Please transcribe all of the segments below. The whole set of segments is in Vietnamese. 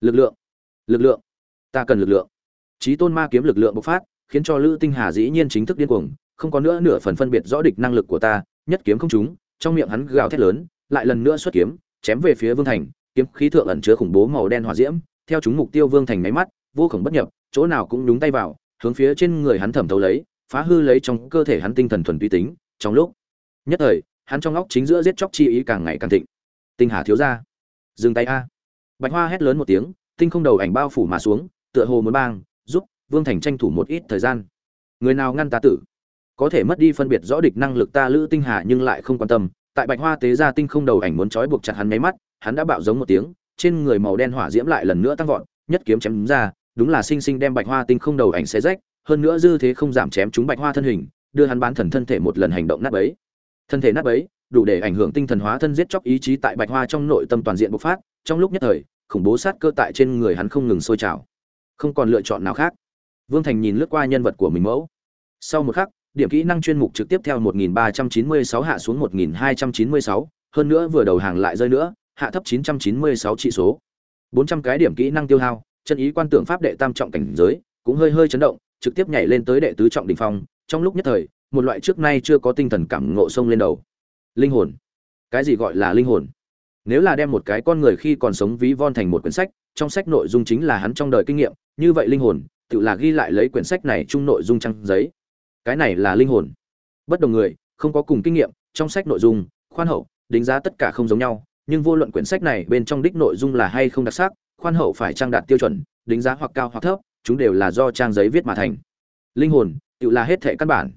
lực lượng. Lực lượng. Ta cần lực lượng. Trí tôn ma kiếm lực lượng bộc phát, khiến cho lữ tinh hà dĩ nhiên chính thức điên cuồng, không có nữa nửa phần phân biệt rõ địch năng lực của ta, nhất kiếm không trúng, trong miệng hắn gào thét lớn, lại lần nữa xuất kiếm, chém về phía vương thành, kiếm khí thượng ẩn chứa khủng bố màu đen hỏa diễm, theo chúng mục tiêu vương thành máy mắt, vô khổng bất nhập, chỗ nào cũng đúng tay vào, hướng phía trên người hắn thẩm thấu lấy, phá hư lấy trong cơ thể hắn tinh thần thuần túy tính, trong lúc nhất thời, hắn trong óc chính giữa giết chóc chi ý càng ngày càng thịnh. Tinh hà thiếu ra dừng tay a bạch hoa hét lớn một tiếng, tinh không đầu ảnh bao phủ mà xuống, tựa hồ muốn bang, giúp vương thành tranh thủ một ít thời gian. Người nào ngăn ta tử? Có thể mất đi phân biệt rõ địch năng lực ta lữ tinh hà nhưng lại không quan tâm. Tại bạch hoa tế ra tinh không đầu ảnh muốn trói buộc chặt hắn máy mắt, hắn đã bạo giống một tiếng, trên người màu đen hỏa diễm lại lần nữa tăng vọt, nhất kiếm chém ra, đúng là sinh sinh đem bạch hoa tinh không đầu ảnh xé rách, hơn nữa dư thế không giảm chém chúng bạch hoa thân hình, đưa hắn bán thần thân thể một lần hành động nát bấy. Thân thể nát bấy, đủ để ảnh hưởng tinh thần hóa thân giết chóc ý chí tại bạch hoa trong nội tâm toàn diện bộc phát trong lúc nhất thời khủng bố sát cơ tại trên người hắn không ngừng sôi trào không còn lựa chọn nào khác vương thành nhìn lướt qua nhân vật của mình mẫu sau một khắc điểm kỹ năng chuyên mục trực tiếp theo 1396 hạ xuống 1296, hơn nữa vừa đầu hàng lại rơi nữa, hạ thấp 996 trị số. 400 cái điểm kỹ năng tiêu hao, chân ý quan tưởng pháp đệ tam trọng cảnh giới, cũng hơi hơi chấn động, trực tiếp nhảy lên tới đệ tứ trọng đỉnh phong, trong lúc nhất thời, một loại trước nay chưa có tinh thần cảm ngộ sông lên đầu. Linh hồn. Cái gì gọi là linh hồn? Nếu là đem một cái con người khi còn sống ví von thành một quyển sách, trong sách nội dung chính là hắn trong đời kinh nghiệm, như vậy linh hồn, tự là ghi lại lấy quyển sách này chung nội dung trang giấy. Cái này là linh hồn. Bất đồng người không có cùng kinh nghiệm trong sách nội dung khoan hậu đánh giá tất cả không giống nhau nhưng vô luận quyển sách này bên trong đích nội dung là hay không đặc sắc khoan hậu phải trang đạt tiêu chuẩn đánh giá hoặc cao hoặc thấp chúng đều là do trang giấy viết mà thành. Linh hồn tự là hết thể căn bản.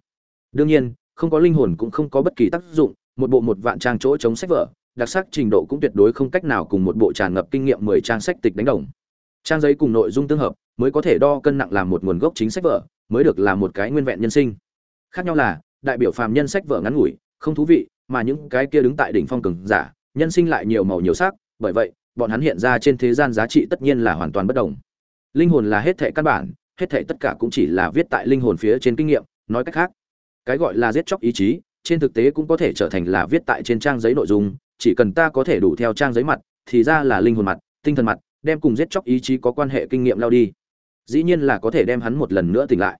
Đương nhiên không có linh hồn cũng không có bất kỳ tác dụng một bộ một vạn trang chỗ chống sách vở đặc sắc trình độ cũng tuyệt đối không cách nào cùng một bộ tràn ngập kinh nghiệm mười trang sách tịch đánh đồng. Trang giấy cùng nội dung tương hợp mới có thể đo cân nặng làm một nguồn gốc chính sách vở, mới được là một cái nguyên vẹn nhân sinh. Khác nhau là, đại biểu phàm nhân sách vở ngắn ngủi, không thú vị, mà những cái kia đứng tại đỉnh phong cường giả, nhân sinh lại nhiều màu nhiều sắc, bởi vậy, bọn hắn hiện ra trên thế gian giá trị tất nhiên là hoàn toàn bất đồng. Linh hồn là hết thệ căn bản, hết thệ tất cả cũng chỉ là viết tại linh hồn phía trên kinh nghiệm, nói cách khác, cái gọi là giết chóc ý chí, trên thực tế cũng có thể trở thành là viết tại trên trang giấy nội dung chỉ cần ta có thể đủ theo trang giấy mặt, thì ra là linh hồn mặt, tinh thần mặt, đem cùng giết chóc ý chí có quan hệ kinh nghiệm lao đi. Dĩ nhiên là có thể đem hắn một lần nữa tỉnh lại.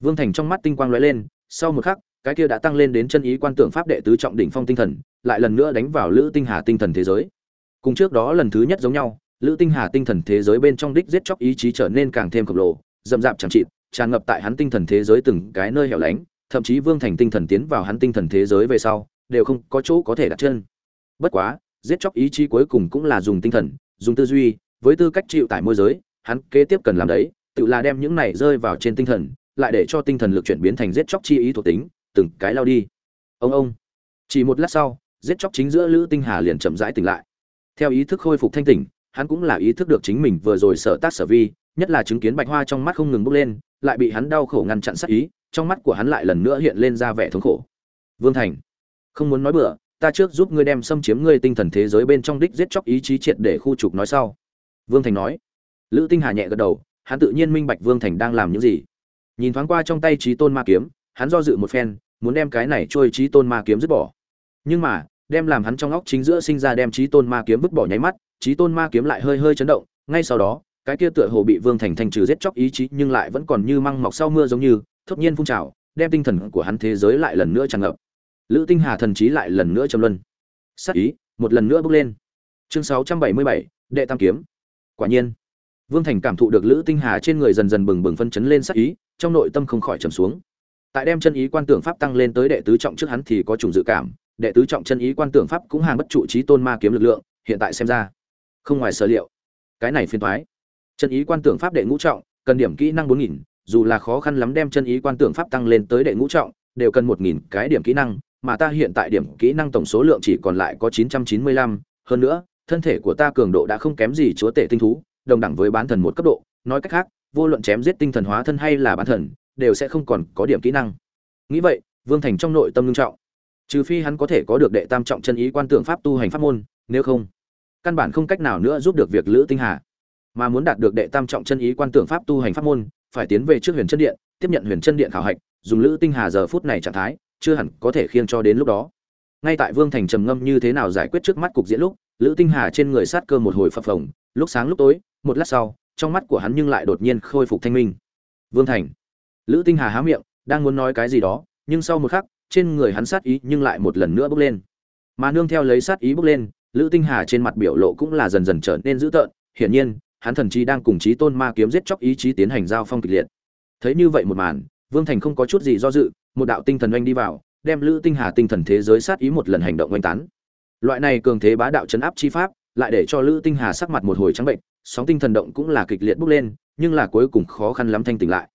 Vương thành trong mắt tinh quang lóe lên, sau một khắc, cái kia đã tăng lên đến chân ý quan tượng pháp đệ tứ trọng đỉnh phong tinh thần, lại lần nữa đánh vào lữ tinh hà tinh thần thế giới. Cùng trước đó lần thứ nhất giống nhau, lữ tinh hà tinh thần thế giới bên trong đích giết chóc ý chí trở nên càng thêm khổng lồ dậm dạp chẳng trịt tràn ngập tại hắn tinh thần thế giới từng cái nơi hẻo lánh, thậm chí vương thành tinh thần tiến vào hắn tinh thần thế giới về sau, đều không có chỗ có thể đặt chân bất quá, giết chóc ý chí cuối cùng cũng là dùng tinh thần, dùng tư duy, với tư cách chịu tải môi giới, hắn kế tiếp cần làm đấy, tự là đem những này rơi vào trên tinh thần, lại để cho tinh thần lực chuyển biến thành giết chóc chi ý thuộc tính, từng cái lao đi. Ông ông. Chỉ một lát sau, giết chóc chính giữa lữ tinh hà liền chậm rãi tỉnh lại. Theo ý thức khôi phục thanh tỉnh, hắn cũng là ý thức được chính mình vừa rồi sở tác sở vi, nhất là chứng kiến bạch hoa trong mắt không ngừng bốc lên, lại bị hắn đau khổ ngăn chặn sát ý, trong mắt của hắn lại lần nữa hiện lên ra vẻ thống khổ. Vương thành. Không muốn nói bừa ta trước giúp ngươi đem xâm chiếm ngươi tinh thần thế giới bên trong đích giết chóc ý chí triệt để khu trục nói sau. Vương thành nói. Lữ tinh hà nhẹ gật đầu, hắn tự nhiên minh bạch vương thành đang làm những gì. Nhìn thoáng qua trong tay trí tôn ma kiếm, hắn do dự một phen, muốn đem cái này trôi trí tôn ma kiếm dứt bỏ. Nhưng mà, đem làm hắn trong óc chính giữa sinh ra đem trí tôn ma kiếm vứt bỏ nháy mắt trí tôn ma kiếm lại hơi hơi chấn động, ngay sau đó, cái kia tựa hồ bị vương thành thành trừ giết chóc ý chí nhưng lại vẫn còn như măng mọc sau mưa giống như, thốt nhiên phun trào, đem tinh thần của hắn thế giới lại lần nữa tràn ngập lữ tinh hà thần trí lại lần nữa trầm luân. Sắc ý một lần nữa bước lên. Chương 677, đệ tam kiếm. Quả nhiên vương thành cảm thụ được lữ tinh hà trên người dần dần bừng bừng phân chấn lên sắc ý trong nội tâm không khỏi trầm xuống. Tại đem chân ý quan tưởng pháp tăng lên tới đệ tứ trọng trước hắn thì có chủng dự cảm đệ tứ trọng chân ý quan tưởng pháp cũng hàng bất trụ trí tôn ma kiếm lực lượng hiện tại xem ra không ngoài sở liệu. Cái này phiền thoái chân ý quan tưởng pháp đệ ngũ trọng cần điểm kỹ năng bốn nghìn dù là khó khăn lắm đem chân ý quan tưởng pháp tăng lên tới đệ ngũ trọng đều cần một nghìn cái điểm kỹ năng mà ta hiện tại điểm kỹ năng tổng số lượng chỉ còn lại có chín trăm chín mươi lăm, hơn nữa, thân thể của ta cường độ đã không kém gì chúa tể tinh thú, đồng đẳng với bán thần một cấp độ. Nói cách khác, vô luận chém giết tinh thần hóa thân hay là bán thần, đều sẽ không còn có điểm kỹ năng. Nghĩ vậy, vương thành trong nội tâm nghiêm trọng. Trừ phi hắn có thể có được đệ tam trọng chân ý quan tưởng pháp tu hành pháp môn, nếu không, căn bản không cách nào nữa giúp được việc lữ tinh hà. Mà muốn đạt được đệ tam trọng chân ý quan tưởng pháp tu hành pháp môn, phải tiến về trước huyền chân điện, tiếp nhận huyền chân điện khảo hạch, dùng lữ tinh hà giờ phút này trạng thái chưa hẳn có thể khiêng cho đến lúc đó. Ngay tại vương thành trầm ngâm như thế nào giải quyết trước mắt cục diễn lúc, lữ tinh hà trên người sát cơ một hồi phập phồng, lúc sáng lúc tối, một lát sau, trong mắt của hắn nhưng lại đột nhiên khôi phục thanh minh. Vương thành. Lữ tinh hà há miệng, đang muốn nói cái gì đó, nhưng sau một khắc, trên người hắn sát ý nhưng lại một lần nữa bốc lên. Mà nương theo lấy sát ý bốc lên, lữ tinh hà trên mặt biểu lộ cũng là dần dần trở nên dữ tợn, hiển nhiên, hắn thần chi đang cùng chí tôn ma kiếm giết chóc ý chí tiến hành giao phong kịch liệt. Thấy như vậy một màn vương thành không có chút gì do dự, một đạo tinh thần oanh đi vào, đem lữ tinh hà tinh thần thế giới sát ý một lần hành động oanh tán. Loại này cường thế bá đạo chấn áp chi pháp, lại để cho lữ tinh hà sắc mặt một hồi trắng bệnh, sóng tinh thần động cũng là kịch liệt bốc lên, nhưng là cuối cùng khó khăn lắm thanh tỉnh lại.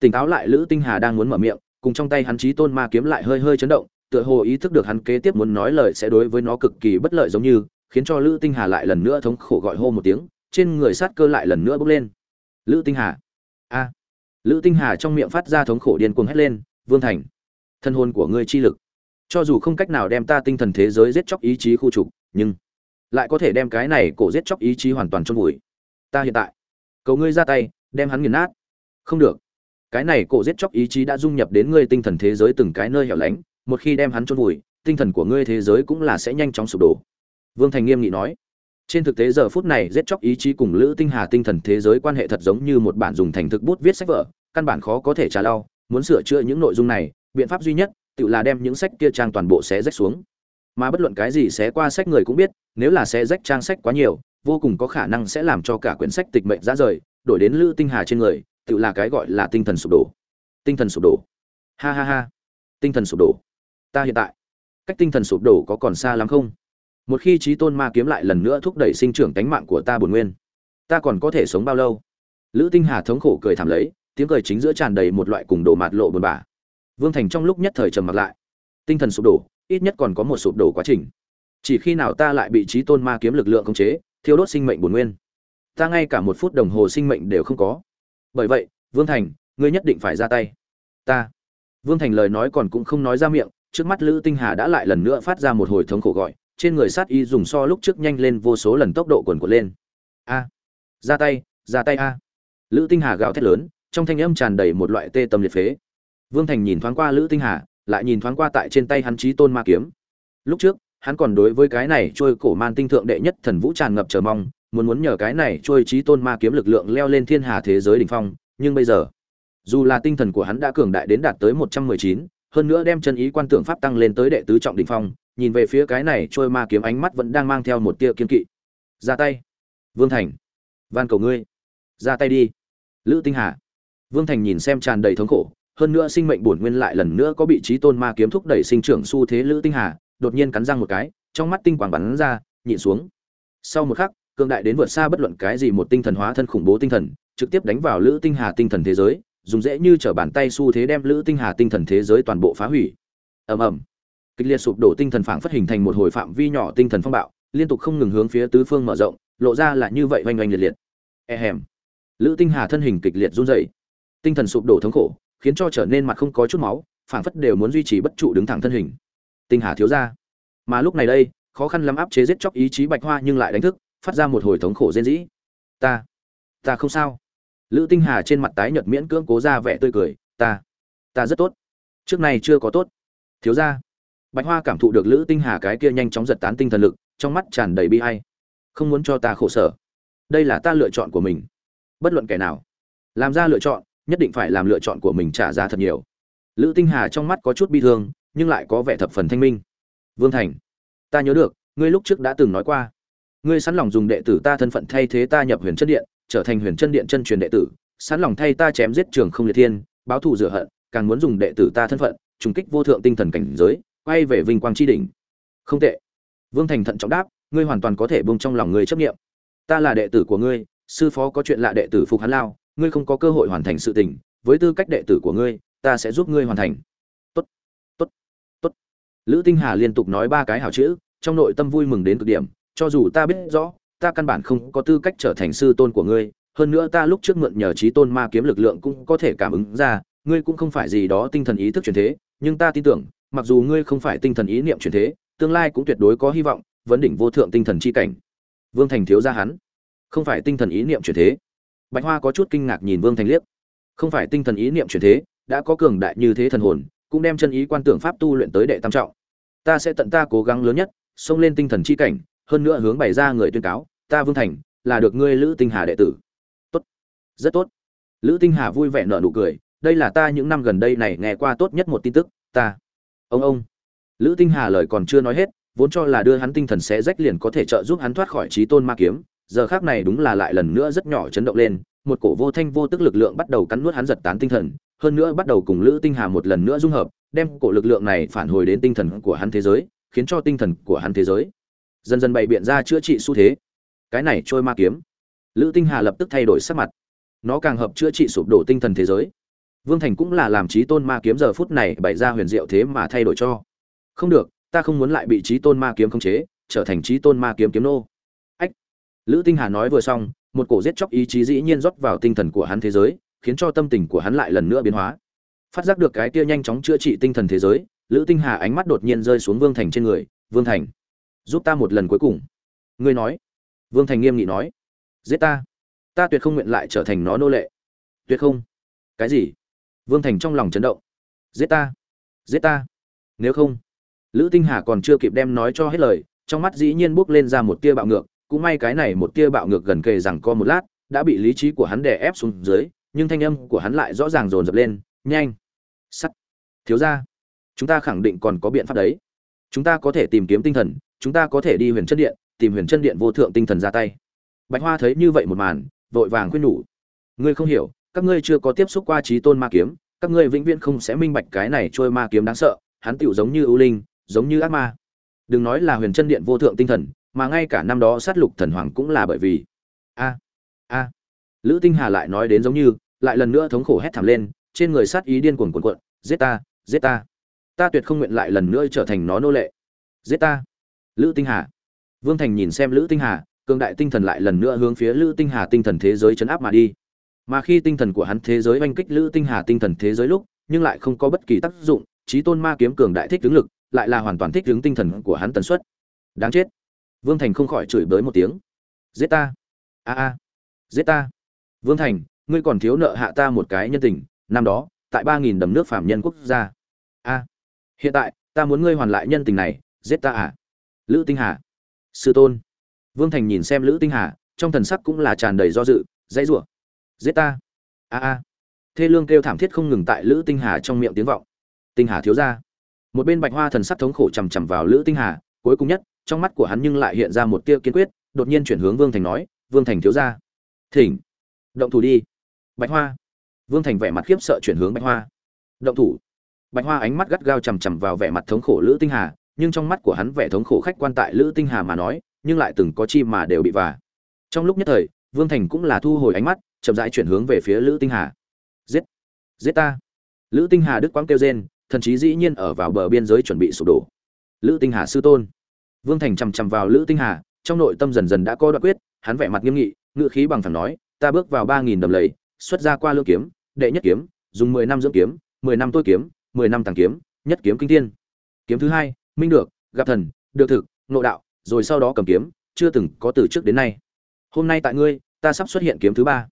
Tỉnh táo lại, lữ tinh hà đang muốn mở miệng, cùng trong tay hắn chí tôn ma kiếm lại hơi hơi chấn động, tựa hồ ý thức được hắn kế tiếp muốn nói lời sẽ đối với nó cực kỳ bất lợi giống như, khiến cho lữ tinh hà lại lần nữa thống khổ gọi hô một tiếng, trên người sát cơ lại lần nữa bốc lên. Lữ tinh hà. A lữ tinh hà trong miệng phát ra thống khổ điên cuồng hét lên, vương thành, thân hồn của ngươi chi lực. Cho dù không cách nào đem ta tinh thần thế giới giết chóc ý chí khu trục, nhưng lại có thể đem cái này cổ giết chóc ý chí hoàn toàn chôn vùi. Ta hiện tại, cầu ngươi ra tay, đem hắn nghiền nát. Không được. Cái này cổ giết chóc ý chí đã dung nhập đến ngươi tinh thần thế giới từng cái nơi hẻo lánh, một khi đem hắn chôn vùi, tinh thần của ngươi thế giới cũng là sẽ nhanh chóng sụp đổ. Vương thành nghiêm nghị nói trên thực tế giờ phút này giết chóc ý chí cùng lữ tinh hà tinh thần thế giới quan hệ thật giống như một bản dùng thành thực bút viết sách vở, căn bản khó có thể trả lau muốn sửa chữa những nội dung này, biện pháp duy nhất, tự là đem những sách kia trang toàn bộ xé rách xuống. Mà bất luận cái gì xé qua sách người cũng biết, nếu là xé rách trang sách quá nhiều, vô cùng có khả năng sẽ làm cho cả quyển sách tịch mệnh ra rời, đổi đến lữ tinh hà trên người, tự là cái gọi là tinh thần sụp đổ. Tinh thần sụp đổ. Ha ha ha. Tinh thần sụp đổ. Ta hiện tại. Cách tinh thần sụp đổ có còn xa lắm không? Một khi trí tôn ma kiếm lại lần nữa thúc đẩy sinh trưởng tánh mạng của ta bổn nguyên, ta còn có thể sống bao lâu? Lữ tinh hà thống khổ cười thảm lấy, tiếng cười chính giữa tràn đầy một loại cùng đồ mạt lộ buồn bã. Vương thành trong lúc nhất thời trầm mặc lại. Tinh thần sụp đổ, ít nhất còn có một sụp đổ quá trình. Chỉ khi nào ta lại bị trí tôn ma kiếm lực lượng khống chế, thiêu đốt sinh mệnh bổn nguyên, ta ngay cả một phút đồng hồ sinh mệnh đều không có. Bởi vậy, vương thành, ngươi nhất định phải ra tay. Ta. Vương thành lời nói còn cũng không nói ra miệng, trước mắt lữ tinh hà đã lại lần nữa phát ra một hồi thống khổ gọi trên người sát y dùng so lúc trước nhanh lên vô số lần tốc độ quần quật lên. A. Ra tay ra tay a. Lữ tinh hà gào thét lớn, trong thanh âm tràn đầy một loại tê tâm liệt phế. Vương thành nhìn thoáng qua lữ tinh hà, lại nhìn thoáng qua tại trên tay hắn trí tôn ma kiếm. Lúc trước, hắn còn đối với cái này trôi cổ man tinh thượng đệ nhất thần vũ tràn ngập chờ mong, muốn muốn nhờ cái này trôi trí tôn ma kiếm lực lượng leo lên thiên hà thế giới đỉnh phong, nhưng bây giờ, dù là tinh thần của hắn đã cường đại đến đạt tới một trăm mười chín, hơn nữa đem chân ý quan tưởng pháp tăng lên tới đệ tứ trọng đỉnh phong nhìn về phía cái này trôi ma kiếm ánh mắt vẫn đang mang theo một tia kiên kỵ. Ra tay. Vương thành. Van cầu ngươi. Ra tay đi. Lữ tinh hà. Vương thành nhìn xem tràn đầy thống khổ, hơn nữa sinh mệnh bổn nguyên lại lần nữa có bị trí tôn ma kiếm thúc đẩy sinh trưởng xu thế lữ tinh hà, đột nhiên cắn răng một cái, trong mắt tinh quang bắn ra, nhịn xuống. Sau một khắc, cường đại đến vượt xa bất luận cái gì một tinh thần hóa thân khủng bố tinh thần, trực tiếp đánh vào lữ tinh hà tinh thần thế giới, dùng dễ như trở bàn tay xu thế đem lữ tinh hà tinh thần thế giới toàn bộ phá hủy. Ầm ầm kịch liệt sụp đổ tinh thần phảng phất hình thành một hồi phạm vi nhỏ tinh thần phong bạo, liên tục không ngừng hướng phía tứ phương mở rộng, lộ ra là như vậy oanh oanh liệt liệt. E hèm. Lữ tinh hà thân hình kịch liệt run rẩy. Tinh thần sụp đổ thống khổ, khiến cho trở nên mặt không có chút máu, phảng phất đều muốn duy trì bất trụ đứng thẳng thân hình. Tinh hà thiếu ra. Mà lúc này đây, khó khăn lắm áp chế giết chóc ý chí bạch hoa nhưng lại đánh thức, phát ra một hồi thống khổ rên rỉ. Ta ta không sao. Lữ tinh hà trên mặt tái nhợt miễn cưỡng cố ra vẻ tươi cười. Ta ta rất tốt. Trước này chưa có tốt. Thiếu ra bạch hoa cảm thụ được lữ tinh hà cái kia nhanh chóng giật tán tinh thần lực, trong mắt tràn đầy bi hay không muốn cho ta khổ sở. Đây là ta lựa chọn của mình. Bất luận kẻ nào làm ra lựa chọn, nhất định phải làm lựa chọn của mình trả giá thật nhiều. Lữ tinh hà trong mắt có chút bi thương, nhưng lại có vẻ thập phần thanh minh. Vương thành, ta nhớ được, ngươi lúc trước đã từng nói qua. Ngươi sẵn lòng dùng đệ tử ta thân phận thay thế ta nhập huyền chân điện, trở thành huyền chân điện chân truyền đệ tử. Sẵn lòng thay ta chém giết trường không liệt thiên, báo thù rửa hận, càng muốn dùng đệ tử ta thân phận, trùng kích vô thượng tinh thần cảnh giới quay về vinh quang tri đỉnh. Không tệ. Vương thành thận trọng đáp, ngươi hoàn toàn có thể buông trong lòng ngươi chấp niệm. ta là đệ tử của ngươi, sư phó có chuyện lạ đệ tử phục hắn lao, ngươi không có cơ hội hoàn thành sự tình, với tư cách đệ tử của ngươi, ta sẽ giúp ngươi hoàn thành. Tốt tốt tốt. Lữ tinh hà liên tục nói ba cái hảo chữ, trong nội tâm vui mừng đến cực điểm, cho dù ta biết rõ, ta căn bản không có tư cách trở thành sư tôn của ngươi, hơn nữa ta lúc trước mượn nhờ trí tôn ma kiếm lực lượng cũng có thể cảm ứng ra, ngươi cũng không phải gì đó tinh thần ý thức truyền thế, nhưng ta tin tưởng mặc dù ngươi không phải tinh thần ý niệm truyền thế, tương lai cũng tuyệt đối có hy vọng, vấn đỉnh vô thượng tinh thần chi cảnh. Vương thành thiếu ra hắn, không phải tinh thần ý niệm truyền thế. Bạch hoa có chút kinh ngạc nhìn vương thành liếc. Không phải tinh thần ý niệm truyền thế, đã có cường đại như thế thần hồn, cũng đem chân ý quan tưởng pháp tu luyện tới đệ tam trọng. Ta sẽ tận ta cố gắng lớn nhất, xông lên tinh thần chi cảnh, hơn nữa hướng bày ra người tuyên cáo, ta vương thành, là được ngươi lữ tinh hà đệ tử. Tốt. Rất tốt. Lữ tinh hà vui vẻ nở nụ cười, đây là ta những năm gần đây này nghe qua tốt nhất một tin tức, ta ông ông. Lữ tinh hà lời còn chưa nói hết, vốn cho là đưa hắn tinh thần sẽ rách liền có thể trợ giúp hắn thoát khỏi trí tôn ma kiếm, giờ khác này đúng là lại lần nữa rất nhỏ chấn động lên, một cổ vô thanh vô tức lực lượng bắt đầu cắn nuốt hắn giật tán tinh thần, hơn nữa bắt đầu cùng lữ tinh hà một lần nữa dung hợp, đem cổ lực lượng này phản hồi đến tinh thần của hắn thế giới, khiến cho tinh thần của hắn thế giới dần dần bày biện ra chữa trị xu thế. Cái này trôi ma kiếm. Lữ tinh hà lập tức thay đổi sắc mặt. Nó càng hợp chữa trị sụp đổ tinh thần thế giới vương thành cũng là làm trí tôn ma kiếm giờ phút này bày ra huyền diệu thế mà thay đổi cho. Không được, ta không muốn lại bị trí tôn ma kiếm khống chế, trở thành trí tôn ma kiếm kiếm nô. Ách! Lữ tinh hà nói vừa xong, một cổ giết chóc ý chí dĩ nhiên rót vào tinh thần của hắn thế giới, khiến cho tâm tình của hắn lại lần nữa biến hóa. Phát giác được cái kia nhanh chóng chữa trị tinh thần thế giới, lữ tinh hà ánh mắt đột nhiên rơi xuống vương thành trên người. Vương thành, giúp ta một lần cuối cùng. Ngươi nói. Vương thành nghiêm nghị nói. Giết ta. Ta tuyệt không nguyện lại trở thành nó nô lệ. Tuyệt không. Cái gì? Vương thành trong lòng chấn động. Giết ta! Giết ta! Nếu không, lữ tinh hà còn chưa kịp đem nói cho hết lời, trong mắt dĩ nhiên bước lên ra một tia bạo ngược, cũng may cái này một tia bạo ngược gần kề rằng co một lát, đã bị lý trí của hắn đè ép xuống dưới, nhưng thanh âm của hắn lại rõ ràng dồn dập lên, nhanh! Sắt! Thiếu ra chúng ta khẳng định còn có biện pháp đấy. Chúng ta có thể tìm kiếm tinh thần, chúng ta có thể đi huyền chân điện, tìm huyền chân điện vô thượng tinh thần ra tay. Bạch hoa thấy như vậy một màn, vội vàng khuyên nhủ, ngươi không hiểu các ngươi chưa có tiếp xúc qua trí tôn ma kiếm, các ngươi vĩnh viễn không sẽ minh bạch cái này trôi ma kiếm đáng sợ, hắn tựu giống như ưu linh, giống như ác ma. Đừng nói là huyền chân điện vô thượng tinh thần, mà ngay cả năm đó sát lục thần hoàng cũng là bởi vì. A a. Lữ tinh hà lại nói đến giống như, lại lần nữa thống khổ hét thảm lên, trên người sát ý điên cuồng cuồn cuộn, giết ta giết ta. Ta tuyệt không nguyện lại lần nữa trở thành nó nô lệ. Giết ta. Lữ tinh hà. Vương thành nhìn xem lữ tinh hà, cường đại tinh thần lại lần nữa hướng phía lữ tinh hà tinh thần thế giới chấn áp mà đi mà khi tinh thần của hắn thế giới oanh kích lữ tinh hà tinh thần thế giới lúc, nhưng lại không có bất kỳ tác dụng trí tôn ma kiếm cường đại thích tướng lực, lại là hoàn toàn thích ứng tinh thần của hắn tần suất. Đáng chết. Vương thành không khỏi chửi bới một tiếng. Giết ta. A a. Giết ta. Vương thành, ngươi còn thiếu nợ hạ ta một cái nhân tình, năm đó, tại ba nghìn đầm nước phạm nhân quốc gia. A. Hiện tại, ta muốn ngươi hoàn lại nhân tình này, giết ta à? Lữ tinh hà. Sư tôn. Vương thành nhìn xem lữ tinh hà, trong thần sắc cũng là tràn đầy do dự, dãy rủa giết ta. A a. Thê lương kêu thảm thiết không ngừng tại lữ tinh hà trong miệng tiếng vọng. Tinh hà thiếu ra một bên bạch hoa thần sắc thống khổ chằm chằm vào lữ tinh hà, cuối cùng nhất, trong mắt của hắn nhưng lại hiện ra một tia kiên quyết, đột nhiên chuyển hướng vương thành nói, vương thành thiếu ra thỉnh, động thủ đi. Bạch hoa. Vương thành vẻ mặt khiếp sợ chuyển hướng bạch hoa. Động thủ. Bạch hoa ánh mắt gắt gao chằm chằm vào vẻ mặt thống khổ lữ tinh hà, nhưng trong mắt của hắn vẻ thống khổ khách quan tại lữ tinh hà mà nói, nhưng lại từng có chi mà đều bị vả. Trong lúc nhất thời, vương thành cũng là thu hồi ánh mắt chậm rãi chuyển hướng về phía lữ tinh hà. Giết! Giết ta! Lữ tinh hà đức quang kêu rên, thần chí dĩ nhiên ở vào bờ biên giới chuẩn bị sụp đổ. Lữ tinh hà sư tôn! Vương thành chằm chằm vào lữ tinh hà, trong nội tâm dần dần đã có đoạn quyết, hắn vẻ mặt nghiêm nghị ngự khí bằng thẳng nói, ta bước vào ba nghìn đầm lầy, xuất ra qua lưỡng kiếm, đệ nhất kiếm, dùng mười năm dưỡng kiếm, mười năm tôi kiếm, mười năm tàng kiếm, nhất kiếm kinh thiên. Kiếm thứ hai, minh được, gặp thần, được thực nộ đạo, rồi sau đó cầm kiếm, chưa từng có từ trước đến nay. Hôm nay tại ngươi, ta sắp xuất hiện kiếm thứ ba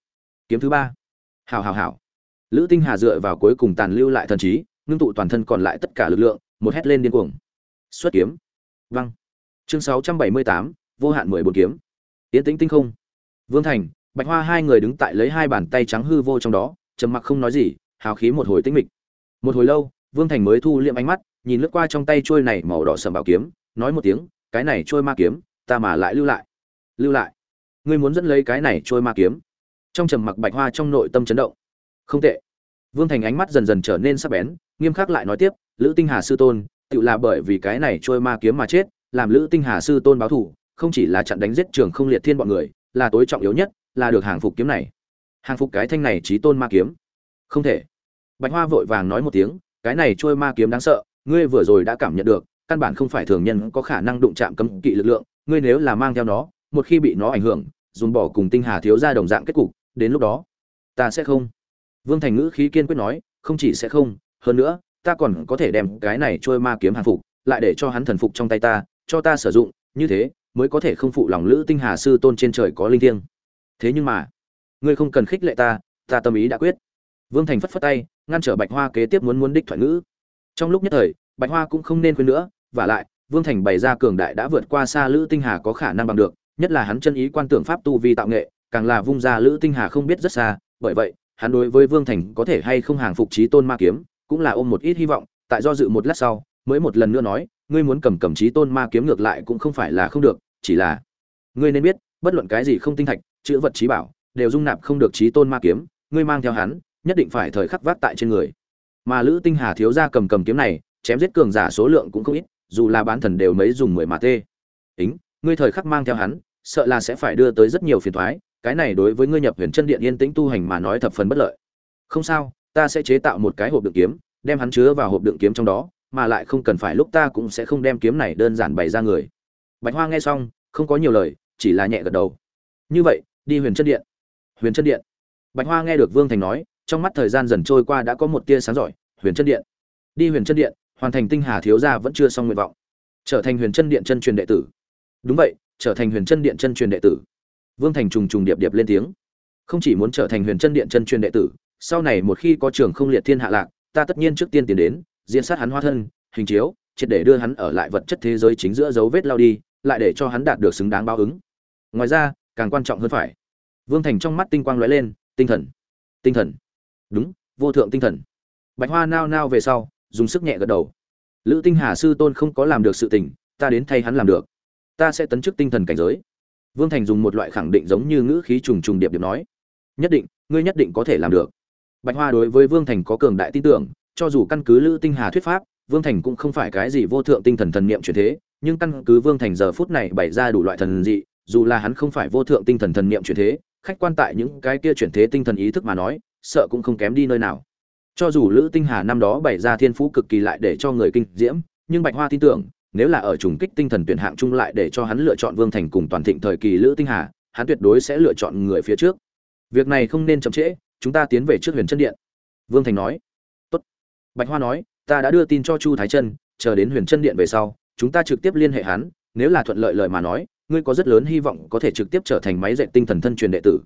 kiếm thứ ba. Hảo hảo hảo. Lữ tinh hà dựa vào cuối cùng tàn lưu lại thần trí, ngưng tụ toàn thân còn lại tất cả lực lượng, một hét lên điên cuồng. Xuất kiếm. Văng chương sáu trăm bảy mươi tám, vô hạn mười bốn kiếm. Tiến tĩnh tinh không. Vương thành, bạch hoa hai người đứng tại lấy hai bàn tay trắng hư vô trong đó, trầm mặc không nói gì, hào khí một hồi tĩnh mịch. Một hồi lâu, vương thành mới thu liệm ánh mắt, nhìn lướt qua trong tay trôi này màu đỏ sầm bảo kiếm, nói một tiếng, cái này trôi ma kiếm, ta mà lại lưu lại. Lưu lại? Ngươi muốn dẫn lấy cái này trôi ma kiếm? Trong trầm mặc bạch hoa trong nội tâm chấn động. Không tệ. Vương thành ánh mắt dần dần trở nên sắc bén, nghiêm khắc lại nói tiếp, lữ tinh hà sư tôn, tự là bởi vì cái này trôi ma kiếm mà chết, làm lữ tinh hà sư tôn báo thù, không chỉ là chặn đánh giết trường không liệt thiên bọn người, là tối trọng yếu nhất, là được hàng phục kiếm này. Hàng phục cái thanh này trí tôn ma kiếm? Không thể. Bạch hoa vội vàng nói một tiếng, cái này trôi ma kiếm đáng sợ, ngươi vừa rồi đã cảm nhận được, căn bản không phải thường nhân có khả năng đụng chạm cấm kỵ lực lượng, ngươi nếu là mang theo nó, một khi bị nó ảnh hưởng, dùng bỏ cùng tinh hà thiếu ra đồng dạng kết cục đến lúc đó, ta sẽ không. Vương thành ngữ khí kiên quyết nói, không chỉ sẽ không, hơn nữa, ta còn có thể đem cái này trôi ma kiếm hàng phục, lại để cho hắn thần phục trong tay ta, cho ta sử dụng, như thế, mới có thể không phụ lòng lữ tinh hà sư tôn trên trời có linh thiêng. Thế nhưng mà, ngươi không cần khích lệ ta ta tâm ý đã quyết. Vương thành phất phất tay, ngăn trở bạch hoa kế tiếp muốn muốn đích thoại ngữ. Trong lúc nhất thời, bạch hoa cũng không nên quên nữa, và lại, vương thành bày ra cường đại đã vượt qua xa lữ tinh hà có khả năng bằng được, nhất là hắn chân ý quan tưởng pháp tu vi tạo nghệ càng là vung ra lữ tinh hà không biết rất xa, bởi vậy, hắn đối với vương thành có thể hay không hàng phục trí tôn ma kiếm, cũng là ôm một ít hy vọng, tại do dự một lát sau, mới một lần nữa nói, ngươi muốn cầm cầm trí tôn ma kiếm ngược lại cũng không phải là không được, chỉ là ngươi nên biết, bất luận cái gì không tinh thạch, chữ vật trí bảo, đều dung nạp không được trí tôn ma kiếm, ngươi mang theo hắn, nhất định phải thời khắc vác tại trên người. Mà lữ tinh hà thiếu ra cầm cầm kiếm này, chém giết cường giả số lượng cũng không ít, dù là bán thần đều mấy dùng mười mà tê. Ính, ngươi thời khắc mang theo hắn, sợ là sẽ phải đưa tới rất nhiều phiền thoái cái này đối với ngươi nhập huyền chân điện yên tĩnh tu hành mà nói thập phần bất lợi. Không sao, ta sẽ chế tạo một cái hộp đựng kiếm, đem hắn chứa vào hộp đựng kiếm trong đó, mà lại không cần phải lúc ta cũng sẽ không đem kiếm này đơn giản bày ra người. Bạch hoa nghe xong, không có nhiều lời, chỉ là nhẹ gật đầu. Như vậy, đi huyền chân điện. Huyền chân điện. Bạch hoa nghe được vương thành nói, trong mắt thời gian dần trôi qua đã có một tia sáng giỏi, huyền chân điện. Đi huyền chân điện, hoàn thành tinh hà thiếu gia vẫn chưa xong nguyện vọng. Trở thành huyền chân điện chân truyền đệ tử. Đúng vậy, trở thành huyền chân điện chân truyền đệ tử vương thành trùng trùng điệp điệp lên tiếng. Không chỉ muốn trở thành huyền chân điện chân truyền đệ tử, sau này một khi có trường không liệt thiên hạ lạc, ta tất nhiên trước tiên tiến đến, diễn sát hắn hóa thân, hình chiếu, triệt để đưa hắn ở lại vật chất thế giới chính giữa dấu vết lao đi, lại để cho hắn đạt được xứng đáng báo ứng. Ngoài ra, càng quan trọng hơn phải. Vương thành trong mắt tinh quang lóe lên, tinh thần tinh thần. Đúng, vô thượng tinh thần. Bạch hoa nao nao về sau, dùng sức nhẹ gật đầu. Lữ tinh hà sư tôn không có làm được sự tình, ta đến thay hắn làm được. Ta sẽ tấn chức tinh thần cảnh giới vương thành dùng một loại khẳng định giống như ngữ khí trùng trùng điệp điệp nói. Nhất định, ngươi nhất định có thể làm được. Bạch hoa đối với vương thành có cường đại tin tưởng, cho dù căn cứ lữ tinh hà thuyết pháp, vương thành cũng không phải cái gì vô thượng tinh thần thần niệm truyền thế, nhưng căn cứ vương thành giờ phút này bày ra đủ loại thần dị, dù là hắn không phải vô thượng tinh thần thần niệm truyền thế, khách quan tại những cái kia chuyển thế tinh thần ý thức mà nói, sợ cũng không kém đi nơi nào. Cho dù lữ tinh hà năm đó bày ra thiên phú cực kỳ lại để cho người kinh diễm, nhưng bạch hoa tin tưởng nếu là ở trùng kích tinh thần tuyển hạng chung lại để cho hắn lựa chọn vương thành cùng toàn thịnh thời kỳ lữ tinh hà, hắn tuyệt đối sẽ lựa chọn người phía trước. Việc này không nên chậm trễ, chúng ta tiến về trước huyền chân điện. Vương thành nói. Tốt. bạch hoa nói, ta đã đưa tin cho chu thái chân, chờ đến huyền chân điện về sau, chúng ta trực tiếp liên hệ hắn, nếu là thuận lợi lời mà nói, ngươi có rất lớn hy vọng có thể trực tiếp trở thành máy dạy tinh thần thân truyền đệ tử.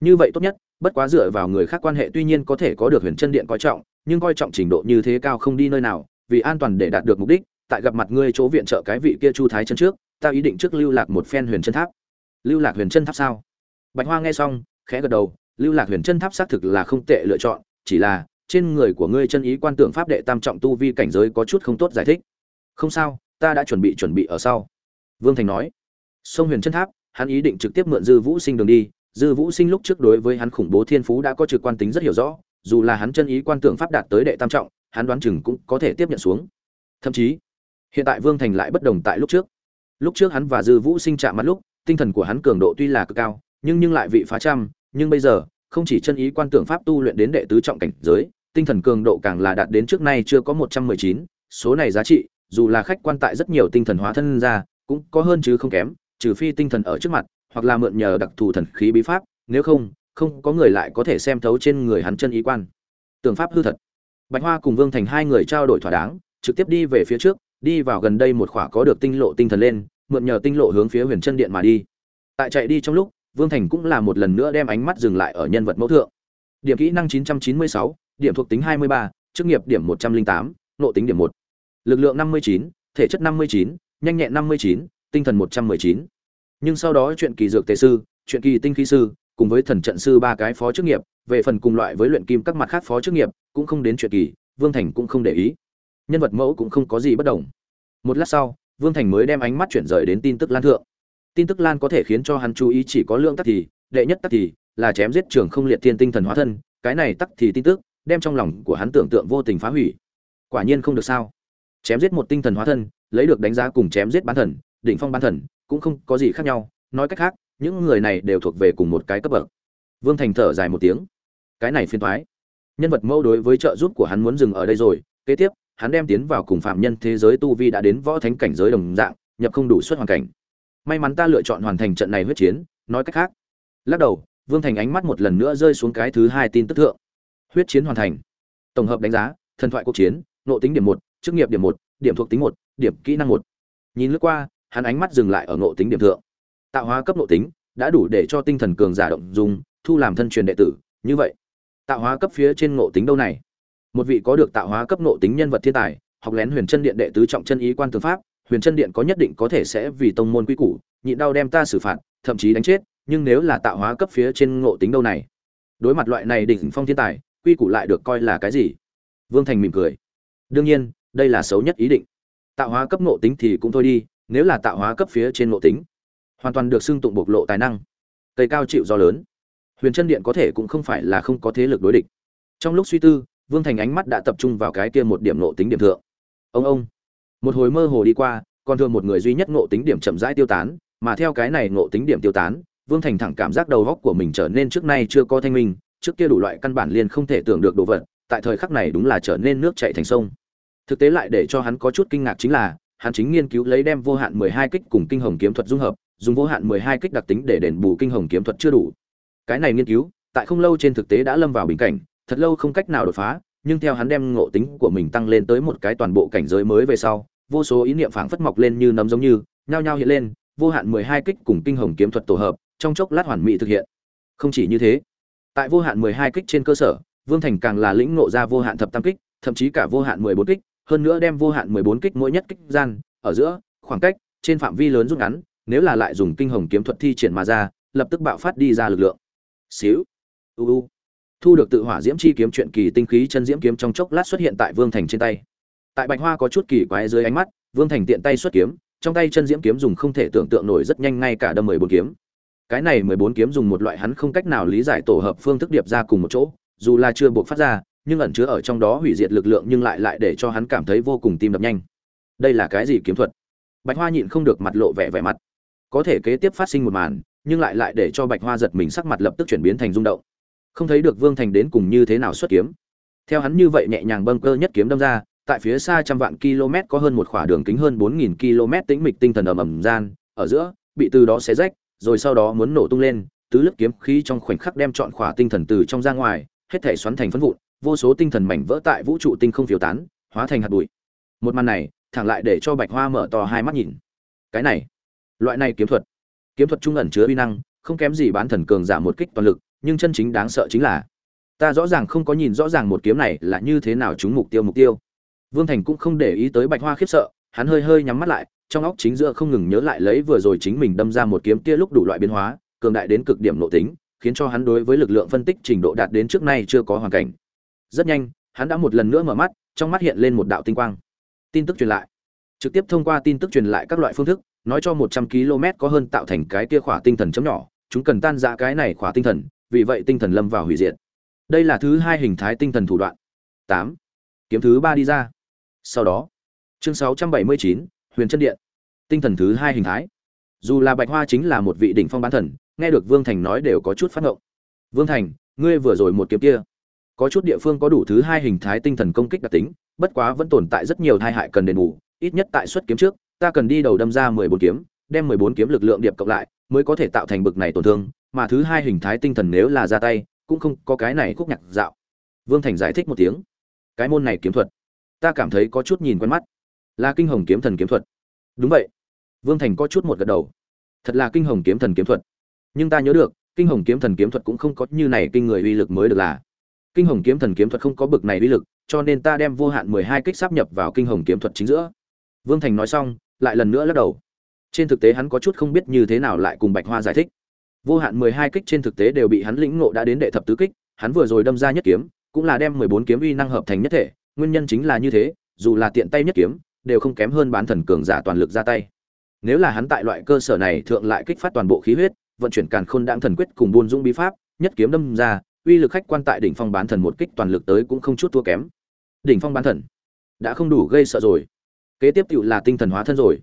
Như vậy tốt nhất, bất quá dựa vào người khác quan hệ tuy nhiên có thể có được huyền chân điện coi trọng, nhưng coi trọng trình độ như thế cao không đi nơi nào, vì an toàn để đạt được mục đích tại gặp mặt ngươi chỗ viện trợ cái vị kia chu thái chân trước, ta ý định trước lưu lạc một phen huyền chân tháp. Lưu lạc huyền chân tháp sao? Bạch hoa nghe xong, khẽ gật đầu, lưu lạc huyền chân tháp xác thực là không tệ lựa chọn, chỉ là trên người của ngươi chân ý quan tưởng pháp đệ tam trọng tu vi cảnh giới có chút không tốt giải thích. Không sao, ta đã chuẩn bị chuẩn bị ở sau. Vương thành nói. Sông huyền chân tháp, hắn ý định trực tiếp mượn dư vũ sinh đường đi. Dư vũ sinh lúc trước đối với hắn khủng bố thiên phú đã có trực quan tính rất hiểu rõ, dù là hắn chân ý quan tưởng pháp đạt tới đệ tam trọng, hắn đoán chừng cũng có thể tiếp nhận xuống. Thậm chí hiện tại vương thành lại bất đồng tại lúc trước. Lúc trước hắn và dư vũ sinh chạm mặt lúc, tinh thần của hắn cường độ tuy là cực cao, nhưng nhưng lại vị phá trăm, nhưng bây giờ, không chỉ chân ý quan tưởng pháp tu luyện đến đệ tứ trọng cảnh giới, tinh thần cường độ càng là đạt đến trước nay chưa có một trăm mười chín, số này giá trị, dù là khách quan tại rất nhiều tinh thần hóa thân ra, cũng có hơn chứ không kém, trừ phi tinh thần ở trước mặt, hoặc là mượn nhờ đặc thù thần khí bí pháp, nếu không không có người lại có thể xem thấu trên người hắn chân ý quan. Tưởng pháp hư thật. Bạch hoa cùng vương thành hai người trao đổi thỏa đáng, trực tiếp đi về phía trước đi vào gần đây một khỏa có được tinh lộ tinh thần lên mượn nhờ tinh lộ hướng phía huyền chân điện mà đi tại chạy đi trong lúc vương thành cũng là một lần nữa đem ánh mắt dừng lại ở nhân vật mẫu thượng điểm kỹ năng 996, điểm thuộc tính 23, chức nghiệp điểm 108, nộ tính điểm 1. lực lượng 59, thể chất 59, nhanh nhẹn 59, tinh thần 119. nhưng sau đó chuyện kỳ dược tề sư chuyện kỳ tinh khí sư cùng với thần trận sư ba cái phó chức nghiệp về phần cùng loại với luyện kim các mặt khác phó chức nghiệp cũng không đến chuyện kỳ vương thành cũng không để ý nhân vật mẫu cũng không có gì bất đồng. Một lát sau, vương thành mới đem ánh mắt chuyển rời đến tin tức lan thượng. Tin tức lan có thể khiến cho hắn chú ý chỉ có lượng tắc thì, đệ nhất tắc thì, là chém giết trường không liệt thiên tinh thần hóa thân, cái này tắc thì tin tức, đem trong lòng của hắn tưởng tượng vô tình phá hủy. Quả nhiên không được sao. Chém giết một tinh thần hóa thân, lấy được đánh giá cùng chém giết bán thần, đỉnh phong bán thần, cũng không có gì khác nhau. Nói cách khác, những người này đều thuộc về cùng một cái cấp bậc. Vương thành thở dài một tiếng. Cái này phiền thoái nhân vật mẫu đối với trợ giúp của hắn muốn dừng ở đây rồi, kế tiếp hắn đem tiến vào cùng phạm nhân thế giới tu vi đã đến võ thánh cảnh giới đồng dạng, nhập không đủ suất hoàn cảnh. May mắn ta lựa chọn hoàn thành trận này huyết chiến, nói cách khác. Lắc đầu, vương thành ánh mắt một lần nữa rơi xuống cái thứ hai tin tức thượng. Huyết chiến hoàn thành. Tổng hợp đánh giá, thần thoại quốc chiến nộ tính điểm một, chức nghiệp điểm một, điểm thuộc tính một, điểm kỹ năng một. Nhìn lướt qua, hắn ánh mắt dừng lại ở nộ tính điểm thượng. Tạo hóa cấp nộ tính, đã đủ để cho tinh thần cường giả động dùng thu làm thân truyền đệ tử, như vậy. Tạo hóa cấp phía trên nộ tính đâu này? Một vị có được tạo hóa cấp nộ tính nhân vật thiên tài, học lén huyền chân điện đệ tứ trọng chân ý quan tư pháp, huyền chân điện có nhất định có thể sẽ vì tông môn quy củ, nhịn đau đem ta xử phạt, thậm chí đánh chết, nhưng nếu là tạo hóa cấp phía trên ngộ tính đâu này? Đối mặt loại này đỉnh phong thiên tài, quy củ lại được coi là cái gì? Vương thành mỉm cười. Đương nhiên, đây là xấu nhất ý định. Tạo hóa cấp ngộ tính thì cũng thôi đi, nếu là tạo hóa cấp phía trên ngộ tính, hoàn toàn được xưng tụng bộc lộ tài năng. Cây cao chịu do lớn. Huyền chân điện có thể cũng không phải là không có thế lực đối địch. Trong lúc suy tư vương thành ánh mắt đã tập trung vào cái kia một điểm nộ tính điểm thượng. Ông ông. Một hồi mơ hồ đi qua, còn thường một người duy nhất nộ tính điểm chậm rãi tiêu tán, mà theo cái này nộ tính điểm tiêu tán, vương thành thẳng cảm giác đầu góc của mình trở nên trước nay chưa có thanh minh, trước kia đủ loại căn bản liền không thể tưởng được đồ vật, tại thời khắc này đúng là trở nên nước chảy thành sông. Thực tế lại để cho hắn có chút kinh ngạc chính là, hắn chính nghiên cứu lấy đem vô hạn mười hai kích cùng kinh hồng kiếm thuật dung hợp, dùng vô hạn mười hai kích đặc tính để đền bù kinh hồng kiếm thuật chưa đủ. Cái này nghiên cứu, tại không lâu trên thực tế đã lâm vào bình cảnh thật lâu không cách nào đột phá, nhưng theo hắn đem ngộ tính của mình tăng lên tới một cái toàn bộ cảnh giới mới về sau, vô số ý niệm phảng phất mọc lên như nấm giống như, nhao nhao hiện lên, vô hạn mười hai kích cùng kinh hồng kiếm thuật tổ hợp, trong chốc lát hoàn mỹ thực hiện. Không chỉ như thế, tại vô hạn mười hai kích trên cơ sở, vương thành càng là lĩnh ngộ ra vô hạn thập tam kích, thậm chí cả vô hạn mười bốn kích, hơn nữa đem vô hạn mười bốn kích mỗi nhất kích gian, ở giữa, khoảng cách, trên phạm vi lớn rút ngắn, nếu là lại dùng kinh hồng kiếm thuật thi triển mà ra, lập tức bạo phát đi ra lực lượng. Xíu. U u thu được tự hỏa diễm chi kiếm chuyện kỳ tinh khí chân diễm kiếm trong chốc lát xuất hiện tại vương thành trên tay. Tại bạch hoa có chút kỳ quái dưới ánh mắt, vương thành tiện tay xuất kiếm, trong tay chân diễm kiếm dùng không thể tưởng tượng nổi rất nhanh ngay cả đâm mười bốn kiếm. Cái này mười bốn kiếm dùng một loại hắn không cách nào lý giải tổ hợp phương thức điệp ra cùng một chỗ, dù là chưa buộc phát ra, nhưng ẩn chứa ở trong đó hủy diệt lực lượng nhưng lại lại để cho hắn cảm thấy vô cùng tim đập nhanh. Đây là cái gì kiếm thuật? Bạch hoa nhịn không được mặt lộ vẻ vẻ mặt. Có thể kế tiếp phát sinh một màn, nhưng lại lại để cho bạch hoa giật mình, sắc mặt lập tức chuyển biến thành rung động không thấy được vương thành đến cùng như thế nào xuất kiếm. Theo hắn như vậy nhẹ nhàng bâng cơ nhất kiếm đâm ra, tại phía xa trăm vạn km có hơn một khỏa đường kính hơn bốn nghìn km tĩnh mịch tinh thần ầm ầm gian, ở giữa, bị từ đó xé rách, rồi sau đó muốn nổ tung lên, tứ lớp kiếm khí trong khoảnh khắc đem chọn khỏa tinh thần từ trong ra ngoài, hết thể xoắn thành phân vụn, vô số tinh thần mảnh vỡ tại vũ trụ tinh không phiêu tán, hóa thành hạt bụi. Một màn này, thẳng lại để cho bạch hoa mở to hai mắt nhìn. Cái này, loại này kiếm thuật kiếm thuật trung ẩn chứa uy năng, không kém gì bán thần cường giả một kích toàn lực nhưng chân chính đáng sợ chính là, ta rõ ràng không có nhìn rõ ràng một kiếm này là như thế nào trúng mục tiêu mục tiêu. Vương thành cũng không để ý tới bạch hoa khiếp sợ, hắn hơi hơi nhắm mắt lại, trong óc chính giữa không ngừng nhớ lại lấy vừa rồi chính mình đâm ra một kiếm kia lúc đủ loại biến hóa, cường đại đến cực điểm nội tính, khiến cho hắn đối với lực lượng phân tích trình độ đạt đến trước nay chưa có hoàn cảnh. Rất nhanh, hắn đã một lần nữa mở mắt, trong mắt hiện lên một đạo tinh quang. Tin tức truyền lại. Trực tiếp thông qua tin tức truyền lại các loại phương thức, nói cho một trăm km có hơn tạo thành cái kia khỏa tinh thần chấm nhỏ, chúng cần tan ra cái này khỏa tinh thần vì vậy tinh thần lâm vào hủy diệt. Đây là thứ hai hình thái tinh thần thủ đoạn. Tám. Kiếm thứ ba đi ra. Sau đó, chương sáu trăm bảy mươi chín, huyền chân điện. Tinh thần thứ hai hình thái. Dù là bạch hoa chính là một vị đỉnh phong bán thần, nghe được vương thành nói đều có chút phát ngộng. Vương thành, ngươi vừa rồi một kiếm kia, có chút địa phương có đủ thứ hai hình thái tinh thần công kích đặc tính, bất quá vẫn tồn tại rất nhiều tai hại cần đền bù, ít nhất tại xuất kiếm trước, ta cần đi đầu đâm ra mười bốn kiếm, đem mười bốn kiếm lực lượng điệp cộng lại, mới có thể tạo thành bực này tổn thương mà thứ hai hình thái tinh thần nếu là ra tay, cũng không có cái này khúc nhạc dạo. Vương thành giải thích một tiếng. Cái môn này kiếm thuật, ta cảm thấy có chút nhìn quen mắt. Là kinh hồng kiếm thần kiếm thuật. Đúng vậy. Vương thành có chút một gật đầu. Thật là kinh hồng kiếm thần kiếm thuật. Nhưng ta nhớ được, kinh hồng kiếm thần kiếm thuật cũng không có như này kinh người uy lực mới được là. Kinh hồng kiếm thần kiếm thuật không có bực này uy lực, cho nên ta đem vô hạn mười hai kích sắp nhập vào kinh hồng kiếm thuật chính giữa. Vương thành nói xong, lại lần nữa lắc đầu. Trên thực tế hắn có chút không biết như thế nào lại cùng bạch hoa giải thích vô hạn mười hai kích trên thực tế đều bị hắn lĩnh ngộ đã đến đệ thập tứ kích, hắn vừa rồi đâm ra nhất kiếm, cũng là đem mười bốn kiếm uy năng hợp thành nhất thể, nguyên nhân chính là như thế, dù là tiện tay nhất kiếm, đều không kém hơn bán thần cường giả toàn lực ra tay. Nếu là hắn tại loại cơ sở này thượng lại kích phát toàn bộ khí huyết, vận chuyển càn khôn đãng thần quyết cùng buôn dũng bí pháp, nhất kiếm đâm ra, uy lực khách quan tại đỉnh phong bán thần một kích toàn lực tới cũng không chút thua kém. Đỉnh phong bán thần, đã không đủ gây sợ rồi. Kế tiếp tiểu là tinh thần hóa thân rồi.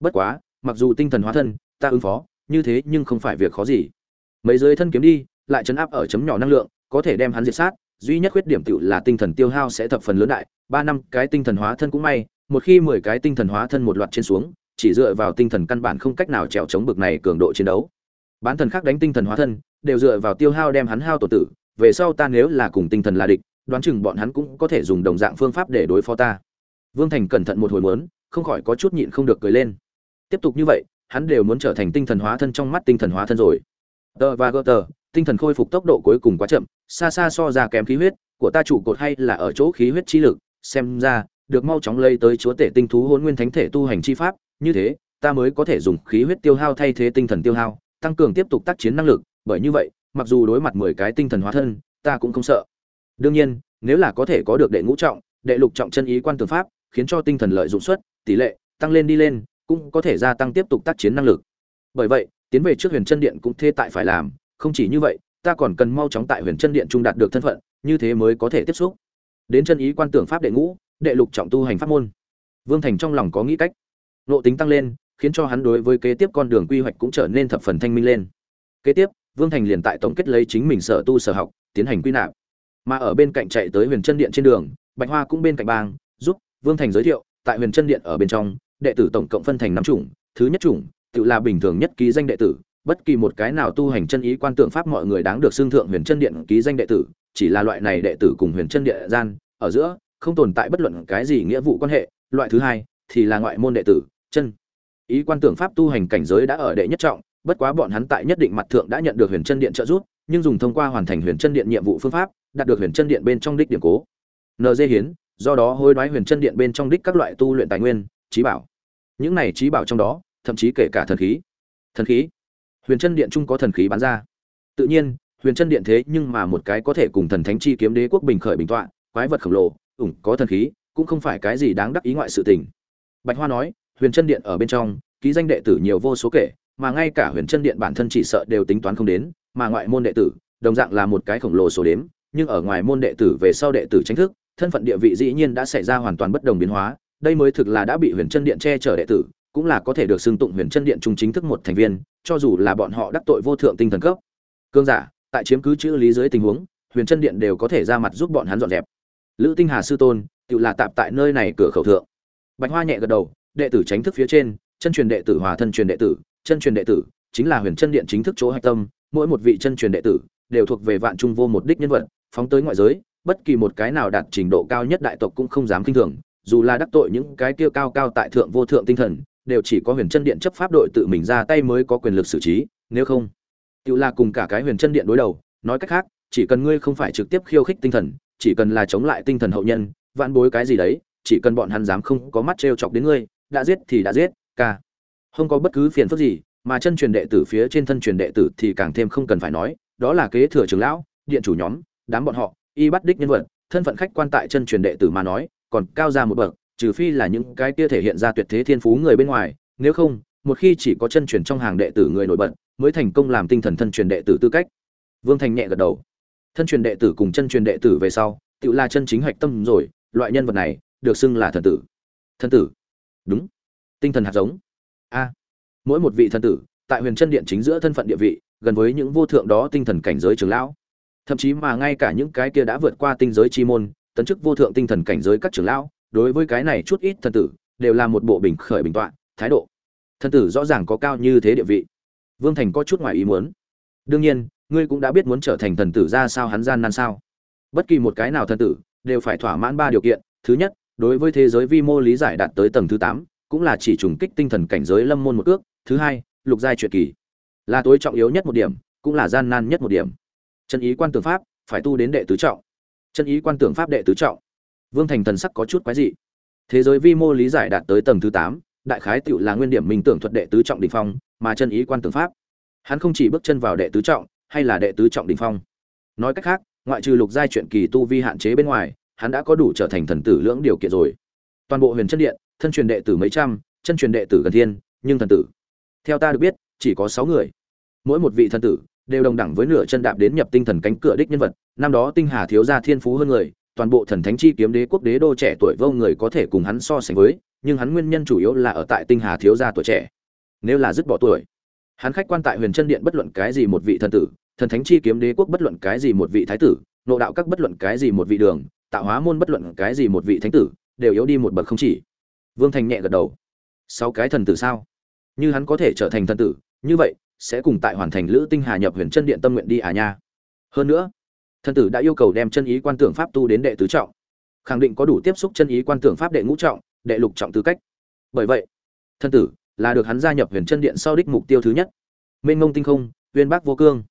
Bất quá, mặc dù tinh thần hóa thân, ta ứng phó như thế nhưng không phải việc khó gì. Mấy giới thân kiếm đi, lại chấn áp ở chấm nhỏ năng lượng, có thể đem hắn diệt sát, duy nhất khuyết điểm tựu là tinh thần tiêu hao sẽ thập phần lớn đại, ba năm cái tinh thần hóa thân cũng may, một khi mười cái tinh thần hóa thân một loạt trên xuống, chỉ dựa vào tinh thần căn bản không cách nào trèo chống bực này cường độ chiến đấu. Bán thần khác đánh tinh thần hóa thân, đều dựa vào tiêu hao đem hắn hao tổ tử, về sau ta nếu là cùng tinh thần là địch, đoán chừng bọn hắn cũng có thể dùng đồng dạng phương pháp để đối phó ta. Vương thành cẩn thận một hồi muốn, không khỏi có chút nhịn không được cười lên. Tiếp tục như vậy hắn đều muốn trở thành tinh thần hóa thân trong mắt tinh thần hóa thân rồi. Tờ và gơ tờ, tinh thần khôi phục tốc độ cuối cùng quá chậm, xa xa so ra kém khí huyết, của ta trụ cột hay là ở chỗ khí huyết chi lực, xem ra, được mau chóng lây tới chúa tể tinh thú hôn nguyên thánh thể tu hành chi pháp, như thế, ta mới có thể dùng khí huyết tiêu hao thay thế tinh thần tiêu hao, tăng cường tiếp tục tác chiến năng lực, bởi như vậy, mặc dù đối mặt mười cái tinh thần hóa thân, ta cũng không sợ. Đương nhiên, nếu là có thể có được đệ ngũ trọng, đệ lục trọng chân ý quan tường pháp, khiến cho tinh thần lợi dụng suất, tỷ lệ tăng lên đi lên cũng có thể gia tăng tiếp tục tác chiến năng lực. Bởi vậy, tiến về trước huyền chân điện cũng thê tại phải làm, không chỉ như vậy, ta còn cần mau chóng tại huyền chân điện trung đạt được thân phận, như thế mới có thể tiếp xúc. Đến chân ý quan tưởng pháp đệ ngũ, đệ lục trọng tu hành pháp môn. Vương thành trong lòng có nghĩ cách. Nộ tính tăng lên, khiến cho hắn đối với kế tiếp con đường quy hoạch cũng trở nên thập phần thanh minh lên. Kế tiếp, vương thành liền tại tổng kết lấy chính mình sở tu sở học, tiến hành quy nạp. Mà ở bên cạnh chạy tới huyền chân điện trên đường, bạch hoa cũng bên cạnh bang, giúp vương thành giới thiệu, tại huyền chân điện ở bên trong đệ tử tổng cộng phân thành năm chủng, thứ nhất chủng, tự là bình thường nhất ký danh đệ tử, bất kỳ một cái nào tu hành chân ý quan tượng pháp mọi người đáng được xưng thượng huyền chân điện ký danh đệ tử, chỉ là loại này đệ tử cùng huyền chân địa gian, ở giữa, không tồn tại bất luận cái gì nghĩa vụ quan hệ, loại thứ hai, thì là ngoại môn đệ tử, chân. Ý quan tưởng pháp tu hành cảnh giới đã ở đệ nhất trọng, bất quá bọn hắn tại nhất định mặt thượng đã nhận được huyền chân điện trợ giúp, nhưng dùng thông qua hoàn thành huyền chân điện nhiệm vụ phương pháp, đạt được huyền chân điện bên trong đích điểm cố. Nd hiến, do đó hối đoái huyền chân điện bên trong đích các loại tu luyện tài nguyên trí bảo. Những này trí bảo trong đó, thậm chí kể cả thần khí. Thần khí? Huyền chân điện Trung có thần khí bán ra. Tự nhiên, huyền chân điện thế nhưng mà một cái có thể cùng thần thánh chi kiếm đế quốc bình khởi bình tọa, quái vật khổng lồ, ủng, có thần khí, cũng không phải cái gì đáng đắc ý ngoại sự tình. Bạch hoa nói, huyền chân điện ở bên trong, ký danh đệ tử nhiều vô số kể, mà ngay cả huyền chân điện bản thân chỉ sợ đều tính toán không đến, mà ngoại môn đệ tử, đồng dạng là một cái khổng lồ số đếm, nhưng ở ngoài môn đệ tử về sau đệ tử chính thức, thân phận địa vị dĩ nhiên đã xảy ra hoàn toàn bất đồng biến hóa đây mới thực là đã bị huyền chân điện che chở đệ tử, cũng là có thể được xưng tụng huyền chân điện trung chính thức một thành viên, cho dù là bọn họ đắc tội vô thượng tinh thần cấp. Cương giả, tại chiếm cứ chữ lý dưới tình huống, huyền chân điện đều có thể ra mặt giúp bọn hắn dọn dẹp. Lữ tinh hà sư tôn, tự là tạp tại nơi này cửa khẩu thượng. Bạch hoa nhẹ gật đầu, đệ tử tránh thức phía trên, chân truyền đệ tử hòa thân truyền đệ tử, chân truyền đệ tử chính là huyền chân điện chính thức chỗ hạch tâm, mỗi một vị chân truyền đệ tử đều thuộc về vạn trung vô một đích nhân vật, phóng tới ngoại giới, bất kỳ một cái nào đạt trình độ cao nhất đại tộc cũng không dám kinh thường dù là đắc tội những cái kia cao cao tại thượng vô thượng tinh thần, đều chỉ có huyền chân điện chấp pháp đội tự mình ra tay mới có quyền lực xử trí, nếu không, tự là cùng cả cái huyền chân điện đối đầu, nói cách khác, chỉ cần ngươi không phải trực tiếp khiêu khích tinh thần, chỉ cần là chống lại tinh thần hậu nhân vạn bối cái gì đấy, chỉ cần bọn hắn dám không có mắt trêu chọc đến ngươi, đã giết thì đã giết, ca. Không có bất cứ phiền phức gì, mà chân truyền đệ tử phía trên thân truyền đệ tử thì càng thêm không cần phải nói, đó là kế thừa trưởng lão, điện chủ nhóm, đám bọn họ, y bắt đích nhân vật, thân phận khách quan tại chân truyền đệ tử mà nói còn cao ra một bậc, trừ phi là những cái kia thể hiện ra tuyệt thế thiên phú người bên ngoài, nếu không, một khi chỉ có chân truyền trong hàng đệ tử người nổi bật, mới thành công làm tinh thần thân truyền đệ tử tư cách. Vương thành nhẹ gật đầu. Thân truyền đệ tử cùng chân truyền đệ tử về sau tự là chân chính hạch tâm rồi, loại nhân vật này, được xưng là thần tử. Thần tử? Đúng. Tinh thần hạt giống? A. Mỗi một vị thần tử, tại huyền chân điện chính giữa thân phận địa vị, gần với những vô thượng đó tinh thần cảnh giới trường lão. Thậm chí mà ngay cả những cái kia đã vượt qua tinh giới chi môn tấn chức vô thượng tinh thần cảnh giới các trưởng lão, đối với cái này chút ít thần tử, đều là một bộ bình khởi bình tọa thái độ. Thần tử rõ ràng có cao như thế địa vị. Vương thành có chút ngoài ý muốn. Đương nhiên, ngươi cũng đã biết muốn trở thành thần tử ra sao hắn gian nan sao. Bất kỳ một cái nào thần tử, đều phải thỏa mãn ba điều kiện. Thứ nhất, đối với thế giới vi mô lý giải đạt tới tầng thứ tám, cũng là chỉ trùng kích tinh thần cảnh giới lâm môn một ước. Thứ hai, lục giai truyện kỳ. Là tối trọng yếu nhất một điểm, cũng là gian nan nhất một điểm. Chân ý quan tưởng pháp, phải tu đến đệ tứ trọng chân ý quan tưởng pháp đệ tứ trọng. Vương thành thần sắc có chút quái dị. Thế giới vi mô lý giải đạt tới tầng thứ tám, đại khái tựu là nguyên điểm minh tưởng thuật đệ tứ trọng đỉnh phong, mà chân ý quan tưởng pháp. Hắn không chỉ bước chân vào đệ tứ trọng, hay là đệ tứ trọng đỉnh phong. Nói cách khác, ngoại trừ lục giai truyện kỳ tu vi hạn chế bên ngoài, hắn đã có đủ trở thành thần tử lưỡng điều kiện rồi. Toàn bộ huyền chân điện, thân truyền đệ tử mấy trăm, chân truyền đệ tử gần thiên, nhưng thần tử, theo ta được biết, chỉ có sáu người. Mỗi một vị thần tử đều đồng đẳng với nửa chân đạp đến nhập tinh thần cánh cửa đích nhân vật. Năm đó tinh hà thiếu gia thiên phú hơn người, toàn bộ thần thánh chi kiếm đế quốc đế đô trẻ tuổi vô người có thể cùng hắn so sánh với, nhưng hắn nguyên nhân chủ yếu là ở tại tinh hà thiếu gia tuổi trẻ. Nếu là dứt bỏ tuổi, hắn khách quan tại huyền chân điện bất luận cái gì một vị thần tử, thần thánh chi kiếm đế quốc bất luận cái gì một vị thái tử, nộ đạo các bất luận cái gì một vị đường, tạo hóa môn bất luận cái gì một vị thánh tử, đều yếu đi một bậc không chỉ. Vương thành nhẹ gật đầu. Sáu cái thần tử sao? Như hắn có thể trở thành thần tử, như vậy sẽ cùng tại hoàn thành lữ tinh hà nhập huyền chân điện tâm nguyện đi à nha. Hơn nữa, thần tử đã yêu cầu đem chân ý quan tưởng pháp tu đến đệ tứ trọng, khẳng định có đủ tiếp xúc chân ý quan tưởng pháp đệ ngũ trọng, đệ lục trọng tư cách. Bởi vậy, thần tử là được hắn gia nhập huyền chân điện sau đích mục tiêu thứ nhất. Mênh mông tinh không, uyên bác vô cương.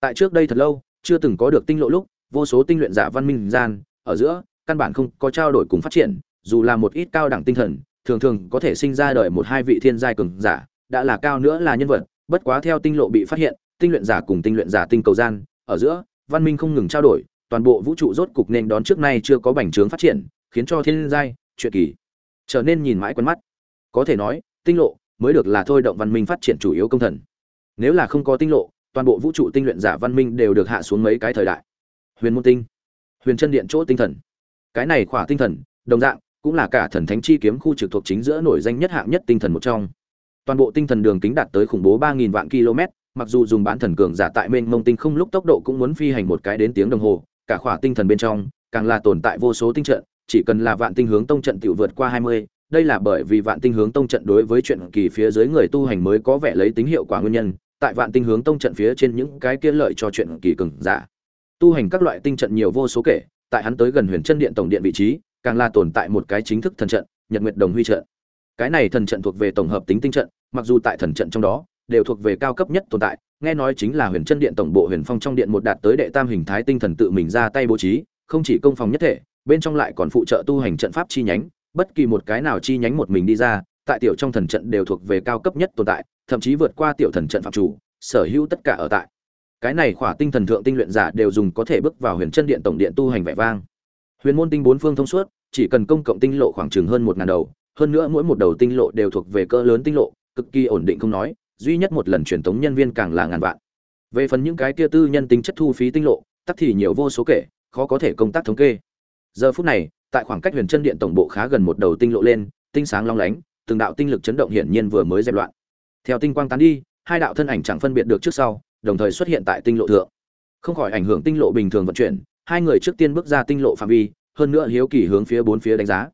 Tại trước đây thật lâu, chưa từng có được tinh lộ lúc, vô số tinh luyện giả văn minh gian, ở giữa, căn bản không có trao đổi cùng phát triển, dù là một ít cao đẳng tinh thần, thường thường có thể sinh ra đời một hai vị thiên giai cường giả, đã là cao nữa là nhân vật bất quá theo tinh lộ bị phát hiện, tinh luyện giả cùng tinh luyện giả tinh cầu gian, ở giữa, văn minh không ngừng trao đổi, toàn bộ vũ trụ rốt cục nên đón trước nay chưa có bành trướng phát triển, khiến cho thiên giai, chuyện kỳ, trở nên nhìn mãi quen mắt. Có thể nói, tinh lộ mới được là thôi động văn minh phát triển chủ yếu công thần. Nếu là không có tinh lộ, toàn bộ vũ trụ tinh luyện giả văn minh đều được hạ xuống mấy cái thời đại. Huyền môn tinh, huyền chân điện chỗ tinh thần. Cái này khỏa tinh thần, đồng dạng, cũng là cả thần thánh chi kiếm khu trực thuộc chính giữa nổi danh nhất hạng nhất tinh thần một trong toàn bộ tinh thần đường kính đạt tới khủng bố ba nghìn vạn km, mặc dù dùng bán thần cường giả tại mênh mông tinh không lúc tốc độ cũng muốn phi hành một cái đến tiếng đồng hồ, cả khỏa tinh thần bên trong, càng là tồn tại vô số tinh trận, chỉ cần là vạn tinh hướng tông trận tiểu vượt qua hai mươi, đây là bởi vì vạn tinh hướng tông trận đối với chuyện kỳ phía dưới người tu hành mới có vẻ lấy tính hiệu quả nguyên nhân, tại vạn tinh hướng tông trận phía trên những cái kia lợi cho chuyện kỳ cường giả. Tu hành các loại tinh trận nhiều vô số kể, tại hắn tới gần huyền chân điện tổng điện vị trí, càng là tồn tại một cái chính thức thần trận, nhật nguyệt đồng huy trận. Cái này thần trận thuộc về tổng hợp tính tinh trận mặc dù tại thần trận trong đó, đều thuộc về cao cấp nhất tồn tại, nghe nói chính là huyền chân điện tổng bộ huyền phong trong điện một đạt tới đệ tam hình thái tinh thần tự mình ra tay bố trí, không chỉ công phòng nhất thể, bên trong lại còn phụ trợ tu hành trận pháp chi nhánh, bất kỳ một cái nào chi nhánh một mình đi ra, tại tiểu trong thần trận đều thuộc về cao cấp nhất tồn tại, thậm chí vượt qua tiểu thần trận phạm chủ, sở hữu tất cả ở tại. Cái này khỏa tinh thần thượng tinh luyện giả đều dùng có thể bước vào huyền chân điện tổng điện tu hành vẻ vang. Huyền môn tinh bốn phương thông suốt, chỉ cần công cộng tinh lộ khoảng chừng hơn một ngàn đầu, hơn nữa mỗi một đầu tinh lộ đều thuộc về cỡ lớn tinh lộ cực kỳ ổn định không nói, duy nhất một lần truyền tống nhân viên càng là ngàn vạn. Về phần những cái kia tư nhân tính chất thu phí tinh lộ, tắc thì nhiều vô số kể, khó có thể công tác thống kê. Giờ phút này, tại khoảng cách huyền chân điện tổng bộ khá gần một đầu tinh lộ lên, tinh sáng long lánh, từng đạo tinh lực chấn động hiển nhiên vừa mới dẹp loạn. Theo tinh quang tán đi, hai đạo thân ảnh chẳng phân biệt được trước sau, đồng thời xuất hiện tại tinh lộ thượng. Không khỏi ảnh hưởng tinh lộ bình thường vận chuyển, hai người trước tiên bước ra tinh lộ phạm vi, hơn nữa hiếu kỳ hướng phía bốn phía đánh giá.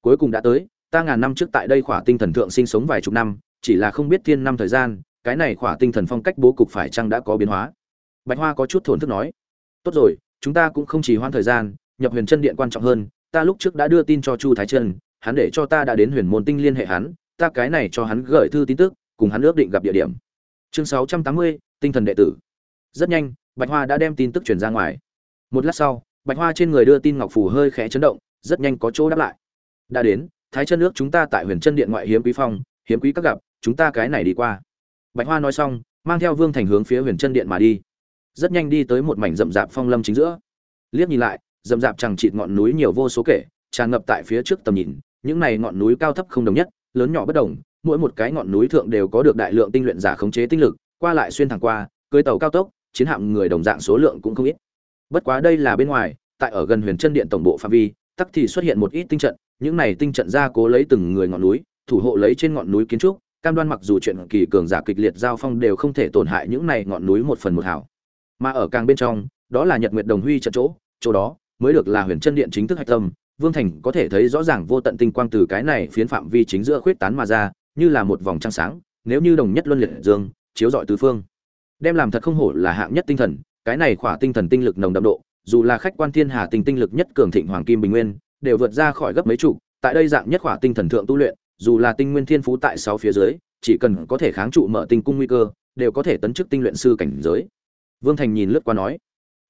Cuối cùng đã tới, ta ngàn năm trước tại đây khỏa tinh thần thượng sinh sống vài chục năm chỉ là không biết thiên năm thời gian, cái này khỏa tinh thần phong cách bố cục phải chăng đã có biến hóa? Bạch hoa có chút thổn thức nói. Tốt rồi, chúng ta cũng không chỉ hoãn thời gian, nhập huyền chân điện quan trọng hơn, ta lúc trước đã đưa tin cho chu thái chân hắn để cho ta đã đến huyền môn tinh liên hệ hắn, ta cái này cho hắn gửi thư tin tức, cùng hắn ước định gặp địa điểm. Chương sáu trăm tám mươi, tinh thần đệ tử. Rất nhanh, bạch hoa đã đem tin tức truyền ra ngoài. Một lát sau, bạch hoa trên người đưa tin ngọc phù hơi khẽ chấn động, rất nhanh có chỗ đáp lại. Đã đến, thái chân nước chúng ta tại huyền chân điện ngoại hiếm quý phong, hiếm quý các gặp chúng ta cái này đi qua. Bạch hoa nói xong, mang theo vương thành hướng phía huyền chân điện mà đi. Rất nhanh đi tới một mảnh rậm rạp phong lâm chính giữa. Liếc nhìn lại, rậm rạp chẳng chịt ngọn núi nhiều vô số kể, tràn ngập tại phía trước tầm nhìn. Những này ngọn núi cao thấp không đồng nhất, lớn nhỏ bất đồng, mỗi một cái ngọn núi thượng đều có được đại lượng tinh luyện giả khống chế tinh lực, qua lại xuyên thẳng qua, cưới tàu cao tốc, chiến hạm người đồng dạng số lượng cũng không ít. Bất quá đây là bên ngoài, tại ở gần huyền chân điện tổng bộ phạm vi, tắc thì xuất hiện một ít tinh trận, những này tinh trận ra cố lấy từng người ngọn núi, thủ hộ lấy trên ngọn núi kiến trúc cam đoan mặc dù chuyện kỳ cường giả kịch liệt giao phong đều không thể tổn hại những này ngọn núi một phần một hảo. Mà ở càng bên trong, đó là nhật nguyệt đồng huy trận chỗ chỗ đó mới được là huyền chân điện chính thức hạch tâm. Vương thành có thể thấy rõ ràng vô tận tinh quang từ cái này phiến phạm vi chính giữa khuyết tán mà ra, như là một vòng trăng sáng, nếu như đồng nhất luân liệt dương, chiếu rọi tứ phương. Đem làm thật không hổ là hạng nhất tinh thần, cái này khỏa tinh thần tinh lực nồng đậm độ, dù là khách quan thiên hà tinh tinh lực nhất cường thịnh hoàng kim bình nguyên, đều vượt ra khỏi gấp mấy chục, tại đây dạng nhất khỏa tinh thần thượng tu luyện dù là tinh nguyên thiên phú tại sáu phía dưới, chỉ cần có thể kháng trụ mở tinh cung nguy cơ, đều có thể tấn chức tinh luyện sư cảnh giới. Vương thành nhìn lướt qua nói,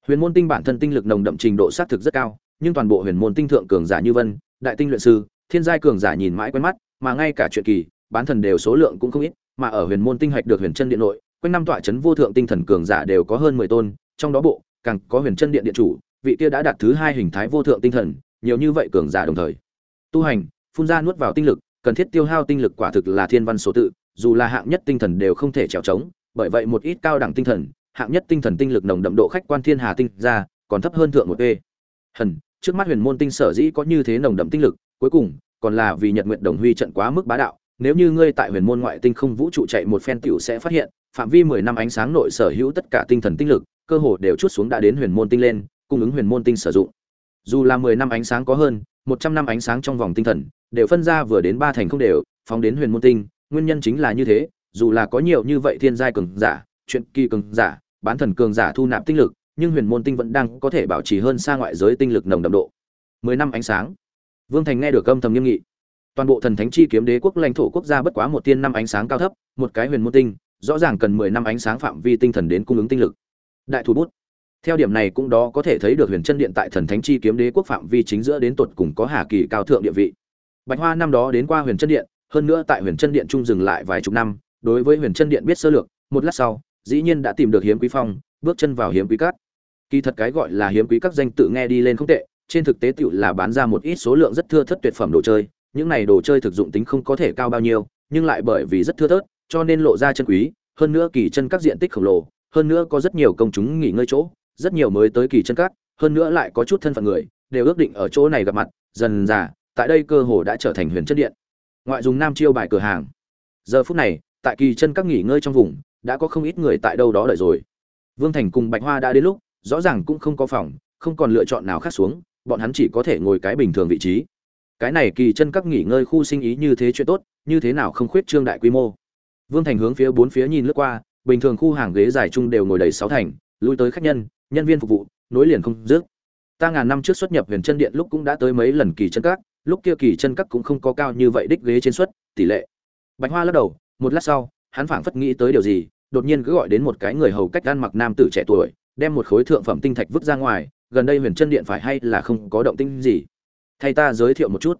huyền môn tinh bản thân tinh lực nồng đậm trình độ xác thực rất cao, nhưng toàn bộ huyền môn tinh thượng cường giả như vân, đại tinh luyện sư, thiên giai cường giả nhìn mãi quen mắt, mà ngay cả chuyện kỳ, bán thần đều số lượng cũng không ít, mà ở huyền môn tinh hạch được huyền chân điện nội, quanh năm tọa chấn vô thượng tinh thần cường giả đều có hơn mười tôn, trong đó bộ, càng có huyền chân điện điện chủ, vị kia đã đạt thứ hai hình thái vô thượng tinh thần, nhiều như vậy cường giả đồng thời. Tu hành, phun ra nuốt vào tinh lực cần thiết tiêu hao tinh lực quả thực là thiên văn số tự, dù là hạng nhất tinh thần đều không thể trèo trống, bởi vậy một ít cao đẳng tinh thần, hạng nhất tinh thần tinh lực nồng đậm độ khách quan thiên hà tinh ra, còn thấp hơn thượng một e hần trước mắt huyền môn tinh sở dĩ có như thế nồng đậm tinh lực, cuối cùng, còn là vì nhật nguyện đồng huy trận quá mức bá đạo, nếu như ngươi tại huyền môn ngoại tinh không vũ trụ chạy một phen tiểu sẽ phát hiện, phạm vi mười năm ánh sáng nội sở hữu tất cả tinh thần tinh lực, cơ hồ đều chút xuống đã đến huyền môn tinh lên, cung ứng huyền môn tinh sử dụng. Dù là mười năm ánh sáng có hơn, một trăm năm ánh sáng trong vòng tinh thần đều phân ra vừa đến ba thành không đều, phóng đến huyền môn tinh, nguyên nhân chính là như thế, dù là có nhiều như vậy thiên giai cường giả, chuyện kỳ cường giả, bán thần cường giả thu nạp tinh lực, nhưng huyền môn tinh vẫn đang có thể bảo trì hơn xa ngoại giới tinh lực nồng đậm độ. Mười năm ánh sáng, vương thành nghe được âm thầm nghiêm nghị. Toàn bộ thần thánh chi kiếm đế quốc lãnh thổ quốc gia bất quá một tiên năm ánh sáng cao thấp, một cái huyền môn tinh, rõ ràng cần mười năm ánh sáng phạm vi tinh thần đến cung ứng tinh lực. Đại thủ bút. Theo điểm này cũng đó có thể thấy được huyền chân điện tại thần thánh chi kiếm đế quốc phạm vi chính giữa đến tột cùng có hà kỳ cao thượng địa vị bạch hoa năm đó đến qua huyền chân điện, hơn nữa tại huyền chân điện trung dừng lại vài chục năm, đối với huyền chân điện biết sơ lược, một lát sau, dĩ nhiên đã tìm được hiếm quý phong, bước chân vào hiếm quý cát. Kỳ thật cái gọi là hiếm quý các danh tự nghe đi lên không tệ, trên thực tế tựu là bán ra một ít số lượng rất thưa thất tuyệt phẩm đồ chơi, những này đồ chơi thực dụng tính không có thể cao bao nhiêu, nhưng lại bởi vì rất thưa thớt, cho nên lộ ra chân quý, hơn nữa kỳ chân các diện tích khổng lồ, hơn nữa có rất nhiều công chúng nghỉ ngơi chỗ, rất nhiều mới tới kỳ chân các, hơn nữa lại có chút thân phận người, đều ước định ở chỗ này gặp mặt, dần dà tại đây cơ hồ đã trở thành huyền chất điện. Ngoại dùng nam chiêu bài cửa hàng. Giờ phút này, tại kỳ chân các nghỉ ngơi trong vùng, đã có không ít người tại đâu đó đợi rồi. Vương thành cùng bạch hoa đã đến lúc, rõ ràng cũng không có phòng, không còn lựa chọn nào khác xuống, bọn hắn chỉ có thể ngồi cái bình thường vị trí. Cái này kỳ chân các nghỉ ngơi khu sinh ý như thế chuyện tốt, như thế nào không khuyết trương đại quy mô. Vương thành hướng phía bốn phía nhìn lướt qua, bình thường khu hàng ghế dài chung đều ngồi đầy sáu thành, lui tới khách nhân nhân viên phục vụ, nối liền không dứt. Ta ngàn năm trước xuất nhập huyền chân điện lúc cũng đã tới mấy lần kỳ chân các lúc kia kỳ chân các cũng không có cao như vậy đích ghế trên suất, tỷ lệ. Bạch hoa lắc đầu, một lát sau, hắn phảng phất nghĩ tới điều gì, đột nhiên cứ gọi đến một cái người hầu cách ăn mặc nam tử trẻ tuổi, đem một khối thượng phẩm tinh thạch vứt ra ngoài, gần đây huyền chân điện phải hay là không có động tinh gì. Thay ta giới thiệu một chút.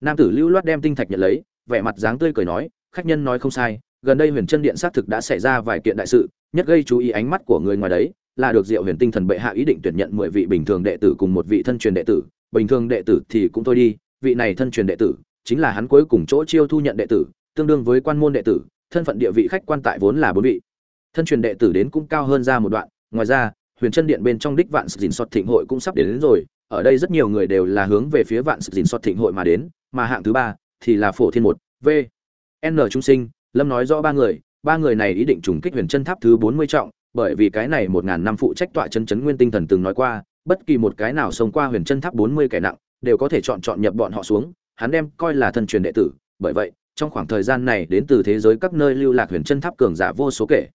Nam tử lưu loát đem tinh thạch nhận lấy, vẻ mặt dáng tươi cười nói, khách nhân nói không sai, gần đây huyền chân điện xác thực đã xảy ra vài kiện đại sự, nhất gây chú ý ánh mắt của người ngoài đấy, là được diệu huyền tinh thần bệ hạ ý định tuyển nhận mười vị bình thường đệ tử cùng một vị thân truyền đệ tử, bình thường đệ tử thì cũng thôi đi vị này thân truyền đệ tử chính là hắn cuối cùng chỗ chiêu thu nhận đệ tử tương đương với quan môn đệ tử thân phận địa vị khách quan tại vốn là bốn vị. Thân truyền đệ tử đến cũng cao hơn ra một đoạn ngoài ra huyền chân điện bên trong đích vạn sự dình sọt thịnh hội cũng sắp đến, đến rồi ở đây rất nhiều người đều là hướng về phía vạn sự dình sọt thịnh hội mà đến mà hạng thứ ba thì là phổ thiên một v n trung sinh lâm nói rõ ba người ba người này ý định trùng kích huyền chân tháp thứ bốn mươi trọng bởi vì cái này một ngàn năm phụ trách tọa chân chấn nguyên tinh thần từng nói qua bất kỳ một cái nào xông qua huyền chân tháp bốn mươi kẻ nặng đều có thể chọn chọn nhập bọn họ xuống, hắn đem coi là thân truyền đệ tử. Bởi vậy, trong khoảng thời gian này đến từ thế giới các nơi lưu lạc huyền chân tháp cường giả vô số kể.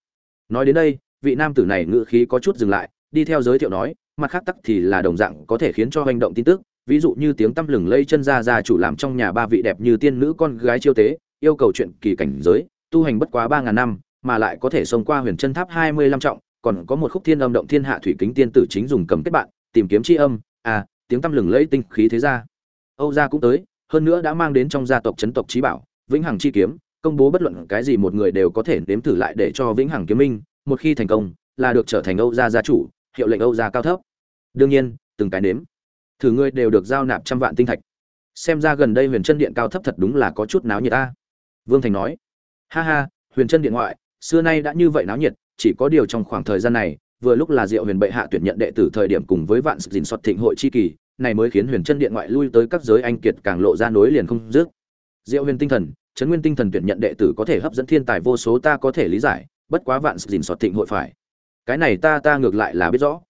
Nói đến đây, vị nam tử này ngự khí có chút dừng lại, đi theo giới thiệu nói, mặt khác tắc thì là đồng dạng có thể khiến cho hành động tin tức, ví dụ như tiếng tăm lừng lây chân ra ra chủ làm trong nhà ba vị đẹp như tiên nữ con gái chiêu tế, yêu cầu chuyện kỳ cảnh giới, tu hành bất quá ba ngàn năm, mà lại có thể xông qua huyền chân tháp hai mươi lăm trọng, còn có một khúc thiên âm động thiên hạ thủy kính tiên tử chính dùng cầm kết bạn, tìm kiếm chi âm à tiếng tăm lừng lẫy tinh khí thế gia âu gia cũng tới, hơn nữa đã mang đến trong gia tộc chấn tộc trí bảo, vĩnh hằng chi kiếm, công bố bất luận cái gì một người đều có thể nếm thử lại để cho vĩnh hằng kiếm minh, một khi thành công, là được trở thành âu gia gia chủ, hiệu lệnh âu gia cao thấp. Đương nhiên, từng cái nếm, thử ngươi đều được giao nạp trăm vạn tinh thạch. Xem ra gần đây huyền chân điện cao thấp thật đúng là có chút náo nhiệt ta. Vương thành nói, ha ha, huyền chân điện ngoại, xưa nay đã như vậy náo nhiệt, chỉ có điều trong khoảng thời gian này, vừa lúc là diệu huyền bệ hạ tuyển nhận đệ tử thời điểm cùng với vạn sự dình soát thịnh hội chi kỳ này mới khiến huyền chân điện ngoại lui tới các giới anh kiệt càng lộ ra nối liền không dứt. Diệu huyền tinh thần trấn nguyên tinh thần tuyển nhận đệ tử có thể hấp dẫn thiên tài vô số ta có thể lý giải, bất quá vạn sự dình sọt thịnh hội phải. Cái này ta ta ngược lại là biết rõ.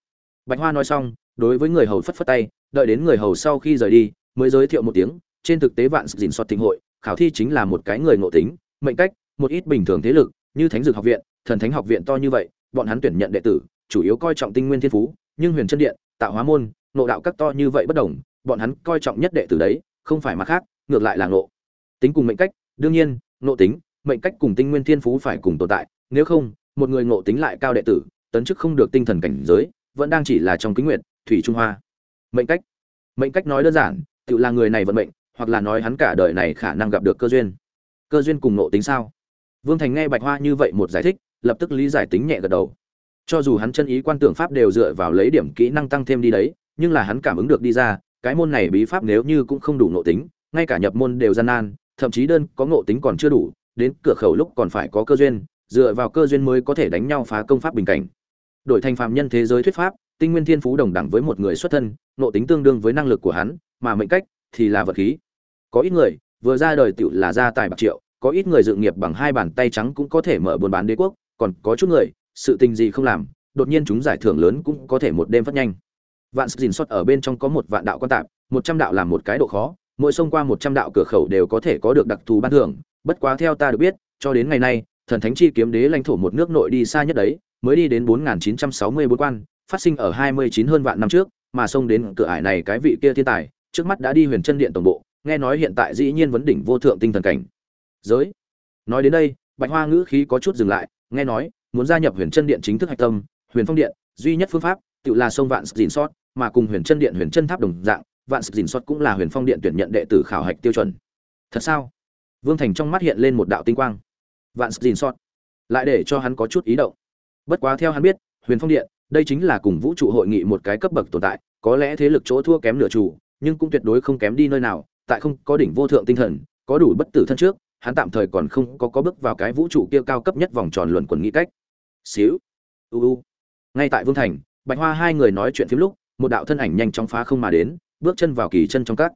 Bạch hoa nói xong, đối với người hầu phất phất tay, đợi đến người hầu sau khi rời đi, mới giới thiệu một tiếng, trên thực tế vạn sự dình sọt thịnh hội, khảo thi chính là một cái người ngộ tính, mệnh cách, một ít bình thường thế lực, như thánh dược học viện, thần thánh học viện to như vậy, bọn hắn tuyển nhận đệ tử, chủ yếu coi trọng tinh nguyên thiên phú, nhưng huyền chân điện, tạo hóa môn nộ đạo các to như vậy bất đồng, bọn hắn coi trọng nhất đệ tử đấy, không phải mặt khác, ngược lại là nộ tính cùng mệnh cách, đương nhiên nộ tính, mệnh cách cùng tinh nguyên thiên phú phải cùng tồn tại, nếu không, một người ngộ tính lại cao đệ tử, tấn chức không được tinh thần cảnh giới, vẫn đang chỉ là trong kính nguyện thủy trung hoa. Mệnh cách. Mệnh cách nói đơn giản, tự là người này vận mệnh, hoặc là nói hắn cả đời này khả năng gặp được cơ duyên. Cơ duyên cùng nộ tính sao? Vương thành nghe bạch hoa như vậy một giải thích, lập tức lý giải tính nhẹ gật đầu. Cho dù hắn chân ý quan tưởng pháp đều dựa vào lấy điểm kỹ năng tăng thêm đi đấy nhưng là hắn cảm ứng được đi ra, cái môn này bí pháp nếu như cũng không đủ nộ tính, ngay cả nhập môn đều gian nan, thậm chí đơn có ngộ tính còn chưa đủ, đến cửa khẩu lúc còn phải có cơ duyên, dựa vào cơ duyên mới có thể đánh nhau phá công pháp bình cảnh. Đổi thành phạm nhân thế giới thuyết pháp, tinh nguyên thiên phú đồng đẳng với một người xuất thân nộ tính tương đương với năng lực của hắn, mà mệnh cách thì là vật khí. Có ít người, vừa ra đời tiểu là gia tài bạc triệu, có ít người dự nghiệp bằng hai bàn tay trắng cũng có thể mở buôn bán đế quốc, còn có chút người, sự tình gì không làm, đột nhiên chúng giải thưởng lớn cũng có thể một đêm phát nhanh vạn sức dình xuất ở bên trong có một vạn đạo quan tạp, một trăm đạo làm một cái độ khó, mỗi xông qua một trăm đạo cửa khẩu đều có thể có được đặc thù ban thưởng. Bất quá theo ta được biết, cho đến ngày nay, thần thánh chi kiếm đế lãnh thổ một nước nội đi xa nhất đấy, mới đi đến bốn nghìn chín trăm sáu mươi bốn quan, phát sinh ở hai mươi chín hơn vạn năm trước, mà xông đến cửa ải này cái vị kia thiên tài, trước mắt đã đi huyền chân điện tổng bộ, nghe nói hiện tại dĩ nhiên vấn đỉnh vô thượng tinh thần cảnh. Giới. Nói đến đây, bạch hoa ngữ khí có chút dừng lại, nghe nói, muốn gia nhập huyền chân điện chính thức hạch tâm, huyền phong điện, duy nhất phương pháp, tự là sông vạn dìn sót mà cùng huyền chân điện huyền chân tháp đồng dạng, vạn sự dình xuất cũng là huyền phong điện tuyển nhận đệ tử khảo hạch tiêu chuẩn. Thật sao? Vương thành trong mắt hiện lên một đạo tinh quang. Vạn sự dình xuất lại để cho hắn có chút ý động. Bất quá theo hắn biết, huyền phong điện, đây chính là cùng vũ trụ hội nghị một cái cấp bậc tồn tại, có lẽ thế lực chỗ thua kém nửa chủ, nhưng cũng tuyệt đối không kém đi nơi nào, tại không có đỉnh vô thượng tinh thần, có đủ bất tử thân trước, hắn tạm thời còn không có có bước vào cái vũ trụ kia cao cấp nhất vòng tròn luận quần nghĩ cách. Xíu. U u. Ngay tại vương thành, bạch hoa hai người nói chuyện phim lúc một đạo thân ảnh nhanh chóng phá không mà đến, bước chân vào kỳ chân trong các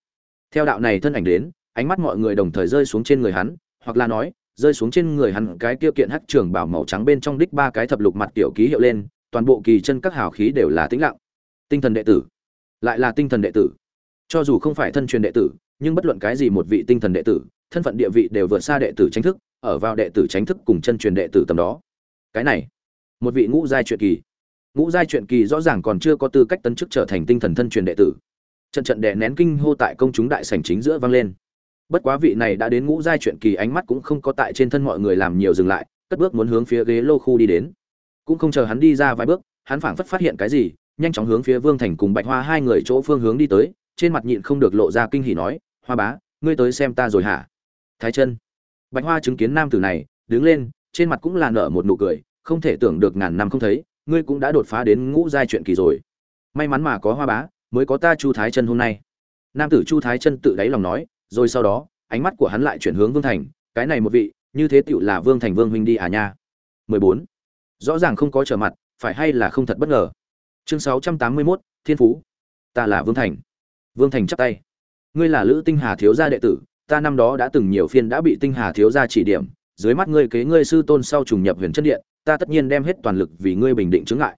theo đạo này thân ảnh đến, ánh mắt mọi người đồng thời rơi xuống trên người hắn, hoặc là nói, rơi xuống trên người hắn cái kia kiện hắc trường bảo màu trắng bên trong đích ba cái thập lục mặt tiểu ký hiệu lên, toàn bộ kỳ chân các hào khí đều là tĩnh lặng. Tinh thần đệ tử. Lại là tinh thần đệ tử. Cho dù không phải thân truyền đệ tử, nhưng bất luận cái gì một vị tinh thần đệ tử, thân phận địa vị đều vượt xa đệ tử chính thức, ở vào đệ tử chính thức cùng chân truyền đệ tử tầm đó. Cái này, một vị ngũ giai truyện kỳ ngũ giai truyện kỳ rõ ràng còn chưa có tư cách tấn chức trở thành tinh thần thân truyền đệ tử. Trận trận đè nén kinh hô tại công chúng đại sảnh chính giữa vang lên. Bất quá vị này đã đến ngũ giai truyện kỳ ánh mắt cũng không có tại trên thân mọi người làm nhiều dừng lại, cất bước muốn hướng phía ghế lô khu đi đến. Cũng không chờ hắn đi ra vài bước, hắn phảng phất phát hiện cái gì, nhanh chóng hướng phía vương thành cùng bạch hoa hai người chỗ phương hướng đi tới, trên mặt nhịn không được lộ ra kinh hỉ nói, hoa bá, ngươi tới xem ta rồi hả? Thái chân. Bạch hoa chứng kiến nam tử này, đứng lên, trên mặt cũng là nở một nụ cười, không thể tưởng được ngàn năm không thấy ngươi cũng đã đột phá đến ngũ giai chuyện kỳ rồi. May mắn mà có hoa bá mới có ta chu thái chân hôm nay. Nam tử chu thái chân tự đáy lòng nói rồi sau đó ánh mắt của hắn lại chuyển hướng vương thành cái này một vị như thế tựu là vương thành vương huynh đi à nha. 14. rõ ràng không có trở mặt phải hay là không thật bất ngờ. Chương 681, thiên phú. Ta là vương thành. Vương thành chắp tay. Ngươi là lữ tinh hà thiếu gia đệ tử ta năm đó đã từng nhiều phiên đã bị tinh hà thiếu gia chỉ điểm dưới mắt ngươi kế ngươi sư tôn sau trùng nhập huyền chân điện ta tất nhiên đem hết toàn lực vì ngươi bình định chứng ngại.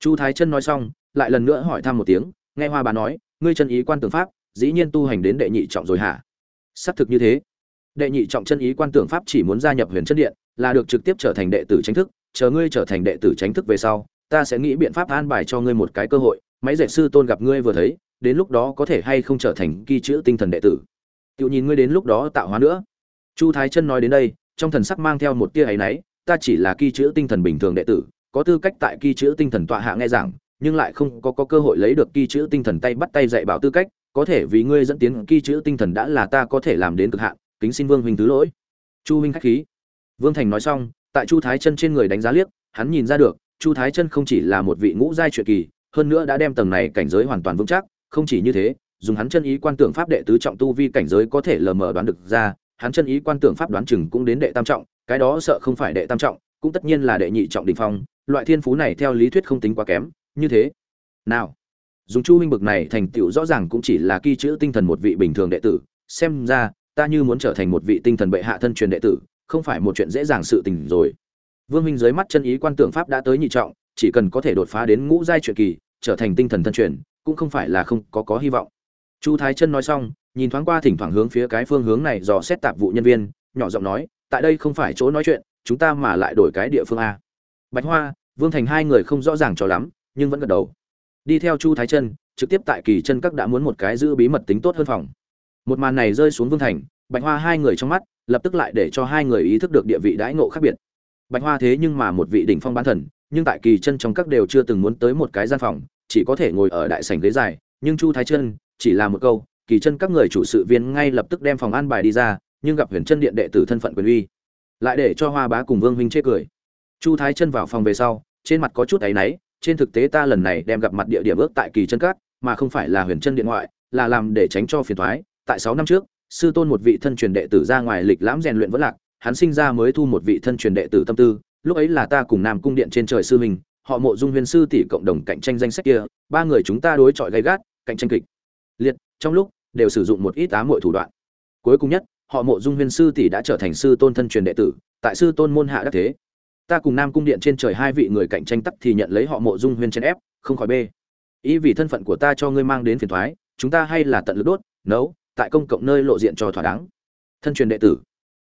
Chu thái chân nói xong, lại lần nữa hỏi thăm một tiếng, nghe hoa bà nói, ngươi chân ý quan tưởng pháp, dĩ nhiên tu hành đến đệ nhị trọng rồi hả? Xác thực như thế. Đệ nhị trọng chân ý quan tưởng pháp chỉ muốn gia nhập huyền chân điện, là được trực tiếp trở thành đệ tử chính thức, chờ ngươi trở thành đệ tử chính thức về sau, ta sẽ nghĩ biện pháp an bài cho ngươi một cái cơ hội, máy dạy sư tôn gặp ngươi vừa thấy, đến lúc đó có thể hay không trở thành ghi chữ tinh thần đệ tử. Tự nhìn ngươi đến lúc đó tạo hóa nữa. Chu thái chân nói đến đây, trong thần sắc mang theo một tia áy náy ta chỉ là kỳ chữ tinh thần bình thường đệ tử có tư cách tại kỳ chữ tinh thần tọa hạ nghe giảng nhưng lại không có, có cơ hội lấy được kỳ chữ tinh thần tay bắt tay dạy bảo tư cách có thể vì ngươi dẫn tiến kỳ chữ tinh thần đã là ta có thể làm đến cực hạn kính xin vương huynh thứ lỗi. Chu huynh khách khí. Vương thành nói xong tại chu thái chân trên người đánh giá liếc hắn nhìn ra được chu thái chân không chỉ là một vị ngũ giai truyện kỳ hơn nữa đã đem tầng này cảnh giới hoàn toàn vững chắc không chỉ như thế dùng hắn chân ý quan tưởng pháp đệ tứ trọng tu vi cảnh giới có thể lờ mờ đoán được ra hắn chân ý quan tưởng pháp đoán chừng cũng đến đệ tam trọng cái đó sợ không phải đệ tam trọng, cũng tất nhiên là đệ nhị trọng đỉnh phong, loại thiên phú này theo lý thuyết không tính quá kém, như thế. Nào, dùng chu minh bực này thành tựu rõ ràng cũng chỉ là ghi chữ tinh thần một vị bình thường đệ tử, xem ra, ta như muốn trở thành một vị tinh thần bệ hạ thân truyền đệ tử, không phải một chuyện dễ dàng sự tình rồi. Vương minh dưới mắt chân ý quan tưởng pháp đã tới nhị trọng, chỉ cần có thể đột phá đến ngũ giai truyền kỳ, trở thành tinh thần thân truyền, cũng không phải là không có có hy vọng. Chu thái chân nói xong, nhìn thoáng qua thỉnh thoảng hướng phía cái phương hướng này dò xét tạp vụ nhân viên, nhỏ giọng nói tại đây không phải chỗ nói chuyện, chúng ta mà lại đổi cái địa phương a. Bạch hoa, vương thành hai người không rõ ràng cho lắm, nhưng vẫn gật đầu. Đi theo chu thái chân, trực tiếp tại kỳ chân các đã muốn một cái giữ bí mật tính tốt hơn phòng. Một màn này rơi xuống vương thành, bạch hoa hai người trong mắt, lập tức lại để cho hai người ý thức được địa vị đãi ngộ khác biệt. Bạch hoa thế nhưng mà một vị đỉnh phong bán thần, nhưng tại kỳ chân trong các đều chưa từng muốn tới một cái gian phòng, chỉ có thể ngồi ở đại sảnh ghế dài, nhưng chu thái chân chỉ là một câu, kỳ chân các người chủ sự viên ngay lập tức đem phòng an bài đi ra nhưng gặp huyền chân điện đệ tử thân phận quyền uy, lại để cho hoa bá cùng vương huynh chê cười. Chu thái chân vào phòng về sau, trên mặt có chút áy náy, trên thực tế ta lần này đem gặp mặt địa điểm ước tại kỳ chân cát mà không phải là huyền chân điện ngoại, là làm để tránh cho phiền thoái tại sáu năm trước, sư tôn một vị thân truyền đệ tử ra ngoài lịch lãm rèn luyện vẫn lạc, hắn sinh ra mới thu một vị thân truyền đệ tử tâm tư, lúc ấy là ta cùng nam cung điện trên trời sư mình họ mộ dung huyền sư tỷ cộng đồng cạnh tranh danh sách kia, ba người chúng ta đối chọi gay gắt, cạnh tranh kịch, liệt, trong lúc đều sử dụng một ít á mọi thủ đoạn. Cuối cùng nhất họ mộ dung huyền sư tỷ đã trở thành sư tôn thân truyền đệ tử, tại sư tôn môn hạ đắc thế. Ta cùng nam cung điện trên trời hai vị người cạnh tranh tắc thì nhận lấy họ mộ dung huyền trên ép, không khỏi bê. Ý vì thân phận của ta cho ngươi mang đến phiền thoái, chúng ta hay là tận lực đốt, nấu, tại công cộng nơi lộ diện cho thỏa đáng. Thân truyền đệ tử.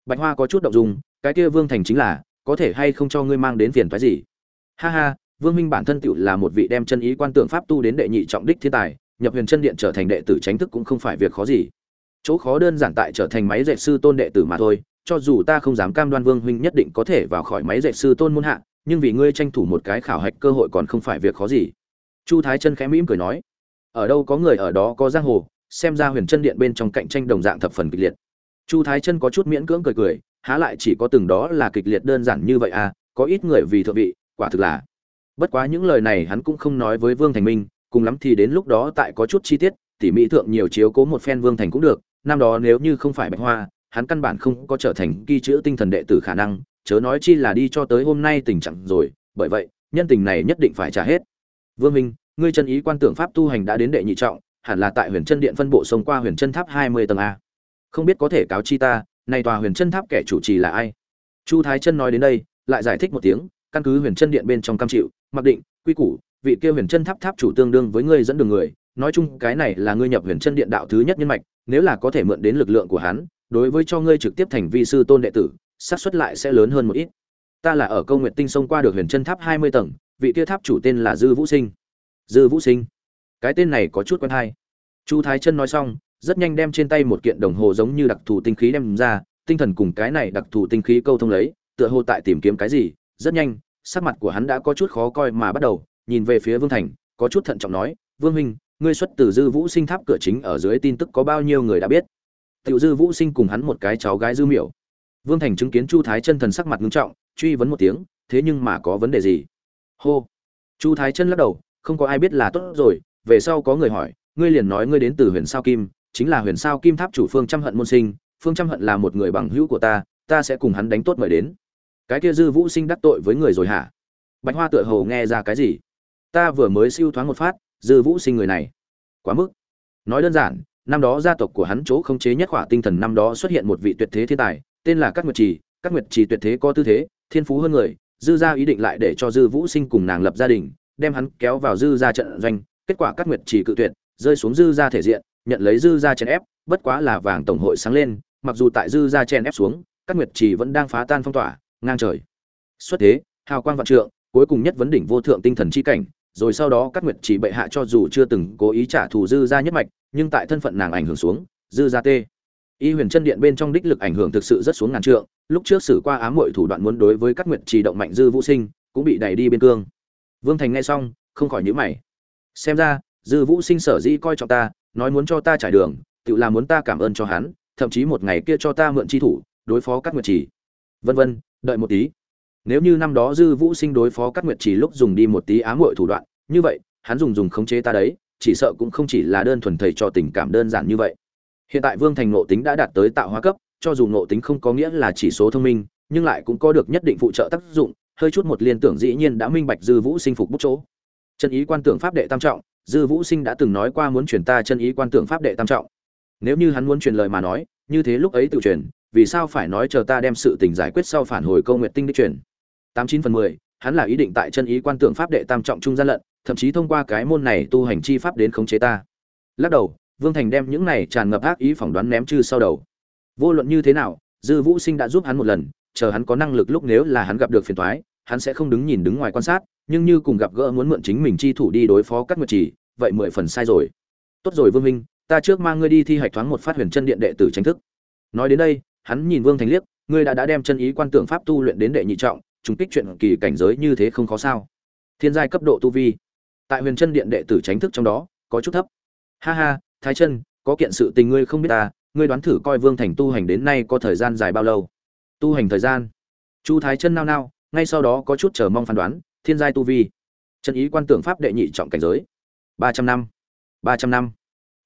Bạch hoa có chút động dung, cái kia vương thành chính là, có thể hay không cho ngươi mang đến phiền thoái gì? Ha ha, vương minh bản thân tựu là một vị đem chân ý quan tượng pháp tu đến đệ nhị trọng đích thiên tài, nhập huyền chân điện trở thành đệ tử tránh thức cũng không phải việc khó gì chỗ khó đơn giản tại trở thành máy dạy sư tôn đệ tử mà thôi, cho dù ta không dám cam đoan vương huynh nhất định có thể vào khỏi máy dạy sư tôn môn hạ, nhưng vì ngươi tranh thủ một cái khảo hạch cơ hội còn không phải việc khó gì. Chu thái chân khẽ mỉm cười nói, ở đâu có người ở đó có giang hồ, xem ra huyền chân điện bên trong cạnh tranh đồng dạng thập phần kịch liệt. Chu thái chân có chút miễn cưỡng cười cười, há lại chỉ có từng đó là kịch liệt đơn giản như vậy à có ít người vì thượng vị, quả thực là. Bất quá những lời này hắn cũng không nói với vương thành minh, cùng lắm thì đến lúc đó tại có chút chi tiết, tỉ mỹ thượng nhiều chiếu cố một phen vương thành cũng được năm đó nếu như không phải bạch hoa, hắn căn bản không có trở thành ghi chữ tinh thần đệ tử khả năng, chớ nói chi là đi cho tới hôm nay tình trạng rồi, bởi vậy, nhân tình này nhất định phải trả hết. Vương minh, ngươi chân ý quan tưởng pháp tu hành đã đến đệ nhị trọng, hẳn là tại huyền chân điện phân bộ sông qua huyền chân tháp hai mươi tầng a. Không biết có thể cáo chi ta nay tòa huyền chân tháp kẻ chủ trì là ai? Chu thái chân nói đến đây, lại giải thích một tiếng, căn cứ huyền chân điện bên trong cam chịu, mặc định, quy củ, vị kia huyền chân tháp tháp chủ tương đương với ngươi dẫn đường người, nói chung cái này là ngươi nhập huyền chân điện đạo thứ nhất nhân mạch nếu là có thể mượn đến lực lượng của hắn, đối với cho ngươi trực tiếp thành vi sư tôn đệ tử, xác suất lại sẽ lớn hơn một ít. Ta là ở câu Nguyệt tinh sông qua được huyền chân tháp hai mươi tầng, vị kia tháp chủ tên là dư vũ sinh. Dư vũ sinh. Cái tên này có chút quen hay. Chu thái chân nói xong, rất nhanh đem trên tay một kiện đồng hồ giống như đặc thù tinh khí đem ra, tinh thần cùng cái này đặc thù tinh khí câu thông lấy, tựa hồ tại tìm kiếm cái gì. Rất nhanh, sắc mặt của hắn đã có chút khó coi mà bắt đầu, nhìn về phía vương thành, có chút thận trọng nói, vương huynh ngươi xuất từ dư vũ sinh tháp cửa chính ở dưới tin tức có bao nhiêu người đã biết. Tiểu dư vũ sinh cùng hắn một cái cháu gái dư miểu. Vương thành chứng kiến chu thái chân thần sắc mặt ngưng trọng, truy vấn một tiếng, thế nhưng mà có vấn đề gì? Hô. Chu thái chân lắc đầu, không có ai biết là tốt rồi, về sau có người hỏi, ngươi liền nói ngươi đến từ huyền sao kim, chính là huyền sao kim tháp chủ phương trăm hận môn sinh, phương trăm hận là một người bằng hữu của ta ta sẽ cùng hắn đánh tốt mời đến. Cái kia dư vũ sinh đắc tội với người rồi hả? Bạch hoa tựa hồ nghe ra cái gì? Ta vừa mới siêu thoáng một phát dư vũ sinh người này. Quá mức. Nói đơn giản, năm đó gia tộc của hắn chỗ không chế nhất khỏa tinh thần năm đó xuất hiện một vị tuyệt thế thiên tài, tên là các nguyệt trì. Các nguyệt trì tuyệt thế có tư thế, thiên phú hơn người, dư gia ý định lại để cho dư vũ sinh cùng nàng lập gia đình, đem hắn kéo vào dư gia trận doanh. Kết quả các nguyệt trì cự tuyệt, rơi xuống dư gia thể diện, nhận lấy dư gia chèn ép, bất quá là vàng tổng hội sáng lên, mặc dù tại dư gia chèn ép xuống các nguyệt trì vẫn đang phá tan phong tỏa, ngang trời. Xuất thế, hào quang vạn trượng, cuối cùng nhất vấn đỉnh vô thượng tinh thần chi cảnh rồi sau đó các nguyệt Chỉ bệ hạ cho dù chưa từng cố ý trả thù dư gia nhất mạch, nhưng tại thân phận nàng ảnh hưởng xuống, dư gia tê. Y huyền chân điện bên trong đích lực ảnh hưởng thực sự rất xuống ngàn trượng, lúc trước xử qua ám muội thủ đoạn muốn đối với các nguyệt trì động mạnh dư vũ sinh, cũng bị đẩy đi biên cương. Vương thành nghe xong, không khỏi nhíu mày. Xem ra, dư vũ sinh sở dĩ coi trọng ta, nói muốn cho ta trải đường, tự là muốn ta cảm ơn cho hắn, thậm chí một ngày kia cho ta mượn chi thủ, đối phó các nguyệt trì vân vân, đợi một tí nếu như năm đó dư vũ sinh đối phó các nguyệt chỉ lúc dùng đi một tí ám muội thủ đoạn, như vậy, hắn dùng dùng khống chế ta đấy, chỉ sợ cũng không chỉ là đơn thuần thầy cho tình cảm đơn giản như vậy. Hiện tại vương thành nộ tính đã đạt tới tạo hóa cấp, cho dù nộ tính không có nghĩa là chỉ số thông minh, nhưng lại cũng có được nhất định phụ trợ tác dụng, hơi chút một liên tưởng dĩ nhiên đã minh bạch dư vũ sinh phục bút chỗ. Chân ý quan tưởng pháp đệ tam trọng, dư vũ sinh đã từng nói qua muốn truyền ta chân ý quan tưởng pháp đệ tam trọng. Nếu như hắn muốn truyền lời mà nói, như thế lúc ấy tự truyền, vì sao phải nói chờ ta đem sự tình giải quyết sau phản hồi câu nguyện tinh đích truyền? Tám chín phần mười, hắn là ý định tại chân ý quan tưởng pháp đệ tam trọng trung gian lận, thậm chí thông qua cái môn này tu hành chi pháp đến khống chế ta. Lắc đầu, vương thành đem những này tràn ngập ác ý phỏng đoán ném chư sau đầu. Vô luận như thế nào, dư vũ sinh đã giúp hắn một lần, chờ hắn có năng lực lúc nếu là hắn gặp được phiền toái, hắn sẽ không đứng nhìn đứng ngoài quan sát, nhưng như cùng gặp gỡ muốn mượn chính mình chi thủ đi đối phó các nguyệt trì, vậy mười phần sai rồi. Tốt rồi vương minh, ta trước mang ngươi đi thi hạch thoáng một phát huyền chân điện đệ tử tranh thức. Nói đến đây, hắn nhìn vương thành liếc, ngươi đã đã đem chân ý quan tưởng pháp tu luyện đến đệ nhị trọng trùng kích chuyện kỳ cảnh giới như thế không khó sao. Thiên giai cấp độ tu vi, tại huyền chân điện đệ tử tránh thức trong đó, có chút thấp. Ha ha, thái chân, có kiện sự tình ngươi không biết ta, ngươi đoán thử coi vương thành tu hành đến nay có thời gian dài bao lâu? Tu hành thời gian. Chu thái chân nao nao, ngay sau đó có chút chờ mong phán đoán, thiên giai tu vi. Chân ý quan tưởng pháp đệ nhị trọng cảnh giới. Ba trăm năm. Ba trăm năm.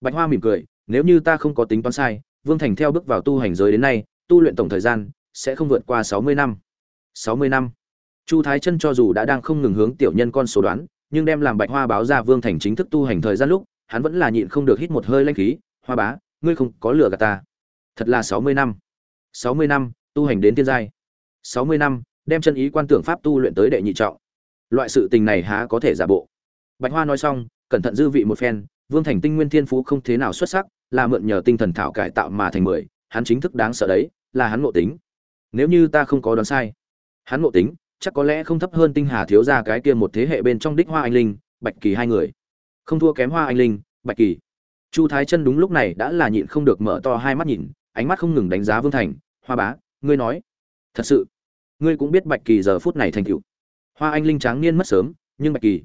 Bạch hoa mỉm cười, nếu như ta không có tính toán sai, vương thành theo bước vào tu hành giới đến nay, tu luyện tổng thời gian sẽ không vượt qua sáu mươi năm sáu mươi năm. Chu thái chân cho dù đã đang không ngừng hướng tiểu nhân con số đoán, nhưng đem làm bạch hoa báo ra vương thành chính thức tu hành thời gian lúc, hắn vẫn là nhịn không được hít một hơi lanh khí, hoa bá, ngươi không có lừa gạt ta. Thật là sáu mươi năm. Sáu mươi năm, tu hành đến tiên giai. Sáu mươi năm, đem chân ý quan tưởng pháp tu luyện tới đệ nhị trọng. Loại sự tình này há có thể giả bộ. Bạch hoa nói xong, cẩn thận dư vị một phen, vương thành tinh nguyên thiên phú không thế nào xuất sắc, là mượn nhờ tinh thần thảo cải tạo mà thành mười, hắn chính thức đáng sợ đấy, là hắn ngộ tính. Nếu như ta không có đoán sai hắn ngộ tính, chắc có lẽ không thấp hơn tinh hà thiếu ra cái kia một thế hệ bên trong đích hoa anh linh, bạch kỳ hai người. Không thua kém hoa anh linh, bạch kỳ. Chu thái chân đúng lúc này đã là nhịn không được mở to hai mắt nhìn, ánh mắt không ngừng đánh giá vương thành. Hoa bá, ngươi nói. Thật sự, ngươi cũng biết bạch kỳ giờ phút này thành cựu hoa anh linh tráng niên mất sớm, nhưng bạch kỳ,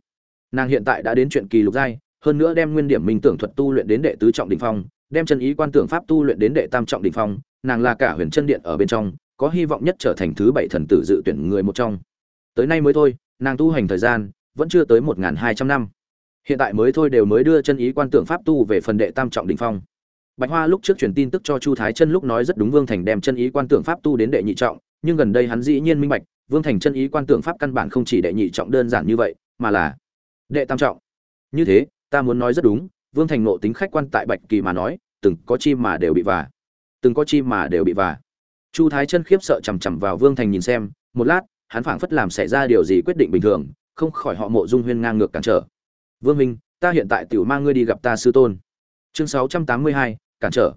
nàng hiện tại đã đến chuyện kỳ lục giai, hơn nữa đem nguyên điểm minh tưởng thuật tu luyện đến đệ tứ trọng đỉnh phong, đem chân ý quan tưởng pháp tu luyện đến đệ tam trọng đỉnh phong, nàng là cả huyền chân điện ở bên trong có hy vọng nhất trở thành thứ bảy thần tử dự tuyển người một trong. Tới nay mới thôi, nàng tu hành thời gian vẫn chưa tới một hai trăm năm. Hiện tại mới thôi đều mới đưa chân ý quan tưởng pháp tu về phần đệ tam trọng đỉnh phong. Bạch hoa lúc trước truyền tin tức cho chu thái chân lúc nói rất đúng vương thành đem chân ý quan tưởng pháp tu đến đệ nhị trọng, nhưng gần đây hắn dĩ nhiên minh bạch, vương thành chân ý quan tưởng pháp căn bản không chỉ đệ nhị trọng đơn giản như vậy, mà là đệ tam trọng. Như thế, ta muốn nói rất đúng, vương thành nộ tính khách quan tại bạch kỳ mà nói, từng có chi mà đều bị vả. Từng có chi mà đều bị vả chu thái chân khiếp sợ chằm chằm vào vương thành nhìn xem, một lát, hắn phảng phất làm xảy ra điều gì quyết định bình thường, không khỏi họ mộ dung huyên ngang ngược cản trở. Vương minh, ta hiện tại tiểu mang ngươi đi gặp ta sư tôn. Chương sáu trăm tám mươi hai, cản trở.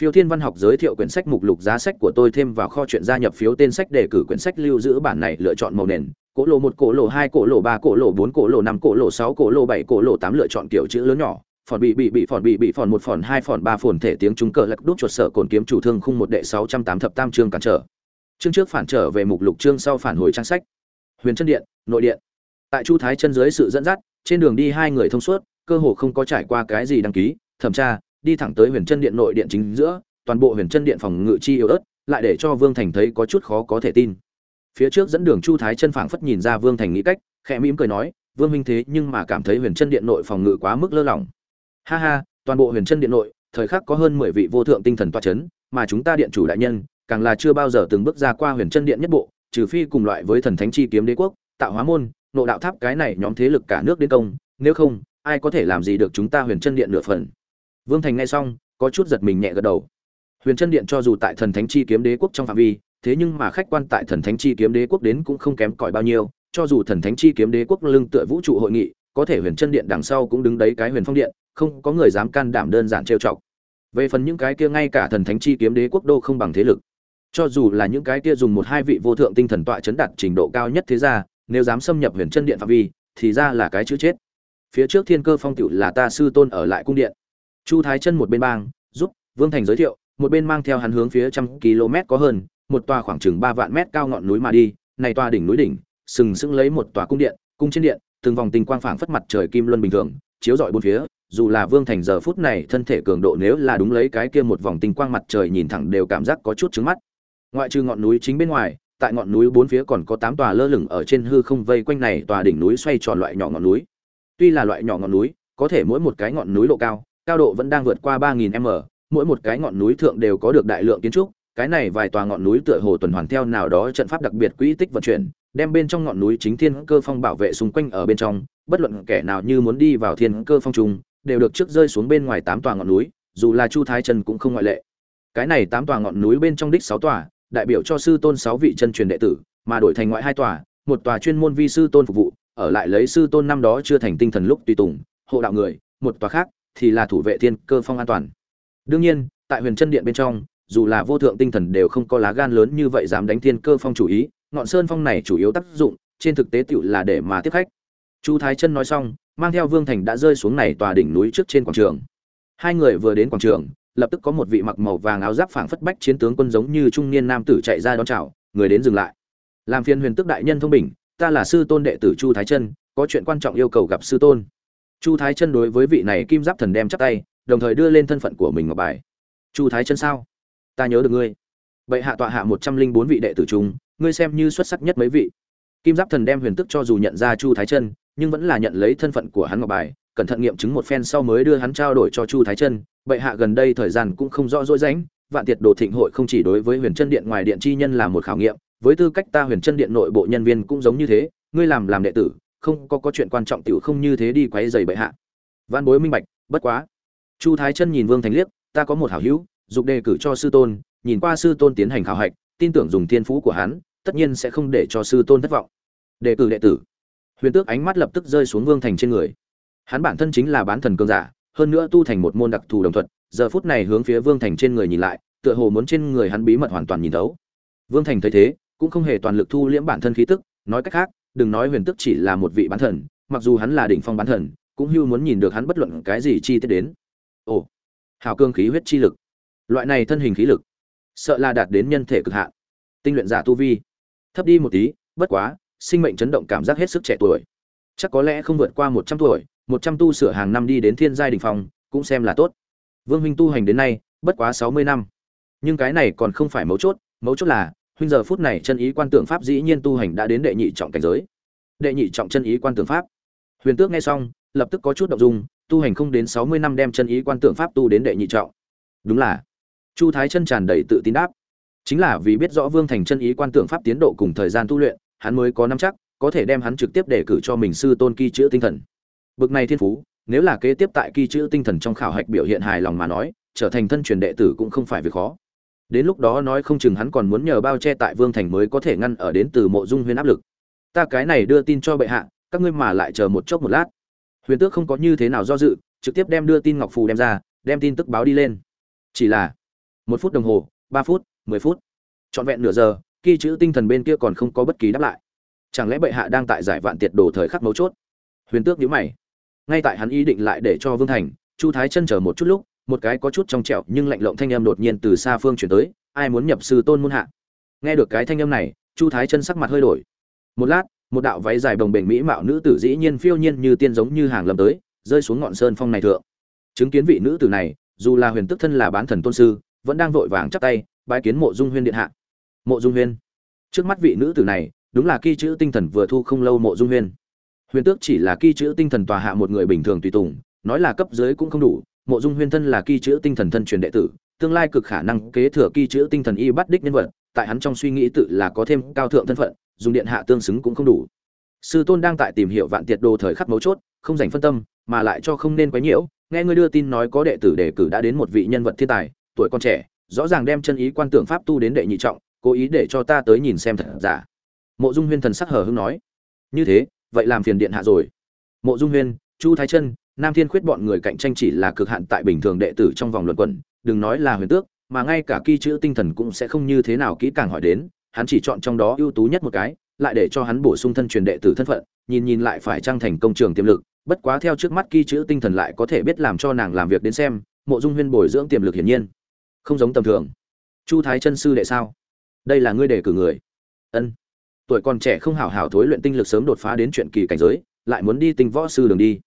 Phiêu thiên văn học giới thiệu quyển sách mục lục giá sách của tôi thêm vào kho chuyện gia nhập phiếu tên sách để cử quyển sách lưu giữ bản này lựa chọn màu nền. Cổ lộ một, cổ lộ hai, cổ lộ ba, cổ lộ bốn, cổ lộ năm, cổ lộ sáu, cổ lộ bảy, cổ lộ tám lựa chọn kiểu chữ lớn nhỏ phòn bị bị bị phòn bị bị phòn một phòn hai phòn ba phồn thể tiếng chúng cờ lật đúc chuột sở cồn kiếm chủ thương khung một đệ sáu trăm tám thập tam chương cản trở. Chương trước phản trở về mục lục chương sau phản hồi trang sách. Huyền chân điện, nội điện. Tại chu thái chân dưới sự dẫn dắt, trên đường đi hai người thông suốt, cơ hồ không có trải qua cái gì đăng ký, thẩm tra, đi thẳng tới huyền chân điện nội điện chính giữa, toàn bộ huyền chân điện phòng ngự chi yếu ớt, lại để cho vương thành thấy có chút khó có thể tin. Phía trước dẫn đường chu thái chân phảng phất nhìn ra vương thành nghĩ cách, khẽ mỉm cười nói, vương minh thế nhưng mà cảm thấy huyền chân điện nội phòng ngự quá mức lơ lỏng ha ha, toàn bộ huyền chân điện nội, thời khắc có hơn mười vị vô thượng tinh thần toa c h ấ n mà chúng ta điện chủ đại nhân, càng là chưa bao giờ từng bước ra qua huyền chân điện nhất bộ, trừ phi cùng loại với thần thánh chi kiếm đế quốc, tạo hóa môn, nộ đạo tháp cái này nhóm thế lực cả nước đến công, nếu không, ai có thể làm gì được chúng ta huyền chân điện nửa phần? Vương thành nghe xong, có chút giật mình nhẹ gật đầu. Huyền chân điện cho dù tại thần thánh chi kiếm đế quốc trong phạm vi, thế nhưng mà khách quan tại thần thánh chi kiếm đế quốc đến cũng không kém cỏi bao nhiêu, cho dù thần thánh chi kiếm đế quốc lưng tựa vũ trụ hội nghị có thể huyền chân điện đằng sau cũng đứng đấy cái huyền phong điện không có người dám can đảm đơn giản trêu chọc. Về phần những cái kia ngay cả thần thánh chi kiếm đế quốc đô không bằng thế lực. Cho dù là những cái kia dùng một hai vị vô thượng tinh thần tọa chấn đạt trình độ cao nhất thế ra nếu dám xâm nhập huyền chân điện phạm vi, thì ra là cái chữ chết. Phía trước Thiên Cơ Phong tiểu là ta sư tôn ở lại cung điện. Chu Thái chân một bên bang, giúp Vương Thành giới thiệu, một bên mang theo hắn hướng phía trăm km có hơn, một tòa khoảng chừng ba vạn mét cao ngọn núi mà đi, này tòa đỉnh núi đỉnh, sừng sững lấy một tòa cung điện, cung trên điện, từng vòng tinh quang phảng phất mặt trời kim luân bình thường, chiếu rọi bốn phía, dù là Vương Thành giờ phút này thân thể cường độ nếu là đúng lấy cái kia một vòng tinh quang mặt trời nhìn thẳng đều cảm giác có chút trứng mắt. Ngoại trừ ngọn núi chính bên ngoài, tại ngọn núi bốn phía còn có tám tòa lơ lửng ở trên hư không vây quanh này tòa đỉnh núi xoay tròn loại nhỏ ngọn núi. Tuy là loại nhỏ ngọn núi, có thể mỗi một cái ngọn núi độ cao, cao độ vẫn đang vượt qua 3000m, mỗi một cái ngọn núi thượng đều có được đại lượng kiến trúc, cái này vài tòa ngọn núi tựa hồ tuần hoàn theo nào đó trận pháp đặc biệt quỹ tích vận chuyển, đem bên trong ngọn núi chính thiên cơ phong bảo vệ xung quanh ở bên trong, bất luận kẻ nào như muốn đi vào thiên cơ phong trùng, đều được trước rơi xuống bên ngoài tám tòa ngọn núi, dù là Chu Thái trần cũng không ngoại lệ. Cái này tám tòa ngọn núi bên trong đích sáu tòa, đại biểu cho sư tôn sáu vị chân truyền đệ tử, mà đổi thành ngoại hai tòa, một tòa chuyên môn vi sư tôn phục vụ, ở lại lấy sư tôn năm đó chưa thành tinh thần lúc tùy tùng, hộ đạo người, một tòa khác thì là thủ vệ thiên cơ phong an toàn. Đương nhiên, tại Huyền Chân Điện bên trong, dù là vô thượng tinh thần đều không có lá gan lớn như vậy dám đánh thiên cơ phong chủ ý, ngọn sơn phong này chủ yếu tác dụng, trên thực tế tiểu là để mà tiếp khách. Chu Thái Chân nói xong, mang theo Vương Thành đã rơi xuống này tòa đỉnh núi trước trên quảng trường. Hai người vừa đến quảng trường, lập tức có một vị mặc màu vàng áo giáp phảng phất bách chiến tướng quân giống như trung niên nam tử chạy ra đón chào, người đến dừng lại. Làm phiền huyền tức đại nhân thông bình, ta là sư tôn đệ tử Chu Thái Chân, có chuyện quan trọng yêu cầu gặp sư tôn. Chu Thái Chân đối với vị này kim giáp thần đem chắp tay, đồng thời đưa lên thân phận của mình ngọc bài. Chu Thái Chân sao? Ta nhớ được ngươi. Bệ hạ tọa hạ một trăm linh bốn vị đệ tử trung ngươi xem như xuất sắc nhất mấy vị. Kim Giáp Thần đem huyền tức cho dù nhận ra Chu Thái Chân, nhưng vẫn là nhận lấy thân phận của hắn ngọc bài cẩn thận nghiệm chứng một phen sau mới đưa hắn trao đổi cho chu thái chân. Bệ hạ gần đây thời gian cũng không rõ rỗi rãnh vạn tiệt đồ thịnh hội không chỉ đối với huyền chân điện ngoài điện chi nhân là một khảo nghiệm với tư cách ta huyền chân điện nội bộ nhân viên cũng giống như thế ngươi làm làm đệ tử không có có chuyện quan trọng tiểu không như thế đi quấy rầy bệ hạ. Văn bối minh bạch bất quá. Chu thái chân nhìn vương thành liếc ta có một hảo hữu dục đề cử cho sư tôn nhìn qua sư tôn tiến hành khảo hạch tin tưởng dùng thiên phú của hắn tất nhiên sẽ không để cho sư tôn thất vọng. Đề cử đệ tử. Huyền tước ánh mắt lập tức rơi xuống vương thành trên người. Hắn bản thân chính là bán thần cường giả, hơn nữa tu thành một môn đặc thù đồng thuận giờ phút này hướng phía vương thành trên người nhìn lại, tựa hồ muốn trên người hắn bí mật hoàn toàn nhìn thấu. Vương thành thấy thế, cũng không hề toàn lực thu liễm bản thân khí tức, nói cách khác, đừng nói huyền tức chỉ là một vị bán thần, mặc dù hắn là đỉnh phong bán thần, cũng hưu muốn nhìn được hắn bất luận cái gì chi tiết đến. Ồ, hào cương khí huyết chi lực. Loại này thân hình khí lực, sợ là đạt đến nhân thể cực hạn. Tinh luyện giả tu vi thấp đi một tí, bất quá, sinh mệnh chấn động cảm giác hết sức trẻ tuổi. Chắc có lẽ không vượt qua một trăm tuổi, một trăm tu sửa hàng năm đi đến thiên giai đình phong, cũng xem là tốt. Vương huynh tu hành đến nay, bất quá sáu mươi năm. Nhưng cái này còn không phải mấu chốt mấu chốt là, huynh giờ phút này chân ý quan tưởng pháp dĩ nhiên tu hành đã đến đệ nhị trọng cảnh giới. Đệ nhị trọng chân ý quan tưởng pháp. Huyền tước nghe xong, lập tức có chút động dung, tu hành không đến sáu mươi năm đem chân ý quan tưởng pháp tu đến đệ nhị trọng. Đúng là, chu thái chân tràn đầy tự tin đáp chính là vì biết rõ vương thành chân ý quan tưởng pháp tiến độ cùng thời gian tu luyện, hắn mới có năm chắc, có thể đem hắn trực tiếp đề cử cho mình sư tôn kỳ chữ tinh thần. Bực này thiên phú, nếu là kế tiếp tại kỳ chữ tinh thần trong khảo hạch biểu hiện hài lòng mà nói, trở thành thân truyền đệ tử cũng không phải việc khó. Đến lúc đó nói không chừng hắn còn muốn nhờ bao che tại vương thành mới có thể ngăn ở đến từ mộ dung huyên áp lực. Ta cái này đưa tin cho bệ hạ, các ngươi mà lại chờ một chốc một lát. Huyền tước không có như thế nào do dự, trực tiếp đem đưa tin ngọc phù đem ra, đem tin tức báo đi lên. Chỉ là một phút đồng hồ, ba phút mười phút. Trọn vẹn nửa giờ khi chữ tinh thần bên kia còn không có bất kỳ đáp lại. Chẳng lẽ bệ hạ đang tại giải vạn tiệt đồ thời khắc mấu chốt? Huyền tước nhíu mày. Ngay tại hắn ý định lại để cho vương thành, chu thái chân chờ một chút lúc, một cái có chút trong trẹo nhưng lạnh lộng thanh âm đột nhiên từ xa phương chuyển tới, ai muốn nhập sư tôn môn hạ? Nghe được cái thanh âm này, chu thái chân sắc mặt hơi đổi. Một lát, một đạo váy dài bồng bềnh mỹ mạo nữ tử dĩ nhiên phiêu nhiên như tiên giống như hàng lâm tới, rơi xuống ngọn sơn phong này thượng. Chứng kiến vị nữ tử này, dù là huyền tức thân là bán thần tôn sư, vẫn đang vội vàng chắp tay bái kiến mộ dung huyên điện hạ. Mộ dung huyên. Trước mắt vị nữ tử này, đúng là kỳ chữ tinh thần vừa thu không lâu mộ dung huyên. Huyền tước chỉ là kỳ chữ tinh thần tòa hạ một người bình thường tùy tùng, nói là cấp dưới cũng không đủ, mộ dung huyên thân là kỳ chữ tinh thần thân truyền đệ tử, tương lai cực khả năng kế thừa kỳ chữ tinh thần y bắt đích nhân vật, tại hắn trong suy nghĩ tự là có thêm cao thượng thân phận, dùng điện hạ tương xứng cũng không đủ. Sư tôn đang tại tìm hiểu vạn tiệt đồ thời khắc mấu chốt, không dành phân tâm, mà lại cho không nên quấy nhiễu, nghe ngươi đưa tin nói có đệ tử đề cử đã đến một vị nhân vật thiên tài, tuổi còn trẻ rõ ràng đem chân ý quan tưởng pháp tu đến đệ nhị trọng, cố ý để cho ta tới nhìn xem thật giả. Mộ dung huyên thần sắc hờ hững nói, như thế, vậy làm phiền điện hạ rồi. Mộ dung huyên, chu thái chân, nam thiên khuyết bọn người cạnh tranh chỉ là cực hạn tại bình thường đệ tử trong vòng luận quẩn, đừng nói là huyền tước, mà ngay cả kỳ chữ tinh thần cũng sẽ không như thế nào kỹ càng hỏi đến, hắn chỉ chọn trong đó ưu tú nhất một cái, lại để cho hắn bổ sung thân truyền đệ tử thân phận, nhìn nhìn lại phải trang thành công trường tiềm lực, bất quá theo trước mắt kỳ chữ tinh thần lại có thể biết làm cho nàng làm việc đến xem, mộ dung huyên bồi dưỡng tiềm lực hiển nhiên không giống tầm thường. Chu thái chân sư đệ sao? Đây là ngươi đề cử người. Ân. Tuổi còn trẻ không hảo hảo thối luyện tinh lực sớm đột phá đến chuyện kỳ cảnh giới, lại muốn đi tinh võ sư đường đi.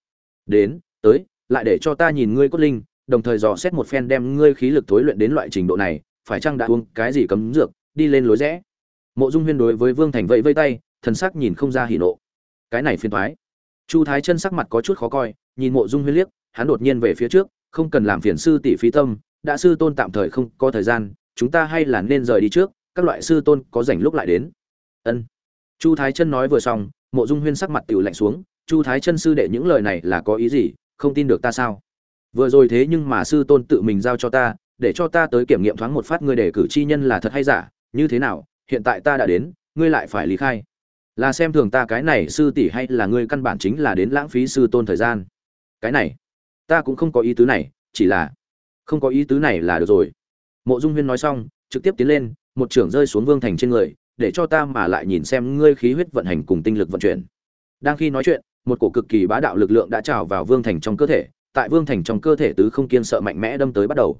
Đến, tới, lại để cho ta nhìn ngươi cốt linh, đồng thời dò xét một phen đem ngươi khí lực thối luyện đến loại trình độ này, phải chăng đã uống cái gì cấm dược, đi lên lối rẽ? Mộ dung huyên đối với vương thành vẫy vây tay, thần sắc nhìn không ra hỉ nộ. Cái này phiền thoái chu thái chân sắc mặt có chút khó coi, nhìn mộ dung huyên liếc, hắn đột nhiên về phía trước, không cần làm phiền sư tỷ phí tâm đã sư tôn tạm thời không có thời gian, chúng ta hay là nên rời đi trước, các loại sư tôn có rảnh lúc lại đến. Ân. Chu thái chân nói vừa xong, mộ dung huyên sắc mặt tiểu lạnh xuống, chu thái chân sư đệ, những lời này là có ý gì? Không tin được ta sao? Vừa rồi thế nhưng mà sư tôn tự mình giao cho ta, để cho ta tới kiểm nghiệm thoáng một phát ngươi để cử chi nhân là thật hay giả, như thế nào, hiện tại ta đã đến, ngươi lại phải lý khai. Là xem thường ta cái này sư tỷ hay là ngươi căn bản chính là đến lãng phí sư tôn thời gian. Cái này, ta cũng không có ý tứ này, chỉ là không có ý tứ này là được rồi. Mộ dung huyên nói xong, trực tiếp tiến lên, một trưởng rơi xuống vương thành trên người, để cho ta mà lại nhìn xem ngươi khí huyết vận hành cùng tinh lực vận chuyển. Đang khi nói chuyện, một cổ cực kỳ bá đạo lực lượng đã trào vào vương thành trong cơ thể, tại vương thành trong cơ thể tứ không kiên sợ mạnh mẽ đâm tới bắt đầu.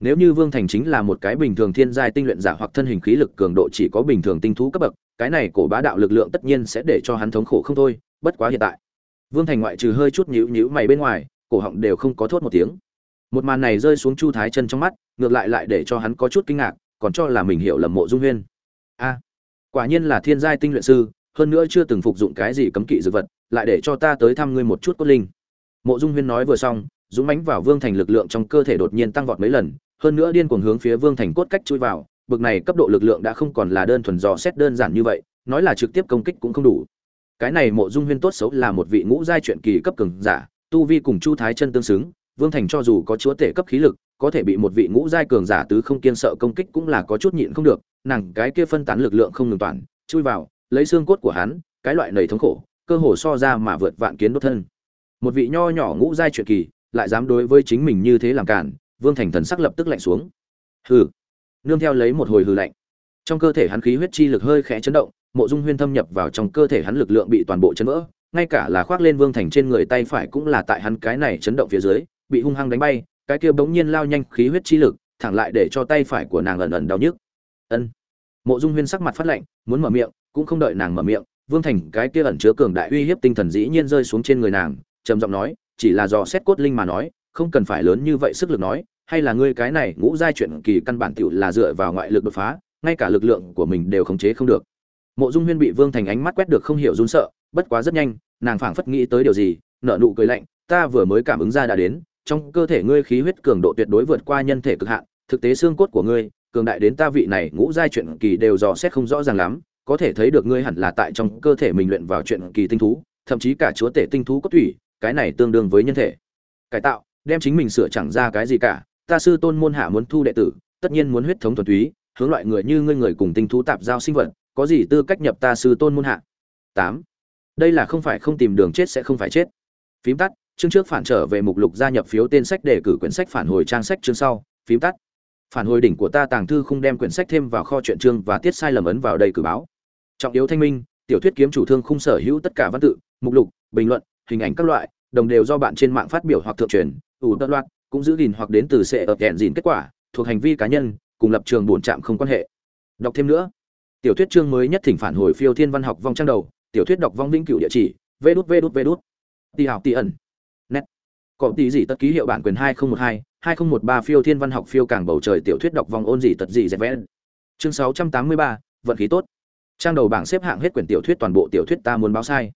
Nếu như vương thành chính là một cái bình thường thiên giai tinh luyện giả hoặc thân hình khí lực cường độ chỉ có bình thường tinh thú cấp bậc, cái này cổ bá đạo lực lượng tất nhiên sẽ để cho hắn thống khổ không thôi, bất quá hiện tại. Vương thành ngoại trừ hơi chút nhíu nhíu mày bên ngoài, cổ họng đều không có thốt một tiếng một màn này rơi xuống chu thái chân trong mắt, ngược lại lại để cho hắn có chút kinh ngạc, còn cho là mình hiểu lầm mộ dung huyên. A, quả nhiên là thiên giai tinh luyện sư, hơn nữa chưa từng phục dụng cái gì cấm kỵ dược vật, lại để cho ta tới thăm ngươi một chút cốt linh. Mộ dung huyên nói vừa xong, dũng Mánh vào vương thành lực lượng trong cơ thể đột nhiên tăng vọt mấy lần, hơn nữa điên cuồng hướng phía vương thành cốt cách chui vào, bực này cấp độ lực lượng đã không còn là đơn thuần dò xét đơn giản như vậy, nói là trực tiếp công kích cũng không đủ. Cái này mộ dung huyên tốt xấu là một vị ngũ giai truyện kỳ cấp cường giả, tu vi cùng chu thái chân tương xứng vương thành cho dù có chúa tể cấp khí lực, có thể bị một vị ngũ giai cường giả tứ không kiên sợ công kích cũng là có chút nhịn không được, nàng cái kia phân tán lực lượng không ngừng toàn, chui vào, lấy xương cốt của hắn, cái loại nầy thống khổ, cơ hồ so ra mà vượt vạn kiến đốt thân. Một vị nho nhỏ ngũ giai truyện kỳ, lại dám đối với chính mình như thế làm cản vương thành thần sắc lập tức lạnh xuống. Hừ. Nương theo lấy một hồi hừ lạnh. Trong cơ thể hắn khí huyết chi lực hơi khẽ chấn động, mộ dung huyên thâm nhập vào trong cơ thể hắn lực lượng bị toàn bộ chấn vỡ, ngay cả là khoác lên vương thành trên người tay phải cũng là tại hắn cái này chấn động phía dưới bị hung hăng đánh bay, cái kia bỗng nhiên lao nhanh khí huyết chi lực, thẳng lại để cho tay phải của nàng ẩn ẩn đau nhức. Ân. Mộ dung huyên sắc mặt phát lạnh, muốn mở miệng, cũng không đợi nàng mở miệng, vương thành cái kia ẩn chứa cường đại uy hiếp tinh thần dĩ nhiên rơi xuống trên người nàng, trầm giọng nói, chỉ là do xét cốt linh mà nói, không cần phải lớn như vậy sức lực nói, hay là ngươi cái này ngũ giai chuyện kỳ căn bản tiểu là dựa vào ngoại lực đột phá, ngay cả lực lượng của mình đều khống chế không được. Mộ dung huyên bị vương thành ánh mắt quét được không hiểu run sợ, bất quá rất nhanh, nàng phảng phất nghĩ tới điều gì, nở nụ cười lạnh, ta vừa mới cảm ứng ra đã đến trong cơ thể ngươi khí huyết cường độ tuyệt đối vượt qua nhân thể cực hạn, thực tế xương cốt của ngươi, cường đại đến ta vị này ngũ giai chuyện kỳ đều dò xét không rõ ràng lắm, có thể thấy được ngươi hẳn là tại trong cơ thể mình luyện vào chuyện kỳ tinh thú, thậm chí cả chúa tể tinh thú cốt thủy cái này tương đương với nhân thể. Cải tạo, đem chính mình sửa chẳng ra cái gì cả, ta sư tôn môn hạ muốn thu đệ tử, tất nhiên muốn huyết thống thuần túy, hướng loại người như ngươi người cùng tinh thú tạp giao sinh vật, có gì tư cách nhập ta sư tôn môn hạ? Tám, đây là không phải không tìm đường chết sẽ không phải chết. Phím tắt chương trước phản trở về mục lục gia nhập phiếu tên sách đề cử quyển sách phản hồi trang sách chương sau, phím tắt. Phản hồi đỉnh của ta tàng thư không đem quyển sách thêm vào kho truyện chương và tiết sai lầm ấn vào đây cử báo. Trọng yếu thanh minh, tiểu thuyết kiếm chủ thương không sở hữu tất cả văn tự, mục lục, bình luận, hình ảnh các loại, đồng đều do bạn trên mạng phát biểu hoặc thượng truyền, ủ đất loạt cũng giữ gìn hoặc đến từ sẽ ập đèn dìn kết quả, thuộc hành vi cá nhân, cùng lập trường bổn trạm không quan hệ. Đọc thêm nữa. Tiểu thuyết chương mới nhất thỉnh phản hồi phiêu thiên văn học vong trang đầu, tiểu thuyết đọc vong vĩnh cửu địa chỉ, vê đút vê đút vê đút. Tì học tì ẩn có tí gì tất ký hiệu bản quyền hai nghìn một hai hai nghìn một ba phiêu thiên văn học phiêu cảng bầu trời tiểu thuyết đọc vòng ôn gì tật gì dẹp vẽ. Chương sáu trăm tám mươi ba, vận khí tốt. Trang đầu bảng xếp hạng hết quyển tiểu thuyết toàn bộ tiểu thuyết ta muốn báo sai.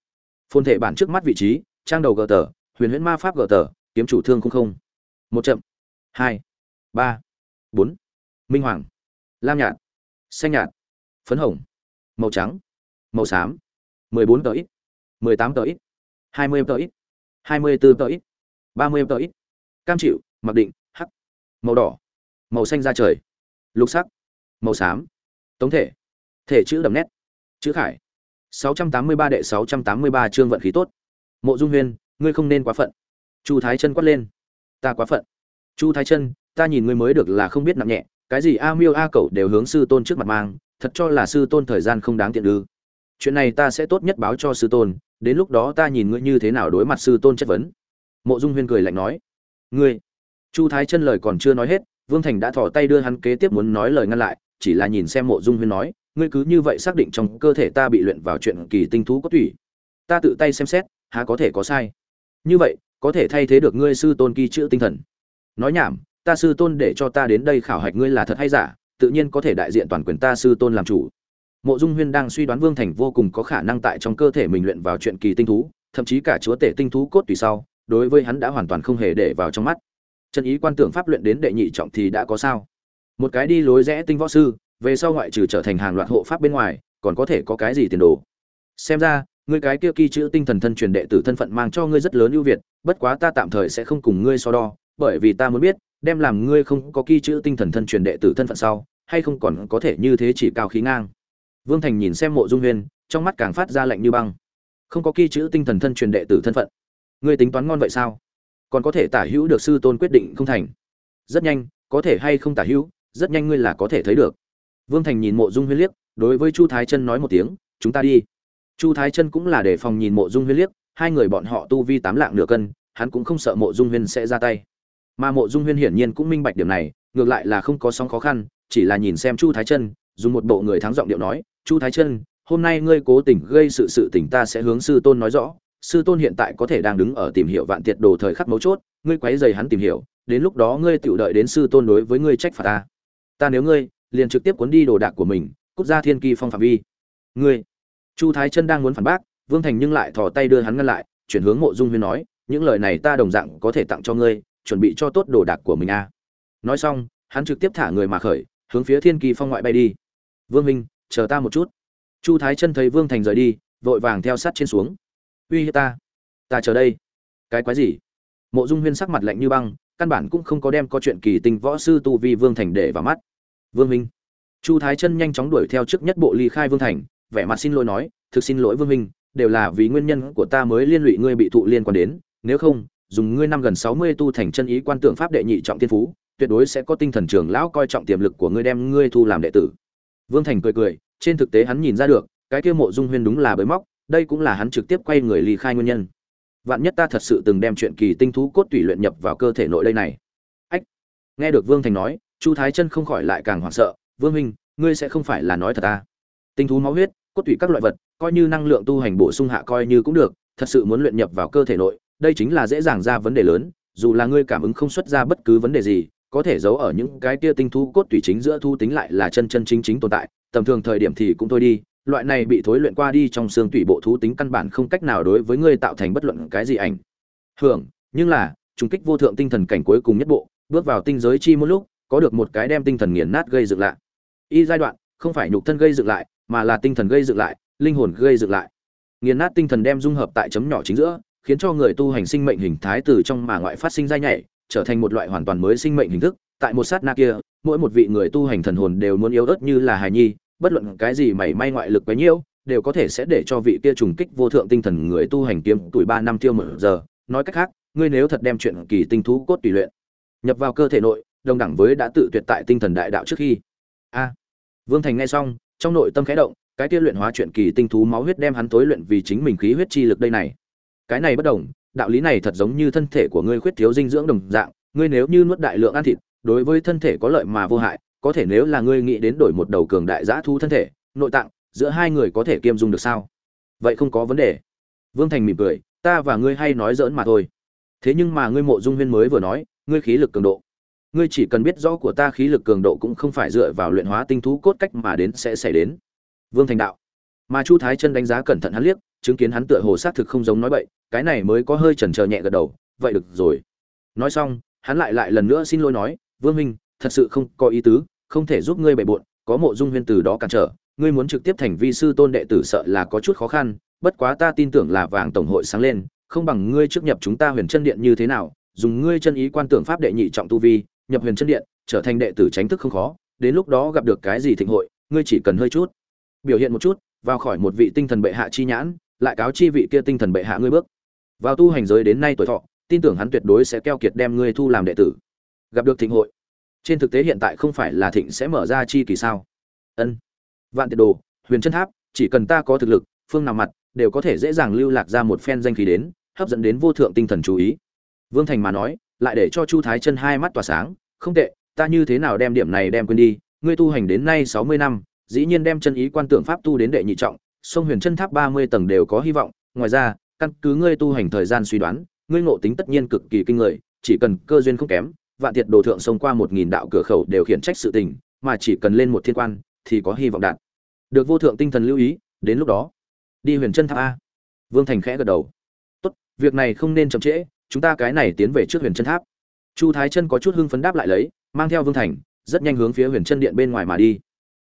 Phôn thể bản trước mắt vị trí, trang đầu gờ tờ, huyền huyễn ma pháp gờ tờ, kiếm chủ thương không không. Một chậm. Hai. Ba. Bốn. Minh hoàng. Lam nhạt. Xanh nhạt. Phấn hồng. Màu trắng. Màu xám. Mười bốn tờ ít. Mười tám tờ ít. Hai mươi tờ ít. Hai mươi bốn tờ ít ba mươi tờ ít. Cam chịu, mặc định, hắc. Màu đỏ. Màu xanh da trời. Lục sắc. Màu xám. Tống thể. Thể chữ đậm nét. Chữ khải. Sáu trăm tám mươi ba đệ sáu trăm tám mươi ba chương vận khí tốt. Mộ dung huyên, ngươi không nên quá phận. Chu thái chân quát lên. Ta quá phận. Chu thái chân, ta nhìn ngươi mới được là không biết nặng nhẹ. Cái gì a miêu a cẩu đều hướng sư tôn trước mặt mang, thật cho là sư tôn thời gian không đáng tiện ư. Chuyện này ta sẽ tốt nhất báo cho sư tôn, đến lúc đó ta nhìn ngươi như thế nào đối mặt sư tôn chất vấn mộ dung huyên cười lạnh nói, ngươi. Chu thái chân lời còn chưa nói hết, vương thành đã thỏ tay đưa hắn kế tiếp muốn nói lời ngăn lại, chỉ là nhìn xem mộ dung huyên nói, ngươi cứ như vậy xác định trong cơ thể ta bị luyện vào chuyện kỳ tinh thú có tủy, ta tự tay xem xét, há có thể có sai. Như vậy, có thể thay thế được ngươi sư tôn kỳ chữ tinh thần. Nói nhảm, ta sư tôn để cho ta đến đây khảo hạch ngươi là thật hay giả, tự nhiên có thể đại diện toàn quyền ta sư tôn làm chủ. Mộ dung huyên đang suy đoán vương thành vô cùng có khả năng tại trong cơ thể mình luyện vào chuyện kỳ tinh thú, thậm chí cả chúa tể tinh thú cốt tùy sau đối với hắn đã hoàn toàn không hề để vào trong mắt. Chân ý quan tưởng pháp luyện đến đệ nhị trọng thì đã có sao? Một cái đi lối rẽ tinh võ sư, về sau ngoại trừ trở thành hàng loạt hộ pháp bên ngoài, còn có thể có cái gì tiền đồ? Xem ra, ngươi cái kia kỳ chữ tinh thần thân truyền đệ tử thân phận mang cho ngươi rất lớn ưu việt, bất quá ta tạm thời sẽ không cùng ngươi so đo, bởi vì ta muốn biết, đem làm ngươi không có kỳ chữ tinh thần thân truyền đệ tử thân phận sau, hay không còn có thể như thế chỉ cao khí ngang? Vương thành nhìn xem mộ dung huyên trong mắt càng phát ra lạnh như băng. Không có kỳ chữ tinh thần thân truyền đệ tử thân phận ngươi tính toán ngon vậy sao? Còn có thể tả hữu được sư tôn quyết định không thành. Rất nhanh, có thể hay không tả hữu, rất nhanh ngươi là có thể thấy được. Vương thành nhìn mộ dung huyên liếc, đối với chu thái chân nói một tiếng, chúng ta đi. Chu thái chân cũng là để phòng nhìn mộ dung huyên liếc, hai người bọn họ tu vi tám lạng nửa cân, hắn cũng không sợ mộ dung huyên sẽ ra tay. Mà mộ dung huyên hiển nhiên cũng minh bạch điểm này, ngược lại là không có sóng khó khăn, chỉ là nhìn xem chu thái chân, dùng một bộ người thắng giọng điệu nói, chu thái chân, hôm nay ngươi cố tình gây sự sự tình ta sẽ hướng sư tôn nói rõ sư tôn hiện tại có thể đang đứng ở tìm hiểu vạn tiệt đồ thời khắc mấu chốt, ngươi quấy dày hắn tìm hiểu, đến lúc đó ngươi tự đợi đến sư tôn đối với ngươi trách phạt ta. Ta nếu ngươi, liền trực tiếp cuốn đi đồ đạc của mình, cút ra thiên kỳ phong phạm vi. Ngươi, chu thái chân đang muốn phản bác, vương thành nhưng lại thò tay đưa hắn ngăn lại, chuyển hướng mộ dung huyên nói, những lời này ta đồng dạng có thể tặng cho ngươi, chuẩn bị cho tốt đồ đạc của mình a nói xong, hắn trực tiếp thả người mà khởi, hướng phía thiên kỳ phong ngoại bay đi. Vương minh, chờ ta một chút. Chu thái chân thấy vương thành rời đi, vội vàng theo sát trên xuống uy hiếp ta. Ta chờ đây. Cái quái gì? Mộ dung huyên sắc mặt lạnh như băng, căn bản cũng không có đem có chuyện kỳ tình võ sư tu vi vương thành để vào mắt. Vương minh. Chu thái chân nhanh chóng đuổi theo trước nhất bộ ly khai vương thành, vẻ mặt xin lỗi nói, thực xin lỗi vương minh, đều là vì nguyên nhân của ta mới liên lụy ngươi bị thụ liên quan đến. Nếu không, dùng ngươi năm gần sáu mươi tu thành chân ý quan tượng pháp đệ nhị trọng tiên phú, tuyệt đối sẽ có tinh thần trưởng lão coi trọng tiềm lực của ngươi đem ngươi thu làm đệ tử. Vương thành cười cười, trên thực tế hắn nhìn ra được, cái kia mộ dung huyên đúng là bới móc đây cũng là hắn trực tiếp quay người ly khai nguyên nhân. Vạn nhất ta thật sự từng đem chuyện kỳ tinh thú cốt tủy luyện nhập vào cơ thể nội đây này. Ách! Nghe được vương thành nói, chu thái chân không khỏi lại càng hoảng sợ. Vương minh ngươi sẽ không phải là nói thật ta. Tinh thú máu huyết, cốt tủy các loại vật, coi như năng lượng tu hành bổ sung hạ coi như cũng được, thật sự muốn luyện nhập vào cơ thể nội, đây chính là dễ dàng ra vấn đề lớn, dù là ngươi cảm ứng không xuất ra bất cứ vấn đề gì, có thể giấu ở những cái tia tinh thú cốt tủy chính giữa thu tính lại là chân chân chính chính tồn tại, tầm thường thời điểm thì cũng thôi đi loại này bị thối luyện qua đi trong xương tủy bộ thú tính căn bản không cách nào đối với ngươi tạo thành bất luận cái gì ảnh. Hưởng, nhưng là, trùng kích vô thượng tinh thần cảnh cuối cùng nhất bộ, bước vào tinh giới chi một lúc, có được một cái đem tinh thần nghiền nát gây dựng lại. Y giai đoạn, không phải nhục thân gây dựng lại, mà là tinh thần gây dựng lại, linh hồn gây dựng lại. Nghiền nát tinh thần đem dung hợp tại chấm nhỏ chính giữa, khiến cho người tu hành sinh mệnh hình thái từ trong mà ngoại phát sinh ra nhảy, trở thành một loại hoàn toàn mới sinh mệnh hình thức. Tại một sát na kia, mỗi một vị người tu hành thần hồn đều muốn yếu ớt như là hài nhi bất luận cái gì mảy may ngoại lực bấy nhiêu đều có thể sẽ để cho vị kia trùng kích vô thượng tinh thần người tu hành kiếm tuổi ba năm tiêu một giờ. Nói cách khác, ngươi nếu thật đem chuyện kỳ tinh thú cốt tùy luyện, nhập vào cơ thể nội, đồng đẳng với đã tự tuyệt tại tinh thần đại đạo trước khi. A. Vương thành nghe xong, trong nội tâm khẽ động, cái kia luyện hóa chuyện kỳ tinh thú máu huyết đem hắn tối luyện vì chính mình khí huyết chi lực đây này. Cái này bất đồng, đạo lý này thật giống như thân thể của ngươi khuyết thiếu dinh dưỡng đồng dạng, ngươi nếu như nuốt đại lượng ăn thịt, đối với thân thể có lợi mà vô hại có thể nếu là ngươi nghĩ đến đổi một đầu cường đại giã thu thân thể, nội tạng, giữa hai người có thể kiêm dung được sao? Vậy không có vấn đề. Vương thành mỉm cười, ta và ngươi hay nói dỡn mà thôi. Thế nhưng mà ngươi mộ dung huyên mới vừa nói, ngươi khí lực cường độ. Ngươi chỉ cần biết rõ của ta khí lực cường độ cũng không phải dựa vào luyện hóa tinh thú cốt cách mà đến sẽ xảy đến. Vương thành đạo. Mà chu thái chân đánh giá cẩn thận hắn liếc, chứng kiến hắn tựa hồ xác thực không giống nói bậy, cái này mới có hơi chần chờ nhẹ gật đầu, vậy được rồi. Nói xong, hắn lại lại lần nữa xin lỗi nói, vương minh thật sự không có ý tứ, không thể giúp ngươi bệ bộn, có mộ dung huyên từ đó cản trở, ngươi muốn trực tiếp thành vi sư tôn đệ tử sợ là có chút khó khăn, bất quá ta tin tưởng là vàng tổng hội sáng lên, không bằng ngươi trước nhập chúng ta huyền chân điện như thế nào, dùng ngươi chân ý quan tưởng pháp đệ nhị trọng tu vi, nhập huyền chân điện, trở thành đệ tử tránh thức không khó, đến lúc đó gặp được cái gì thịnh hội, ngươi chỉ cần hơi chút. Biểu hiện một chút, vào khỏi một vị tinh thần bệ hạ chi nhãn, lại cáo chi vị kia tinh thần bệ hạ ngươi bước. Vào tu hành giới đến nay tuổi thọ, tin tưởng hắn tuyệt đối sẽ keo kiệt đem ngươi thu làm đệ tử. Gặp được thịnh hội trên thực tế hiện tại không phải là thịnh sẽ mở ra chi kỳ sao? Ân. Vạn tiệt đồ, huyền chân tháp, chỉ cần ta có thực lực, phương nào mặt, đều có thể dễ dàng lưu lạc ra một phen danh khí đến, hấp dẫn đến vô thượng tinh thần chú ý. Vương thành mà nói, lại để cho chu thái chân hai mắt tỏa sáng, không tệ, ta như thế nào đem điểm này đem quên đi, ngươi tu hành đến nay sáu mươi năm, dĩ nhiên đem chân ý quan tượng pháp tu đến đệ nhị trọng sông huyền chân tháp ba mươi tầng đều có hy vọng, ngoài ra, căn cứ ngươi tu hành thời gian suy đoán, ngươi ngộ tính tất nhiên cực kỳ kinh người, chỉ cần cơ duyên không kém vạn tiệt đồ thượng xông qua một nghìn đạo cửa khẩu đều khiển trách sự tình, mà chỉ cần lên một thiên quan, thì có hy vọng đạt. Được vô thượng tinh thần lưu ý, đến lúc đó, đi huyền chân tháp a. Vương thành khẽ gật đầu. Tốt, việc này không nên chậm trễ, chúng ta cái này tiến về trước huyền chân tháp. Chu thái chân có chút hưng phấn đáp lại lấy, mang theo vương thành, rất nhanh hướng phía huyền chân điện bên ngoài mà đi.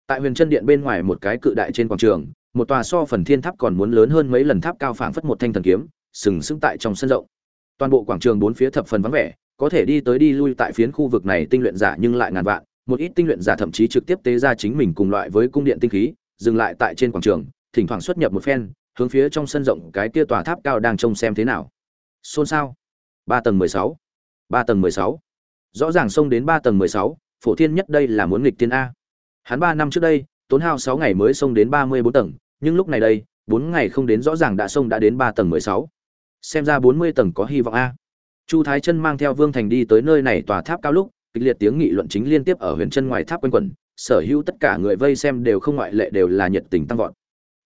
Tại huyền chân điện bên ngoài một cái cự đại trên quảng trường, một tòa so phần thiên tháp còn muốn lớn hơn mấy lần tháp cao phảng phất một thanh thần kiếm, sừng sững tại trong sân rộng. Toàn bộ quảng trường bốn phía thập phần vắng vẻ có thể đi tới đi lui tại phiến khu vực này tinh luyện giả nhưng lại ngàn vạn, một ít tinh luyện giả thậm chí trực tiếp tế ra chính mình cùng loại với cung điện tinh khí, dừng lại tại trên quảng trường, thỉnh thoảng xuất nhập một phen, hướng phía trong sân rộng cái kia tòa tháp cao đang trông xem thế nào. Xôn xao. Ba tầng mười sáu. Ba tầng mười sáu. Rõ ràng xông đến ba tầng mười sáu, phổ thiên nhất đây là muốn nghịch tiên a. Hắn ba năm trước đây, tốn hao sáu ngày mới xông đến ba mươi bốn tầng, nhưng lúc này đây, bốn ngày không đến rõ ràng đã xông đã đến ba tầng mười sáu. Xem ra bốn mươi tầng có hy vọng a chu thái chân mang theo vương thành đi tới nơi này tòa tháp cao lúc, kịch liệt tiếng nghị luận chính liên tiếp ở huyền chân ngoài tháp quanh quẩn, sở hữu tất cả người vây xem đều không ngoại lệ đều là nhiệt tình tăng vọt.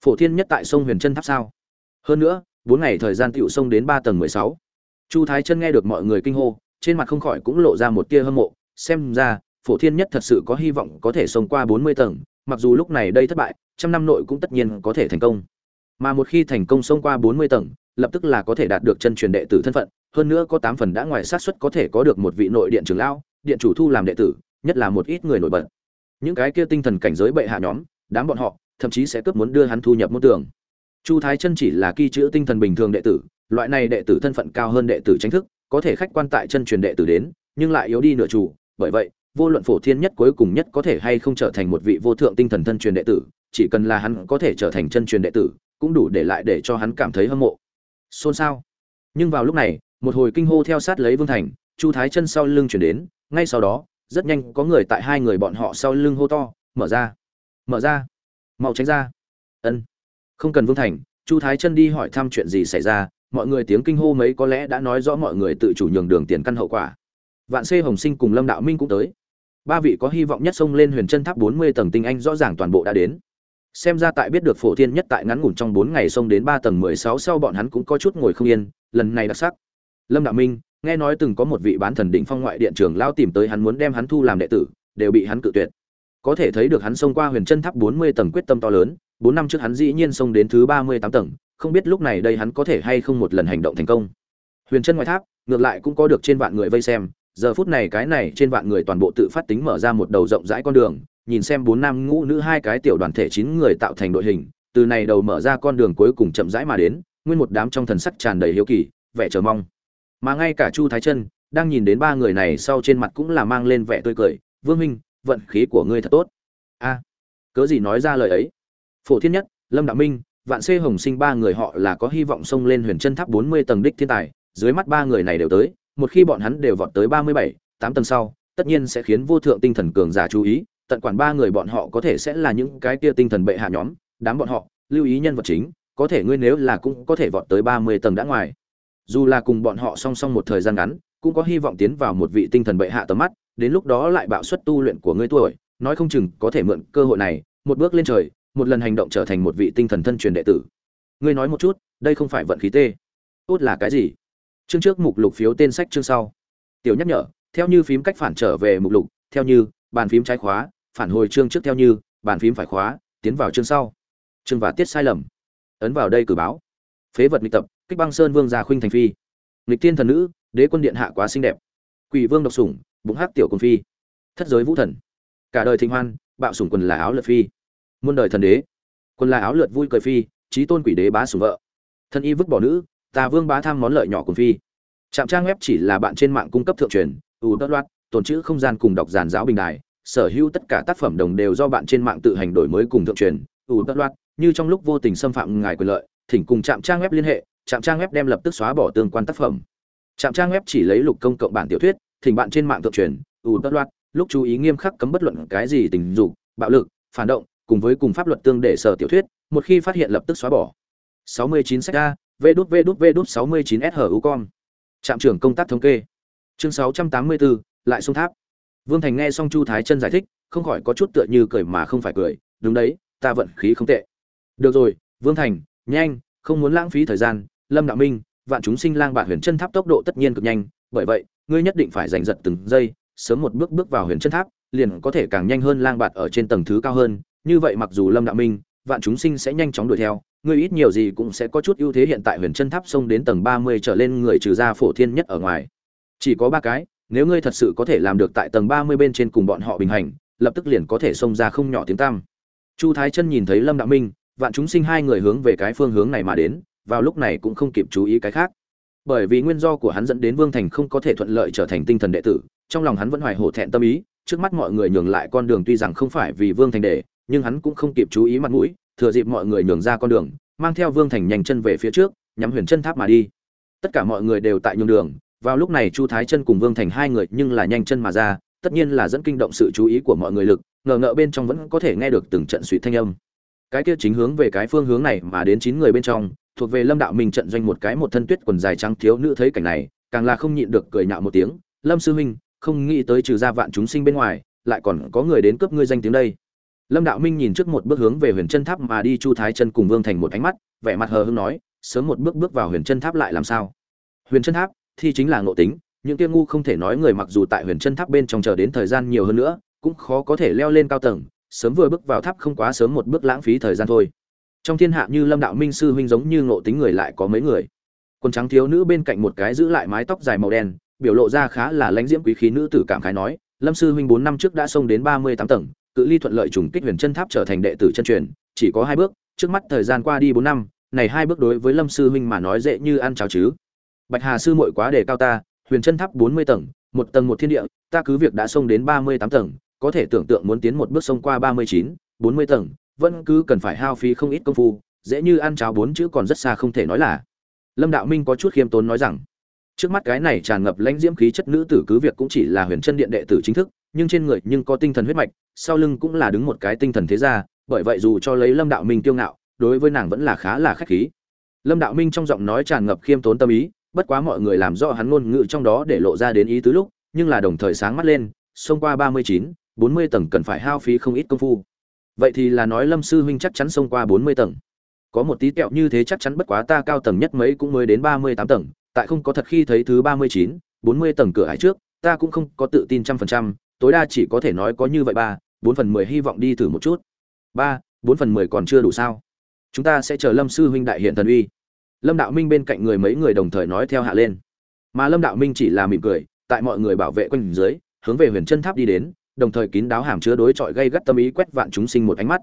Phổ thiên nhất tại sông huyền chân tháp sao? Hơn nữa, bốn ngày thời gian tựu sông đến ba tầng mười sáu. Chu thái chân nghe được mọi người kinh hô, trên mặt không khỏi cũng lộ ra một tia hâm mộ, xem ra, phổ thiên nhất thật sự có hy vọng có thể sông qua bốn mươi tầng, mặc dù lúc này đây thất bại, trăm năm nội cũng tất nhiên có thể thành công. Mà một khi thành công xông qua bốn mươi tầng lập tức là có thể đạt được chân truyền đệ tử thân phận, hơn nữa có tám phần đã ngoài sát suất có thể có được một vị nội điện trưởng lão, điện chủ thu làm đệ tử, nhất là một ít người nổi bật. Những cái kia tinh thần cảnh giới bệ hạ nhóm, đám bọn họ, thậm chí sẽ cướp muốn đưa hắn thu nhập môn tưởng chu thái chân chỉ là kỳ chữ tinh thần bình thường đệ tử, loại này đệ tử thân phận cao hơn đệ tử chính thức, có thể khách quan tại chân truyền đệ tử đến, nhưng lại yếu đi nửa chủ, bởi vậy, vô luận phổ thiên nhất cuối cùng nhất có thể hay không trở thành một vị vô thượng tinh thần thân truyền đệ tử, chỉ cần là hắn có thể trở thành chân truyền đệ tử, cũng đủ để lại để cho hắn cảm thấy hâm mộ xôn xao. Nhưng vào lúc này, một hồi kinh hô theo sát lấy vương thành, chu thái chân sau lưng chuyển đến, ngay sau đó, rất nhanh có người tại hai người bọn họ sau lưng hô to, mở ra mở ra, mau tránh ra. Ân, không cần vương thành. Chu thái chân đi hỏi thăm chuyện gì xảy ra, mọi người tiếng kinh hô mấy có lẽ đã nói rõ mọi người tự chủ nhường đường tiền căn hậu quả. Vạn xê hồng sinh cùng lâm đạo minh cũng tới. Ba vị có hy vọng nhất xông lên huyền chân tháp bốn mươi tầng tinh anh rõ ràng toàn bộ đã đến xem ra tại biết được phổ thiên nhất tại ngắn ngủn trong bốn ngày xông đến ba tầng mười sáu sau bọn hắn cũng có chút ngồi không yên, lần này đặc sắc. Lâm đạo minh, nghe nói từng có một vị bán thần đỉnh phong ngoại điện trưởng lao tìm tới hắn muốn đem hắn thu làm đệ tử, đều bị hắn cự tuyệt. Có thể thấy được hắn xông qua huyền chân tháp bốn mươi tầng quyết tâm to lớn, bốn năm trước hắn dĩ nhiên xông đến thứ ba mươi tám tầng, không biết lúc này đây hắn có thể hay không một lần hành động thành công. Huyền chân ngoại tháp, ngược lại cũng có được trên vạn người vây xem, giờ phút này cái này trên vạn người toàn bộ tự phát tính mở ra một đầu rộng rãi con đường nhìn xem bốn nam ngũ nữ hai cái tiểu đoàn thể chín người tạo thành đội hình, từ này đầu mở ra con đường cuối cùng chậm rãi mà đến, nguyên một đám trong thần sắc tràn đầy hiếu kỳ, vẻ chờ mong. Mà ngay cả chu thái chân, đang nhìn đến ba người này sau trên mặt cũng là mang lên vẻ tươi cười, vương minh vận khí của ngươi thật tốt. A, cớ gì nói ra lời ấy? Phổ thiên nhất, lâm đạo minh, vạn xê hồng sinh ba người họ là có hy vọng xông lên huyền chân tháp bốn mươi tầng đích thiên tài, dưới mắt ba người này đều tới, một khi bọn hắn đều vọt tới ba mươi bảy, tám tầng sau, tất nhiên sẽ khiến vô thượng tinh thần cường giả chú ý tận quản ba người bọn họ có thể sẽ là những cái kia tinh thần bệ hạ nhóm, đám bọn họ, lưu ý nhân vật chính, có thể ngươi nếu là cũng có thể vọt tới ba mươi tầng đã ngoài. Dù là cùng bọn họ song song một thời gian ngắn, cũng có hy vọng tiến vào một vị tinh thần bệ hạ tầm mắt, đến lúc đó lại bạo suất tu luyện của ngươi tuổi, nói không chừng có thể mượn cơ hội này, một bước lên trời, một lần hành động trở thành một vị tinh thần thân truyền đệ tử. Ngươi nói một chút, đây không phải vận khí tê. Tốt là cái gì? Chương trước mục lục phiếu tên sách chương sau. Tiểu nhắc nhở, theo như phím cách phản trở về mục lục, theo như bàn phím trái khóa, phản hồi chương trước theo như, bàn phím phải khóa, tiến vào chương sau. Chương và tiết sai lầm. Ấn vào đây cử báo. Phế vật nghịch tập, kích băng sơn vương gia khuynh thành phi. Nghịch tiên thần nữ, đế quân điện hạ quá xinh đẹp. Quỷ vương độc sủng, bụng hắc tiểu quân phi. Thất giới vũ thần. Cả đời thịnh hoan, bạo sủng quần là áo lượt phi. Muôn đời thần đế. Quần là áo lượt vui cười phi, trí tôn quỷ đế bá sủng vợ. Thân y vứt bỏ nữ, tà vương bá tham món lợi nhỏ quân phi. Trạm trang web chỉ là bạn trên mạng cung cấp thượng truyền ủ đất loạt, tồn chữ không gian cùng đọc giàn giáo bình đài sở hữu tất cả tác phẩm đồng đều do bạn trên mạng tự hành đổi mới cùng thượng truyền ủ tất loạt như trong lúc vô tình xâm phạm ngài quyền lợi thỉnh cùng trạm trang web liên hệ trạm trang web đem lập tức xóa bỏ tương quan tác phẩm. Trạm trang web chỉ lấy lục công cộng bản tiểu thuyết thỉnh bạn trên mạng thượng truyền ủ tất loạt lúc chú ý nghiêm khắc cấm bất luận cái gì tình dục bạo lực phản động cùng với cùng pháp luật tương để sở tiểu thuyết một khi phát hiện lập tức xóa bỏ. 69 sách a v đút v đút v đút 69 u con trạm trưởng công tác thống kê. Chương 684, lại sông tháp vương thành nghe xong chu thái chân giải thích, không khỏi có chút tựa như cười mà không phải cười, đúng đấy, ta vận khí không tệ. Được rồi, vương thành, nhanh, không muốn lãng phí thời gian, lâm đạo minh, vạn chúng sinh lang bạn huyền chân tháp tốc độ tất nhiên cực nhanh, bởi vậy, ngươi nhất định phải giành giật từng giây, sớm một bước bước vào huyền chân tháp, liền có thể càng nhanh hơn lang bạt ở trên tầng thứ cao hơn. Như vậy mặc dù lâm đạo minh, vạn chúng sinh sẽ nhanh chóng đuổi theo, ngươi ít nhiều gì cũng sẽ có chút ưu thế hiện tại huyền chân tháp xông đến tầng ba mươi trở lên người trừ ra phổ thiên nhất ở ngoài. Chỉ có ba cái nếu ngươi thật sự có thể làm được tại tầng ba mươi bên trên cùng bọn họ bình hành, lập tức liền có thể xông ra không nhỏ tiếng tăm. Chu thái chân nhìn thấy lâm đạo minh, vạn chúng sinh hai người hướng về cái phương hướng này mà đến, vào lúc này cũng không kịp chú ý cái khác. Bởi vì nguyên do của hắn dẫn đến vương thành không có thể thuận lợi trở thành tinh thần đệ tử, trong lòng hắn vẫn hoài hổ thẹn tâm ý, trước mắt mọi người nhường lại con đường tuy rằng không phải vì vương thành để, nhưng hắn cũng không kịp chú ý mặt mũi, thừa dịp mọi người nhường ra con đường, mang theo vương thành nhanh chân về phía trước, nhắm huyền chân tháp mà đi. Tất cả mọi người đều tại nhường đường vào lúc này chu thái chân cùng vương thành hai người nhưng là nhanh chân mà ra, tất nhiên là dẫn kinh động sự chú ý của mọi người lực, ngờ ngợ bên trong vẫn có thể nghe được từng trận suy thanh âm. Cái kia chính hướng về cái phương hướng này mà đến chín người bên trong, thuộc về lâm đạo minh trận doanh một cái một thân tuyết quần dài trắng thiếu nữ thấy cảnh này, càng là không nhịn được cười nhạo một tiếng, lâm sư huynh, không nghĩ tới trừ ra vạn chúng sinh bên ngoài, lại còn có người đến cướp ngươi danh tiếng đây. Lâm đạo minh nhìn trước một bước hướng về huyền chân tháp mà đi, chu thái chân cùng vương thành một ánh mắt, vẻ mặt hờ hưng nói, sớm một bước bước vào huyền chân tháp lại làm sao? Huyền chân tháp thì chính là ngộ tính, những kia ngu không thể nói người mặc dù tại huyền chân tháp bên trong chờ đến thời gian nhiều hơn nữa, cũng khó có thể leo lên cao tầng, sớm vừa bước vào tháp không quá sớm một bước lãng phí thời gian thôi. Trong thiên hạ như lâm đạo minh sư huynh giống như ngộ tính người lại có mấy người. Quần trắng thiếu nữ bên cạnh một cái giữ lại mái tóc dài màu đen, biểu lộ ra khá là lãnh diễm quý khí nữ tử cảm khái nói, lâm sư huynh bốn năm trước đã xông đến ba mươi tám tầng, cự ly thuận lợi trùng kích huyền chân tháp trở thành đệ tử chân truyền, chỉ có hai bước, trước mắt thời gian qua đi bốn năm, này hai bước đối với lâm sư huynh mà nói dễ như ăn cháo chứ bạch hà sư muội quá đề cao ta, huyền chân tháp bốn mươi tầng, một tầng một thiên địa, ta cứ việc đã xông đến ba mươi tám tầng, có thể tưởng tượng muốn tiến một bước xông qua ba mươi chín, bốn mươi tầng, vẫn cứ cần phải hao phí không ít công phu, dễ như ăn cháo bốn chữ còn rất xa không thể nói là. Lâm đạo minh có chút khiêm tốn nói rằng, trước mắt cái này tràn ngập lãnh diễm khí chất nữ tử cứ việc cũng chỉ là huyền chân điện đệ tử chính thức, nhưng trên người nhưng có tinh thần huyết mạch, sau lưng cũng là đứng một cái tinh thần thế gia, bởi vậy dù cho lấy lâm đạo minh tiêu ngạo, đối với nàng vẫn là khá là khách khí. Lâm đạo minh trong giọng nói tràn ngập khiêm tốn tâm ý bất quá mọi người làm rõ hắn ngôn ngữ trong đó để lộ ra đến ý tứ lúc, nhưng là đồng thời sáng mắt lên, xông qua ba mươi chín, bốn mươi tầng cần phải hao phí không ít công phu. Vậy thì là nói lâm sư huynh chắc chắn xông qua bốn mươi tầng. Có một tí kẹo như thế chắc chắn bất quá ta cao tầng nhất mấy cũng mới đến ba mươi tám tầng, tại không có thật khi thấy thứ ba mươi chín, bốn mươi tầng cửa hải trước, ta cũng không có tự tin trăm phần trăm, tối đa chỉ có thể nói có như vậy ba, bốn phần mười hy vọng đi thử một chút. Ba, bốn phần mười còn chưa đủ sao? Chúng ta sẽ chờ lâm sư huynh đại hiện thần uy lâm đạo minh bên cạnh người mấy người đồng thời nói theo hạ lên. Mà lâm đạo minh chỉ là mỉm cười, tại mọi người bảo vệ quanh dưới, hướng về huyền chân tháp đi đến, đồng thời kín đáo hàm chứa đối chọi gây gắt tâm ý quét vạn chúng sinh một ánh mắt.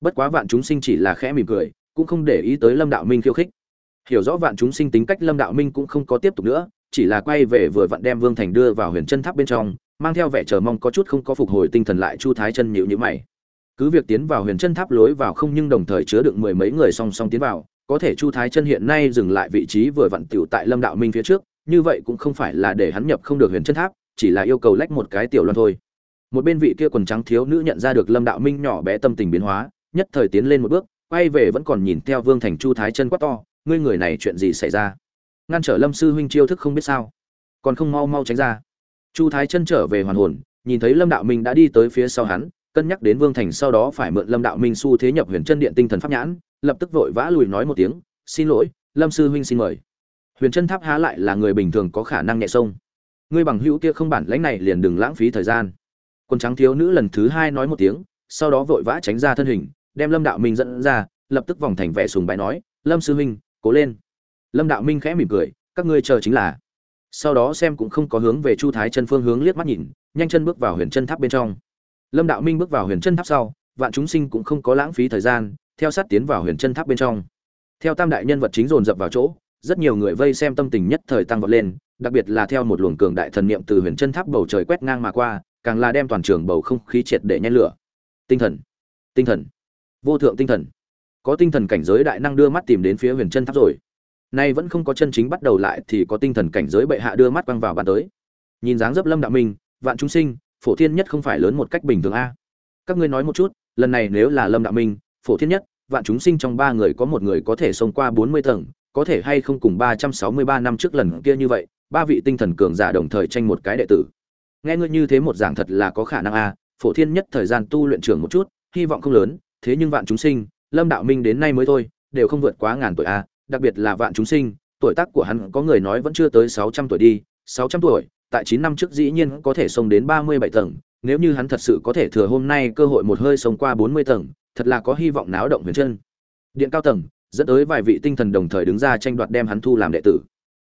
Bất quá vạn chúng sinh chỉ là khẽ mỉm cười, cũng không để ý tới lâm đạo minh khiêu khích. Hiểu rõ vạn chúng sinh tính cách, lâm đạo minh cũng không có tiếp tục nữa, chỉ là quay về vừa vặn đem vương thành đưa vào huyền chân tháp bên trong, mang theo vẻ chờ mong có chút không có phục hồi tinh thần lại chu thái chân nhịu nhữ mày. Cứ việc tiến vào huyền chân tháp lối vào không nhưng đồng thời chứa đựng mười mấy người song song tiến vào có thể chu thái chân hiện nay dừng lại vị trí vừa vặn tiểu tại lâm đạo minh phía trước, như vậy cũng không phải là để hắn nhập không được huyền chân tháp, chỉ là yêu cầu lách một cái tiểu loan thôi. Một bên vị kia quần trắng thiếu nữ nhận ra được lâm đạo minh nhỏ bé tâm tình biến hóa, nhất thời tiến lên một bước, quay về vẫn còn nhìn theo vương thành chu thái chân quát to, ngươi người này chuyện gì xảy ra? Ngăn trở lâm sư huynh chiêu thức không biết sao? Còn không mau mau tránh ra. Chu thái chân trở về hoàn hồn, nhìn thấy lâm đạo minh đã đi tới phía sau hắn cân nhắc đến vương thành sau đó phải mượn lâm đạo minh xu thế nhập huyền chân điện tinh thần pháp nhãn, lập tức vội vã lùi nói một tiếng, xin lỗi, lâm sư huynh xin mời. Huyền chân tháp há lại là người bình thường có khả năng nhẹ sông. Ngươi bằng hữu kia không bản lãnh này liền đừng lãng phí thời gian. Quân trắng thiếu nữ lần thứ hai nói một tiếng, sau đó vội vã tránh ra thân hình, đem lâm đạo minh dẫn ra, lập tức vòng thành vẻ sùng bái nói, lâm sư huynh, cố lên. Lâm đạo minh khẽ mỉm cười, các ngươi chờ chính là. Sau đó xem cũng không có hướng về chu thái chân phương hướng liếc mắt nhìn, nhanh chân bước vào huyền chân tháp bên trong lâm đạo minh bước vào huyền chân tháp sau, vạn chúng sinh cũng không có lãng phí thời gian, theo sát tiến vào huyền chân tháp bên trong. Theo tam đại nhân vật chính dồn dập vào chỗ, rất nhiều người vây xem tâm tình nhất thời tăng vọt lên, đặc biệt là theo một luồng cường đại thần niệm từ huyền chân tháp bầu trời quét ngang mà qua, càng là đem toàn trường bầu không khí triệt để nhen lửa. Tinh thần tinh thần, vô thượng tinh thần. Có tinh thần cảnh giới đại năng đưa mắt tìm đến phía huyền chân tháp rồi. Nay vẫn không có chân chính bắt đầu lại thì có tinh thần cảnh giới bệ hạ đưa mắt quăng vào bàn tới. Nhìn dáng dấp lâm đạo minh, vạn chúng sinh phổ thiên nhất không phải lớn một cách bình thường a. Các ngươi nói một chút, lần này nếu là lâm đạo minh, phổ thiên nhất, vạn chúng sinh trong ba người có một người có thể xông qua bốn mươi tầng, có thể hay không cùng ba trăm sáu mươi ba năm trước lần kia như vậy, ba vị tinh thần cường giả đồng thời tranh một cái đệ tử. Nghe ngươi như thế một giảng thật là có khả năng a, phổ thiên nhất thời gian tu luyện trưởng một chút, hy vọng không lớn, thế nhưng vạn chúng sinh, lâm đạo minh đến nay mới thôi, đều không vượt quá ngàn tuổi a, đặc biệt là vạn chúng sinh, tuổi tác của hắn có người nói vẫn chưa tới sáu trăm tuổi đi, sáu trăm tuổi tại chín năm trước dĩ nhiên có thể xông đến ba mươi bảy tầng, nếu như hắn thật sự có thể thừa hôm nay cơ hội một hơi xông qua bốn mươi tầng, thật là có hy vọng náo động huyền chân. Điện cao tầng, dẫn tới vài vị tinh thần đồng thời đứng ra tranh đoạt đem hắn thu làm đệ tử.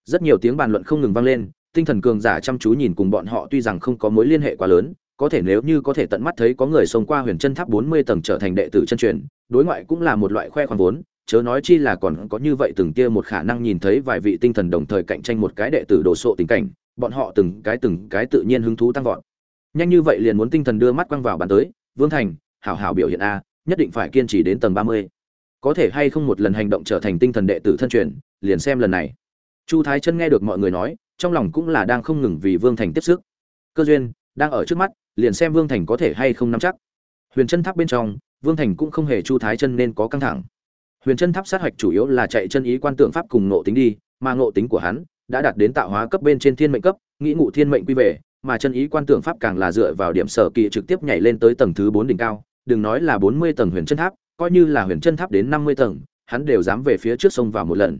Rất nhiều tiếng bàn luận không ngừng vang lên, tinh thần cường giả chăm chú nhìn cùng bọn họ tuy rằng không có mối liên hệ quá lớn, có thể nếu như có thể tận mắt thấy có người xông qua huyền chân tháp bốn mươi tầng trở thành đệ tử chân truyền, đối ngoại cũng là một loại khoe khoang vốn, chớ nói chi là còn có như vậy từng kia một khả năng nhìn thấy vài vị tinh thần đồng thời cạnh tranh một cái đệ tử đồ sộ tình cảnh bọn họ từng cái từng cái tự nhiên hứng thú tăng vọt. Nhanh như vậy liền muốn tinh thần đưa mắt quăng vào bàn tới, vương thành, hảo hảo biểu hiện a, nhất định phải kiên trì đến tầng ba mươi. Có thể hay không một lần hành động trở thành tinh thần đệ tử thân truyền, liền xem lần này. Chu thái chân nghe được mọi người nói, trong lòng cũng là đang không ngừng vì vương thành tiếp sức. Cơ duyên, đang ở trước mắt, liền xem vương thành có thể hay không nắm chắc. Huyền chân tháp bên trong, vương thành cũng không hề chu thái chân nên có căng thẳng. Huyền chân tháp sát hạch chủ yếu là chạy chân ý quan tượng pháp cùng ngộ tính đi, mà ngộ tính của hắn đã đạt đến tạo hóa cấp bên trên thiên mệnh cấp, nghĩ ngụ thiên mệnh quy về, mà chân ý quan tưởng pháp càng là dựa vào điểm sở kỳ trực tiếp nhảy lên tới tầng thứ bốn đỉnh cao, đừng nói là bốn mươi tầng huyền chân tháp, coi như là huyền chân tháp đến năm mươi tầng, hắn đều dám về phía trước sông vào một lần.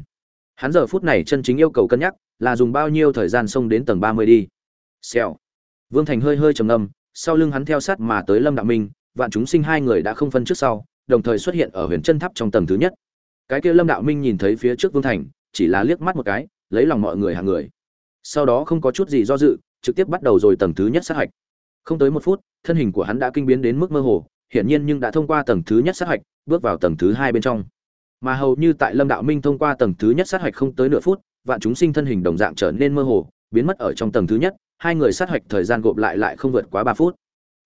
Hắn giờ phút này chân chính yêu cầu cân nhắc là dùng bao nhiêu thời gian sông đến tầng ba mươi đi. Xèo. Vương thành hơi hơi trầm ngâm, sau lưng hắn theo sát mà tới lâm đạo minh, vạn chúng sinh hai người đã không phân trước sau, đồng thời xuất hiện ở huyền chân tháp trong tầng thứ nhất. Cái kia lâm đạo minh nhìn thấy phía trước vương thành, chỉ là liếc mắt một cái lấy lòng mọi người hàng người. Sau đó không có chút gì do dự, trực tiếp bắt đầu rồi tầng thứ nhất sát hạch. Không tới một phút, thân hình của hắn đã kinh biến đến mức mơ hồ, hiển nhiên nhưng đã thông qua tầng thứ nhất sát hạch, bước vào tầng thứ hai bên trong. Mà hầu như tại lâm đạo minh thông qua tầng thứ nhất sát hạch không tới nửa phút, vạn chúng sinh thân hình đồng dạng trở nên mơ hồ, biến mất ở trong tầng thứ nhất, hai người sát hạch thời gian gộp lại lại không vượt quá ba phút.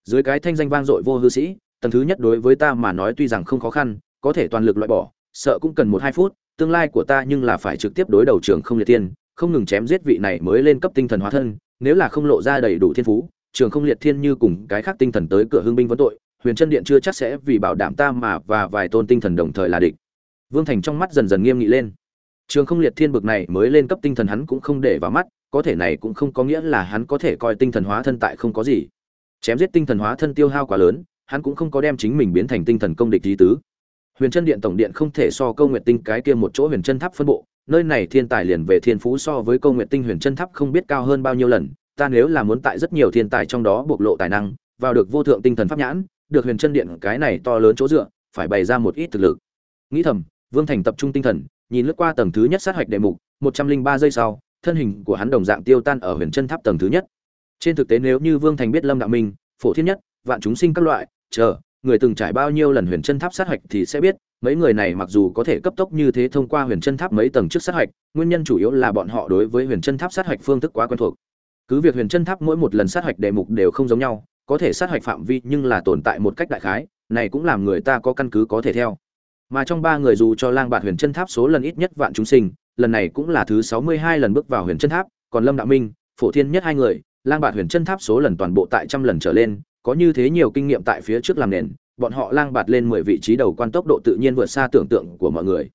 Dưới cái thanh danh vang dội vô hư sĩ, tầng thứ nhất đối với ta mà nói tuy rằng không khó khăn, có thể toàn lực loại bỏ, sợ cũng cần một hai phút tương lai của ta nhưng là phải trực tiếp đối đầu trường không liệt tiên không ngừng chém giết vị này mới lên cấp tinh thần hóa thân, nếu là không lộ ra đầy đủ thiên phú, trường không liệt thiên như cùng cái khác tinh thần tới cửa hương binh vấn tội, huyền chân điện chưa chắc sẽ vì bảo đảm ta mà và vài tôn tinh thần đồng thời là địch. Vương thành trong mắt dần dần nghiêm nghị lên. Trường không liệt thiên bực này mới lên cấp tinh thần hắn cũng không để vào mắt, có thể này cũng không có nghĩa là hắn có thể coi tinh thần hóa thân tại không có gì. Chém giết tinh thần hóa thân tiêu hao quá lớn, hắn cũng không có đem chính mình biến thành tinh thần công địch lý tứ huyền chân điện tổng điện không thể so câu nguyện tinh cái kia một chỗ huyền chân tháp phân bộ, nơi này thiên tài liền về thiên phú so với câu nguyện tinh huyền chân tháp không biết cao hơn bao nhiêu lần, ta nếu là muốn tại rất nhiều thiên tài trong đó bộc lộ tài năng, vào được vô thượng tinh thần pháp nhãn, được huyền chân điện cái này to lớn chỗ dựa, phải bày ra một ít thực lực. Nghĩ thầm, vương thành tập trung tinh thần, nhìn lướt qua tầng thứ nhất sát hạch đệ mục, một trăm linh ba giây sau, thân hình của hắn đồng dạng tiêu tan ở huyền chân tháp tầng thứ nhất. Trên thực tế nếu như vương thành biết lâm đạo minh, phổ thiên nhất, vạn chúng sinh các loại, chờ người từng trải bao nhiêu lần huyền chân tháp sát hạch thì sẽ biết, mấy người này mặc dù có thể cấp tốc như thế thông qua huyền chân tháp mấy tầng trước sát hạch, nguyên nhân chủ yếu là bọn họ đối với huyền chân tháp sát hạch phương thức quá quen thuộc. Cứ việc huyền chân tháp mỗi một lần sát hạch đề mục đều không giống nhau, có thể sát hạch phạm vi nhưng là tồn tại một cách đại khái, này cũng làm người ta có căn cứ có thể theo. Mà trong ba người dù cho lang bạt huyền chân tháp số lần ít nhất vạn chúng sinh, lần này cũng là thứ sáu mươi hai lần bước vào huyền chân tháp, còn lâm đạo minh, phổ thiên nhất hai người, lang bạt huyền chân tháp số lần toàn bộ tại trăm lần trở lên có như thế nhiều kinh nghiệm tại phía trước làm nền, bọn họ lang bạt lên mười vị trí đầu quan tốc độ tự nhiên vượt xa tưởng tượng của mọi người.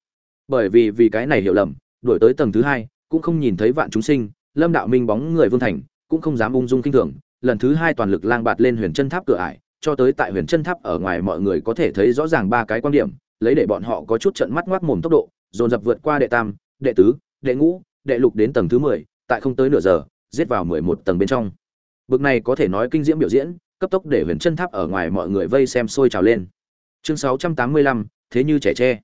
Bởi vì vì cái này hiểu lầm đổi tới tầng thứ hai, cũng không nhìn thấy vạn chúng sinh, lâm đạo minh bóng người vương thành, cũng không dám ung dung kinh thường. Lần thứ hai toàn lực lang bạt lên huyền chân tháp cửa ải, cho tới tại huyền chân tháp ở ngoài mọi người có thể thấy rõ ràng ba cái quan điểm, lấy để bọn họ có chút trận mắt ngoác mồm tốc độ, dồn dập vượt qua đệ tam, đệ tứ, đệ ngũ, đệ lục đến tầng thứ mười, tại không tới nửa giờ, giết vào mười một tầng bên trong. Bực này có thể nói kinh diễm biểu diễn cấp tốc để huyền chân tháp ở ngoài mọi người vây xem sôi trào lên. Chương sáu trăm tám mươi lăm, thế như trẻ tre.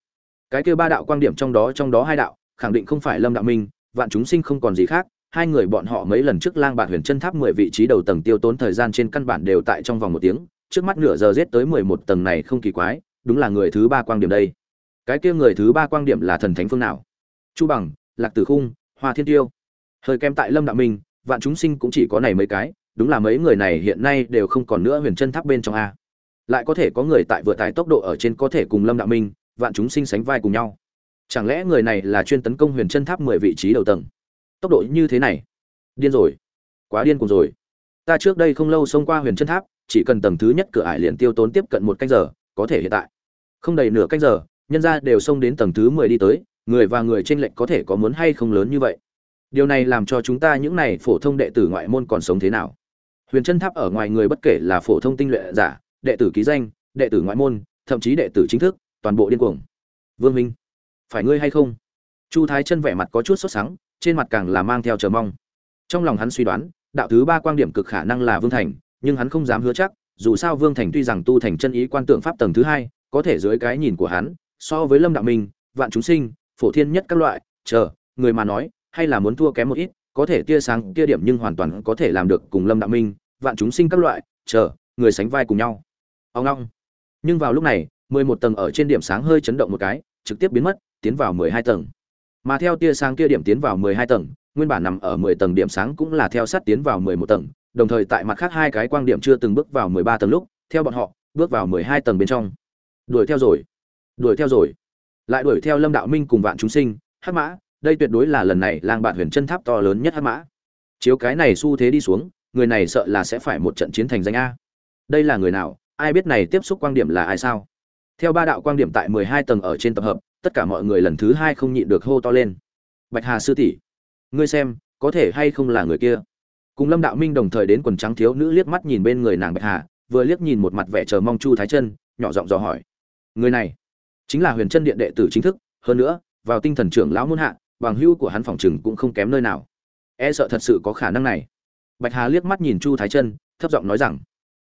Cái kia ba đạo quan điểm trong đó trong đó hai đạo, khẳng định không phải lâm đạo minh, vạn chúng sinh không còn gì khác, hai người bọn họ mấy lần trước lang bạt huyền chân tháp mười vị trí đầu tầng tiêu tốn thời gian trên căn bản đều tại trong vòng một tiếng, trước mắt nửa giờ giết tới mười một tầng này không kỳ quái, đúng là người thứ ba quan điểm đây. Cái kia người thứ ba quan điểm là thần thánh phương nào? Chu bằng, lạc tử khung, hoa thiên tiêu. Hơi kém tại lâm đạo minh, vạn chúng sinh cũng chỉ có này mấy cái đúng là mấy người này hiện nay đều không còn nữa huyền chân tháp bên trong a. Lại có thể có người tại vừa tải tốc độ ở trên có thể cùng lâm đạo minh, vạn chúng sinh sánh vai cùng nhau. Chẳng lẽ người này là chuyên tấn công huyền chân tháp mười vị trí đầu tầng? Tốc độ như thế này. Điên rồi. Quá điên cùng rồi. Ta trước đây không lâu xông qua huyền chân tháp, chỉ cần tầng thứ nhất cửa ải liền tiêu tốn tiếp cận một canh giờ, có thể hiện tại. Không đầy nửa canh giờ, nhân ra đều xông đến tầng thứ mười đi tới, người và người trên lệnh có thể có muốn hay không lớn như vậy. Điều này làm cho chúng ta những này phổ thông đệ tử ngoại môn còn sống thế nào? Huyền chân tháp ở ngoài người bất kể là phổ thông tinh luyện giả, đệ tử ký danh, đệ tử ngoại môn, thậm chí đệ tử chính thức, toàn bộ điên cuồng. Vương minh, phải ngươi hay không? Chu thái chân vẻ mặt có chút sốt sắng, trên mặt càng là mang theo chờ mong. Trong lòng hắn suy đoán, đạo thứ ba quan điểm cực khả năng là vương thành, nhưng hắn không dám hứa chắc, dù sao vương thành tuy rằng tu thành chân ý quan tượng pháp tầng thứ hai, có thể dưới cái nhìn của hắn, so với lâm đạo minh, vạn chúng sinh, phổ thiên nhất các loại, chờ, người mà nói, hay là muốn thua kém một ít, có thể tia sáng, tia điểm nhưng hoàn toàn có thể làm được cùng lâm đạo minh vạn chúng sinh các loại, chờ, người sánh vai cùng nhau. Ông long nhưng vào lúc này, mười một tầng ở trên điểm sáng hơi chấn động một cái, trực tiếp biến mất, tiến vào mười hai tầng. Mà theo tia sáng kia điểm tiến vào mười hai tầng, nguyên bản nằm ở mười tầng điểm sáng cũng là theo sát tiến vào mười một tầng, đồng thời tại mặt khác hai cái quang điểm chưa từng bước vào mười ba tầng lúc, theo bọn họ, bước vào mười hai tầng bên trong. Đuổi theo rồi. Đuổi theo rồi. Lại đuổi theo lâm đạo minh cùng vạn chúng sinh, hắc mã, đây tuyệt đối là lần này lang bạn huyền chân tháp to lớn nhất hắc mã. Chiếu cái này xu thế đi xuống người này sợ là sẽ phải một trận chiến thành danh a. Đây là người nào? Ai biết này tiếp xúc quan điểm là ai sao? Theo ba đạo quan điểm tại mười hai tầng ở trên tập hợp, tất cả mọi người lần thứ hai không nhịn được hô to lên. Bạch hà sư tỷ, ngươi xem, có thể hay không là người kia? Cùng lâm đạo minh đồng thời đến quần trắng thiếu nữ liếc mắt nhìn bên người nàng bạch hà, vừa liếc nhìn một mặt vẻ chờ mong chu thái chân, nhỏ giọng dò hỏi. Người này, chính là huyền chân điện đệ tử chính thức, hơn nữa, vào tinh thần trưởng lão muôn hạ, bằng hữu của hắn phòng chừng cũng không kém nơi nào. E sợ thật sự có khả năng này bạch hà liếc mắt nhìn chu thái chân, thấp giọng nói rằng,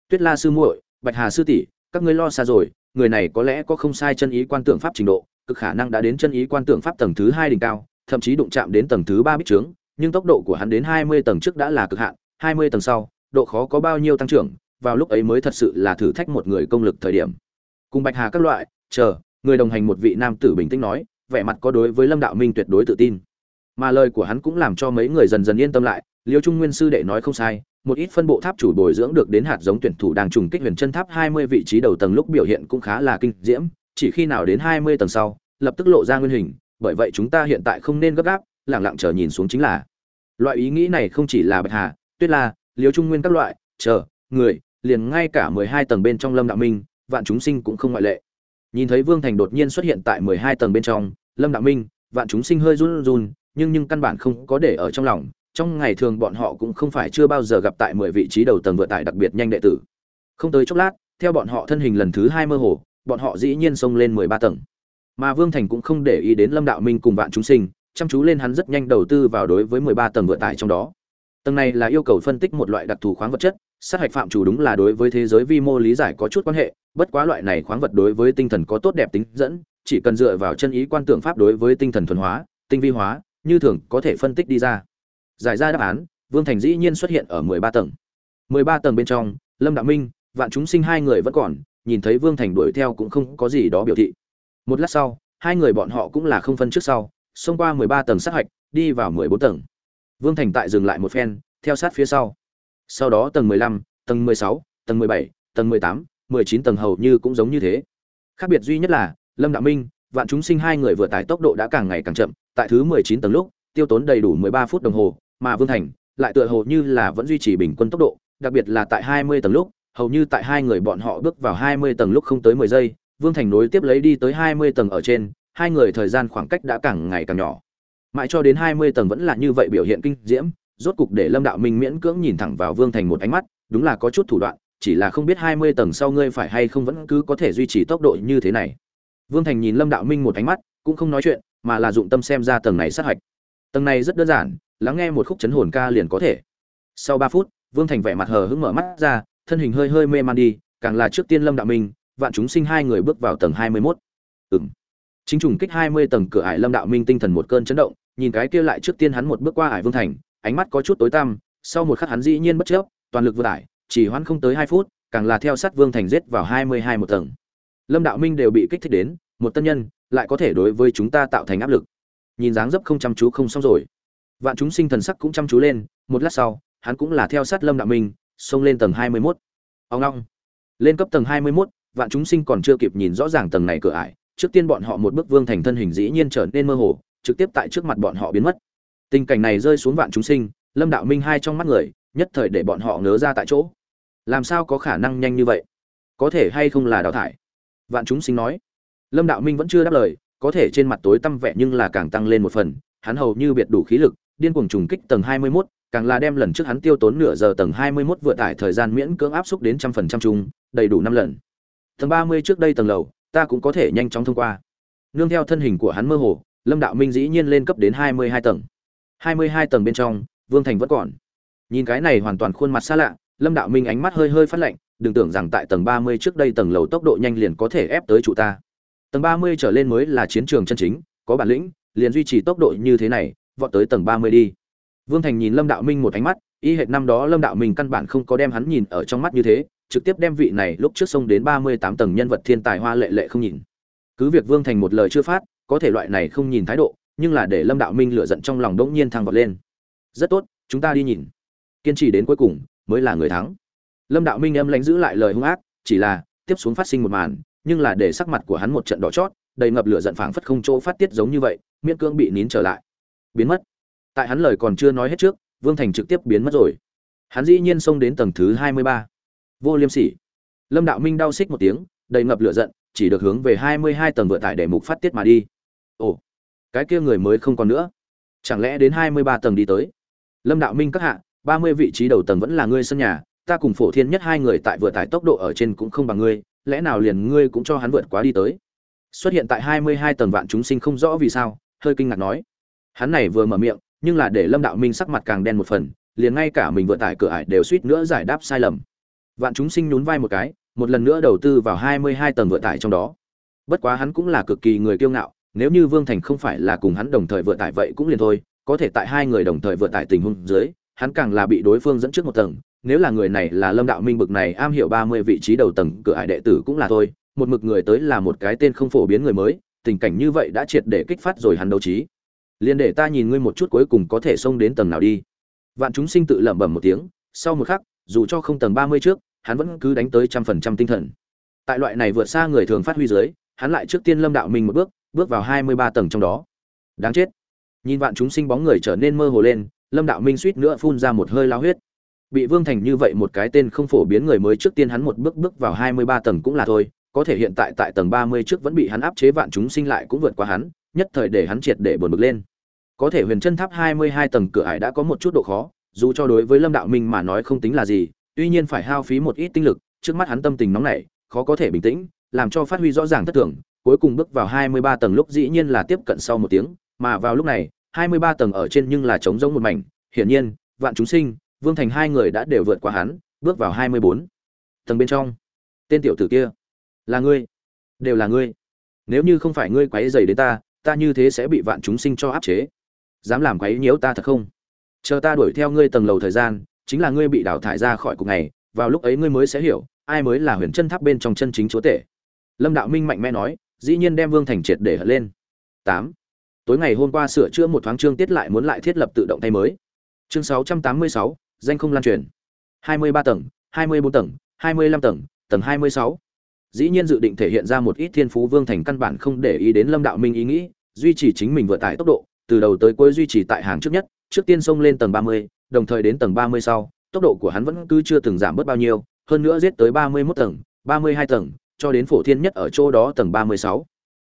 tuyết la sư muội, bạch hà sư tỷ, các ngươi lo xa rồi, người này có lẽ có không sai chân ý quan tượng pháp trình độ, cực khả năng đã đến chân ý quan tượng pháp tầng thứ hai đỉnh cao, thậm chí đụng chạm đến tầng thứ ba bích trướng, nhưng tốc độ của hắn đến hai mươi tầng trước đã là cực hạn, hai mươi tầng sau, độ khó có bao nhiêu tăng trưởng, vào lúc ấy mới thật sự là thử thách một người công lực thời điểm. Cùng bạch hà các loại, chờ, người đồng hành một vị nam tử bình tĩnh nói, vẻ mặt có đối với lâm đạo minh tuyệt đối tự tin. Mà lời của hắn cũng làm cho mấy người dần dần yên tâm lại liêu trung nguyên sư đệ nói không sai, một ít phân bộ tháp chủ bồi dưỡng được đến hạt giống tuyển thủ đang trùng kích huyền chân tháp hai mươi vị trí đầu tầng lúc biểu hiện cũng khá là kinh diễm, chỉ khi nào đến hai mươi tầng sau, lập tức lộ ra nguyên hình, bởi vậy chúng ta hiện tại không nên gấp gáp lẳng lặng chờ nhìn xuống chính là. Loại ý nghĩ này không chỉ là bạch hà, tuyết la, liêu trung nguyên các loại, chờ, người, liền ngay cả mười hai tầng bên trong lâm đạo minh, vạn chúng sinh cũng không ngoại lệ. Nhìn thấy vương thành đột nhiên xuất hiện tại mười hai tầng bên trong, lâm đạo minh, vạn chúng sinh hơi run run, nhưng nhưng căn bản không có để ở trong lòng trong ngày thường bọn họ cũng không phải chưa bao giờ gặp tại mười vị trí đầu tầng vừa tải đặc biệt nhanh đệ tử không tới chốc lát theo bọn họ thân hình lần thứ hai mơ hồ bọn họ dĩ nhiên xông lên mười ba tầng mà vương thành cũng không để ý đến lâm đạo minh cùng vạn chúng sinh chăm chú lên hắn rất nhanh đầu tư vào đối với 13 tầng vừa tải trong đó. Tầng này là yêu cầu phân tích một loại đặc thù khoáng vật chất, sát hạch phạm chủ đúng là đối với thế giới vi mô lý giải có chút quan hệ, bất quá loại này khoáng vật đối với tinh thần có tốt đẹp tính dẫn, chỉ cần dựa vào chân ý quan tưởng pháp đối với tinh thần thuần hóa, tinh vi hóa, như thường có thể phân tích đi ra. Giải ra đáp án, Vương Thành dĩ nhiên xuất hiện ở 13 tầng. 13 tầng bên trong, Lâm Đạo Minh, Vạn Chúng Sinh hai người vẫn còn, nhìn thấy Vương Thành đuổi theo cũng không có gì đó biểu thị. Một lát sau, hai người bọn họ cũng là không phân trước sau, xông qua 13 tầng sát hạch, đi vào 14 tầng. Vương Thành tại dừng lại một phen, theo sát phía sau. Sau đó tầng 15, tầng 16, tầng 17, tầng 18, 19 tầng hầu như cũng giống như thế. Khác biệt duy nhất là, Lâm Đạo Minh, Vạn Chúng Sinh hai người vừa tải tốc độ đã càng ngày càng chậm, tại thứ 19 tầng lúc, tiêu tốn đầy đủ 13 phút đồng hồ, mà Vương Thành lại tựa hồ như là vẫn duy trì bình quân tốc độ, đặc biệt là tại 20 tầng lúc, hầu như tại hai người bọn họ bước vào 20 tầng lúc không tới 10 giây, Vương Thành nối tiếp lấy đi tới 20 tầng ở trên, hai người thời gian khoảng cách đã càng ngày càng nhỏ. Mãi cho đến 20 tầng vẫn là như vậy biểu hiện kinh diễm, rốt cục để Lâm Đạo Minh miễn cưỡng nhìn thẳng vào Vương Thành một ánh mắt, đúng là có chút thủ đoạn, chỉ là không biết 20 tầng sau ngươi phải hay không vẫn cứ có thể duy trì tốc độ như thế này. Vương Thành nhìn Lâm Đạo Minh một ánh mắt, cũng không nói chuyện, mà là dụng tâm xem ra tầng này sát hạch. Tầng này rất đơn giản, lắng nghe một khúc chấn hồn ca liền có thể. Sau 3 phút, Vương Thành vẻ mặt hờ hững mở mắt ra, thân hình hơi hơi mê man đi, càng là trước tiên Lâm Đạo Minh, vạn chúng sinh hai người bước vào tầng 21. Ừm. Chính trùng kích 20 tầng cửa ải Lâm Đạo Minh tinh thần một cơn chấn động, nhìn cái kia lại trước tiên hắn một bước qua ải Vương Thành, ánh mắt có chút tối tăm, sau một khắc hắn dĩ nhiên bất chấp, toàn lực vượt ải, chỉ hoãn không tới 2 phút, càng là theo sát Vương Thành giết vào 22 một tầng. Lâm Đạo Minh đều bị kích thích đến, một tân nhân lại có thể đối với chúng ta tạo thành áp lực. Nhìn dáng dấp không chăm chú không xong rồi. Vạn chúng sinh thần sắc cũng chăm chú lên, một lát sau, hắn cũng là theo sát Lâm Đạo Minh, xông lên tầng 21. Ông long Lên cấp tầng 21, vạn chúng sinh còn chưa kịp nhìn rõ ràng tầng này cửa ải, trước tiên bọn họ một bước vương thành thân hình dĩ nhiên trở nên mơ hồ, trực tiếp tại trước mặt bọn họ biến mất. Tình cảnh này rơi xuống vạn chúng sinh, Lâm Đạo Minh hai trong mắt người, nhất thời để bọn họ ngớ ra tại chỗ. Làm sao có khả năng nhanh như vậy? Có thể hay không là đào thải? Vạn chúng sinh nói. Lâm Đạo Minh vẫn chưa đáp lời, có thể trên mặt tối tăm vẻ nhưng là càng tăng lên một phần, hắn hầu như biệt đủ khí lực, điên cuồng trùng kích tầng 21, càng là đem lần trước hắn tiêu tốn nửa giờ tầng 21 vừa tải thời gian miễn cưỡng áp xúc đến trăm phần trăm chung, đầy đủ 5 lần. Tầng 30 trước đây tầng lầu, ta cũng có thể nhanh chóng thông qua. Nương theo thân hình của hắn mơ hồ, Lâm Đạo Minh dĩ nhiên lên cấp đến 22 tầng. 22 tầng bên trong, Vương Thành vẫn còn. Nhìn cái này hoàn toàn khuôn mặt xa lạ, Lâm Đạo Minh ánh mắt hơi hơi phát lạnh, đừng tưởng rằng tại tầng 30 trước đây tầng lầu tốc độ nhanh liền có thể ép tới chủ ta. Tầng 30 trở lên mới là chiến trường chân chính, có bản lĩnh, liền duy trì tốc độ như thế này, vọt tới tầng 30 đi. Vương Thành nhìn Lâm Đạo Minh một ánh mắt, y hệt năm đó Lâm Đạo Minh căn bản không có đem hắn nhìn ở trong mắt như thế, trực tiếp đem vị này lúc trước sông đến 38 tầng nhân vật thiên tài hoa lệ lệ không nhìn. Cứ việc Vương Thành một lời chưa phát, có thể loại này không nhìn thái độ, nhưng là để Lâm Đạo Minh lửa giận trong lòng đỗng nhiên thăng vọt lên. Rất tốt, chúng ta đi nhìn. Kiên trì đến cuối cùng mới là người thắng. Lâm Đạo Minh âm lãnh giữ lại lời hung ác, chỉ là tiếp xuống phát sinh một màn, nhưng là để sắc mặt của hắn một trận đỏ chót, đầy ngập lửa giận phảng phất không chỗ phát tiết giống như vậy, miễn cưỡng bị nín trở lại. Biến mất. Tại hắn lời còn chưa nói hết trước, Vương Thành trực tiếp biến mất rồi. Hắn dĩ nhiên xông đến tầng thứ 23 vô liêm sỉ. Lâm đạo minh đau xích một tiếng đầy ngập lửa giận chỉ được hướng về hai mươi hai tầng vựa tải để mục phát tiết mà đi. Ồ cái kia người mới không còn nữa. Chẳng lẽ đến hai mươi ba tầng đi tới? Lâm đạo minh các hạ ba mươi vị trí đầu tầng vẫn là ngươi sân nhà ta cùng phổ thiên nhất hai người tại vựa tải tốc độ ở trên cũng không bằng ngươi lẽ nào liền ngươi cũng cho hắn vượt quá đi tới? Xuất hiện tại hai mươi hai tầng vạn chúng sinh không rõ vì sao hơi kinh ngạc nói hắn này vừa mở miệng nhưng là để lâm đạo minh sắc mặt càng đen một phần liền ngay cả mình vừa tải cửa ải đều suýt nữa giải đáp sai lầm Vạn chúng sinh nhún vai một cái, một lần nữa đầu tư vào 22 tầng vừa tải trong đó. Bất quá hắn cũng là cực kỳ người kiêu ngạo, nếu như Vương Thành không phải là cùng hắn đồng thời vừa tải vậy cũng liền thôi, có thể tại hai người đồng thời vừa tải tình huống dưới, hắn càng là bị đối phương dẫn trước một tầng, nếu là người này là Lâm Đạo Minh bực này am hiểu 30 vị trí đầu tầng cửa ải đệ tử cũng là thôi, một mực người tới là một cái tên không phổ biến người mới, tình cảnh như vậy đã triệt để kích phát rồi hắn đấu trí. Liên để ta nhìn ngươi một chút cuối cùng có thể xông đến tầng nào đi. Vạn chúng sinh tự lẩm bẩm một tiếng, sau một khắc, dù cho không tầng 30 trước, hắn vẫn cứ đánh tới trăm phần trăm tinh thần. Tại loại này vượt xa người thường phát huy dưới, hắn lại trước tiên Lâm Đạo Minh một bước, bước vào 23 tầng trong đó. Đáng chết. Nhìn vạn chúng sinh bóng người trở nên mơ hồ lên, Lâm Đạo Minh suýt nữa phun ra một hơi lao huyết. Bị Vương Thành như vậy một cái tên không phổ biến người mới trước tiên hắn một bước bước vào 23 tầng cũng là thôi, có thể hiện tại tại tầng 30 trước vẫn bị hắn áp chế vạn chúng sinh lại cũng vượt qua hắn, nhất thời để hắn triệt để buồn bực lên. Có thể Huyền Chân Tháp 22 tầng cửa ải đã có một chút độ khó, dù cho đối với Lâm Đạo Minh mà nói không tính là gì, tuy nhiên phải hao phí một ít tinh lực, trước mắt hắn tâm tình nóng nảy, khó có thể bình tĩnh, làm cho phát huy rõ ràng thất thường, cuối cùng bước vào 23 tầng lúc dĩ nhiên là tiếp cận sau một tiếng, mà vào lúc này, hai mươi ba tầng ở trên nhưng là trống rỗng một mảnh hiển nhiên vạn chúng sinh vương thành hai người đã đều vượt qua hắn bước vào hai mươi bốn tầng bên trong tên tiểu tử kia là ngươi đều là ngươi nếu như không phải ngươi quấy rầy đến ta ta như thế sẽ bị vạn chúng sinh cho áp chế. Dám làm quấy nhiễu ta thật không? Chờ ta đuổi theo ngươi tầng lầu thời gian, chính là ngươi bị đào thải ra khỏi cuộc này, vào lúc ấy ngươi mới sẽ hiểu, ai mới là huyền chân tháp bên trong chân chính chúa tể. Lâm đạo minh mạnh mẽ nói, dĩ nhiên đem vương thành triệt để hất lên. Tám. Tối ngày hôm qua sửa chữa một thoáng chương tiết lại muốn lại thiết lập tự động thay mới. Chương sáu trăm tám mươi sáu, danh không lan truyền. Hai mươi ba tầng, hai mươi bốn tầng, hai mươi lăm tầng tầng hai mươi sáu dĩ nhiên dự định thể hiện ra một ít thiên phú vương thành căn bản không để ý đến lâm đạo minh ý nghĩ, duy trì chính mình vừa tải tốc độ, từ đầu tới cuối duy trì tại hàng trước nhất, trước tiên xông lên tầng ba mươi, đồng thời đến tầng ba mươi sau, tốc độ của hắn vẫn cứ chưa từng giảm bớt bao nhiêu, hơn nữa giết tới ba mươi mốt tầng, ba mươi hai tầng, cho đến phổ thiên nhất ở chỗ đó tầng ba mươi sáu.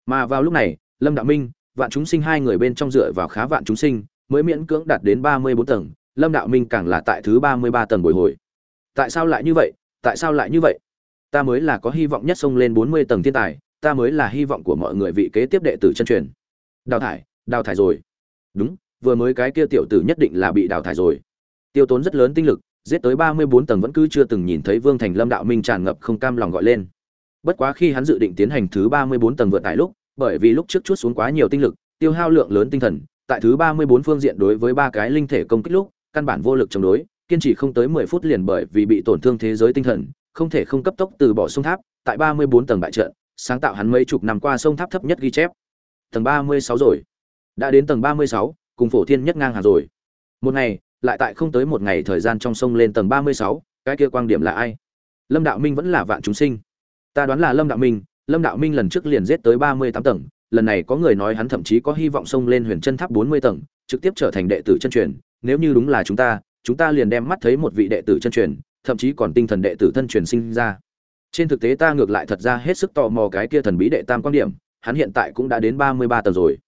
Mà vào lúc này, lâm đạo minh, vạn chúng sinh hai người bên trong dựa vào khá vạn chúng sinh, mới miễn cưỡng đạt đến ba mươi bốn tầng, lâm đạo minh càng là tại thứ ba mươi ba tầng bồi hồi. Tại sao lại như vậy? Tại sao lại như vậy? Ta mới là có hy vọng nhất xông lên bốn mươi tầng thiên tài, ta mới là hy vọng của mọi người vị kế tiếp đệ tử chân truyền. Đào thải đào thải rồi. Đúng, vừa mới cái kia tiểu tử nhất định là bị đào thải rồi. Tiêu tốn rất lớn tinh lực, giết tới ba mươi bốn tầng vẫn cứ chưa từng nhìn thấy vương thành lâm đạo minh tràn ngập không cam lòng gọi lên. Bất quá khi hắn dự định tiến hành thứ ba mươi bốn tầng vượt tại lúc, bởi vì lúc trước chút xuống quá nhiều tinh lực, tiêu hao lượng lớn tinh thần, tại thứ ba mươi bốn phương diện đối với ba cái linh thể công kích lúc, căn bản vô lực chống đối, kiên trì không tới mười phút liền bởi vì bị tổn thương thế giới tinh thần không thể không cấp tốc từ bỏ sông tháp, tại ba mươi bốn tầng bại trận, sáng tạo hắn mấy chục năm qua sông tháp thấp nhất ghi chép. Tầng ba mươi sáu rồi. Đã đến tầng ba mươi sáu, cùng phổ thiên nhất ngang hàng rồi. Một ngày, lại tại không tới một ngày thời gian trong sông lên tầng ba mươi sáu, cái kia quang điểm là ai? Lâm đạo minh vẫn là vạn chúng sinh. Ta đoán là lâm đạo minh, lâm đạo minh lần trước liền giết tới ba mươi tám tầng, lần này có người nói hắn thậm chí có hy vọng xông lên huyền chân tháp bốn mươi tầng, trực tiếp trở thành đệ tử chân truyền, nếu như đúng là chúng ta chúng ta liền đem mắt thấy một vị đệ tử chân truyền thậm chí còn tinh thần đệ tử thân truyền sinh ra. Trên thực tế ta ngược lại thật ra hết sức tò mò cái kia thần bí đệ tam quan điểm, hắn hiện tại cũng đã đến ba mươi ba tầng rồi.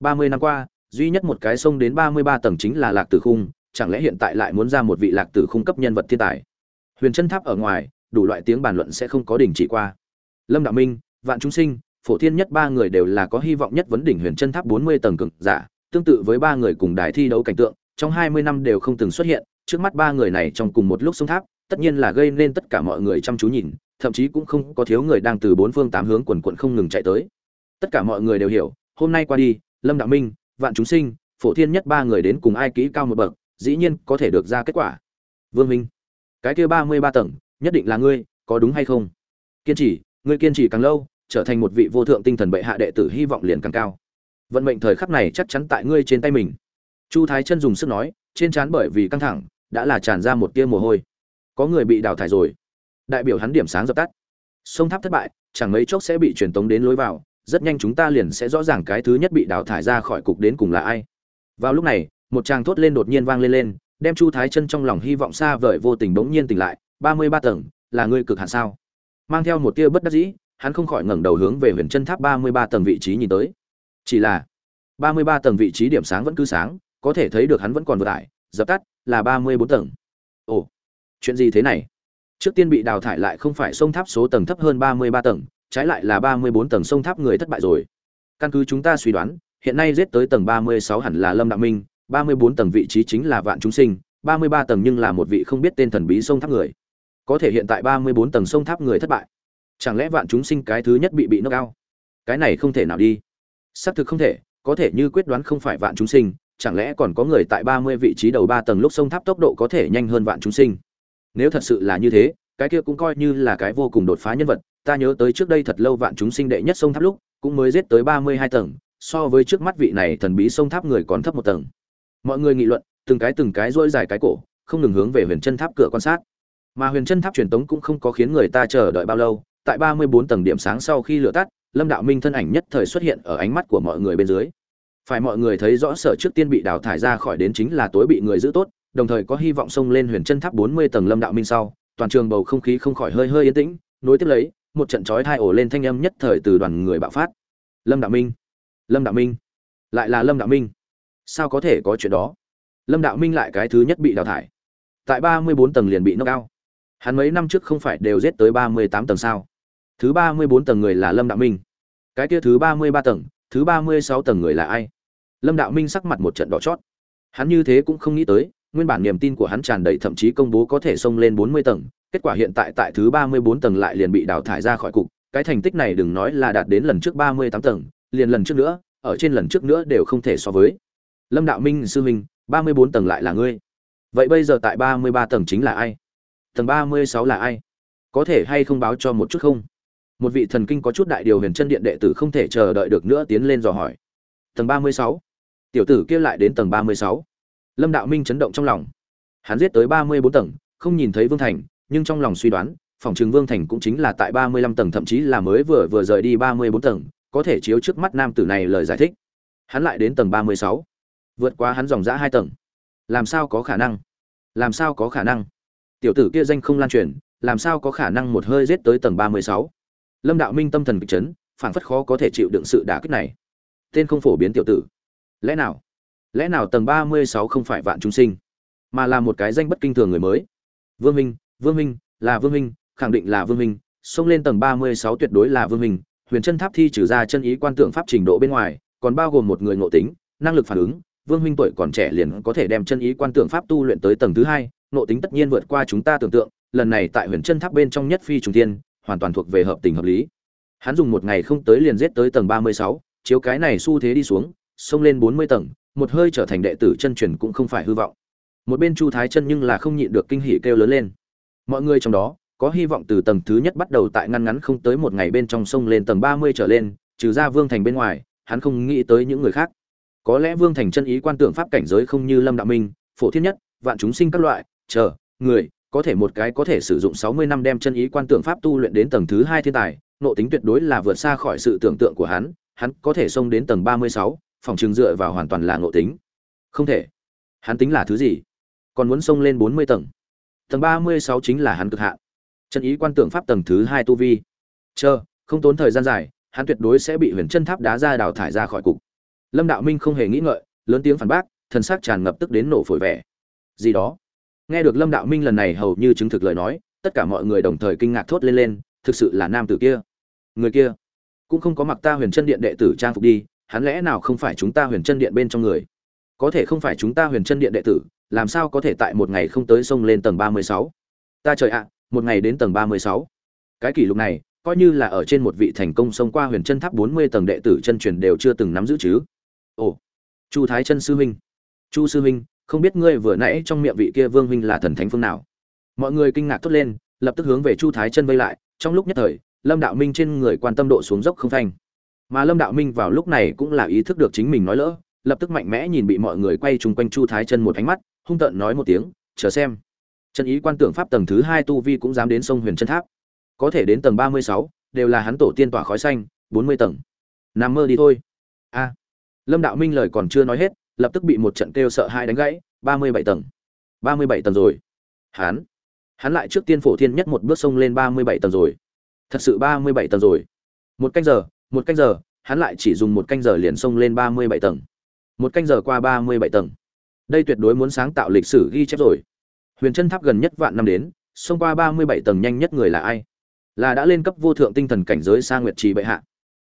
ba mươi năm qua, duy nhất một cái sông đến ba mươi ba tầng chính là lạc tử khung, chẳng lẽ hiện tại lại muốn ra một vị lạc tử khung cấp nhân vật thiên tài? Huyền chân tháp ở ngoài, đủ loại tiếng bàn luận sẽ không có đình chỉ qua. Lâm đạo minh, vạn chúng sinh, phổ thiên nhất ba người đều là có hy vọng nhất vấn đỉnh huyền chân tháp bốn mươi tầng cực giả, tương tự với ba người cùng đài thi đấu cảnh tượng, trong hai mươi năm đều không từng xuất hiện, trước mắt ba người này trong cùng một lúc sông tháp tất nhiên là gây nên tất cả mọi người chăm chú nhìn, thậm chí cũng không có thiếu người đang từ bốn phương tám hướng quần quận không ngừng chạy tới. Tất cả mọi người đều hiểu, hôm nay qua đi, lâm đạo minh, vạn chúng sinh, phổ thiên nhất ba người đến cùng ai kỹ cao một bậc, dĩ nhiên có thể được ra kết quả. Vương minh, cái kia ba mươi ba tầng, nhất định là ngươi, có đúng hay không? Kiên trì, ngươi kiên trì càng lâu, trở thành một vị vô thượng tinh thần bệ hạ đệ tử hy vọng liền càng cao. Vận mệnh thời khắc này chắc chắn tại ngươi trên tay mình. Chu thái chân dùng sức nói, trên trán bởi vì căng thẳng, đã là tràn ra một tia mồ hôi có người bị đào thải rồi. Đại biểu hắn điểm sáng dập tắt. Sông tháp thất bại, chẳng mấy chốc sẽ bị truyền tống đến lối vào, rất nhanh chúng ta liền sẽ rõ ràng cái thứ nhất bị đào thải ra khỏi cục đến cùng là ai. Vào lúc này, một tràng thốt lên đột nhiên vang lên lên, đem chu thái chân trong lòng hy vọng xa vời vô tình bỗng nhiên tỉnh lại, ba mươi ba tầng, là ngươi cực hạn sao? Mang theo một tia bất đắc dĩ, hắn không khỏi ngẩng đầu hướng về huyền chân tháp ba mươi ba tầng vị trí nhìn tới. Chỉ là, ba mươi ba tầng vị trí điểm sáng vẫn cứ sáng, có thể thấy được hắn vẫn còn vừa tải dập tắt là ba mươi bốn tầng. Ồ chuyện gì thế này? Trước tiên bị đào thải lại không phải sông tháp số tầng thấp hơn ba mươi ba tầng, trái lại là ba mươi bốn tầng sông tháp người thất bại rồi. Căn cứ chúng ta suy đoán, hiện nay giết tới tầng ba mươi sáu hẳn là lâm đạo minh, ba mươi bốn tầng vị trí chính là vạn chúng sinh, ba mươi ba tầng nhưng là một vị không biết tên thần bí sông tháp người. Có thể hiện tại ba mươi bốn tầng sông tháp người thất bại. Chẳng lẽ vạn chúng sinh cái thứ nhất bị bị nâng cao? Cái này không thể nào đi. Xác thực không thể, có thể như quyết đoán không phải vạn chúng sinh, chẳng lẽ còn có người tại ba mươi vị trí đầu ba tầng lúc sông tháp tốc độ có thể nhanh hơn vạn chúng sinh? Nếu thật sự là như thế, cái kia cũng coi như là cái vô cùng đột phá nhân vật. Ta nhớ tới trước đây thật lâu vạn chúng sinh đệ nhất sông tháp lúc, cũng mới giết tới ba mươi hai tầng, so với trước mắt vị này thần bí sông tháp người còn thấp một tầng. Mọi người nghị luận, từng cái từng cái rỗi dài cái cổ, không ngừng hướng về huyền chân tháp cửa quan sát. Mà huyền chân tháp truyền tống cũng không có khiến người ta chờ đợi bao lâu, tại ba mươi bốn tầng điểm sáng sau khi lửa tắt, lâm đạo minh thân ảnh nhất thời xuất hiện ở ánh mắt của mọi người bên dưới. Phải mọi người thấy rõ sở trước tiên bị đào thải ra khỏi đến chính là tối bị người giữ tốt đồng thời có hy vọng xông lên huyền chân tháp bốn mươi tầng lâm đạo minh sau, toàn trường bầu không khí không khỏi hơi hơi yên tĩnh, nối tiếp lấy, một trận chói thai ổ lên thanh âm nhất thời từ đoàn người bạo phát. Lâm đạo minh, lâm đạo minh, lại là lâm đạo minh. Sao có thể có chuyện đó? Lâm đạo minh lại cái thứ nhất bị đào thải. Tại ba mươi bốn tầng liền bị knock out. hắn mấy năm trước không phải đều giết tới ba mươi tám tầng sao? Thứ ba mươi bốn tầng người là lâm đạo minh. Cái kia thứ ba mươi ba tầng, thứ ba mươi sáu tầng người là ai? Lâm đạo minh sắc mặt một trận đỏ chót. Hắn như thế cũng không nghĩ tới nguyên bản niềm tin của hắn tràn đầy, thậm chí công bố có thể xông lên bốn mươi tầng, kết quả hiện tại tại thứ ba mươi bốn tầng lại liền bị đào thải ra khỏi cục. Cái thành tích này đừng nói là đạt đến lần trước ba mươi tám tầng, liền lần trước nữa, ở trên lần trước nữa đều không thể so với. Lâm đạo minh, sư huynh, ba mươi bốn tầng lại là ngươi. Vậy bây giờ tại ba mươi ba tầng chính là ai? Tầng ba mươi sáu là ai? Có thể hay không báo cho một chút không? Một vị thần kinh có chút đại điều huyền chân điện đệ tử không thể chờ đợi được nữa tiến lên dò hỏi. Tầng ba mươi sáu. Tiểu tử kia lại đến tầng ba mươi sáu lâm đạo minh chấn động trong lòng. Hắn giết tới ba mươi bốn tầng, không nhìn thấy vương thành, nhưng trong lòng suy đoán, phòng trường vương thành cũng chính là tại ba mươi lăm tầng, thậm chí là mới vừa vừa rời đi ba mươi bốn tầng, có thể chiếu trước mắt nam tử này lời giải thích. Hắn lại đến tầng ba mươi sáu. Vượt qua hắn dòng dã hai tầng. Làm sao có khả năng? Làm sao có khả năng? Tiểu tử kia danh không lan truyền, làm sao có khả năng một hơi giết tới tầng ba mươi sáu? Lâm đạo minh tâm thần kịch chấn, phảng phất khó có thể chịu đựng sự đả kích này. Tên không phổ biến tiểu tử. Lẽ nào? Lẽ nào tầng ba mươi sáu không phải vạn chúng sinh, mà là một cái danh bất kinh thường người mới? Vương minh vương minh, là vương minh, khẳng định là vương minh, xông lên tầng ba mươi sáu tuyệt đối là vương minh, huyền chân tháp thi trừ ra chân ý quan tượng pháp trình độ bên ngoài, còn bao gồm một người ngộ tính, năng lực phản ứng, vương minh tuổi còn trẻ liền có thể đem chân ý quan tượng pháp tu luyện tới tầng thứ hai, ngộ tính tất nhiên vượt qua chúng ta tưởng tượng, lần này tại huyền chân tháp bên trong nhất phi trùng tiên hoàn toàn thuộc về hợp tình hợp lý. Hắn dùng một ngày không tới liền giết tới tầng ba mươi sáu, chiếu cái này xu thế đi xuống, xông lên bốn mươi tầng một hơi trở thành đệ tử chân truyền cũng không phải hư vọng. Một bên chu thái chân nhưng là không nhịn được kinh hỉ kêu lớn lên. Mọi người trong đó, có hy vọng từ tầng thứ nhất bắt đầu tại ngăn ngắn không tới một ngày bên trong sông lên tầng ba mươi trở lên, trừ ra vương thành bên ngoài, hắn không nghĩ tới những người khác. Có lẽ vương thành chân ý quan tưởng pháp cảnh giới không như lâm đạo minh, phổ thiên nhất, vạn chúng sinh các loại, chờ, người, có thể một cái có thể sử dụng sáu mươi năm đem chân ý quan tưởng pháp tu luyện đến tầng thứ hai thiên tài nộ tính tuyệt đối là vượt xa khỏi sự tưởng tượng của hắn hắn có thể xông đến tầng ba mươi sáu phòng trường dựa vào hoàn toàn là ngộ tính. Không thể. Hắn tính là thứ gì? Còn muốn xông lên bốn mươi tầng. Tầng ba mươi sáu chính là hắn cực hạn. Chân ý quan tưởng pháp tầng thứ hai tu vi. Chờ, không tốn thời gian dài, hắn tuyệt đối sẽ bị huyền chân tháp đá ra đào thải ra khỏi cục. Lâm đạo minh không hề nghĩ ngợi, lớn tiếng phản bác, thần sắc tràn ngập tức đến nổ phổi vẻ. Gì đó? Nghe được lâm đạo minh lần này hầu như chứng thực lời nói, tất cả mọi người đồng thời kinh ngạc thốt lên lên, thực sự là nam tử kia. Người kia cũng không có mặc ta huyền chân điện đệ tử trang phục đi hắn lẽ nào không phải chúng ta huyền chân điện bên trong người? Có thể không phải chúng ta huyền chân điện đệ tử, làm sao có thể tại một ngày không tới sông lên tầng ba mươi sáu? Ta trời ạ, một ngày đến tầng ba mươi sáu. Cái kỷ lục này, coi như là ở trên một vị thành công xông qua huyền chân tháp bốn mươi tầng đệ tử chân truyền đều chưa từng nắm giữ chứ. Ồ, chu thái chân sư huynh. Chu sư huynh, không biết ngươi vừa nãy trong miệng vị kia vương huynh là thần thánh phương nào? Mọi người kinh ngạc thốt lên, lập tức hướng về chu thái chân vây lại, trong lúc nhất thời, lâm đạo minh trên người quan tâm độ xuống dốc không thanh mà lâm đạo minh vào lúc này cũng là ý thức được chính mình nói lỡ, lập tức mạnh mẽ nhìn bị mọi người quay chung quanh chu thái chân một ánh mắt, hung tợn nói một tiếng, chờ xem. Chân ý quan tưởng pháp tầng thứ hai tu vi cũng dám đến sông huyền chân tháp. Có thể đến tầng ba mươi sáu, đều là hắn tổ tiên tỏa khói xanh, bốn mươi tầng. Nằm mơ đi thôi. A. Lâm đạo minh lời còn chưa nói hết, lập tức bị một trận kêu sợ hai đánh gãy, ba mươi bảy tầng. ba mươi bảy tầng rồi. Hắn hắn lại trước tiên phổ thiên nhất một bước sông lên ba mươi bảy tầng rồi. Thật sự ba mươi bảy tầng rồi. Một canh giờ một canh giờ, hắn lại chỉ dùng một canh giờ liền xông lên ba mươi bảy tầng. Một canh giờ qua ba mươi bảy tầng. Đây tuyệt đối muốn sáng tạo lịch sử ghi chép rồi. Huyền chân tháp gần nhất vạn năm đến, xông qua ba mươi bảy tầng nhanh nhất người là ai? Là đã lên cấp vô thượng tinh thần cảnh giới sang nguyệt trì bệ hạ.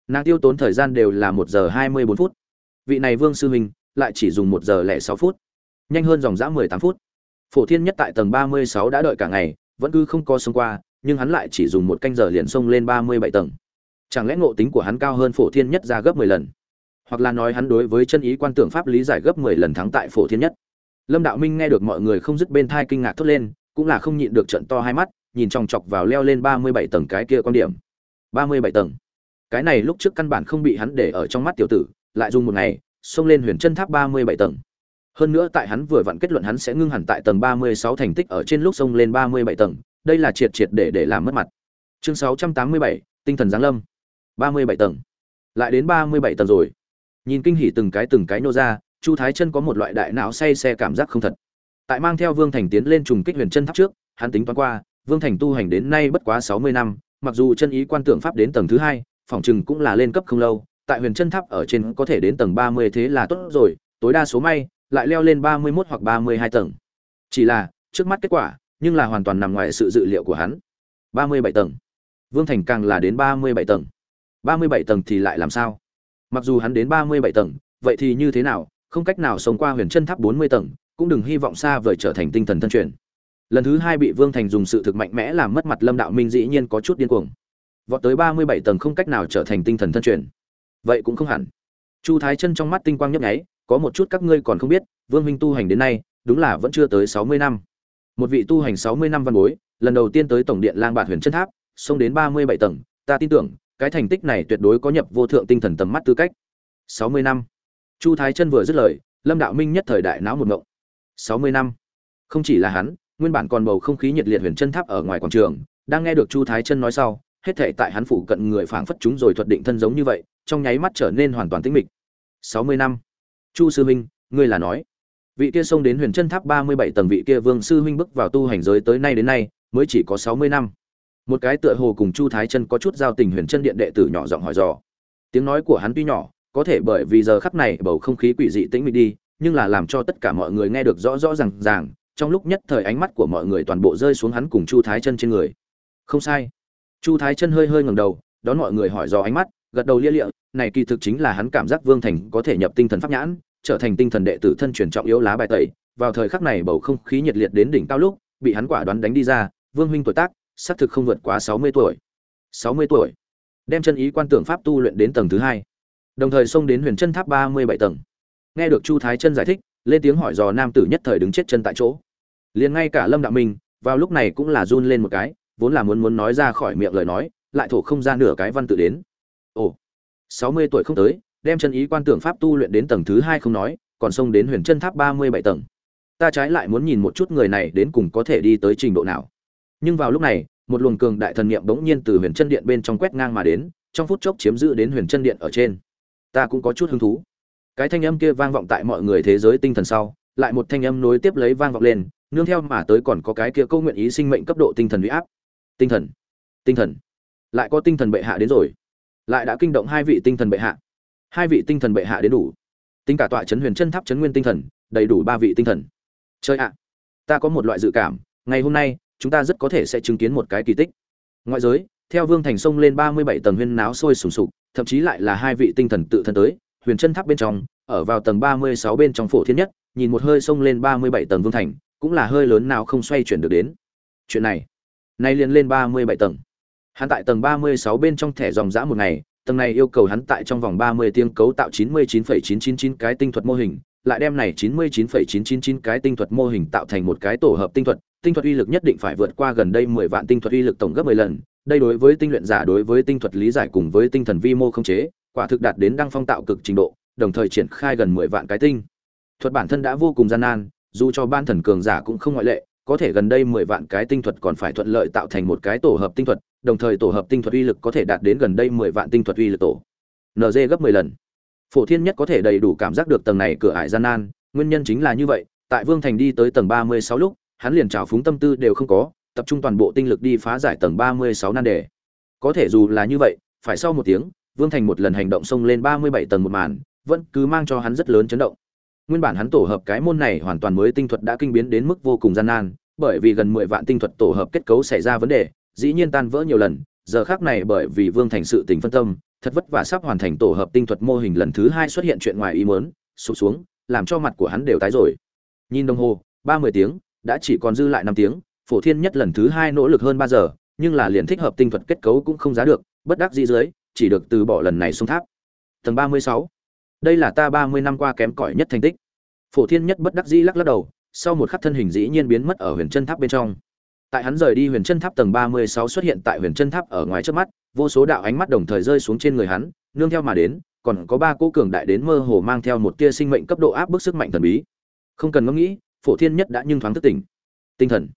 Nàng tiêu tốn thời gian đều là một giờ hai mươi bốn phút. Vị này vương sư huynh lại chỉ dùng một giờ lẻ sáu phút. Nhanh hơn dòng dã mười tám phút. Phổ thiên nhất tại tầng ba mươi sáu đã đợi cả ngày, vẫn cứ không có xông qua, nhưng hắn lại chỉ dùng một canh giờ liền xông lên ba mươi bảy tầng chẳng lẽ ngộ tính của hắn cao hơn phổ thiên nhất ra gấp mười lần? Hoặc là nói hắn đối với chân ý quan tưởng pháp lý giải gấp mười lần thắng tại phổ thiên nhất? Lâm đạo minh nghe được mọi người không dứt bên thai kinh ngạc thốt lên, cũng là không nhịn được trận to hai mắt, nhìn chòng chọc vào leo lên ba mươi bảy tầng cái kia quan điểm. Ba mươi bảy tầng. Cái này lúc trước căn bản không bị hắn để ở trong mắt tiểu tử, lại dùng một ngày, xông lên huyền chân tháp ba mươi bảy tầng. Hơn nữa tại hắn vừa vặn kết luận hắn sẽ ngưng hẳn tại tầng ba mươi sáu thành tích ở trên lúc xông lên ba mươi bảy tầng, đây là triệt triệt để để làm mất mặt. Chương sáu trăm tám mươi bảy, tinh thần giáng lâm ba mươi bảy tầng. Lại đến ba mươi bảy tầng rồi. Nhìn kinh hỉ từng cái từng cái nô ra, chu thái chân có một loại đại não say xe cảm giác không thật. Tại mang theo vương thành tiến lên trùng kích huyền chân tháp trước, hắn tính toán qua, vương thành tu hành đến nay bất quá sáu mươi năm, mặc dù chân ý quan tượng pháp đến tầng thứ hai phỏng chừng cũng là lên cấp không lâu, tại huyền chân tháp ở trên có thể đến tầng ba mươi thế là tốt rồi, tối đa số may, lại leo lên ba mươi 31 hoặc ba mươi hai tầng. Chỉ là, trước mắt kết quả, nhưng là hoàn toàn nằm ngoài sự dự liệu của hắn. ba mươi bảy tầng. Vương thành càng là đến ba mươi bảy tầng ba mươi bảy tầng thì lại làm sao? Mặc dù hắn đến ba mươi bảy tầng, vậy thì như thế nào? Không cách nào sống qua huyền chân tháp bốn mươi tầng, cũng đừng hy vọng xa vời trở thành tinh thần thân truyền. Lần thứ hai bị vương thành dùng sự thực mạnh mẽ làm mất mặt lâm đạo minh dĩ nhiên có chút điên cuồng. Vọt tới ba mươi bảy tầng không cách nào trở thành tinh thần thân truyền. Vậy cũng không hẳn. Chu thái chân trong mắt tinh quang nhấp nháy, có một chút các ngươi còn không biết, vương minh tu hành đến nay, đúng là vẫn chưa tới sáu mươi năm. Một vị tu hành sáu mươi năm văn bối, lần đầu tiên tới tổng điện lang bạt huyền chân tháp, xông đến ba mươi bảy tầng, ta tin tưởng cái thành tích này tuyệt đối có nhập vô thượng tinh thần tầm mắt tư cách. Sáu mươi năm. Chu thái chân vừa dứt lời, lâm đạo minh nhất thời đại não một ngộng. Sáu mươi năm. Không chỉ là hắn, nguyên bản còn bầu không khí nhiệt liệt huyền chân tháp ở ngoài quảng trường, đang nghe được chu thái chân nói sau, hết thảy tại hắn phụ cận người phảng phất chúng rồi thuật định thân giống như vậy, trong nháy mắt trở nên hoàn toàn tĩnh mịch. Sáu mươi năm. Chu sư huynh, ngươi là nói. Vị kia xông đến huyền chân tháp ba mươi bảy tầng vị kia vương sư huynh bước vào tu hành giới tới nay đến nay, mới chỉ có sáu mươi năm một cái tựa hồ cùng chu thái chân có chút giao tình huyền chân điện đệ tử nhỏ giọng hỏi dò. Tiếng nói của hắn tuy nhỏ, có thể bởi vì giờ khắc này bầu không khí quỷ dị tĩnh mịch đi, nhưng là làm cho tất cả mọi người nghe được rõ rõ ràng ràng, trong lúc nhất thời ánh mắt của mọi người toàn bộ rơi xuống hắn cùng chu thái chân trên người. Không sai. Chu thái chân hơi hơi ngẩng đầu, đón mọi người hỏi dò ánh mắt, gật đầu lia lịa, này kỳ thực chính là hắn cảm giác vương thành có thể nhập tinh thần pháp nhãn, trở thành tinh thần đệ tử thân truyền trọng yếu lá bài tẩy. Vào thời khắc này bầu không khí nhiệt liệt đến đỉnh cao lúc, bị hắn quả đoán đánh đi ra, vương huynh tuổi tác xác thực không vượt quá sáu mươi tuổi. Sáu mươi tuổi. Đem chân ý quan tưởng pháp tu luyện đến tầng thứ hai. Đồng thời xông đến huyền chân tháp ba mươi bảy tầng. Nghe được chu thái chân giải thích, lên tiếng hỏi dò nam tử nhất thời đứng chết chân tại chỗ. Liền ngay cả lâm đạo minh, vào lúc này cũng là run lên một cái, vốn là muốn muốn nói ra khỏi miệng lời nói, lại thổ không ra nửa cái văn tự đến. Ồ, sáu mươi tuổi không tới, đem chân ý quan tưởng pháp tu luyện đến tầng thứ hai không nói, còn xông đến huyền chân tháp ba mươi bảy tầng. Ta trái lại muốn nhìn một chút người này đến cùng có thể đi tới trình độ nào. Nhưng vào lúc này một luồng cường đại thần niệm bỗng nhiên từ huyền chân điện bên trong quét ngang mà đến, trong phút chốc chiếm giữ đến huyền chân điện ở trên. Ta cũng có chút hứng thú. Cái thanh âm kia vang vọng tại mọi người thế giới tinh thần sau, lại một thanh âm nối tiếp lấy vang vọng lên, nương theo mà tới còn có cái kia câu nguyện ý sinh mệnh cấp độ tinh thần uy áp. Tinh thần tinh thần. Lại có tinh thần bệ hạ đến rồi. Lại đã kinh động hai vị tinh thần bệ hạ. Hai vị tinh thần bệ hạ đến đủ. Tính cả tọa chấn huyền chân tháp chấn nguyên tinh thần, đầy đủ ba vị tinh thần. Chơi ạ, ta có một loại dự cảm, ngày hôm nay chúng ta rất có thể sẽ chứng kiến một cái kỳ tích. Ngoại giới, theo vương thành sông lên ba mươi bảy tầng huyên náo sôi sùng sục, thậm chí lại là hai vị tinh thần tự thân tới, huyền chân tháp bên trong, ở vào tầng ba mươi sáu bên trong phổ thiên nhất, nhìn một hơi sông lên ba mươi bảy tầng vương thành, cũng là hơi lớn nào không xoay chuyển được đến. Chuyện này, nay liền lên ba mươi bảy tầng. Hắn tại tầng ba mươi sáu bên trong thẻ dòng dã một ngày, tầng này yêu cầu hắn tại trong vòng ba mươi tiếng cấu tạo chín mươi chín phẩy chín chín chín cái tinh thuật mô hình, lại đem này chín mươi chín phẩy chín chín chín cái tinh thuật mô hình tạo thành một cái tổ hợp tinh thuật tinh thuật uy lực nhất định phải vượt qua gần đây mười vạn tinh thuật uy lực tổng gấp mười lần, đây đối với tinh luyện giả, đối với tinh thuật lý giải cùng với tinh thần vi mô không chế, quả thực đạt đến đăng phong tạo cực trình độ, đồng thời triển khai gần mười vạn cái tinh. Thuật bản thân đã vô cùng gian nan, dù cho ban thần cường giả cũng không ngoại lệ, có thể gần đây mười vạn cái tinh thuật còn phải thuận lợi tạo thành một cái tổ hợp tinh thuật, đồng thời tổ hợp tinh thuật uy lực có thể đạt đến gần đây mười vạn tinh thuật uy lực tổ. NG gấp mười lần. Phổ thiên nhất có thể đầy đủ cảm giác được tầng này cửa ải gian nan, nguyên nhân chính là như vậy, tại vương thành đi tới tầng ba mươi sáu lúc hắn liền trào phúng tâm tư đều không có, tập trung toàn bộ tinh lực đi phá giải tầng ba mươi sáu nan đề. Có thể dù là như vậy, phải sau một tiếng, vương thành một lần hành động xông lên ba mươi bảy tầng một màn, vẫn cứ mang cho hắn rất lớn chấn động. Nguyên bản hắn tổ hợp cái môn này hoàn toàn mới tinh thuật đã kinh biến đến mức vô cùng gian nan, bởi vì gần mười vạn tinh thuật tổ hợp kết cấu xảy ra vấn đề, dĩ nhiên tan vỡ nhiều lần, giờ khác này bởi vì vương thành sự tình phân tâm, thật vất vả sắp hoàn thành tổ hợp tinh thuật mô hình lần thứ hai xuất hiện chuyện ngoài ý muốn, sụp xuống, làm cho mặt của hắn đều tái rồi. Nhìn đồng hồ, ba mươi tiếng đã chỉ còn dư lại năm tiếng, phổ thiên nhất lần thứ hai nỗ lực hơn ba giờ, nhưng là liền thích hợp tinh thuật kết cấu cũng không giá được, bất đắc dĩ dưới, chỉ được từ bỏ lần này xuống tháp. Tầng ba mươi sáu. Đây là ta ba mươi năm qua kém cỏi nhất thành tích. Phổ thiên nhất bất đắc dĩ lắc lắc đầu, sau một khắc thân hình dĩ nhiên biến mất ở huyền chân tháp bên trong. Tại hắn rời đi huyền chân tháp tầng ba mươi sáu xuất hiện tại huyền chân tháp ở ngoài trước mắt, vô số đạo ánh mắt đồng thời rơi xuống trên người hắn, nương theo mà đến, còn có ba cỗ cường đại đến mơ hồ mang theo một tia sinh mệnh cấp độ áp bức sức mạnh thần bí. Không cần ngẫm nghĩ phổ thiên nhất đã nhưng thoáng thức tỉnh. Tinh thần.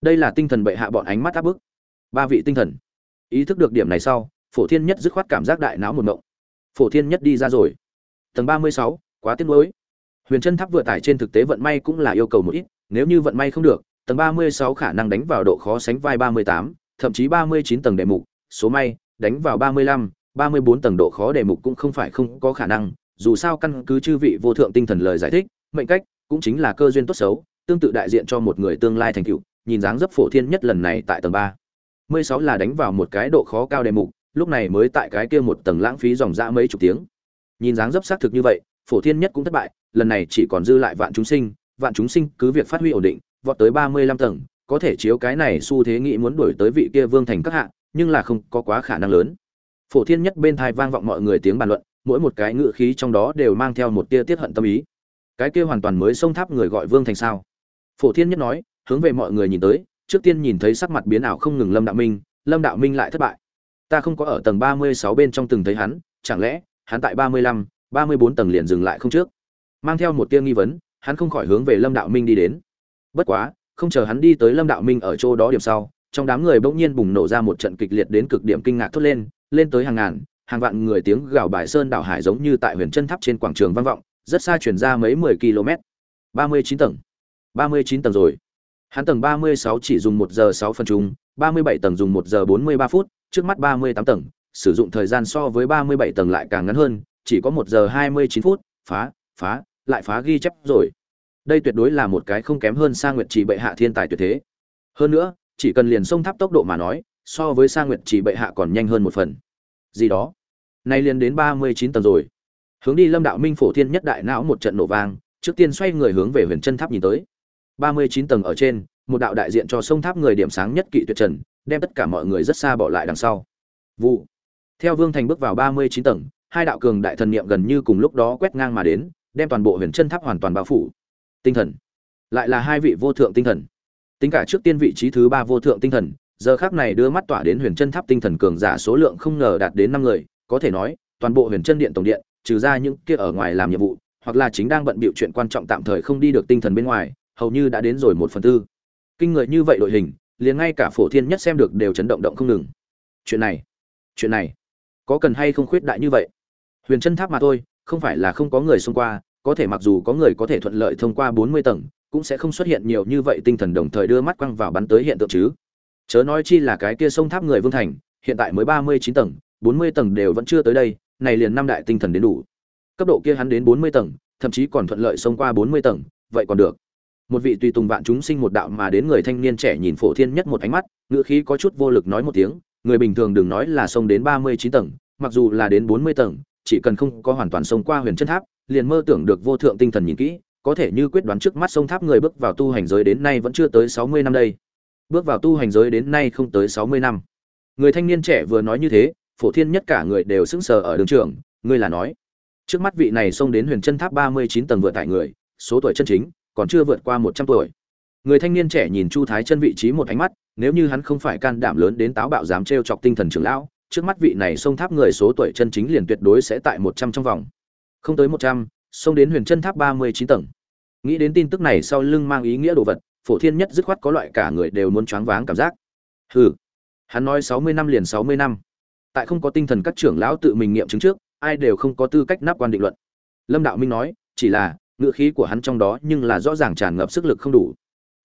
Đây là tinh thần bệ hạ bọn ánh mắt áp bức. Ba vị tinh thần. Ý thức được điểm này sau, phổ thiên nhất dứt khoát cảm giác đại não một ngộng. Phổ thiên nhất đi ra rồi. Tầng ba mươi sáu, quá tiếc nuối. Huyền chân tháp vừa tải trên thực tế vận may cũng là yêu cầu một ít, nếu như vận may không được, tầng ba mươi sáu khả năng đánh vào độ khó sánh vai ba mươi tám, thậm chí ba mươi chín tầng đề mục, số may, đánh vào ba mươi lăm, ba mươi bốn tầng độ khó đề mục cũng không phải không có khả năng, dù sao căn cứ chư vị vô thượng tinh thần lời giải thích, mệnh cách cũng chính là cơ duyên tốt xấu, tương tự đại diện cho một người tương lai thành tựu, nhìn dáng dấp phổ thiên nhất lần này tại tầng ba. Mươi sáu là đánh vào một cái độ khó cao đề mục, lúc này mới tại cái kia một tầng lãng phí dòng dã mấy chục tiếng. Nhìn dáng dấp xác thực như vậy, phổ thiên nhất cũng thất bại, lần này chỉ còn dư lại vạn chúng sinh, vạn chúng sinh cứ việc phát huy ổn định, vọt tới ba mươi lăm tầng, có thể chiếu cái này xu thế nghĩ muốn đuổi tới vị kia vương thành các hạ, nhưng là không có quá khả năng lớn. Phổ thiên nhất bên thai vang vọng mọi người tiếng bàn luận, mỗi một cái ngữ khí trong đó đều mang theo một tia tiết hận tâm ý cái kia hoàn toàn mới sông tháp người gọi vương thành sao? Phổ thiên nhất nói, hướng về mọi người nhìn tới, trước tiên nhìn thấy sắc mặt biến ảo không ngừng lâm đạo minh, lâm đạo minh lại thất bại. Ta không có ở tầng ba mươi sáu bên trong từng thấy hắn, chẳng lẽ, hắn tại ba mươi lăm, ba mươi bốn tầng liền dừng lại không trước? Mang theo một tia nghi vấn, hắn không khỏi hướng về lâm đạo minh đi đến. Bất quá, không chờ hắn đi tới lâm đạo minh ở chỗ đó điểm sau, trong đám người bỗng nhiên bùng nổ ra một trận kịch liệt đến cực điểm kinh ngạc thốt lên lên tới hàng ngàn, hàng vạn người tiếng gào bài sơn đảo hải giống như tại huyền chân tháp trên quảng trường vang vọng rất xa chuyển ra mấy mười km. ba mươi chín tầng. ba mươi chín tầng rồi. Hắn tầng ba mươi sáu chỉ dùng một giờ sáu phân chung, ba mươi bảy tầng dùng một giờ bốn mươi ba phút, trước mắt ba mươi tám tầng, sử dụng thời gian so với ba mươi bảy tầng lại càng ngắn hơn, chỉ có một giờ hai mươi chín phút, phá phá, lại phá ghi chép rồi. Đây tuyệt đối là một cái không kém hơn sa nguyệt chỉ bệ hạ thiên tài tuyệt thế. Hơn nữa, chỉ cần liền sông tháp tốc độ mà nói, so với sa nguyệt chỉ bệ hạ còn nhanh hơn một phần. Gì đó? Nay liền đến ba mươi chín tầng rồi hướng đi lâm đạo minh phổ thiên nhất đại não một trận nổ vang, trước tiên xoay người hướng về huyền chân tháp nhìn tới. Ba mươi chín tầng ở trên, một đạo đại diện cho sông tháp người điểm sáng nhất kỵ tuyệt trần, đem tất cả mọi người rất xa bỏ lại đằng sau. Vụ. Theo vương thành bước vào ba mươi chín tầng, hai đạo cường đại thần niệm gần như cùng lúc đó quét ngang mà đến, đem toàn bộ huyền chân tháp hoàn toàn bao phủ. Tinh thần. Lại là hai vị vô thượng tinh thần. Tính cả trước tiên vị trí thứ ba vô thượng tinh thần, giờ khác này đưa mắt tỏa đến huyền chân tháp tinh thần cường giả số lượng không ngờ đạt đến năm người, có thể nói, toàn bộ huyền chân điện tổng điện trừ ra những kia ở ngoài làm nhiệm vụ, hoặc là chính đang bận bịu chuyện quan trọng tạm thời không đi được tinh thần bên ngoài, hầu như đã đến rồi một phần tư. Kinh người như vậy đội hình, liền ngay cả phổ thiên nhất xem được đều chấn động động không ngừng. Chuyện này chuyện này, có cần hay không khuyết đại như vậy? Huyền chân tháp mà thôi, không phải là không có người xông qua, có thể mặc dù có người có thể thuận lợi thông qua bốn mươi tầng, cũng sẽ không xuất hiện nhiều như vậy tinh thần đồng thời đưa mắt quăng vào bắn tới hiện tượng chứ. Chớ nói chi là cái kia sông tháp người vương thành, hiện tại mới ba mươi chín tầng, bốn mươi tầng đều vẫn chưa tới đây này liền năm đại tinh thần đến đủ. Cấp độ kia hắn đến bốn mươi tầng, thậm chí còn thuận lợi xông qua bốn mươi tầng, vậy còn được. Một vị tùy tùng vạn chúng sinh một đạo mà đến người thanh niên trẻ nhìn phổ thiên nhất một ánh mắt ngựa khí có chút vô lực nói một tiếng, người bình thường đừng nói là xông đến ba mươi chín tầng, mặc dù là đến bốn mươi tầng, chỉ cần không có hoàn toàn xông qua huyền chân tháp, liền mơ tưởng được vô thượng tinh thần nhìn kỹ, có thể như quyết đoán trước mắt sông tháp người bước vào tu hành giới đến nay vẫn chưa tới sáu mươi năm đây. Bước vào tu hành giới đến nay không tới sáu mươi năm. Người thanh niên trẻ vừa nói như thế phổ thiên nhất cả người đều sững sờ ở đường trường, ngươi là nói. Trước mắt vị này xông đến huyền chân tháp ba mươi chín tầng vượt tại người, số tuổi chân chính, còn chưa vượt qua một trăm tuổi. Người thanh niên trẻ nhìn chu thái chân vị trí một ánh mắt, nếu như hắn không phải can đảm lớn đến táo bạo dám trêu chọc tinh thần trưởng lão, trước mắt vị này xông tháp người số tuổi chân chính liền tuyệt đối sẽ tại một trăm trong vòng. Không tới một trăm, xông đến huyền chân tháp ba mươi chín tầng. Nghĩ đến tin tức này sau lưng mang ý nghĩa đồ vật, phổ thiên nhất dứt khoát có loại cả người đều muốn choáng váng cảm giác. Hừ. Hắn nói sáu mươi năm liền sáu mươi năm tại không có tinh thần các trưởng lão tự mình nghiệm chứng trước, ai đều không có tư cách nắp quan định luận. Lâm đạo minh nói, chỉ là ngựa khí của hắn trong đó nhưng là rõ ràng tràn ngập sức lực không đủ.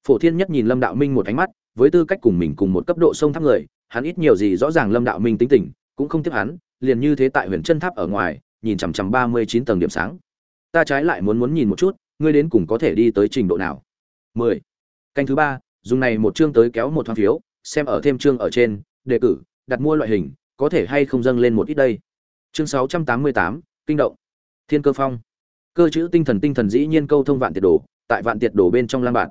Phổ thiên nhất nhìn lâm đạo minh một ánh mắt, với tư cách cùng mình cùng một cấp độ sông tháp người, hắn ít nhiều gì rõ ràng lâm đạo minh tính tình, cũng không tiếp hắn, liền như thế tại huyền chân tháp ở ngoài, nhìn chằm chằm ba mươi chín tầng điểm sáng. Ta trái lại muốn muốn nhìn một chút, ngươi đến cùng có thể đi tới trình độ nào? mười. Canh thứ ba, dùng này một chương tới kéo một thoáng phiếu, xem ở thêm chương ở trên, đề cử, đặt mua loại hình có thể hay không dâng lên một ít đây? Chương sáu trăm tám mươi tám, kinh động. Thiên cơ phong. Cơ chữ tinh thần tinh thần dĩ nhiên câu thông vạn tiệt đồ, tại vạn tiệt đồ bên trong lang bạn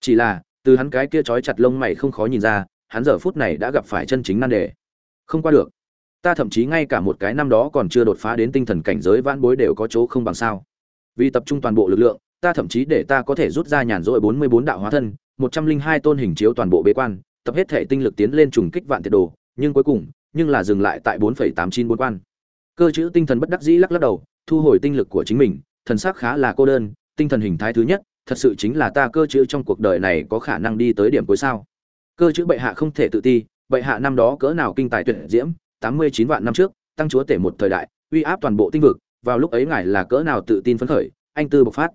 chỉ là, từ hắn cái kia trói chặt lông mày không khó nhìn ra, hắn giờ phút này đã gặp phải chân chính nan đề. Không qua được. Ta thậm chí ngay cả một cái năm đó còn chưa đột phá đến tinh thần cảnh giới vãn bối đều có chỗ không bằng sao. Vì tập trung toàn bộ lực lượng, ta thậm chí để ta có thể rút ra nhàn rỗi bốn mươi bốn đạo hóa thân, một trăm linh hai tôn hình chiếu toàn bộ bế quan, tập hết thể tinh lực tiến lên trùng kích vạn tiệt đồ, nhưng cuối cùng nhưng là dừng lại tại bốn phẩy tám chín bốn quan. Cơ chữ tinh thần bất đắc dĩ lắc lắc đầu, thu hồi tinh lực của chính mình, thần sắc khá là cô đơn, tinh thần hình thái thứ nhất, thật sự chính là ta cơ chữ trong cuộc đời này có khả năng đi tới điểm cuối sao. Cơ chữ bệ hạ không thể tự ti, bệ hạ năm đó cỡ nào kinh tài tuyệt diễm, tám mươi chín vạn năm trước, tăng chúa tể một thời đại, uy áp toàn bộ tinh vực, vào lúc ấy ngài là cỡ nào tự tin phấn khởi, anh tư bộc phát.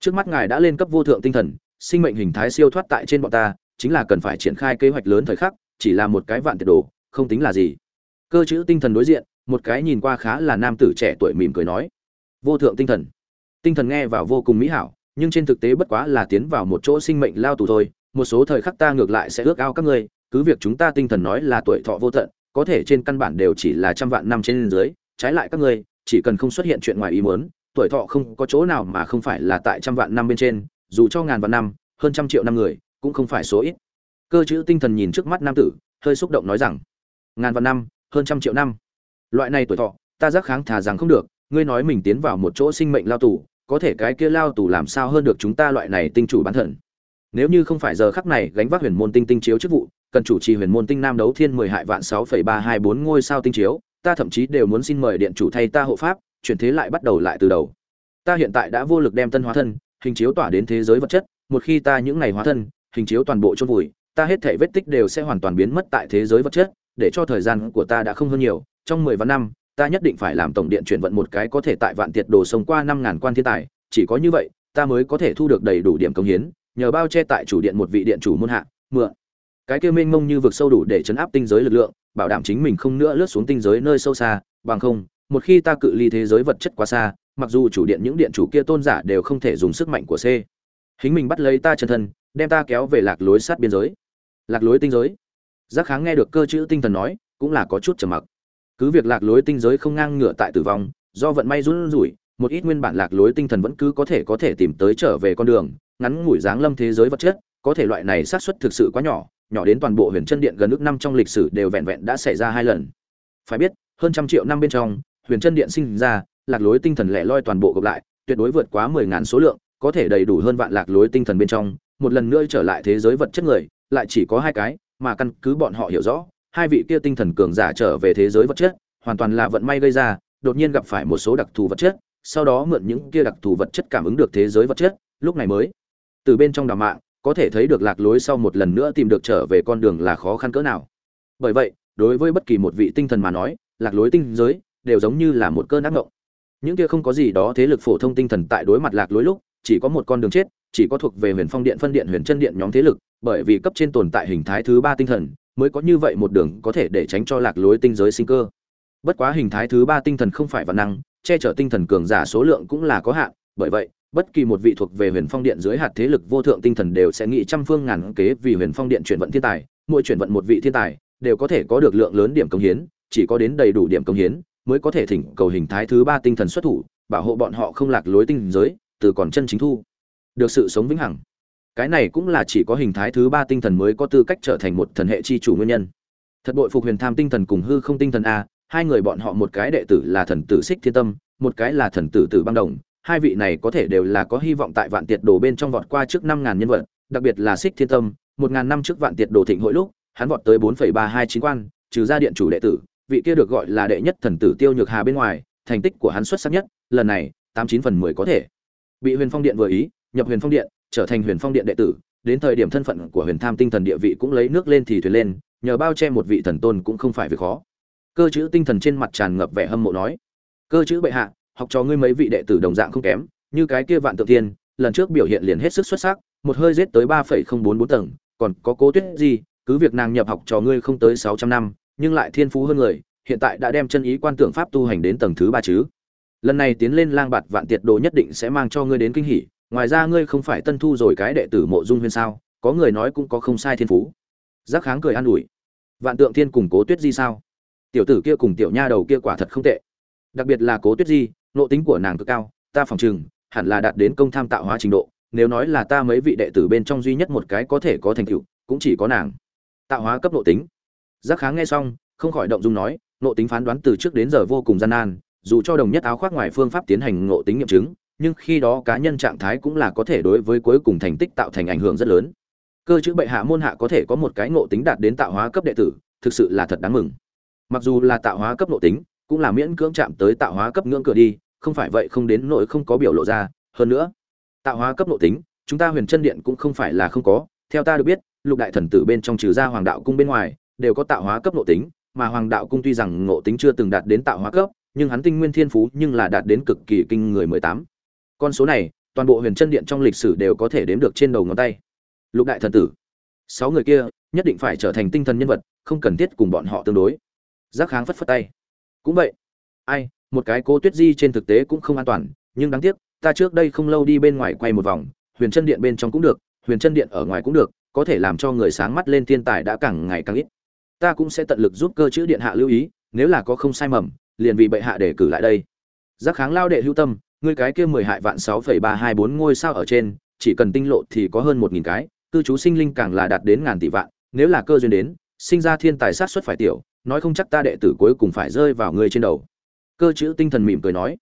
Trước mắt ngài đã lên cấp vô thượng tinh thần, sinh mệnh hình thái siêu thoát tại trên bọn ta, chính là cần phải triển khai kế hoạch lớn thời khắc, chỉ là một cái vạn tiệt đồ không tính là gì. Cơ chữ tinh thần đối diện, một cái nhìn qua khá là nam tử trẻ tuổi mỉm cười nói, vô thượng tinh thần. Tinh thần nghe vào vô cùng mỹ hảo, nhưng trên thực tế bất quá là tiến vào một chỗ sinh mệnh lao tù thôi, một số thời khắc ta ngược lại sẽ ước ao các ngươi, cứ việc chúng ta tinh thần nói là tuổi thọ vô tận, có thể trên căn bản đều chỉ là trăm vạn năm trên dưới, trái lại các ngươi, chỉ cần không xuất hiện chuyện ngoài ý muốn, tuổi thọ không có chỗ nào mà không phải là tại trăm vạn năm bên trên, dù cho ngàn vạn năm, hơn trăm triệu năm người, cũng không phải số ít. Cơ chữ tinh thần nhìn trước mắt nam tử, hơi xúc động nói rằng ngàn vạn năm, hơn trăm triệu năm. Loại này tuổi thọ, ta giác kháng thà rằng không được, ngươi nói mình tiến vào một chỗ sinh mệnh lao tù, có thể cái kia lao tù làm sao hơn được chúng ta loại này tinh chủ bán thần? Nếu như không phải giờ khắc này gánh vác huyền môn tinh tinh chiếu chức vụ, cần chủ trì huyền môn tinh nam đấu thiên mười hại vạn sáu phẩy ba hai bốn ngôi sao tinh chiếu, ta thậm chí đều muốn xin mời điện chủ thay ta hộ pháp, chuyển thế lại bắt đầu lại từ đầu. Ta hiện tại đã vô lực đem tân hóa thân, hình chiếu tỏa đến thế giới vật chất, một khi ta những ngày hóa thân, hình chiếu toàn bộ chôn vùi, ta hết thể vết tích đều sẽ hoàn toàn biến mất tại thế giới vật chất để cho thời gian của ta đã không hơn nhiều, trong mười vạn năm, ta nhất định phải làm tổng điện chuyển vận một cái có thể tại vạn tiệt đồ sống qua năm ngàn quan thiên tài, chỉ có như vậy, ta mới có thể thu được đầy đủ điểm công hiến, nhờ bao che tại chủ điện một vị điện chủ môn hạ, mượn. Cái kia mênh mông như vực sâu đủ để chấn áp tinh giới lực lượng, bảo đảm chính mình không nữa lướt xuống tinh giới nơi sâu xa, bằng không, một khi ta cự ly thế giới vật chất quá xa, mặc dù chủ điện những điện chủ kia tôn giả đều không thể dùng sức mạnh của c. Hình mình bắt lấy ta chân thân, đem ta kéo về lạc lối sát biên giới. Lạc lối tinh giới giác kháng nghe được cơ chữ tinh thần nói, cũng là có chút trầm mặc. Cứ việc lạc lối tinh giới không ngang ngửa tại tử vong, do vận may run rủi, một ít nguyên bản lạc lối tinh thần vẫn cứ có thể có thể tìm tới trở về con đường, ngắn ngủi dáng lâm thế giới vật chất, có thể loại này xác suất thực sự quá nhỏ nhỏ đến toàn bộ huyền chân điện gần ước năm trong lịch sử đều vẹn vẹn đã xảy ra hai lần. Phải biết, hơn trăm triệu năm bên trong, huyền chân điện sinh ra, lạc lối tinh thần lẻ loi toàn bộ gộp lại, tuyệt đối vượt quá mười ngàn số lượng, có thể đầy đủ hơn vạn lạc lối tinh thần bên trong, một lần nữa trở lại thế giới vật chất người, lại chỉ có hai cái mà căn cứ bọn họ hiểu rõ, hai vị kia tinh thần cường giả trở về thế giới vật chất, hoàn toàn là vận may gây ra, đột nhiên gặp phải một số đặc thù vật chất, sau đó mượn những kia đặc thù vật chất cảm ứng được thế giới vật chất, lúc này mới. Từ bên trong đào mạng, có thể thấy được lạc lối sau một lần nữa tìm được trở về con đường là khó khăn cỡ nào. Bởi vậy, đối với bất kỳ một vị tinh thần mà nói, lạc lối tinh giới đều giống như là một cơn ác ngộng những kia không có gì đó thế lực phổ thông tinh thần tại đối mặt lạc lối lúc chỉ có một con đường chết, chỉ có thuộc về huyền phong điện phân điện huyền chân điện nhóm thế lực, bởi vì cấp trên tồn tại hình thái thứ ba tinh thần, mới có như vậy một đường có thể để tránh cho lạc lối tinh giới sinh cơ. Bất quá hình thái thứ ba tinh thần không phải văn năng, che chở tinh thần cường giả số lượng cũng là có hạn, bởi vậy, bất kỳ một vị thuộc về huyền phong điện dưới hạt thế lực vô thượng tinh thần đều sẽ nghĩ trăm phương ngàn kế vì huyền phong điện chuyển vận thiên tài, mỗi chuyển vận một vị thiên tài, đều có thể có được lượng lớn điểm công hiến, chỉ có đến đầy đủ điểm công hiến, mới có thể thỉnh cầu hình thái thứ ba tinh thần xuất thủ, bảo hộ bọn họ không lạc lối tinh giới từ còn chân chính thu. Được sự sống vĩnh hằng. Cái này cũng là chỉ có hình thái thứ ba tinh thần mới có tư cách trở thành một thần hệ chi chủ nguyên nhân. Thật bội phục huyền tham tinh thần cùng hư không tinh thần a, hai người bọn họ một cái đệ tử là thần tử xích thiên tâm, một cái là thần tử tử băng đồng. Hai vị này có thể đều là có hy vọng tại vạn tiệt đồ bên trong vọt qua trước năm ngàn nhân vật, đặc biệt là xích thiên tâm, một ngàn năm trước vạn tiệt đồ thịnh hội lúc, hắn vọt tới bốn phẩy ba hai chín quan, trừ ra điện chủ đệ tử, vị kia được gọi là đệ nhất thần tử tiêu nhược hà bên ngoài, thành tích của hắn xuất sắc nhất, lần này, tám chín phần mười có thể bị huyền phong điện vừa ý, nhập huyền phong điện, trở thành huyền phong điện đệ tử, đến thời điểm thân phận của huyền tham tinh thần địa vị cũng lấy nước lên thì thuyền lên, nhờ bao che một vị thần tôn cũng không phải việc khó. Cơ chữ tinh thần trên mặt tràn ngập vẻ hâm mộ nói, cơ chữ bệ hạ, học cho ngươi mấy vị đệ tử đồng dạng không kém, như cái kia vạn tượng thiên, lần trước biểu hiện liền hết sức xuất sắc, một hơi giết tới ba phẩy không bốn bốn tầng, còn có cố tuyết gì, cứ việc nàng nhập học cho ngươi không tới sáu trăm năm, nhưng lại thiên phú hơn người, hiện tại đã đem chân ý quan tưởng pháp tu hành đến tầng thứ ba chứ lần này tiến lên lang bạt vạn tiệt đồ nhất định sẽ mang cho ngươi đến kinh hỉ, ngoài ra ngươi không phải tân thu rồi cái đệ tử mộ dung huyên sao, có người nói cũng có không sai thiên phú. Giác kháng cười an ủi. Vạn tượng thiên cùng cố tuyết di sao? Tiểu tử kia cùng tiểu nha đầu kia quả thật không tệ. Đặc biệt là cố tuyết di nộ tính của nàng cực cao, ta phòng chừng, hẳn là đạt đến công tham tạo hóa trình độ, nếu nói là ta mấy vị đệ tử bên trong duy nhất một cái có thể có thành tựu, cũng chỉ có nàng. Tạo hóa cấp nộ tính. Giác kháng nghe xong, không khỏi động dung nói nộ tính phán đoán từ trước đến giờ vô cùng gian nan dù cho đồng nhất áo khoác ngoài phương pháp tiến hành ngộ tính nghiệm chứng, nhưng khi đó cá nhân trạng thái cũng là có thể đối với cuối cùng thành tích tạo thành ảnh hưởng rất lớn. Cơ chữ bệ hạ môn hạ có thể có một cái ngộ tính đạt đến tạo hóa cấp đệ tử, thực sự là thật đáng mừng. Mặc dù là tạo hóa cấp ngộ tính, cũng là miễn cưỡng chạm tới tạo hóa cấp ngưỡng cửa đi, không phải vậy không đến nỗi không có biểu lộ ra. Hơn nữa, tạo hóa cấp ngộ tính, chúng ta huyền chân điện cũng không phải là không có. Theo ta được biết, lục đại thần tử bên trong trừ ra hoàng đạo cung bên ngoài, đều có tạo hóa cấp ngộ tính, mà hoàng đạo cung tuy rằng ngộ tính chưa từng đạt đến tạo hóa cấp nhưng hắn tinh nguyên thiên phú nhưng là đạt đến cực kỳ kinh người mười tám. Con số này, toàn bộ huyền chân điện trong lịch sử đều có thể đếm được trên đầu ngón tay. Lục đại thần tử, sáu người kia nhất định phải trở thành tinh thần nhân vật, không cần thiết cùng bọn họ tương đối. Giác kháng phất phất tay. Cũng vậy, ai, một cái cô tuyết di trên thực tế cũng không an toàn, nhưng đáng tiếc, ta trước đây không lâu đi bên ngoài quay một vòng, huyền chân điện bên trong cũng được, huyền chân điện ở ngoài cũng được, có thể làm cho người sáng mắt lên thiên tài đã càng ngày càng ít. Ta cũng sẽ tận lực giúp cơ chữ điện hạ lưu ý, nếu là có không sai mầm liền vì bệ hạ để cử lại đây. Giác kháng lao đệ hữu tâm, ngươi cái kia mười hại vạn sáu phẩy ba hai bốn ngôi sao ở trên, chỉ cần tinh lộ thì có hơn một nghìn cái, cư trú sinh linh càng là đạt đến ngàn tỷ vạn, nếu là cơ duyên đến, sinh ra thiên tài sát xuất phải tiểu, nói không chắc ta đệ tử cuối cùng phải rơi vào ngươi trên đầu. Cơ chữ tinh thần mỉm cười nói,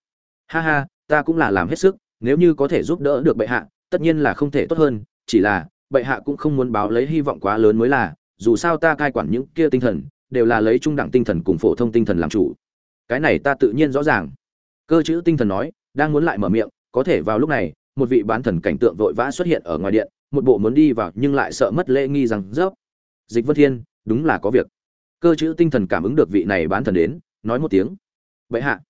ha ha, ta cũng là làm hết sức, nếu như có thể giúp đỡ được bệ hạ, tất nhiên là không thể tốt hơn, chỉ là, bệ hạ cũng không muốn báo lấy hy vọng quá lớn mới là, dù sao ta cai quản những kia tinh thần, đều là lấy trung đẳng tinh thần cùng phổ thông tinh thần làm chủ cái này ta tự nhiên rõ ràng. Cơ chữ tinh thần nói, đang muốn lại mở miệng, có thể vào lúc này, một vị bán thần cảnh tượng vội vã xuất hiện ở ngoài điện, một bộ muốn đi vào nhưng lại sợ mất lễ nghi rằng rớp dịch vân thiên, đúng là có việc. Cơ chữ tinh thần cảm ứng được vị này bán thần đến, nói một tiếng, bệ hạ.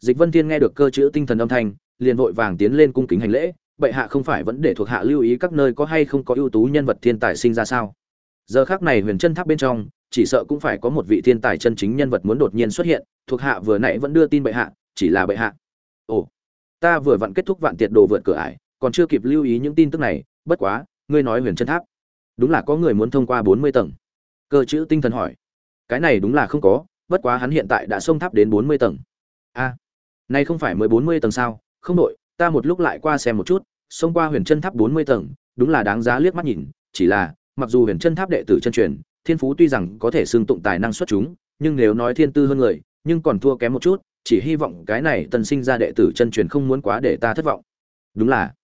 Dịch vân thiên nghe được cơ chữ tinh thần âm thanh, liền vội vàng tiến lên cung kính hành lễ, bệ hạ không phải vẫn để thuộc hạ lưu ý các nơi có hay không có ưu tú nhân vật thiên tài sinh ra sao? Giờ khác này huyền chân tháp bên trong chỉ sợ cũng phải có một vị thiên tài chân chính nhân vật muốn đột nhiên xuất hiện thuộc hạ vừa nãy vẫn đưa tin bệ hạ chỉ là bệ hạ. Ồ ta vừa vặn kết thúc vạn tiệt đồ vượt cửa ải còn chưa kịp lưu ý những tin tức này bất quá ngươi nói huyền chân tháp. Đúng là có người muốn thông qua bốn mươi tầng. Cơ chữ tinh thần hỏi. Cái này đúng là không có bất quá hắn hiện tại đã xông tháp đến bốn mươi tầng. A à, nay không phải mới bốn mươi tầng sao? Không đội ta một lúc lại qua xem một chút xông qua huyền chân tháp bốn mươi tầng đúng là đáng giá liếc mắt nhìn chỉ là mặc dù huyền chân tháp đệ tử chân truyền thiên phú tuy rằng có thể xưng tụng tài năng xuất chúng, nhưng nếu nói thiên tư hơn người, nhưng còn thua kém một chút, chỉ hy vọng cái này tân sinh ra đệ tử chân truyền không muốn quá để ta thất vọng. Đúng là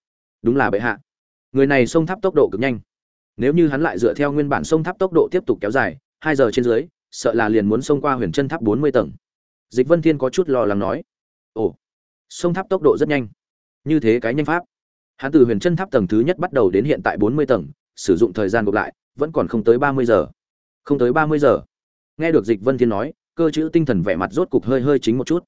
đúng là bệ hạ. Người này sông tháp tốc độ cực nhanh. Nếu như hắn lại dựa theo nguyên bản sông tháp tốc độ tiếp tục kéo dài, hai giờ trên dưới, sợ là liền muốn xông qua huyền chân tháp bốn mươi tầng. Dịch vân thiên có chút lo lắng nói. Ồ sông tháp tốc độ rất nhanh. Như thế cái nhanh pháp. Hắn từ huyền chân tháp tầng thứ nhất bắt đầu đến hiện tại bốn mươi tầng, sử dụng thời gian gộp lại, vẫn còn không tới ba mươi giờ không tới ba mươi giờ. Nghe được dịch vân thiên nói, cơ chữ tinh thần vẻ mặt rốt cục hơi hơi chính một chút.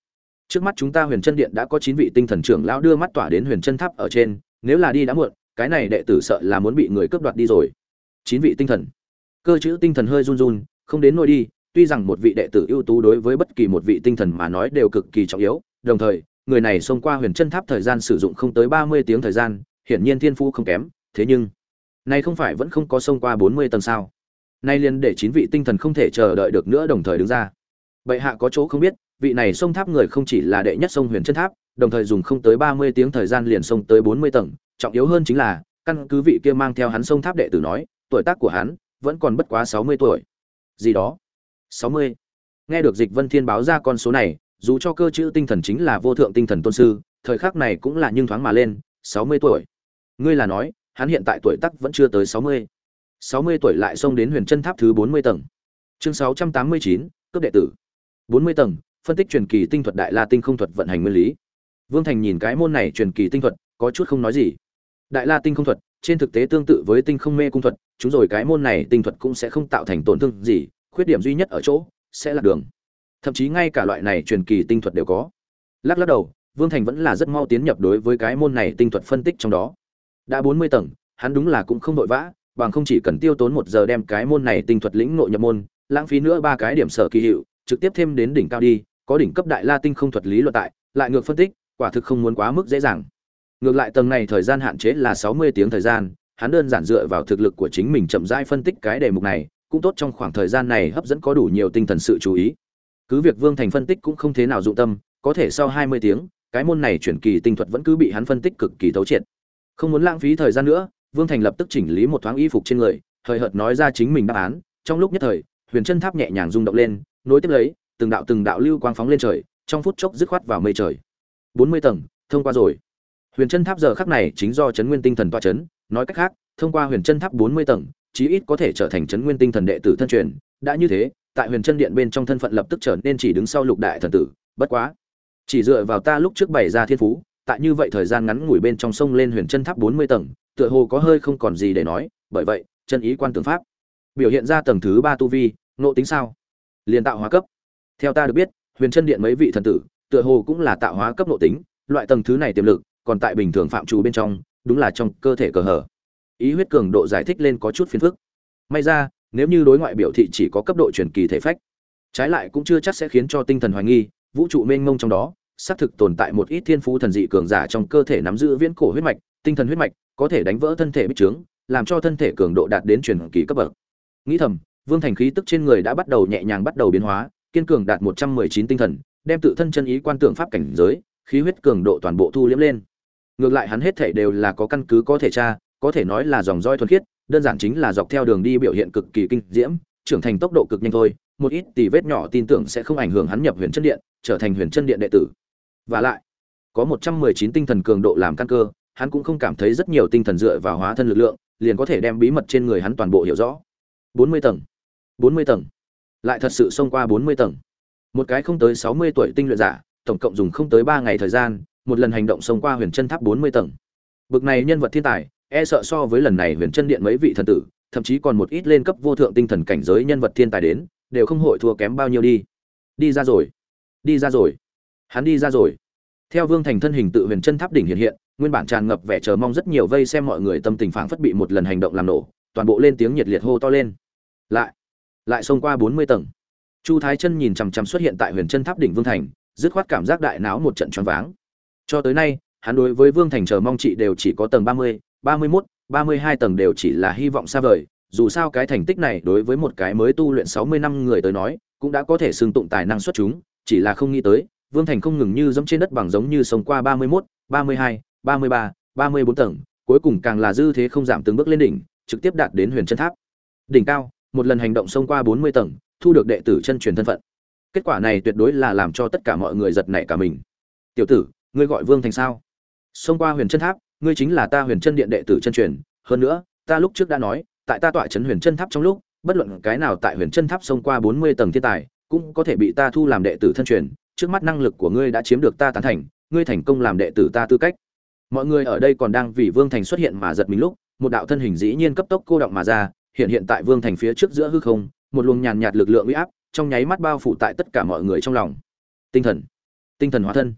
Trước mắt chúng ta huyền chân điện đã có chín vị tinh thần trưởng lão đưa mắt tỏa đến huyền chân tháp ở trên, nếu là đi đã muộn, cái này đệ tử sợ là muốn bị người cướp đoạt đi rồi. Chín vị tinh thần. Cơ chữ tinh thần hơi run run, không đến nôi đi, tuy rằng một vị đệ tử ưu tú đối với bất kỳ một vị tinh thần mà nói đều cực kỳ trọng yếu, đồng thời, người này xông qua huyền chân tháp thời gian sử dụng không tới ba mươi tiếng thời gian, hiển nhiên thiên phu không kém, thế nhưng, này không phải vẫn không có xông qua bốn mươi tầng sao? Nay liền để chín vị tinh thần không thể chờ đợi được nữa đồng thời đứng ra. Bệ hạ có chỗ không biết, vị này sông tháp người không chỉ là đệ nhất sông huyền chân tháp, đồng thời dùng không tới ba mươi tiếng thời gian liền sông tới bốn mươi tầng, trọng yếu hơn chính là, căn cứ vị kia mang theo hắn sông tháp đệ tử nói, tuổi tác của hắn vẫn còn bất quá sáu mươi tuổi. Gì đó? Sáu mươi. Nghe được dịch vân thiên báo ra con số này, dù cho cơ chữ tinh thần chính là vô thượng tinh thần tôn sư, thời khắc này cũng là nhưng thoáng mà lên, sáu mươi tuổi. Ngươi là nói, hắn hiện tại tuổi tác vẫn chưa tới sáu mươi sáu mươi tuổi lại xông đến huyền chân tháp thứ bốn mươi tầng. Chương sáu trăm tám mươi chín cấp đệ tử. Bốn mươi tầng, phân tích truyền kỳ tinh thuật đại la tinh không thuật vận hành nguyên lý. Vương thành nhìn cái môn này truyền kỳ tinh thuật, có chút không nói gì. Đại la tinh không thuật, trên thực tế tương tự với tinh không mê cung thuật, chúng rồi cái môn này tinh thuật cũng sẽ không tạo thành tổn thương gì, khuyết điểm duy nhất ở chỗ, sẽ là đường. Thậm chí ngay cả loại này truyền kỳ tinh thuật đều có. Lắc lắc đầu, vương thành vẫn là rất mau tiến nhập đối với cái môn này tinh thuật phân tích trong đó. Đã bốn mươi tầng, hắn đúng là cũng không đội vã bằng không chỉ cần tiêu tốn một giờ đem cái môn này tinh thuật lĩnh nội nhập môn lãng phí nữa ba cái điểm sở kỳ hiệu trực tiếp thêm đến đỉnh cao đi có đỉnh cấp đại la tinh không thuật lý luận tại lại ngược phân tích quả thực không muốn quá mức dễ dàng Ngược lại tầng này thời gian hạn chế là 60 tiếng thời gian, hắn đơn giản dựa vào thực lực của chính mình chậm rãi phân tích cái đề mục này, cũng tốt trong khoảng thời gian này hấp dẫn có đủ nhiều tinh thần sự chú ý. Cứ việc Vương Thành phân tích cũng không thế nào dụng tâm, có thể sau 20 tiếng, cái môn này chuyển kỳ tinh thuật vẫn cứ bị hắn phân tích cực kỳ thấu triệt. Không muốn lãng phí thời gian nữa, Vương Thành lập tức chỉnh lý một thoáng y phục trên người, hơi hợt nói ra chính mình đáp án, trong lúc nhất thời, Huyền Chân Tháp nhẹ nhàng rung động lên, nối tiếp lấy, từng đạo từng đạo lưu quang phóng lên trời, trong phút chốc dứt khoát vào mây trời. 40 tầng, thông qua rồi. Huyền chân tháp giờ khắc này chính do chấn nguyên tinh thần toa chấn, nói cách khác, thông qua huyền chân tháp 40 tầng, chí ít có thể trở thành chấn nguyên tinh thần đệ tử thân truyền, đã như thế, tại huyền chân điện bên trong thân phận lập tức trở nên chỉ đứng sau lục đại thần tử, bất quá, chỉ dựa vào ta lúc trước bày ra thiên phú, tại như vậy thời gian ngắn ngủi bên trong sông lên huyền chân tháp 40 tầng, tựa hồ có hơi không còn gì để nói, bởi vậy, chân ý quan tưởng pháp biểu hiện ra tầng thứ ba tu vi, nộ tính sao? Liên tạo hóa cấp. Theo ta được biết, huyền chân điện mấy vị thần tử, tựa hồ cũng là tạo hóa cấp nộ tính, loại tầng thứ này tiềm lực, còn tại bình thường phạm trù bên trong đúng là trong cơ thể cờ hở ý huyết cường độ giải thích lên có chút phiền phức may ra nếu như đối ngoại biểu thị chỉ có cấp độ truyền kỳ thể phách trái lại cũng chưa chắc sẽ khiến cho tinh thần hoài nghi vũ trụ mênh mông trong đó xác thực tồn tại một ít thiên phú thần dị cường giả trong cơ thể nắm giữ viễn cổ huyết mạch tinh thần huyết mạch có thể đánh vỡ thân thể bích trướng, làm cho thân thể cường độ đạt đến truyền kỳ cấp bậc. Nghĩ thầm, vương thành khí tức trên người đã bắt đầu nhẹ nhàng bắt đầu biến hóa, kiên cường đạt một trăm mười chín tinh thần, đem tự thân chân ý quan tưởng pháp cảnh giới, khí huyết cường độ toàn bộ thu liễm lên. Ngược lại hắn hết thể đều là có căn cứ có thể tra, có thể nói là dòng roi thuần khiết, đơn giản chính là dọc theo đường đi biểu hiện cực kỳ kinh diễm, trưởng thành tốc độ cực nhanh thôi, một ít tỷ vết nhỏ tin tưởng sẽ không ảnh hưởng hắn nhập huyền chân điện, trở thành huyền chân điện đệ tử. Và lại, có một trăm mười chín tinh thần cường độ làm căn cơ hắn cũng không cảm thấy rất nhiều tinh thần dựa vào hóa thân lực lượng, liền có thể đem bí mật trên người hắn toàn bộ hiểu rõ. Bốn mươi tầng. Bốn mươi tầng. Lại thật sự xông qua bốn mươi tầng. Một cái không tới sáu mươi tuổi tinh luyện giả, tổng cộng dùng không tới ba ngày thời gian, một lần hành động xông qua huyền chân tháp bốn mươi tầng. Bực này nhân vật thiên tài e sợ so với lần này huyền chân điện mấy vị thần tử, thậm chí còn một ít lên cấp vô thượng tinh thần cảnh giới nhân vật thiên tài đến, đều không hội thua kém bao nhiêu đi. Đi ra rồi. Đi ra rồi. Hắn đi ra rồi. Theo vương thành thân hình tự huyền chân tháp đỉnh hiện hiện nguyên bản tràn ngập vẻ chờ mong rất nhiều vây xem mọi người tâm tình phảng phất bị một lần hành động làm nổ, toàn bộ lên tiếng nhiệt liệt hô to lên. Lại lại xông qua bốn mươi tầng. Chu thái chân nhìn chằm chằm xuất hiện tại huyền chân tháp đỉnh vương thành, dứt khoát cảm giác đại não một trận choáng váng. Cho tới nay, hắn đối với vương thành chờ mong chị đều chỉ có tầng ba mươi ba mươi mốt, ba mươi hai tầng đều chỉ là hy vọng xa vời, dù sao cái thành tích này đối với một cái mới tu luyện sáu mươi năm người tới nói, cũng đã có thể xưng tụng tài năng xuất chúng, chỉ là không nghĩ tới, vương thành không ngừng như giống trên đất bằng giống như sống qua ba mươi mốt, ba mươi hai ba mươi ba ba mươi bốn tầng, cuối cùng càng là dư thế không giảm từng bước lên đỉnh, trực tiếp đạt đến huyền chân tháp. Đỉnh cao, một lần hành động xông qua bốn mươi tầng, thu được đệ tử chân truyền thân phận. Kết quả này tuyệt đối là làm cho tất cả mọi người giật nảy cả mình. Tiểu tử, ngươi gọi vương thành sao? Xông qua huyền chân tháp, ngươi chính là ta huyền chân điện đệ tử chân truyền. Hơn nữa, ta lúc trước đã nói, tại ta tọa trấn huyền chân tháp trong lúc, bất luận cái nào tại huyền chân tháp xông qua bốn mươi tầng thiên tài, cũng có thể bị ta thu làm đệ tử thân truyền. Trước mắt năng lực của ngươi đã chiếm được ta tán thành, ngươi thành công làm đệ tử ta tư cách mọi người ở đây còn đang vì vương thành xuất hiện mà giật mình lúc, một đạo thân hình dĩ nhiên cấp tốc cô động mà ra, hiện hiện tại vương thành phía trước giữa hư không, một luồng nhàn nhạt lực lượng uy áp, trong nháy mắt bao phủ tại tất cả mọi người trong lòng. Tinh thần. Tinh thần hóa thân.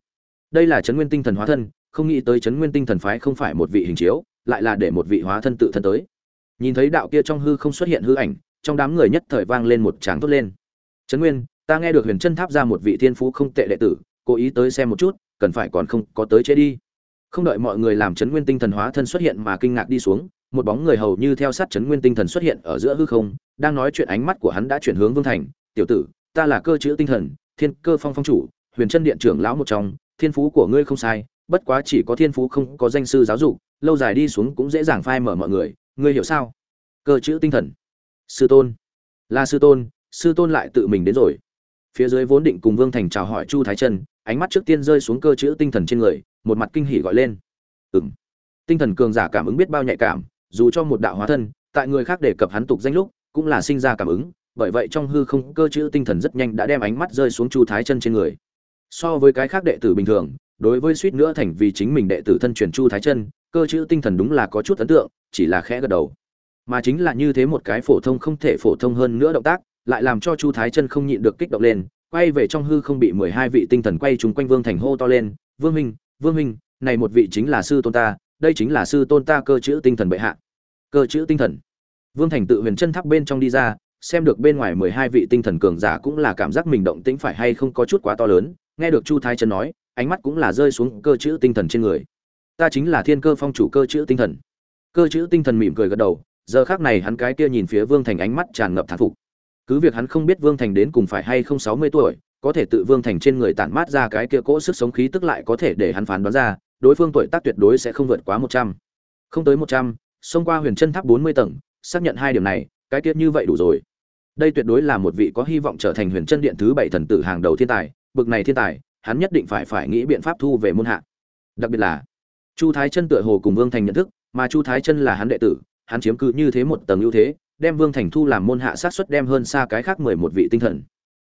Đây là chấn nguyên tinh thần hóa thân, không nghĩ tới chấn nguyên tinh thần phái không phải một vị hình chiếu, lại là để một vị hóa thân tự thân tới. Nhìn thấy đạo kia trong hư không xuất hiện hư ảnh, trong đám người nhất thời vang lên một tràng thốt lên. Chấn nguyên, ta nghe được huyền chân tháp ra một vị thiên phú không tệ đệ tử, cố ý tới xem một chút, cần phải còn không có tới chế đi không đợi mọi người làm chấn nguyên tinh thần hóa thân xuất hiện mà kinh ngạc đi xuống, một bóng người hầu như theo sát chấn nguyên tinh thần xuất hiện ở giữa hư không, đang nói chuyện ánh mắt của hắn đã chuyển hướng vương thành. Tiểu tử, ta là cơ chữ tinh thần, thiên cơ phong phong chủ, huyền chân điện trưởng lão một trong, thiên phú của ngươi không sai, bất quá chỉ có thiên phú không có danh sư giáo dục, lâu dài đi xuống cũng dễ dàng phai mở mọi người, ngươi hiểu sao? Cơ chữ tinh thần. Sư tôn. Là sư tôn sư tôn lại tự mình đến rồi phía dưới vốn định cùng vương thành chào hỏi chu thái chân ánh mắt trước tiên rơi xuống cơ chữ tinh thần trên người, một mặt kinh hỉ gọi lên. Ừng tinh thần cường giả cảm ứng biết bao nhạy cảm, dù cho một đạo hóa thân, tại người khác đề cập hắn tục danh lúc, cũng là sinh ra cảm ứng, bởi vậy trong hư không cơ chữ tinh thần rất nhanh đã đem ánh mắt rơi xuống chu thái chân trên người. So với cái khác đệ tử bình thường, đối với suýt nữa thành vì chính mình đệ tử thân truyền chu thái chân cơ chữ tinh thần đúng là có chút ấn tượng, chỉ là khẽ gật đầu. Mà chính là như thế một cái phổ thông không thể phổ thông hơn nữa động tác lại làm cho chu thái chân không nhịn được kích động lên, quay về trong hư không bị mười hai vị tinh thần quay chung quanh vương thành hô to lên, vương minh vương minh này một vị chính là sư tôn ta, đây chính là sư tôn ta cơ chữ tinh thần bệ hạ. Cơ chữ tinh thần. Vương thành tự huyền chân tháp bên trong đi ra, xem được bên ngoài mười hai vị tinh thần cường giả cũng là cảm giác mình động tĩnh phải hay không có chút quá to lớn, nghe được chu thái chân nói, ánh mắt cũng là rơi xuống cơ chữ tinh thần trên người. Ta chính là thiên cơ phong chủ cơ chữ tinh thần. Cơ chữ tinh thần mỉm cười gật đầu, giờ khác này hắn cái kia nhìn phía vương thành ánh mắt tràn ngập thán phục cứ việc hắn không biết vương thành đến cùng phải hay không sáu mươi tuổi, có thể tự vương thành trên người tản mát ra cái kia cỗ sức sống khí tức lại có thể để hắn phán đoán ra, đối phương tuổi tác tuyệt đối sẽ không vượt quá một trăm. Không tới một trăm, xông qua huyền chân tháp bốn mươi tầng, xác nhận hai điểm này, cái tiết như vậy đủ rồi. Đây tuyệt đối là một vị có hy vọng trở thành huyền chân điện thứ bảy thần tử hàng đầu thiên tài, bực này thiên tài, hắn nhất định phải phải nghĩ biện pháp thu về môn hạ. Đặc biệt là, chu thái chân tựa hồ cùng vương thành nhận thức, mà chu thái chân là hắn đệ tử, hắn chiếm cứ như thế một tầng ưu thế đem vương thành thu làm môn hạ sát xuất đem hơn xa cái khác mười một vị tinh thần.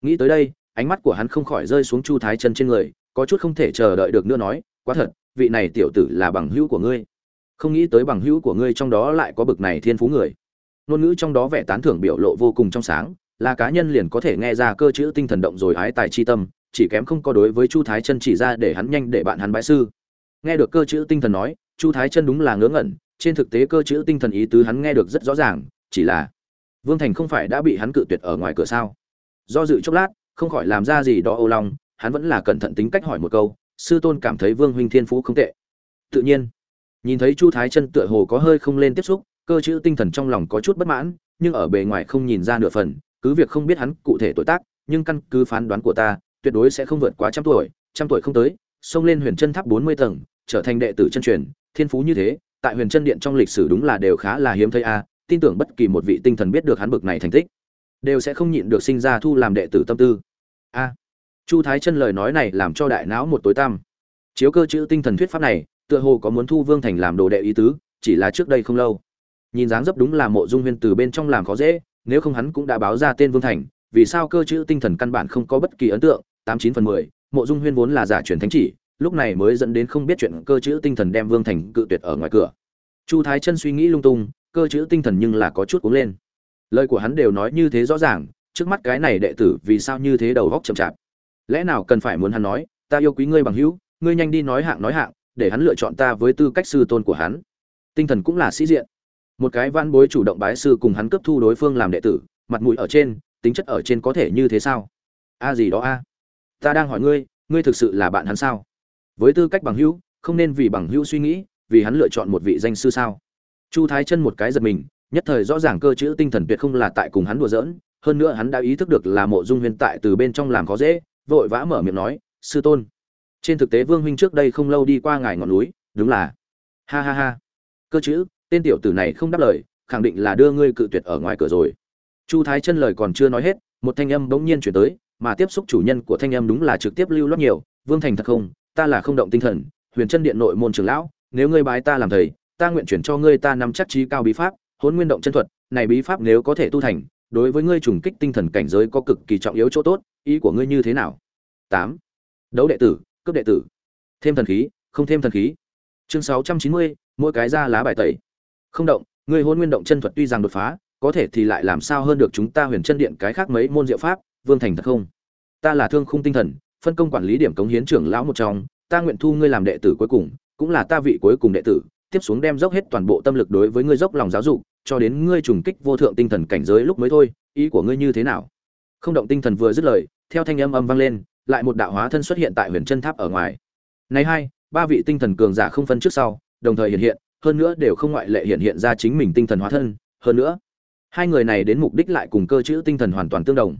Nghĩ tới đây, ánh mắt của hắn không khỏi rơi xuống chu thái chân trên người, có chút không thể chờ đợi được nữa nói, quá thật, vị này tiểu tử là bằng hữu của ngươi. Không nghĩ tới bằng hữu của ngươi trong đó lại có bực này thiên phú người. Nôn ngữ trong đó vẻ tán thưởng biểu lộ vô cùng trong sáng, là cá nhân liền có thể nghe ra cơ chữ tinh thần động rồi ái tài chi tâm, chỉ kém không có đối với chu thái chân chỉ ra để hắn nhanh để bạn hắn bãi sư. Nghe được cơ chữ tinh thần nói, chu thái chân đúng là ngớ ngẩn, trên thực tế cơ chữ tinh thần ý tứ hắn nghe được rất rõ ràng chỉ là, vương thành không phải đã bị hắn cự tuyệt ở ngoài cửa sao? Do dự chốc lát, không khỏi làm ra gì đó âu long, hắn vẫn là cẩn thận tính cách hỏi một câu, sư tôn cảm thấy vương huynh thiên phú không tệ. Tự nhiên, nhìn thấy chu thái chân tựa hồ có hơi không lên tiếp xúc, cơ chữ tinh thần trong lòng có chút bất mãn, nhưng ở bề ngoài không nhìn ra nửa phần, cứ việc không biết hắn cụ thể tuổi tác, nhưng căn cứ phán đoán của ta, tuyệt đối sẽ không vượt quá trăm tuổi trăm tuổi không tới, xông lên huyền chân tháp bốn mươi tầng, trở thành đệ tử chân truyền, thiên phú như thế, tại huyền chân điện trong lịch sử đúng là đều khá là hiếm thấy a tin tưởng bất kỳ một vị tinh thần biết được hắn bực này thành tích, đều sẽ không nhịn được sinh ra thu làm đệ tử tâm tư. A. Chu thái chân lời nói này làm cho đại não một tối tăm. Chiếu cơ chữ tinh thần thuyết pháp này, tựa hồ có muốn thu vương thành làm đồ đệ ý tứ, chỉ là trước đây không lâu. Nhìn dáng dấp đúng là mộ dung huyên từ bên trong làm khó dễ, nếu không hắn cũng đã báo ra tên vương thành, vì sao cơ chữ tinh thần căn bản không có bất kỳ ấn tượng, tám chín phần mười, mộ dung huyên vốn là giả truyền thánh chỉ, lúc này mới dẫn đến không biết chuyện cơ chữ tinh thần đem vương thành cự tuyệt ở ngoài cửa. Chu thái chân suy nghĩ lung tung cơ chữ tinh thần nhưng là có chút cuống lên. Lời của hắn đều nói như thế rõ ràng, trước mắt cái này đệ tử vì sao như thế đầu góc chậm chạp? Lẽ nào cần phải muốn hắn nói, ta yêu quý ngươi bằng hữu, ngươi nhanh đi nói hạng nói hạng, để hắn lựa chọn ta với tư cách sư tôn của hắn. Tinh thần cũng là sĩ diện. Một cái văn bối chủ động bái sư cùng hắn cấp thu đối phương làm đệ tử, mặt mũi ở trên, tính chất ở trên có thể như thế sao? A gì đó a. Ta đang hỏi ngươi ngươi thực sự là bạn hắn sao? Với tư cách bằng hữu, không nên vì bằng hữu suy nghĩ, vì hắn lựa chọn một vị danh sư sao? Chu thái chân một cái giật mình, nhất thời rõ ràng cơ chữ tinh thần tuyệt không là tại cùng hắn đùa giỡn, hơn nữa hắn đã ý thức được là mộ dung huyền tại từ bên trong làm khó dễ, vội vã mở miệng nói, sư tôn, trên thực tế vương huynh trước đây không lâu đi qua ngài ngọn núi, đúng là. Ha ha ha. Cơ chữ, tên tiểu tử này không đáp lời, khẳng định là đưa ngươi cự tuyệt ở ngoài cửa rồi. Chu thái chân lời còn chưa nói hết, một thanh âm bỗng nhiên chuyển tới, mà tiếp xúc chủ nhân của thanh âm đúng là trực tiếp lưu loát nhiều, vương thành thật không? Ta là không động tinh thần, huyền chân điện nội môn trưởng lão, nếu ngươi bái ta làm thầy ta nguyện chuyển cho ngươi ta nắm chắc trí cao bí pháp hôn nguyên động chân thuật, này bí pháp nếu có thể tu thành, đối với ngươi trùng kích tinh thần cảnh giới có cực kỳ trọng yếu chỗ tốt, ý của ngươi như thế nào? Tám. Đấu đệ tử, cướp đệ tử. Thêm thần khí, không thêm thần khí. Chương sáu trăm chín mươi, mỗi cái ra lá bài tẩy. Không động, ngươi hôn nguyên động chân thuật tuy rằng đột phá, có thể thì lại làm sao hơn được chúng ta huyền chân điện cái khác mấy môn diệu pháp, vương thành thật không? Ta là thương khung tinh thần, phân công quản lý điểm cống hiến trưởng lão một trong, ta nguyện thu ngươi làm đệ tử cuối cùng, cũng là ta vị cuối cùng đệ tử tiếp xuống đem dốc hết toàn bộ tâm lực đối với ngươi dốc lòng giáo dục, cho đến ngươi trùng kích vô thượng tinh thần cảnh giới lúc mới thôi, ý của ngươi như thế nào? Không động tinh thần vừa dứt lời, theo thanh âm âm vang lên, lại một đạo hóa thân xuất hiện tại huyền chân tháp ở ngoài. Này hai, ba vị tinh thần cường giả không phân trước sau, đồng thời hiện hiện, hơn nữa đều không ngoại lệ hiện hiện ra chính mình tinh thần hóa thân. Hơn nữa, hai người này đến mục đích lại cùng cơ chữ tinh thần hoàn toàn tương đồng.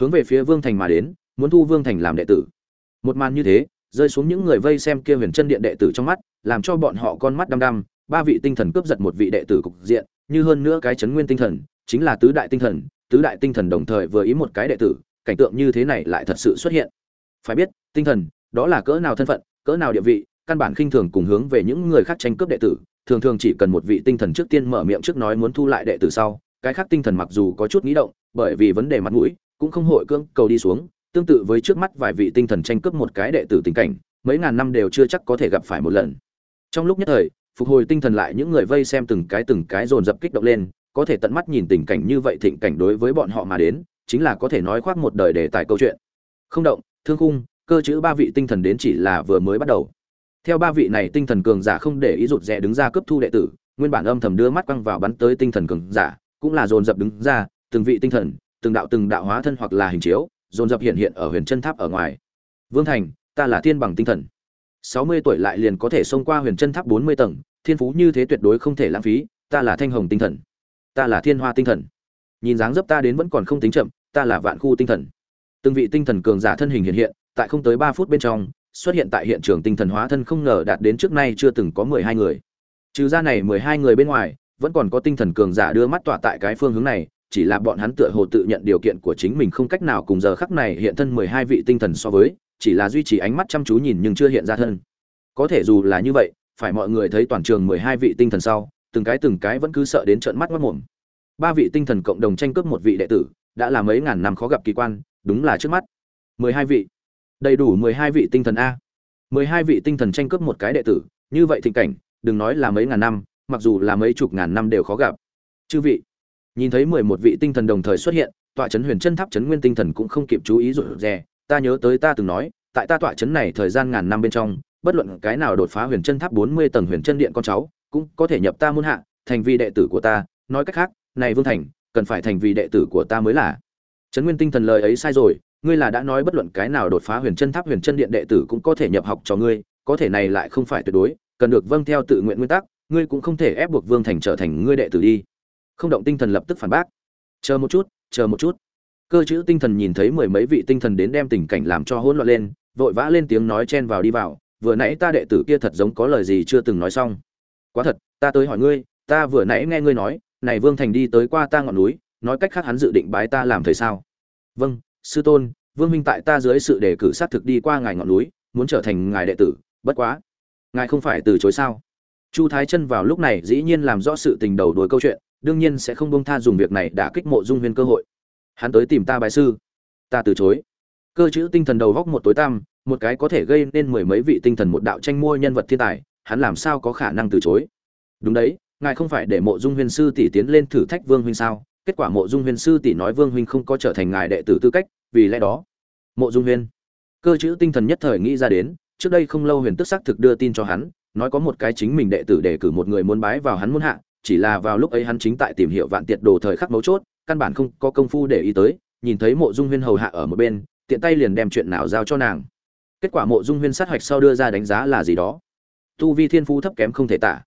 Hướng về phía vương thành mà đến, muốn thu vương thành làm đệ tử. Một màn như thế, rơi xuống những người vây xem kia huyền chân điện đệ tử trong mắt làm cho bọn họ con mắt đăm đăm, ba vị tinh thần cướp giật một vị đệ tử cục diện, như hơn nữa cái chấn nguyên tinh thần, chính là tứ đại tinh thần, tứ đại tinh thần đồng thời vừa ý một cái đệ tử, cảnh tượng như thế này lại thật sự xuất hiện. Phải biết, tinh thần, đó là cỡ nào thân phận, cỡ nào địa vị, căn bản khinh thường cùng hướng về những người khác tranh cướp đệ tử, thường thường chỉ cần một vị tinh thần trước tiên mở miệng trước nói muốn thu lại đệ tử sau, cái khác tinh thần mặc dù có chút nghĩ động, bởi vì vấn đề mặt mũi, cũng không hội cưỡng cầu đi xuống, tương tự với trước mắt vài vị tinh thần tranh cướp một cái đệ tử tình cảnh, mấy ngàn năm đều chưa chắc có thể gặp phải một lần trong lúc nhất thời, phục hồi tinh thần lại những người vây xem từng cái từng cái dồn dập kích động lên, có thể tận mắt nhìn tình cảnh như vậy thịnh cảnh đối với bọn họ mà đến, chính là có thể nói khoác một đời để tài câu chuyện. Không động, thương khung, cơ chữ ba vị tinh thần đến chỉ là vừa mới bắt đầu. Theo ba vị này tinh thần cường giả không để ý rụt rè đứng ra cấp thu đệ tử, nguyên bản âm thầm đưa mắt quăng vào bắn tới tinh thần cường giả, cũng là dồn dập đứng ra, từng vị tinh thần, từng đạo từng đạo hóa thân hoặc là hình chiếu, dồn dập hiện hiện ở huyền chân tháp ở ngoài. Vương thành, ta là thiên bằng tinh thần sáu mươi tuổi lại liền có thể xông qua huyền chân tháp bốn mươi tầng, thiên phú như thế tuyệt đối không thể lãng phí, ta là thanh hồng tinh thần. Ta là thiên hoa tinh thần. Nhìn dáng dấp ta đến vẫn còn không tính chậm, ta là vạn khu tinh thần. Từng vị tinh thần cường giả thân hình hiện hiện, tại không tới ba phút bên trong, xuất hiện tại hiện trường tinh thần hóa thân không ngờ đạt đến trước nay chưa từng có mười hai người. Trừ ra này mười hai người bên ngoài, vẫn còn có tinh thần cường giả đưa mắt tỏa tại cái phương hướng này, chỉ là bọn hắn tựa hồ tự nhận điều kiện của chính mình không cách nào cùng giờ khắc này hiện thân mười hai vị tinh thần so với chỉ là duy trì ánh mắt chăm chú nhìn nhưng chưa hiện ra thân. Có thể dù là như vậy, phải mọi người thấy toàn trường mười hai vị tinh thần sau, từng cái từng cái vẫn cứ sợ đến trợn mắt mất mồm ba vị tinh thần cộng đồng tranh cướp một vị đệ tử, đã là mấy ngàn năm khó gặp kỳ quan, đúng là trước mắt. Mười hai vị. Đầy đủ mười hai vị tinh thần a. Mười hai vị tinh thần tranh cướp một cái đệ tử, như vậy thịnh cảnh, đừng nói là mấy ngàn năm, mặc dù là mấy chục ngàn năm đều khó gặp. Chư vị, nhìn thấy mười một vị tinh thần đồng thời xuất hiện, tọa trấn huyền chân tháp trấn nguyên tinh thần cũng không kịp chú ý rụt rè ta nhớ tới ta từng nói, tại ta tọa chấn này thời gian ngàn năm bên trong, bất luận cái nào đột phá huyền chân tháp bốn mươi tầng huyền chân điện con cháu, cũng có thể nhập ta muôn hạ, thành vì đệ tử của ta. Nói cách khác, này vương thành, cần phải thành vì đệ tử của ta mới là. Trấn nguyên tinh thần lời ấy sai rồi, ngươi là đã nói bất luận cái nào đột phá huyền chân tháp, huyền chân điện đệ tử cũng có thể nhập học cho ngươi, có thể này lại không phải tuyệt đối, cần được vâng theo tự nguyện nguyên tắc, ngươi cũng không thể ép buộc vương thành trở thành ngươi đệ tử đi. Không động tinh thần lập tức phản bác. Chờ một chút, chờ một chút cơ chữ tinh thần nhìn thấy mười mấy vị tinh thần đến đem tình cảnh làm cho hỗn loạn lên, vội vã lên tiếng nói chen vào đi vào, vừa nãy ta đệ tử kia thật giống có lời gì chưa từng nói xong. Quá thật, ta tới hỏi ngươi, ta vừa nãy nghe ngươi nói, này vương thành đi tới qua ta ngọn núi, nói cách khác hắn dự định bái ta làm thầy sao? Vâng sư tôn, vương minh tại ta dưới sự đề cử sát thực đi qua ngài ngọn núi, muốn trở thành ngài đệ tử, bất quá. Ngài không phải từ chối sao? Chu thái chân vào lúc này dĩ nhiên làm rõ sự tình đầu đuôi câu chuyện, đương nhiên sẽ không bông tha dùng việc này đã kích mộ dung huyên cơ hội hắn tới tìm ta bài sư. Ta từ chối. Cơ chữ tinh thần đầu góc một tối tăm một cái có thể gây nên mười mấy vị tinh thần một đạo tranh mua nhân vật thiên tài hắn làm sao có khả năng từ chối? Đúng đấy ngài không phải để mộ dung huyền sư tỷ tiến lên thử thách vương huynh sao? Kết quả mộ dung huyền sư tỷ nói vương huynh không có trở thành ngài đệ tử tư cách vì lẽ đó. Mộ dung huyền, cơ chữ tinh thần nhất thời nghĩ ra đến trước đây không lâu huyền tức xác thực đưa tin cho hắn nói có một cái chính mình đệ tử để cử một người muốn bái vào hắn muốn hạ chỉ là vào lúc ấy hắn chính tại tìm hiểu vạn tiệt đồ thời khắc mấu chốt căn bản không có công phu để ý tới, nhìn thấy mộ dung huyên hầu hạ ở một bên, tiện tay liền đem chuyện nào giao cho nàng. Kết quả mộ dung huyên sát hoạch sau đưa ra đánh giá là gì đó. Tu vi thiên phú thấp kém không thể tả.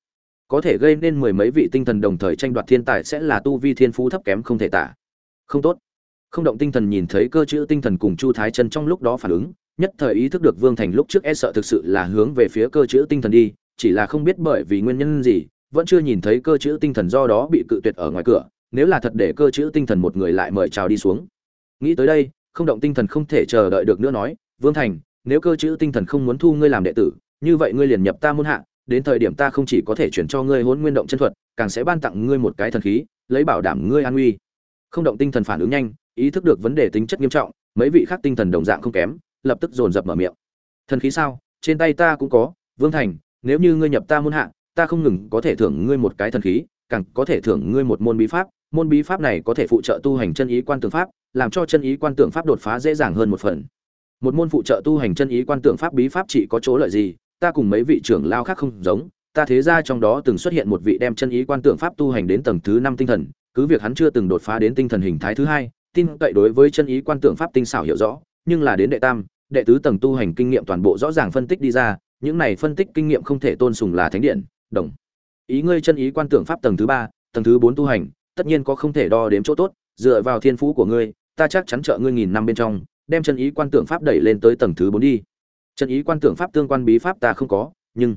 Có thể gây nên mười mấy vị tinh thần đồng thời tranh đoạt thiên tài sẽ là tu vi thiên phú thấp kém không thể tả. Không tốt. Không động tinh thần nhìn thấy cơ chữ tinh thần cùng chu thái chân trong lúc đó phản ứng, nhất thời ý thức được vương thành lúc trước e sợ thực sự là hướng về phía cơ chữ tinh thần đi, chỉ là không biết bởi vì nguyên nhân gì, vẫn chưa nhìn thấy cơ chữ tinh thần do đó bị cự tuyệt ở ngoài cửa nếu là thật để cơ chữ tinh thần một người lại mời chào đi xuống. Nghĩ tới đây, không động tinh thần không thể chờ đợi được nữa nói, vương thành, nếu cơ chữ tinh thần không muốn thu ngươi làm đệ tử, như vậy ngươi liền nhập ta muôn hạ, đến thời điểm ta không chỉ có thể chuyển cho ngươi hôn nguyên động chân thuật, càng sẽ ban tặng ngươi một cái thần khí, lấy bảo đảm ngươi an nguy không động tinh thần phản ứng nhanh, ý thức được vấn đề tính chất nghiêm trọng, mấy vị khác tinh thần đồng dạng không kém, lập tức dồn dập mở miệng. Thần khí sao? Trên tay ta cũng có, vương thành, nếu như ngươi nhập ta muôn hạ, ta không ngừng có thể thưởng ngươi một cái thần khí, càng có thể thưởng ngươi một môn bí pháp môn bí pháp này có thể phụ trợ tu hành chân ý quan tưởng pháp, làm cho chân ý quan tưởng pháp đột phá dễ dàng hơn một phần. Một môn phụ trợ tu hành chân ý quan tưởng pháp bí pháp chỉ có chỗ lợi gì? Ta cùng mấy vị trưởng lao khác không giống, ta thế ra trong đó từng xuất hiện một vị đem chân ý quan tưởng pháp tu hành đến tầng thứ năm tinh thần, cứ việc hắn chưa từng đột phá đến tinh thần hình thái thứ hai, tin cậy đối với chân ý quan tưởng pháp tinh xảo hiểu rõ, nhưng là đến đệ tam, đệ tứ tầng tu hành kinh nghiệm toàn bộ rõ ràng phân tích đi ra, những này phân tích kinh nghiệm không thể tôn sùng là thánh điện, đồng. Ý ngươi chân ý quan tưởng pháp tầng thứ ba, tầng thứ bốn tu hành tất nhiên có không thể đo đếm chỗ tốt, dựa vào thiên phú của ngươi, ta chắc chắn trợ ngươi nghìn năm bên trong, đem chân ý quan tưởng pháp đẩy lên tới tầng thứ bốn đi. Chân ý quan tưởng pháp tương quan bí pháp ta không có, nhưng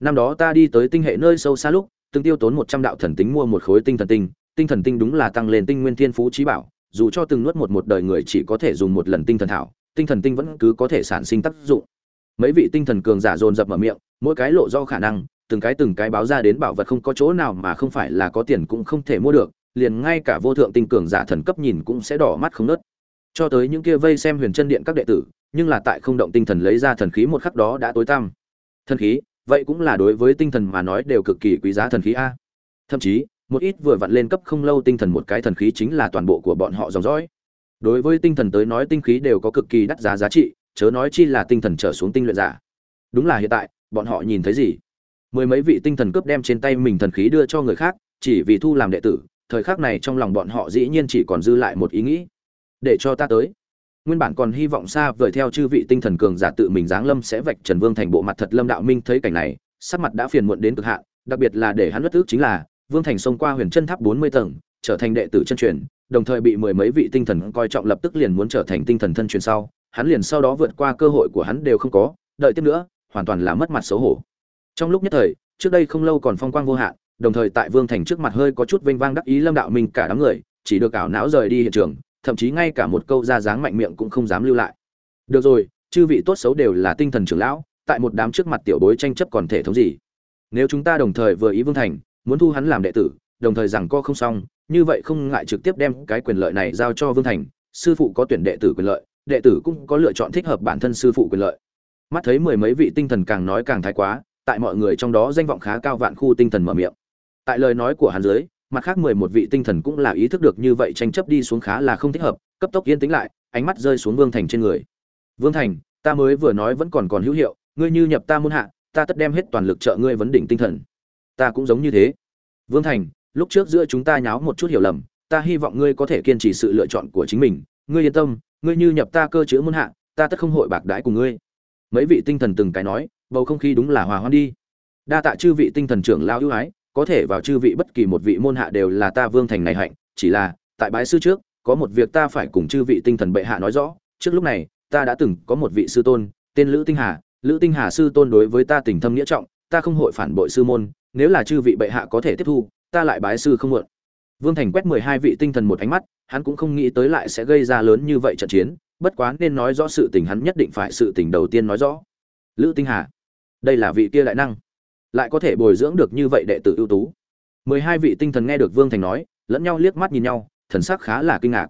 năm đó ta đi tới tinh hệ nơi sâu xa lúc, từng tiêu tốn một trăm đạo thần tính mua một khối tinh thần tinh tinh thần tinh đúng là tăng lên tinh nguyên thiên phú trí bảo, dù cho từng nuốt một một đời người chỉ có thể dùng một lần tinh thần thảo, tinh thần tinh vẫn cứ có thể sản sinh tác dụng. Mấy vị tinh thần cường giả dồn dập mở miệng, mỗi cái lộ do khả năng từng cái từng cái báo ra đến bảo vật không có chỗ nào mà không phải là có tiền cũng không thể mua được, liền ngay cả vô thượng tinh cường giả thần cấp nhìn cũng sẽ đỏ mắt không nớt. Cho tới những kia vây xem huyền chân điện các đệ tử, nhưng là tại không động tinh thần lấy ra thần khí một khắc đó đã tối tăm. Thần khí, vậy cũng là đối với tinh thần mà nói đều cực kỳ quý giá thần khí a. Thậm chí, một ít vừa vặn lên cấp không lâu tinh thần một cái thần khí chính là toàn bộ của bọn họ dòng dõi. Đối với tinh thần tới nói tinh khí đều có cực kỳ đắt giá giá trị, chớ nói chi là tinh thần trở xuống tinh luyện giả. Đúng là hiện tại, bọn họ nhìn thấy gì? Mười mấy vị tinh thần cướp đem trên tay mình thần khí đưa cho người khác, chỉ vì thu làm đệ tử, thời khắc này trong lòng bọn họ dĩ nhiên chỉ còn dư lại một ý nghĩ. Để cho ta tới. Nguyên bản còn hy vọng xa vời theo chư vị tinh thần cường giả tự mình giáng lâm sẽ vạch trần vương thành bộ mặt thật lâm đạo minh thấy cảnh này, sắc mặt đã phiền muộn đến cực hạn, đặc biệt là để hắn bất ước chính là, vương thành xông qua huyền chân tháp bốn mươi tầng, trở thành đệ tử chân truyền, đồng thời bị mười mấy vị tinh thần coi trọng lập tức liền muốn trở thành tinh thần thân truyền sau, hắn liền sau đó vượt qua cơ hội của hắn đều không có, đợi tiếp nữa, hoàn toàn là mất mặt xấu hổ trong lúc nhất thời, trước đây không lâu còn phong quang vô hạn, đồng thời tại vương thành trước mặt hơi có chút vinh vang đắc ý lâm đạo minh cả đám người, chỉ được ảo não rời đi hiện trường, thậm chí ngay cả một câu ra dáng mạnh miệng cũng không dám lưu lại. Được rồi, chư vị tốt xấu đều là tinh thần trưởng lão, tại một đám trước mặt tiểu bối tranh chấp còn thể thống gì? Nếu chúng ta đồng thời vừa ý vương thành, muốn thu hắn làm đệ tử, đồng thời rằng co không xong, như vậy không ngại trực tiếp đem cái quyền lợi này giao cho vương thành, sư phụ có tuyển đệ tử quyền lợi, đệ tử cũng có lựa chọn thích hợp bản thân sư phụ quyền lợi. Mắt thấy mười mấy vị tinh thần càng nói càng thái quá tại mọi người trong đó danh vọng khá cao vạn khu tinh thần mở miệng. Tại lời nói của hắn dưới, mặt khác mười một vị tinh thần cũng là ý thức được như vậy tranh chấp đi xuống khá là không thích hợp, cấp tốc yên tĩnh lại, ánh mắt rơi xuống vương thành trên người. Vương thành, ta mới vừa nói vẫn còn còn hữu hiệu, ngươi như nhập ta muôn hạ, ta tất đem hết toàn lực trợ ngươi vấn đỉnh tinh thần. Ta cũng giống như thế. Vương thành, lúc trước giữa chúng ta nháo một chút hiểu lầm, ta hy vọng ngươi có thể kiên trì sự lựa chọn của chính mình. Ngươi yên tâm, ngươi như nhập ta cơ chữ muôn hạ, ta tất không hội bạc đãi cùng ngươi. Mấy vị tinh thần từng cái nói bầu không khí đúng là hòa hoan đi. Đa tạ chư vị tinh thần trưởng lao ưu ái, có thể vào chư vị bất kỳ một vị môn hạ đều là ta vương thành này hạnh, chỉ là, tại bái sư trước, có một việc ta phải cùng chư vị tinh thần bệ hạ nói rõ. Trước lúc này, ta đã từng có một vị sư tôn, tên lữ tinh hà. Lữ tinh hà sư tôn đối với ta tình thâm nghĩa trọng, ta không hội phản bội sư môn, nếu là chư vị bệ hạ có thể tiếp thu, ta lại bái sư không muộn. Vương thành quét mười hai vị tinh thần một ánh mắt, hắn cũng không nghĩ tới lại sẽ gây ra lớn như vậy trận chiến, bất quá nên nói rõ sự tình hắn nhất định phải sự tình đầu tiên nói rõ. Lữ tinh hà đây là vị kia đại năng, lại có thể bồi dưỡng được như vậy đệ tử ưu tú. Mười hai vị tinh thần nghe được vương thành nói, lẫn nhau liếc mắt nhìn nhau, thần sắc khá là kinh ngạc.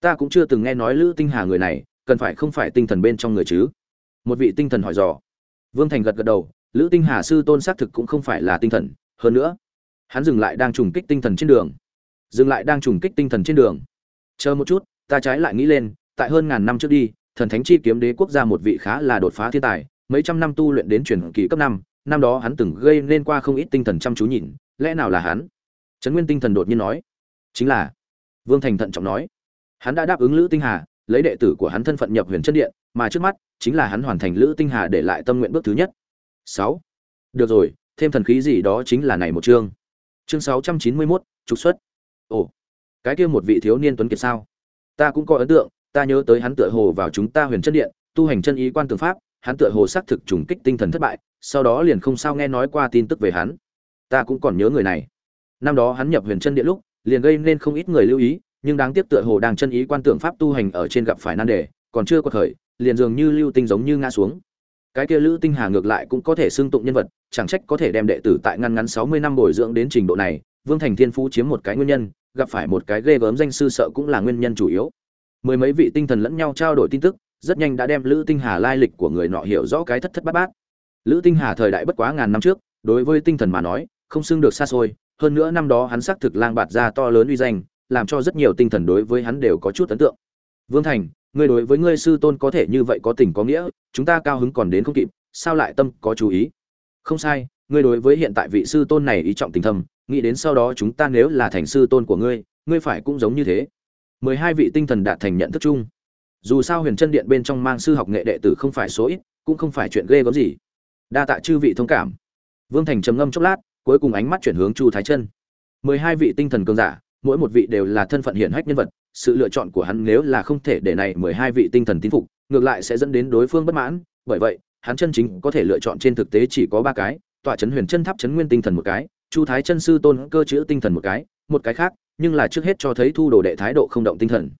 Ta cũng chưa từng nghe nói lữ tinh hà người này, cần phải không phải tinh thần bên trong người chứ? Một vị tinh thần hỏi dò. Vương thành gật gật đầu, lữ tinh hà sư tôn xác thực cũng không phải là tinh thần, hơn nữa, hắn dừng lại đang trùng kích tinh thần trên đường. Dừng lại đang trùng kích tinh thần trên đường. Chờ một chút, ta trái lại nghĩ lên, tại hơn ngàn năm trước đi, thần thánh chi kiếm đế quốc gia một vị khá là đột phá thiên tài mấy trăm năm tu luyện đến truyền kỳ cấp năm năm đó hắn từng gây nên qua không ít tinh thần chăm chú nhìn lẽ nào là hắn? Trấn nguyên tinh thần đột nhiên nói. Chính là vương thành thận trọng nói. Hắn đã đáp ứng lữ tinh hà lấy đệ tử của hắn thân phận nhập huyền chân điện mà trước mắt chính là hắn hoàn thành lữ tinh hà để lại tâm nguyện bước thứ nhất. Sáu. Được rồi thêm thần khí gì đó chính là này một chương. Chương sáu trăm chín mươi 691, trục xuất. Ồ cái kia một vị thiếu niên tuấn kiệt sao? Ta cũng có ấn tượng ta nhớ tới hắn tựa hồ vào chúng ta huyền chân điện tu hành chân ý quan tường pháp hắn tựa hồ xác thực trùng kích tinh thần thất bại, sau đó liền không sao nghe nói qua tin tức về hắn. Ta cũng còn nhớ người này. Năm đó hắn nhập huyền chân điện lúc, liền gây nên không ít người lưu ý, nhưng đáng tiếc tựa hồ đang chân ý quan tưởng pháp tu hành ở trên gặp phải nan đề, còn chưa có thời, liền dường như lưu tinh giống như ngã xuống. Cái kia lữ tinh hà ngược lại cũng có thể xưng tụng nhân vật, chẳng trách có thể đem đệ tử tại ngăn ngắn sáu mươi năm bồi dưỡng đến trình độ này, vương thành thiên phú chiếm một cái nguyên nhân, gặp phải một cái ghê gớm danh sư sợ cũng là nguyên nhân chủ yếu. Mười mấy vị tinh thần lẫn nhau trao đổi tin tức rất nhanh đã đem lữ tinh hà lai lịch của người nọ hiểu rõ cái thất thất bát bát. Lữ tinh hà thời đại bất quá ngàn năm trước, đối với tinh thần mà nói, không xưng được xa xôi, hơn nữa năm đó hắn xác thực lang bạt ra to lớn uy danh, làm cho rất nhiều tinh thần đối với hắn đều có chút ấn tượng. Vương thành, ngươi đối với ngươi sư tôn có thể như vậy có tình có nghĩa, chúng ta cao hứng còn đến không kịp, sao lại tâm có chú ý? Không sai, ngươi đối với hiện tại vị sư tôn này ý trọng tình thầm nghĩ đến sau đó chúng ta nếu là thành sư tôn của ngươi ngươi phải cũng giống như thế. Mười hai vị tinh thần đạt thành nhận thức chung dù sao huyền chân điện bên trong mang sư học nghệ đệ tử không phải số ít, cũng không phải chuyện ghê gớm gì. Đa tạ chư vị thông cảm. Vương thành trầm ngâm chốc lát, cuối cùng ánh mắt chuyển hướng chu thái chân. Mười hai vị tinh thần cường giả, mỗi một vị đều là thân phận hiển hách nhân vật, sự lựa chọn của hắn nếu là không thể để này mười hai vị tinh thần tín phục, ngược lại sẽ dẫn đến đối phương bất mãn, bởi vậy, hắn chân chính có thể lựa chọn trên thực tế chỉ có ba cái, tọa chấn huyền chân tháp chấn nguyên tinh thần một cái, chu thái chân sư tôn cơ chữ tinh thần một cái một cái khác, nhưng là trước hết cho thấy thu đồ đệ thái độ không động tinh thần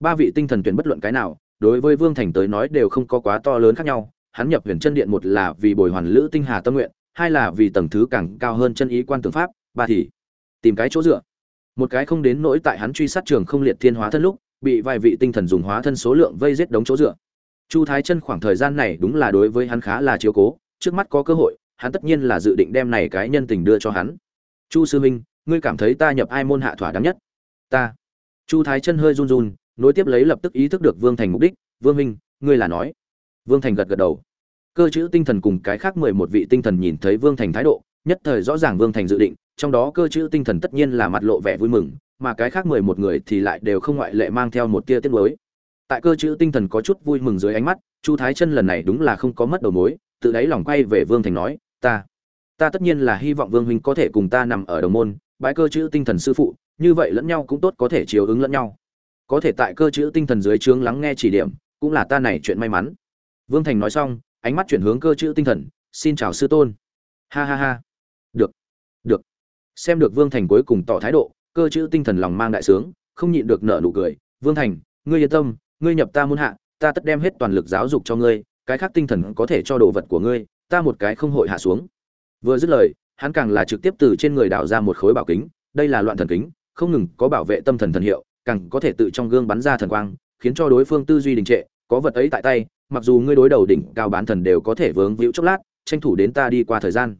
ba vị tinh thần tuyển bất luận cái nào, đối với vương thành tới nói đều không có quá to lớn khác nhau. Hắn nhập huyền chân điện một là vì bồi hoàn lữ tinh hà tâm nguyện, hai là vì tầng thứ càng cao hơn chân ý quan tướng pháp, ba thì tìm cái chỗ dựa. Một cái không đến nỗi tại hắn truy sát trường không liệt thiên hóa thân lúc, bị vài vị tinh thần dùng hóa thân số lượng vây giết đống chỗ dựa. Chu thái chân khoảng thời gian này đúng là đối với hắn khá là chiếu cố, trước mắt có cơ hội, hắn tất nhiên là dự định đem này cái nhân tình đưa cho hắn. Chu sư minh, ngươi cảm thấy ta nhập ai môn hạ thỏa đáng nhất? Ta. Chu thái chân hơi run run nối tiếp lấy lập tức ý thức được vương thành mục đích. Vương minh ngươi là nói? Vương thành gật gật đầu. Cơ chữ tinh thần cùng cái khác mười một vị tinh thần nhìn thấy vương thành thái độ, nhất thời rõ ràng vương thành dự định, trong đó cơ chữ tinh thần tất nhiên là mặt lộ vẻ vui mừng, mà cái khác mười một người thì lại đều không ngoại lệ mang theo một tia tiết mới tại cơ chữ tinh thần có chút vui mừng dưới ánh mắt, chu thái chân lần này đúng là không có mất đầu mối, tự đáy lòng quay về vương thành nói, ta ta tất nhiên là hy vọng vương huynh có thể cùng ta nằm ở đồng môn bãi cơ chữ tinh thần sư phụ, như vậy lẫn nhau cũng tốt có thể chiều ứng lẫn nhau có thể tại cơ chữ tinh thần dưới trướng lắng nghe chỉ điểm, cũng là ta này chuyện may mắn. Vương thành nói xong, ánh mắt chuyển hướng cơ chữ tinh thần, xin chào sư tôn. Ha ha ha. Được. Được. Xem được vương thành cuối cùng tỏ thái độ, cơ chữ tinh thần lòng mang đại sướng, không nhịn được nở nụ cười. Vương thành, ngươi yên tâm, ngươi nhập ta muôn hạ, ta tất đem hết toàn lực giáo dục cho ngươi, cái khác tinh thần có thể cho đồ vật của ngươi, ta một cái không hội hạ xuống. Vừa dứt lời, hắn càng là trực tiếp từ trên người đào ra một khối bảo kính, đây là loạn thần kính, không ngừng có bảo vệ tâm thần thần hiệu càng có thể tự trong gương bắn ra thần quang, khiến cho đối phương tư duy đình trệ, có vật ấy tại tay, mặc dù ngươi đối đầu đỉnh cao bán thần đều có thể vướng víu chốc lát, tranh thủ đến ta đi qua thời gian.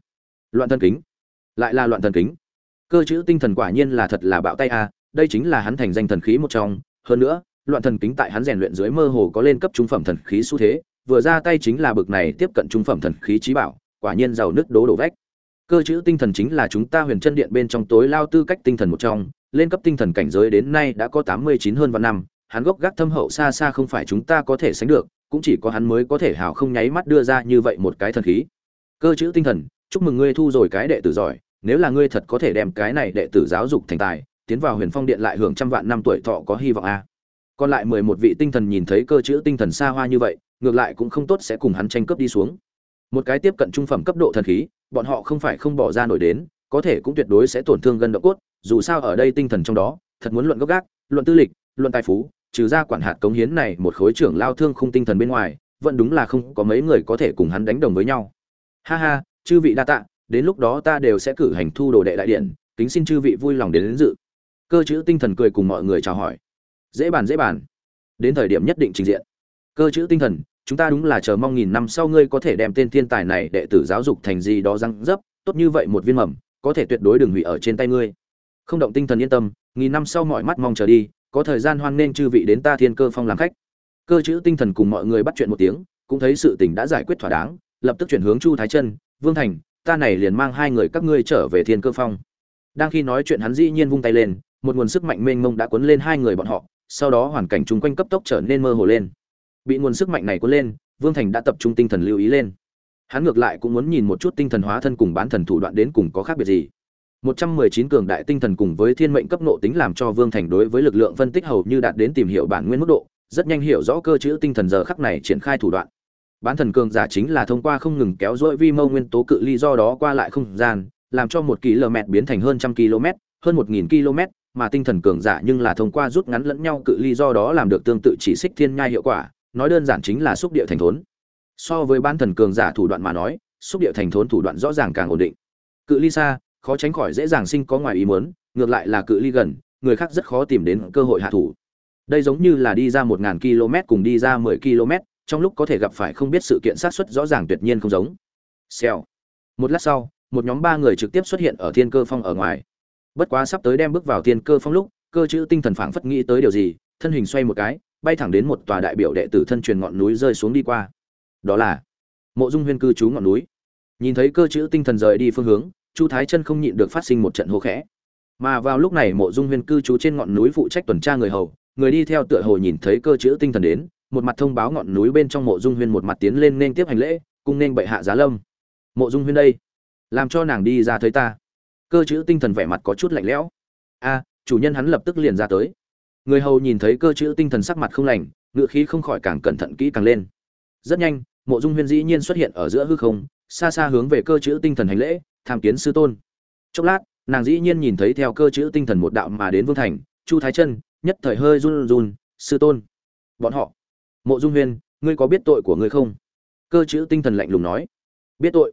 Loạn thần kính. Lại là loạn thần kính. Cơ chữ tinh thần quả nhiên là thật là bạo tay a, đây chính là hắn thành danh thần khí một trong. Hơn nữa, loạn thần kính tại hắn rèn luyện dưới mơ hồ có lên cấp trung phẩm thần khí xu thế, vừa ra tay chính là bực này tiếp cận trung phẩm thần khí trí bảo, quả nhiên giàu nước đố đổ vách. Cơ chữ tinh thần chính là chúng ta huyền chân điện bên trong tối lao tư cách tinh thần một trong lên cấp tinh thần cảnh giới đến nay đã có tám mươi chín hơn vạn năm, hắn gốc gác thâm hậu xa xa không phải chúng ta có thể sánh được, cũng chỉ có hắn mới có thể hào không nháy mắt đưa ra như vậy một cái thần khí. Cơ chữ tinh thần, chúc mừng ngươi thu rồi cái đệ tử giỏi, nếu là ngươi thật có thể đem cái này đệ tử giáo dục thành tài, tiến vào huyền phong điện lại hưởng trăm vạn năm tuổi thọ có hy vọng a. Còn lại mười một vị tinh thần nhìn thấy cơ chữ tinh thần xa hoa như vậy, ngược lại cũng không tốt sẽ cùng hắn tranh cướp đi xuống. Một cái tiếp cận trung phẩm cấp độ thần khí, bọn họ không phải không bỏ ra nổi đến, có thể cũng tuyệt đối sẽ tổn thương gần độ cốt dù sao ở đây tinh thần trong đó thật muốn luận gốc gác luận tư lịch luận tài phú trừ ra quản hạt cống hiến này một khối trưởng lao thương không tinh thần bên ngoài vẫn đúng là không có mấy người có thể cùng hắn đánh đồng với nhau. Ha ha chư vị đa tạ đến lúc đó ta đều sẽ cử hành thu đồ đệ đại điện kính xin chư vị vui lòng đến, đến dự. Cơ chữ tinh thần cười cùng mọi người chào hỏi. Dễ bàn dễ bàn. Đến thời điểm nhất định trình diện. Cơ chữ tinh thần chúng ta đúng là chờ mong nghìn năm sau ngươi có thể đem tên thiên tài này đệ tử giáo dục thành gì đó răng dấp tốt như vậy một viên mầm có thể tuyệt đối đừng hủy ở trên tay ngươi không động tinh thần yên tâm, nghìn năm sau mọi mắt mong chờ đi, có thời gian hoan nên chư vị đến ta thiên cơ phong làm khách. Cơ chữ tinh thần cùng mọi người bắt chuyện một tiếng, cũng thấy sự tình đã giải quyết thỏa đáng, lập tức chuyển hướng chu thái chân, vương thành, ta này liền mang hai người các ngươi trở về thiên cơ phong. Đang khi nói chuyện hắn dĩ nhiên vung tay lên, một nguồn sức mạnh mênh mông đã cuốn lên hai người bọn họ, sau đó hoàn cảnh chung quanh cấp tốc trở nên mơ hồ lên. Bị nguồn sức mạnh này cuốn lên, vương thành đã tập trung tinh thần lưu ý lên. Hắn ngược lại cũng muốn nhìn một chút tinh thần hóa thân cùng bán thần thủ đoạn đến cùng có khác biệt gì. 119 cường đại tinh thần cùng với thiên mệnh cấp nộ tính làm cho Vương Thành đối với lực lượng phân tích hầu như đạt đến tìm hiểu bản nguyên mức độ, rất nhanh hiểu rõ cơ chữ tinh thần giờ khắc này triển khai thủ đoạn. Bán thần cường giả chính là thông qua không ngừng kéo dỗi vi mâu nguyên tố cự ly do đó qua lại không gian, làm cho một km biến thành hơn trăm km, hơn 1000 km, mà tinh thần cường giả nhưng là thông qua rút ngắn lẫn nhau cự ly do đó làm được tương tự chỉ xích thiên nhai hiệu quả, nói đơn giản chính là xúc địa thành thốn. So với bán thần cường giả thủ đoạn mà nói, xúc địa thành thốn thủ đoạn rõ ràng càng ổn định. Cự ly xa, khó tránh khỏi dễ dàng sinh có ngoài ý muốn, ngược lại là cự ly gần, người khác rất khó tìm đến cơ hội hạ thủ. Đây giống như là đi ra 1000 km cùng đi ra 10 km, trong lúc có thể gặp phải không biết sự kiện sát suất rõ ràng tuyệt nhiên không giống. Xèo. Một lát sau, một nhóm ba người trực tiếp xuất hiện ở Thiên Cơ Phong ở ngoài. Bất quá sắp tới đem bước vào Thiên Cơ Phong lúc, cơ chữ tinh thần phảng phất nghĩ tới điều gì, thân hình xoay một cái, bay thẳng đến một tòa đại biểu đệ tử thân truyền ngọn núi rơi xuống đi qua. Đó là Mộ Dung Huyên cư trú ngọn núi. Nhìn thấy cơ chữ tinh thần rời đi phương hướng, chu thái chân không nhịn được phát sinh một trận hô khẽ. Mà vào lúc này mộ dung huyên cư trú trên ngọn núi phụ trách tuần tra người hầu, người đi theo tựa hồ nhìn thấy cơ chữ tinh thần đến, một mặt thông báo ngọn núi bên trong mộ dung huyên một mặt tiến lên nên tiếp hành lễ cùng nên bệ hạ giá lâm. Mộ dung huyên đây, làm cho nàng đi ra thấy ta. Cơ chữ tinh thần vẻ mặt có chút lạnh lẽo. A, chủ nhân hắn lập tức liền ra tới. Người hầu nhìn thấy cơ chữ tinh thần sắc mặt không lành, ngựa khí không khỏi càng cẩn thận kỹ càng lên. Rất nhanh, mộ dung huyên dĩ nhiên xuất hiện ở giữa hư không, xa xa hướng về cơ chữ tinh thần hành lễ tham kiến sư tôn. Chốc lát, nàng dĩ nhiên nhìn thấy theo cơ chữ tinh thần một đạo mà đến vương thành, chu thái chân, nhất thời hơi run run, sư tôn, bọn họ, mộ dung huyên, ngươi có biết tội của ngươi không? Cơ chữ tinh thần lạnh lùng nói. Biết tội?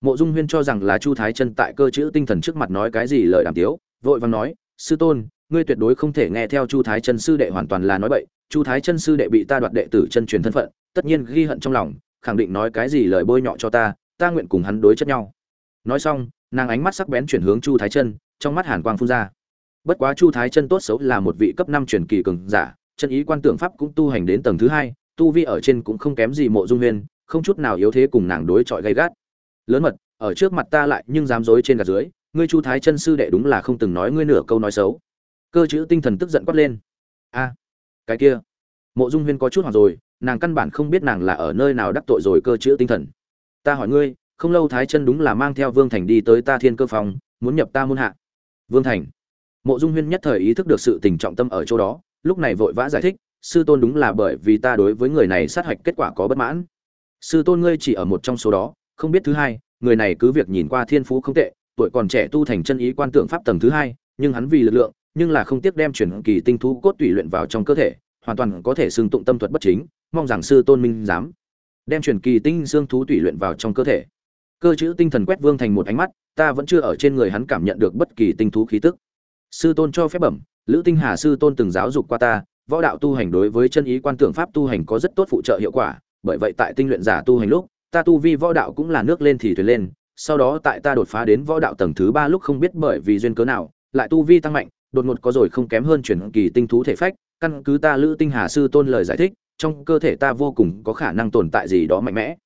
Mộ dung huyên cho rằng là chu thái chân tại cơ chữ tinh thần trước mặt nói cái gì lời đàm tiếu, vội vàng nói, sư tôn, ngươi tuyệt đối không thể nghe theo chu thái chân sư đệ hoàn toàn là nói bậy, chu thái chân sư đệ bị ta đoạt đệ tử chân truyền thân phận, tất nhiên ghi hận trong lòng, khẳng định nói cái gì lời bôi nhọ cho ta ta nguyện cùng hắn đối chất nhau nói xong, nàng ánh mắt sắc bén chuyển hướng chu thái chân, trong mắt hàn quang phun ra. Bất quá chu thái chân tốt xấu là một vị cấp năm truyền kỳ cường giả, chân ý quan tưởng pháp cũng tu hành đến tầng thứ hai, tu vi ở trên cũng không kém gì mộ dung huyên không chút nào yếu thế cùng nàng đối chọi gay gắt. Lớn mật, ở trước mặt ta lại nhưng dám dối trên gạt dưới, ngươi chu thái chân sư đệ đúng là không từng nói ngươi nửa câu nói xấu. Cơ chữ tinh thần tức giận quát lên. A, cái kia. Mộ dung huyên có chút hoặc rồi, nàng căn bản không biết nàng là ở nơi nào đắc tội rồi cơ chữ tinh thần. Ta hỏi ngươi không lâu thái chân đúng là mang theo vương thành đi tới ta thiên cơ phòng, muốn nhập ta môn hạ. Vương thành, mộ dung huyên nhất thời ý thức được sự tình trọng tâm ở chỗ đó, lúc này vội vã giải thích, sư tôn đúng là bởi vì ta đối với người này sát hạch kết quả có bất mãn. Sư tôn ngươi chỉ ở một trong số đó, không biết thứ hai, người này cứ việc nhìn qua thiên phú không tệ, tuổi còn trẻ tu thành chân ý quan tượng pháp tầng thứ hai, nhưng hắn vì lực lượng, nhưng là không tiếc đem chuyển kỳ tinh thú cốt tùy luyện vào trong cơ thể, hoàn toàn có thể xưng tụng tâm thuật bất chính, mong rằng sư tôn minh dám đem chuyển kỳ tinh xương thú tùy luyện vào trong cơ thể cơ chữ tinh thần quét vương thành một ánh mắt, ta vẫn chưa ở trên người hắn cảm nhận được bất kỳ tinh thú khí tức. Sư tôn cho phép bẩm, lữ tinh hà sư tôn từng giáo dục qua ta, võ đạo tu hành đối với chân ý quan tưởng pháp tu hành có rất tốt phụ trợ hiệu quả, bởi vậy tại tinh luyện giả tu hành lúc, ta tu vi võ đạo cũng là nước lên thì thuyền lên, sau đó tại ta đột phá đến võ đạo tầng thứ ba lúc không biết bởi vì duyên cớ nào, lại tu vi tăng mạnh, đột ngột có rồi không kém hơn chuyển kỳ tinh thú thể phách, căn cứ ta lữ tinh hà sư tôn lời giải thích, trong cơ thể ta vô cùng có khả năng tồn tại gì đó mạnh mẽ.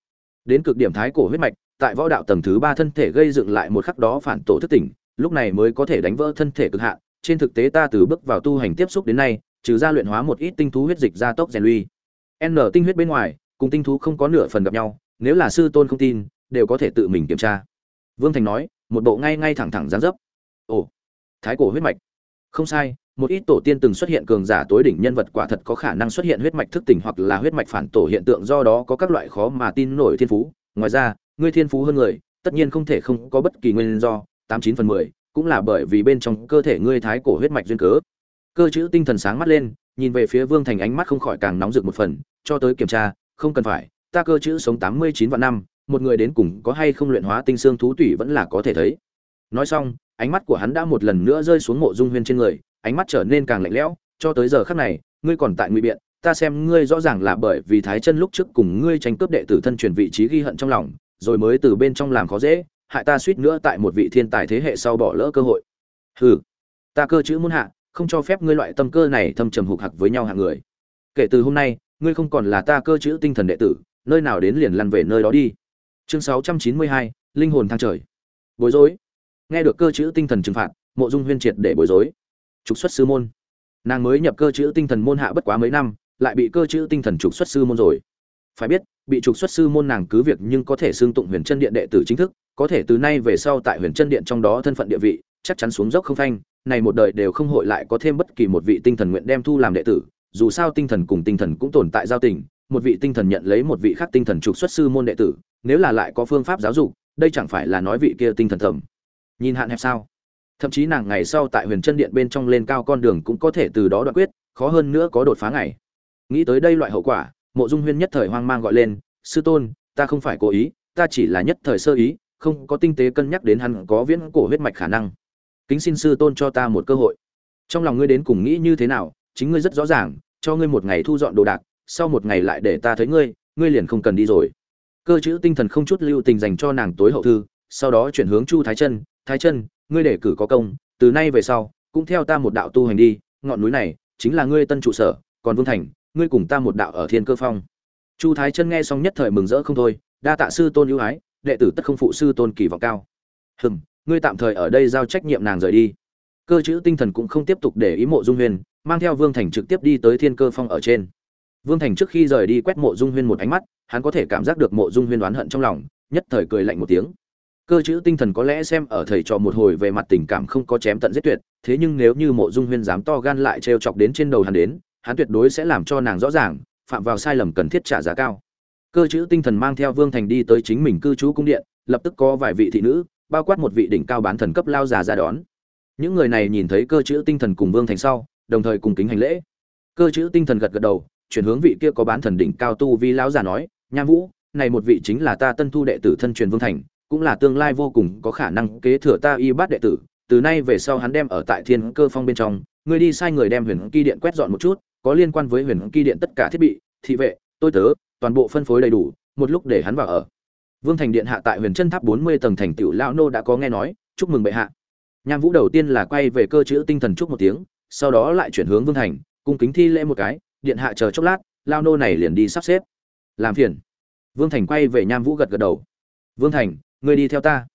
Đến cực điểm thái cổ huyết mạch tại võ đạo tầng thứ ba thân thể gây dựng lại một khắc đó phản tổ thức tỉnh, lúc này mới có thể đánh vỡ thân thể cực hạn. Trên thực tế ta từ bước vào tu hành tiếp xúc đến nay, trừ ra luyện hóa một ít tinh thú huyết dịch gia tốc rèn luy n tinh huyết bên ngoài, cùng tinh thú không có nửa phần gặp nhau, nếu là sư tôn không tin, đều có thể tự mình kiểm tra. Vương thành nói, một bộ ngay ngay thẳng thẳng dáng dấp. Ồ, thái cổ huyết mạch. Không sai, một ít tổ tiên từng xuất hiện cường giả tối đỉnh nhân vật quả thật có khả năng xuất hiện huyết mạch thức tỉnh hoặc là huyết mạch phản tổ hiện tượng, do đó có các loại khó mà tin nổi thiên phú. Ngoài ra ngươi thiên phú hơn người, tất nhiên không thể không có bất kỳ nguyên do, tám chín phần mười, cũng là bởi vì bên trong cơ thể ngươi thái cổ huyết mạch duyên cớ. Cơ chữ tinh thần sáng mắt lên, nhìn về phía vương thành ánh mắt không khỏi càng nóng rực một phần, cho tới kiểm tra, không cần phải, ta cơ chữ sống tám mươi chín vạn năm, một người đến cùng có hay không luyện hóa tinh xương thú tủy vẫn là có thể thấy. Nói xong, ánh mắt của hắn đã một lần nữa rơi xuống mộ dung huyên trên người, ánh mắt trở nên càng lạnh lẽo, cho tới giờ khắc này, ngươi còn tại ngụy biện, ta xem ngươi rõ ràng là bởi vì thái chân lúc trước cùng ngươi tranh cướp đệ tử thân truyền vị trí ghi hận trong lòng rồi mới từ bên trong làm khó dễ hại ta suýt nữa tại một vị thiên tài thế hệ sau bỏ lỡ cơ hội. Hừ ta cơ chữ muốn hạ không cho phép ngươi loại tâm cơ này thâm trầm hụt hặc với nhau hạng người. Kể từ hôm nay ngươi không còn là ta cơ chữ tinh thần đệ tử nơi nào đến liền lăn về nơi đó đi. Chương 692, linh hồn thang trời. Bối rối. Nghe được cơ chữ tinh thần trừng phạt mộ dung huyên triệt để bối rối. Trục xuất sư môn. Nàng mới nhập cơ chữ tinh thần môn hạ bất quá mấy năm lại bị cơ chữ tinh thần trục xuất sư môn rồi. Phải biết bị trục xuất sư môn nàng cứ việc nhưng có thể xương tụng huyền chân điện đệ tử chính thức, có thể từ nay về sau tại huyền chân điện trong đó thân phận địa vị, chắc chắn xuống dốc không phanh, này một đời đều không hội lại có thêm bất kỳ một vị tinh thần nguyện đem thu làm đệ tử, dù sao tinh thần cùng tinh thần cũng tồn tại giao tình, một vị tinh thần nhận lấy một vị khác tinh thần trục xuất sư môn đệ tử, nếu là lại có phương pháp giáo dục, đây chẳng phải là nói vị kia tinh thần thầm. Nhìn hạn hẹp sao? Thậm chí nàng ngày sau tại huyền chân điện bên trong lên cao con đường cũng có thể từ đó đoạn quyết, khó hơn nữa có đột phá ngày. Nghĩ tới đây loại hậu quả mộ dung huyên nhất thời hoang mang gọi lên, sư tôn, ta không phải cố ý, ta chỉ là nhất thời sơ ý, không có tinh tế cân nhắc đến hắn có viễn cổ huyết mạch khả năng. Kính xin sư tôn cho ta một cơ hội. Trong lòng ngươi đến cùng nghĩ như thế nào, chính ngươi rất rõ ràng, cho ngươi một ngày thu dọn đồ đạc, sau một ngày lại để ta thấy ngươi ngươi liền không cần đi rồi. Cơ chữ tinh thần không chút lưu tình dành cho nàng tối hậu thư, sau đó chuyển hướng chu thái chân thái chân, ngươi để cử có công, từ nay về sau, cũng theo ta một đạo tu hành đi, ngọn núi này chính là ngươi tân trụ sở, còn vương thành ngươi cùng ta một đạo ở thiên cơ phong. Chu thái chân nghe xong nhất thời mừng rỡ không thôi, đa tạ sư tôn ưu ái, đệ tử tất không phụ sư tôn kỳ vọng cao. Hừm, ngươi tạm thời ở đây giao trách nhiệm nàng rời đi. Cơ chữ tinh thần cũng không tiếp tục để ý mộ dung huyền, mang theo vương thành trực tiếp đi tới thiên cơ phong ở trên. Vương thành trước khi rời đi quét mộ dung huyên một ánh mắt, hắn có thể cảm giác được mộ dung huyên oán hận trong lòng, nhất thời cười lạnh một tiếng. Cơ chữ tinh thần có lẽ xem ở thầy trò một hồi về mặt tình cảm không có chém tận giết tuyệt, thế nhưng nếu như mộ dung huyên dám to gan lại trêu chọc đến trên đầu hắn đến hắn tuyệt đối sẽ làm cho nàng rõ ràng, phạm vào sai lầm cần thiết trả giá cao. Cơ chữ tinh thần mang theo vương thành đi tới chính mình cư trú cung điện, lập tức có vài vị thị nữ, bao quát một vị đỉnh cao bán thần cấp lao già ra đón. Những người này nhìn thấy cơ chữ tinh thần cùng vương thành sau, đồng thời cùng kính hành lễ. Cơ chữ tinh thần gật gật đầu, chuyển hướng vị kia có bán thần đỉnh cao tu vi lão già nói, nham vũ, này một vị chính là ta tân thu đệ tử thân truyền vương thành, cũng là tương lai vô cùng có khả năng kế thừa ta y bát đệ tử, từ nay về sau hắn đem ở tại thiên cơ phong bên trong, ngươi đi sai người đem huyền kỳ điện quét dọn một chút có liên quan với huyền kỳ điện tất cả thiết bị, thị vệ, tôi tớ, toàn bộ phân phối đầy đủ, một lúc để hắn vào ở. Vương thành điện hạ tại huyền chân tháp bốn mươi tầng thành tựu lão nô đã có nghe nói, chúc mừng bệ hạ. Nham vũ đầu tiên là quay về cơ chữ tinh thần chúc một tiếng, sau đó lại chuyển hướng vương thành, cung kính thi lễ một cái, điện hạ chờ chốc lát lao nô này liền đi sắp xếp. Làm phiền. Vương thành quay về nham vũ gật gật đầu. Vương thành, ngươi đi theo ta.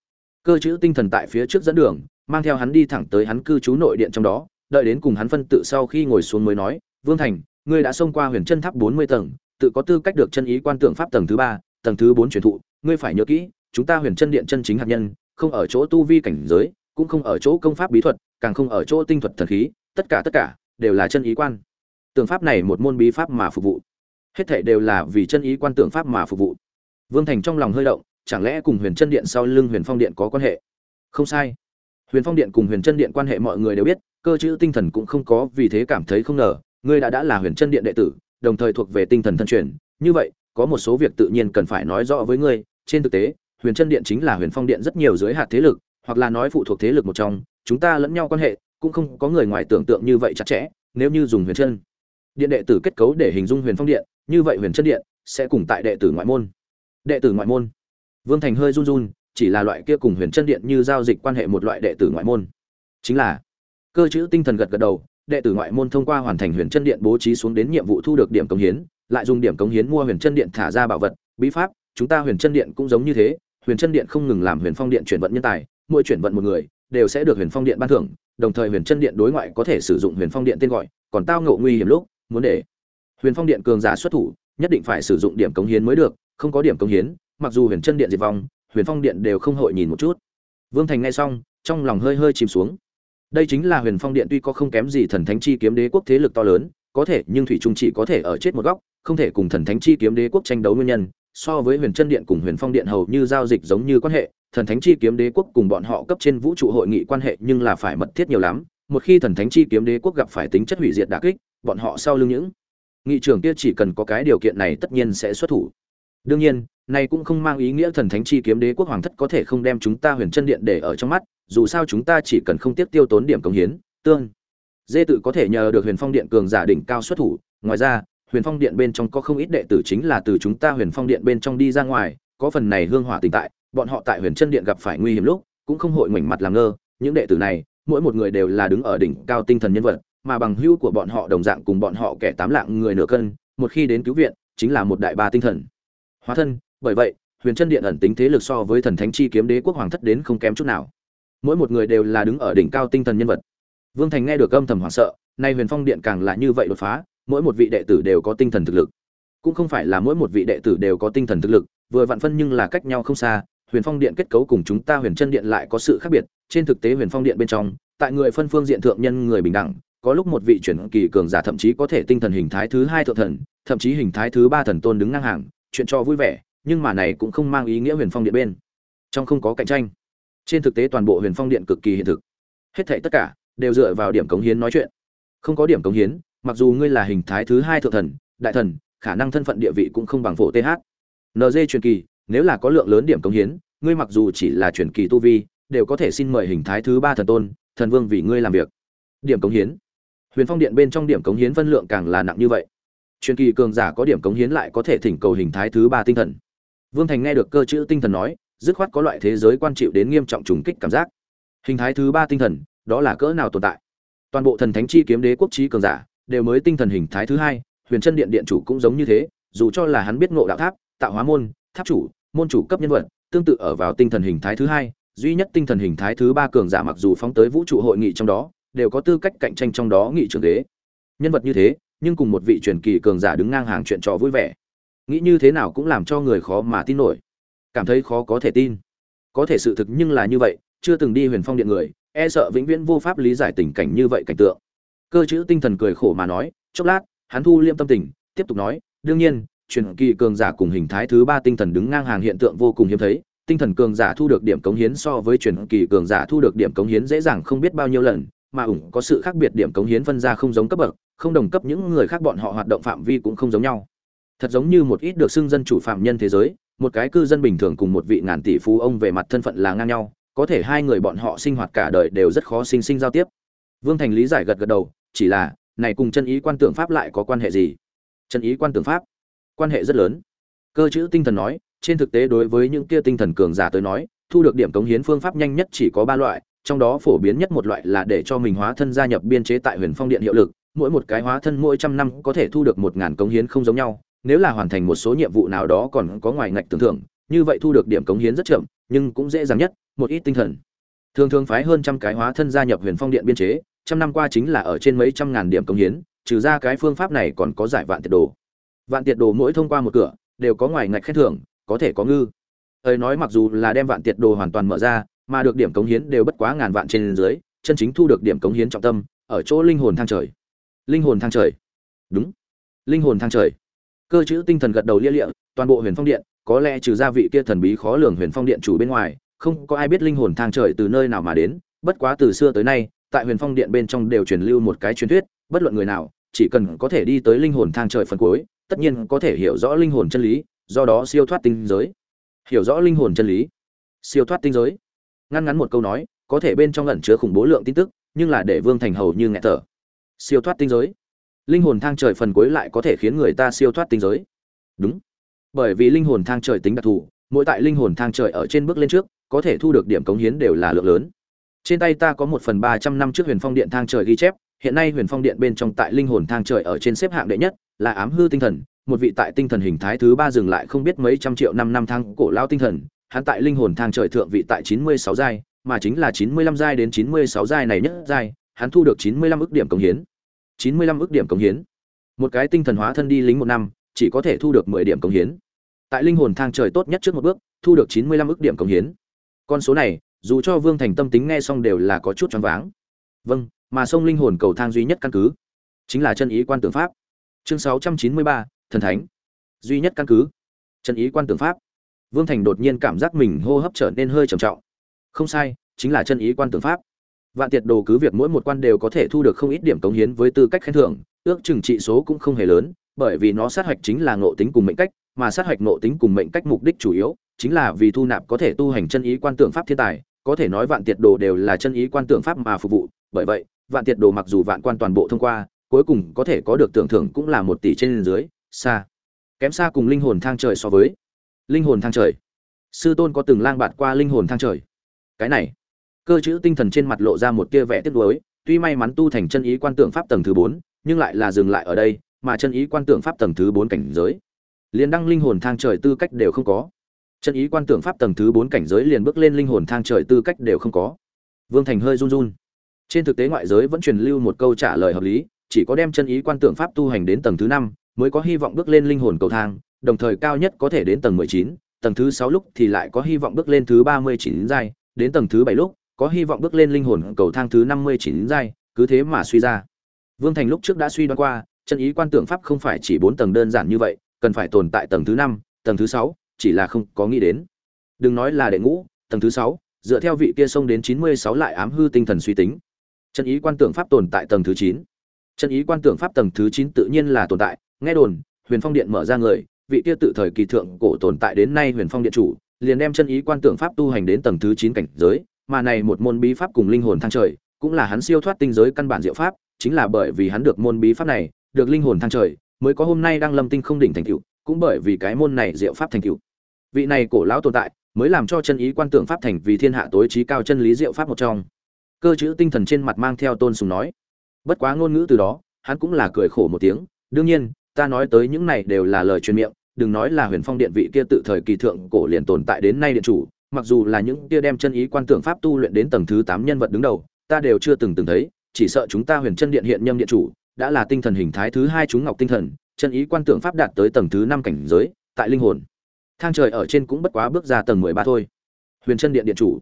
Cơ chữ tinh thần tại phía trước dẫn đường, mang theo hắn đi thẳng tới hắn cư trú nội điện trong đó, đợi đến cùng hắn phân tự sau khi ngồi xuống mới nói vương thành, ngươi đã xông qua huyền chân tháp bốn mươi tầng, tự có tư cách được chân ý quan tượng pháp tầng thứ ba, tầng thứ bốn truyền thụ, ngươi phải nhớ kỹ, chúng ta huyền chân điện chân chính hạt nhân, không ở chỗ tu vi cảnh giới, cũng không ở chỗ công pháp bí thuật, càng không ở chỗ tinh thuật thần khí, tất cả tất cả đều là chân ý quan. Tượng pháp này một môn bí pháp mà phục vụ. Hết thảy đều là vì chân ý quan tượng pháp mà phục vụ. Vương thành trong lòng hơi động, chẳng lẽ cùng huyền chân điện sau lưng huyền phong điện có quan hệ? Không sai. Huyền phong điện cùng huyền chân điện quan hệ mọi người đều biết, cơ chữ tinh thần cũng không có vì thế cảm thấy không ngờ ngươi đã đã là huyền chân điện đệ tử, đồng thời thuộc về tinh thần thân truyền. Như vậy, có một số việc tự nhiên cần phải nói rõ với ngươi. Trên thực tế, huyền chân điện chính là huyền phong điện rất nhiều dưới hạt thế lực, hoặc là nói phụ thuộc thế lực một trong. Chúng ta lẫn nhau quan hệ, cũng không có người ngoài tưởng tượng như vậy chặt chẽ, nếu như dùng huyền chân điện đệ tử kết cấu để hình dung huyền phong điện, như vậy huyền chân điện sẽ cùng tại đệ tử ngoại môn. Đệ tử ngoại môn. Vương thành hơi run run, chỉ là loại kia cùng huyền chân điện như giao dịch quan hệ một loại đệ tử ngoại môn. Chính là, cơ chữ tinh thần gật gật đầu đệ tử ngoại môn thông qua hoàn thành huyền chân điện bố trí xuống đến nhiệm vụ thu được điểm cống hiến, lại dùng điểm cống hiến mua huyền chân điện thả ra bảo vật. Bí pháp, chúng ta huyền chân điện cũng giống như thế, huyền chân điện không ngừng làm huyền phong điện chuyển vận nhân tài, mỗi chuyển vận một người, đều sẽ được huyền phong điện ban thưởng, đồng thời huyền chân điện đối ngoại có thể sử dụng huyền phong điện tên gọi, còn tao ngộ nguy hiểm lúc, muốn để huyền phong điện cường giả xuất thủ, nhất định phải sử dụng điểm cống hiến mới được, không có điểm cống hiến, mặc dù huyền chân điện diệt vong, huyền phong điện đều không hội nhìn một chút. Vương thành nghe xong, trong lòng hơi hơi chìm xuống đây chính là huyền phong điện tuy có không kém gì thần thánh chi kiếm đế quốc thế lực to lớn, có thể, nhưng thủy trung chỉ có thể ở chết một góc, không thể cùng thần thánh chi kiếm đế quốc tranh đấu nguyên nhân. So với huyền chân điện cùng huyền phong điện hầu như giao dịch giống như quan hệ, thần thánh chi kiếm đế quốc cùng bọn họ cấp trên vũ trụ hội nghị quan hệ nhưng là phải mật thiết nhiều lắm. Một khi thần thánh chi kiếm đế quốc gặp phải tính chất hủy diệt đả kích, bọn họ sau lưng những nghị trưởng kia chỉ cần có cái điều kiện này tất nhiên sẽ xuất thủ. Đương nhiên, này cũng không mang ý nghĩa thần thánh chi kiếm đế quốc hoàng thất có thể không đem chúng ta huyền chân điện để ở trong mắt dù sao chúng ta chỉ cần không tiếp tiêu tốn điểm công hiến, tương, dê tự có thể nhờ được huyền phong điện cường giả đỉnh cao xuất thủ. Ngoài ra, huyền phong điện bên trong có không ít đệ tử chính là từ chúng ta huyền phong điện bên trong đi ra ngoài, có phần này hương hỏa tình tại, bọn họ tại huyền chân điện gặp phải nguy hiểm lúc, cũng không hội ngoảnh mặt làm ngơ. Những đệ tử này, mỗi một người đều là đứng ở đỉnh cao tinh thần nhân vật, mà bằng hữu của bọn họ đồng dạng cùng bọn họ kẻ tám lạng người nửa cân, một khi đến cứu viện, chính là một đại ba tinh thần. Hóa thân, bởi vậy, huyền chân điện ẩn tính thế lực so với thần thánh chi kiếm đế quốc hoàng thất đến không kém chút nào mỗi một người đều là đứng ở đỉnh cao tinh thần nhân vật. Vương thành nghe được âm thầm hoảng sợ, nay huyền phong điện càng là như vậy đột phá, mỗi một vị đệ tử đều có tinh thần thực lực. Cũng không phải là mỗi một vị đệ tử đều có tinh thần thực lực, vừa vạn phân nhưng là cách nhau không xa, huyền phong điện kết cấu cùng chúng ta huyền chân điện lại có sự khác biệt, trên thực tế huyền phong điện bên trong, tại người phân phương diện thượng nhân người bình đẳng, có lúc một vị chuyển kỳ cường giả thậm chí có thể tinh thần hình thái thứ hai thượng thần, thậm chí hình thái thứ ba thần tôn đứng ngang hàng, chuyện cho vui vẻ, nhưng mà này cũng không mang ý nghĩa huyền phong điện bên. Trong không có cạnh tranh trên thực tế toàn bộ huyền phong điện cực kỳ hiện thực. Hết thảy tất cả đều dựa vào điểm cống hiến nói chuyện. Không có điểm cống hiến, mặc dù ngươi là hình thái thứ hai thượng thần, đại thần, khả năng thân phận địa vị cũng không bằng phổ th nd truyền kỳ, nếu là có lượng lớn điểm cống hiến, ngươi mặc dù chỉ là truyền kỳ tu vi, đều có thể xin mời hình thái thứ ba thần tôn, thần vương vì ngươi làm việc. Điểm cống hiến. Huyền phong điện bên trong điểm cống hiến phân lượng càng là nặng như vậy. Truyền kỳ cường giả có điểm cống hiến lại có thể thỉnh cầu hình thái thứ ba tinh thần. Vương thành nghe được cơ chữ tinh thần nói dứt khoát có loại thế giới quan chịu đến nghiêm trọng trùng kích cảm giác. Hình thái thứ ba tinh thần, đó là cỡ nào tồn tại? Toàn bộ thần thánh chi kiếm đế quốc trí cường giả, đều mới tinh thần hình thái thứ hai, huyền chân điện điện chủ cũng giống như thế, dù cho là hắn biết ngộ đạo tháp, tạo hóa môn, tháp chủ, môn chủ cấp nhân vật, tương tự ở vào tinh thần hình thái thứ hai, duy nhất tinh thần hình thái thứ ba cường giả mặc dù phóng tới vũ trụ hội nghị trong đó, đều có tư cách cạnh tranh trong đó nghị trưởng đế. nhân vật như thế, nhưng cùng một vị truyền kỳ cường giả đứng ngang hàng chuyện trò vui vẻ. Nghĩ như thế nào cũng làm cho người khó mà tin nổi cảm thấy khó có thể tin. Có thể sự thực nhưng là như vậy, chưa từng đi huyền phong điện người e sợ vĩnh viễn vô pháp lý giải tình cảnh như vậy cảnh tượng. Cơ chữ tinh thần cười khổ mà nói, chốc lát, hắn thu liêm tâm tình, tiếp tục nói, đương nhiên, truyền kỳ cường giả cùng hình thái thứ ba tinh thần đứng ngang hàng hiện tượng vô cùng hiếm thấy, tinh thần cường giả thu được điểm cống hiến so với truyền kỳ cường giả thu được điểm cống hiến dễ dàng không biết bao nhiêu lần, mà ủng có sự khác biệt điểm cống hiến phân ra không giống cấp bậc, không đồng cấp những người khác bọn họ hoạt động phạm vi cũng không giống nhau. Thật giống như một ít được xưng dân chủ phạm nhân thế giới một cái cư dân bình thường cùng một vị ngàn tỷ phú ông về mặt thân phận là ngang nhau, có thể hai người bọn họ sinh hoạt cả đời đều rất khó sinh sinh giao tiếp. Vương thành lý giải gật gật đầu, chỉ là, này cùng chân ý quan tưởng pháp lại có quan hệ gì? Chân ý quan tưởng pháp, quan hệ rất lớn. Cơ chữ tinh thần nói, trên thực tế đối với những kia tinh thần cường giả tới nói, thu được điểm cống hiến phương pháp nhanh nhất chỉ có ba loại, trong đó phổ biến nhất một loại là để cho mình hóa thân gia nhập biên chế tại huyền phong điện hiệu lực, mỗi một cái hóa thân mỗi trăm năm có thể thu được một ngàn cống hiến không giống nhau nếu là hoàn thành một số nhiệm vụ nào đó còn có ngoài ngạch tưởng thưởng, như vậy thu được điểm cống hiến rất chậm, nhưng cũng dễ dàng nhất, một ít tinh thần. Thường thường phái hơn trăm cái hóa thân gia nhập huyền phong điện biên chế, trăm năm qua chính là ở trên mấy trăm ngàn điểm cống hiến, trừ ra cái phương pháp này còn có giải vạn tiệt đồ. Vạn tiệt đồ mỗi thông qua một cửa, đều có ngoài ngạch khen thưởng, có thể có ngư. Ơi nói mặc dù là đem vạn tiệt đồ hoàn toàn mở ra, mà được điểm cống hiến đều bất quá ngàn vạn trên dưới, chân chính thu được điểm cống hiến trọng tâm, ở chỗ linh hồn thang trời. Linh hồn thang trời. Đúng. Linh hồn thang trời cơ chữ tinh thần gật đầu lia lịa, toàn bộ huyền phong điện, có lẽ trừ gia vị kia thần bí khó lường huyền phong điện chủ bên ngoài, không có ai biết linh hồn thang trời từ nơi nào mà đến, bất quá từ xưa tới nay, tại huyền phong điện bên trong đều truyền lưu một cái truyền thuyết, bất luận người nào, chỉ cần có thể đi tới linh hồn thang trời phần cuối, tất nhiên có thể hiểu rõ linh hồn chân lý, do đó siêu thoát tinh giới. Hiểu rõ linh hồn chân lý. Siêu thoát tinh giới. Ngăn ngắn một câu nói, có thể bên trong ẩn chứa khủng bố lượng tin tức, nhưng là để vương thành hầu như nghẹt thở. Siêu thoát tinh giới linh hồn thang trời phần cuối lại có thể khiến người ta siêu thoát tinh giới. Đúng. Bởi vì linh hồn thang trời tính đặc thù, mỗi tại linh hồn thang trời ở trên bước lên trước, có thể thu được điểm cống hiến đều là lượng lớn. Trên tay ta có một phần ba trăm năm trước huyền phong điện thang trời ghi chép, hiện nay huyền phong điện bên trong tại linh hồn thang trời ở trên xếp hạng đệ nhất, là ám hư tinh thần, một vị tại tinh thần hình thái thứ ba dừng lại không biết mấy trăm triệu năm năm thang cổ lao tinh thần, hắn tại linh hồn thang trời thượng vị tại chín mươi sáu giai, mà chính là chín mươi lăm giai đến chín mươi sáu giai này nhất giai, hắn thu được chín mươi lăm ức điểm cống hiến chín mươi lăm ức điểm cống hiến. Một cái tinh thần hóa thân đi lính một năm, chỉ có thể thu được mười điểm cống hiến. Tại linh hồn thang trời tốt nhất trước một bước, thu được chín mươi lăm ức điểm cống hiến. Con số này, dù cho vương thành tâm tính nghe xong đều là có chút choáng váng. Vâng mà sông linh hồn cầu thang duy nhất căn cứ, chính là chân ý quan tưởng pháp. Chương sáu trăm chín mươi ba, thần thánh. Duy nhất căn cứ, chân ý quan tưởng pháp. Vương thành đột nhiên cảm giác mình hô hấp trở nên hơi trầm trọng. Không sai, chính là chân ý quan tưởng pháp vạn tiệt đồ cứ việc mỗi một quan đều có thể thu được không ít điểm cống hiến với tư cách khen thưởng, ước chừng trị số cũng không hề lớn, bởi vì nó sát hạch chính là ngộ tính cùng mệnh cách, mà sát hạch ngộ tính cùng mệnh cách mục đích chủ yếu chính là vì thu nạp có thể tu hành chân ý quan tưởng pháp thiên tài, có thể nói vạn tiệt đồ đều là chân ý quan tưởng pháp mà phục vụ, bởi vậy, vạn tiệt đồ mặc dù vạn quan toàn bộ thông qua, cuối cùng có thể có được tưởng thưởng cũng là một tỷ trên dưới, xa. Kém xa cùng linh hồn thang trời so với linh hồn thang trời. Sư tôn có từng lang bạt qua linh hồn thang trời? Cái này cơ chữ tinh thần trên mặt lộ ra một tia vẻ tiếc nuối, tuy may mắn tu thành chân ý quan tưởng pháp tầng thứ bốn, nhưng lại là dừng lại ở đây, mà chân ý quan tưởng pháp tầng thứ bốn cảnh giới. Liền đăng linh hồn thang trời tư cách đều không có. Chân ý quan tưởng pháp tầng thứ bốn cảnh giới liền bước lên linh hồn thang trời tư cách đều không có. Vương thành hơi run run. Trên thực tế ngoại giới vẫn truyền lưu một câu trả lời hợp lý, chỉ có đem chân ý quan tưởng pháp tu hành đến tầng thứ năm mới có hy vọng bước lên linh hồn cầu thang, đồng thời cao nhất có thể đến tầng mười chín, tầng thứ sáu lúc thì lại có hy vọng bước lên thứ ba mươi chín giai, đến tầng thứ bảy lúc có hy vọng bước lên linh hồn cầu thang thứ năm mươi chín giai, cứ thế mà suy ra. Vương thành lúc trước đã suy đoán qua, chân ý quan tưởng pháp không phải chỉ bốn tầng đơn giản như vậy, cần phải tồn tại tầng thứ năm, tầng thứ sáu, chỉ là không có nghĩ đến. Đừng nói là đệ ngũ, tầng thứ sáu, dựa theo vị kia xông đến chín mươi sáu lại ám hư tinh thần suy tính. Chân ý quan tưởng pháp tồn tại tầng thứ chín. Chân ý quan tưởng pháp tầng thứ chín tự nhiên là tồn tại, nghe đồn, huyền phong điện mở ra người, vị kia tự thời kỳ thượng cổ tồn tại đến nay huyền phong điện chủ, liền đem chân ý quan tưởng pháp tu hành đến tầng thứ chín cảnh giới mà này một môn bí pháp cùng linh hồn thăng trời, cũng là hắn siêu thoát tinh giới căn bản diệu pháp, chính là bởi vì hắn được môn bí pháp này, được linh hồn thăng trời, mới có hôm nay đang lâm tinh không đỉnh thành tựu, cũng bởi vì cái môn này diệu pháp thành tựu. Vị này cổ lão tồn tại, mới làm cho chân ý quan tưởng pháp thành vì thiên hạ tối trí cao chân lý diệu pháp một trong. Cơ chữ tinh thần trên mặt mang theo tôn sùng nói. Bất quá ngôn ngữ từ đó, hắn cũng là cười khổ một tiếng. Đương nhiên, ta nói tới những này đều là lời truyền miệng, đừng nói là huyền phong điện vị kia tự thời kỳ thượng cổ liền tồn tại đến nay điện chủ mặc dù là những kia đem chân ý quan tưởng pháp tu luyện đến tầng thứ tám nhân vật đứng đầu, ta đều chưa từng từng thấy, chỉ sợ chúng ta huyền chân điện hiện nhâm điện chủ, đã là tinh thần hình thái thứ hai chúng ngọc tinh thần, chân ý quan tưởng pháp đạt tới tầng thứ năm cảnh giới, tại linh hồn. Thang trời ở trên cũng bất quá bước ra tầng mười ba thôi. Huyền chân điện điện chủ.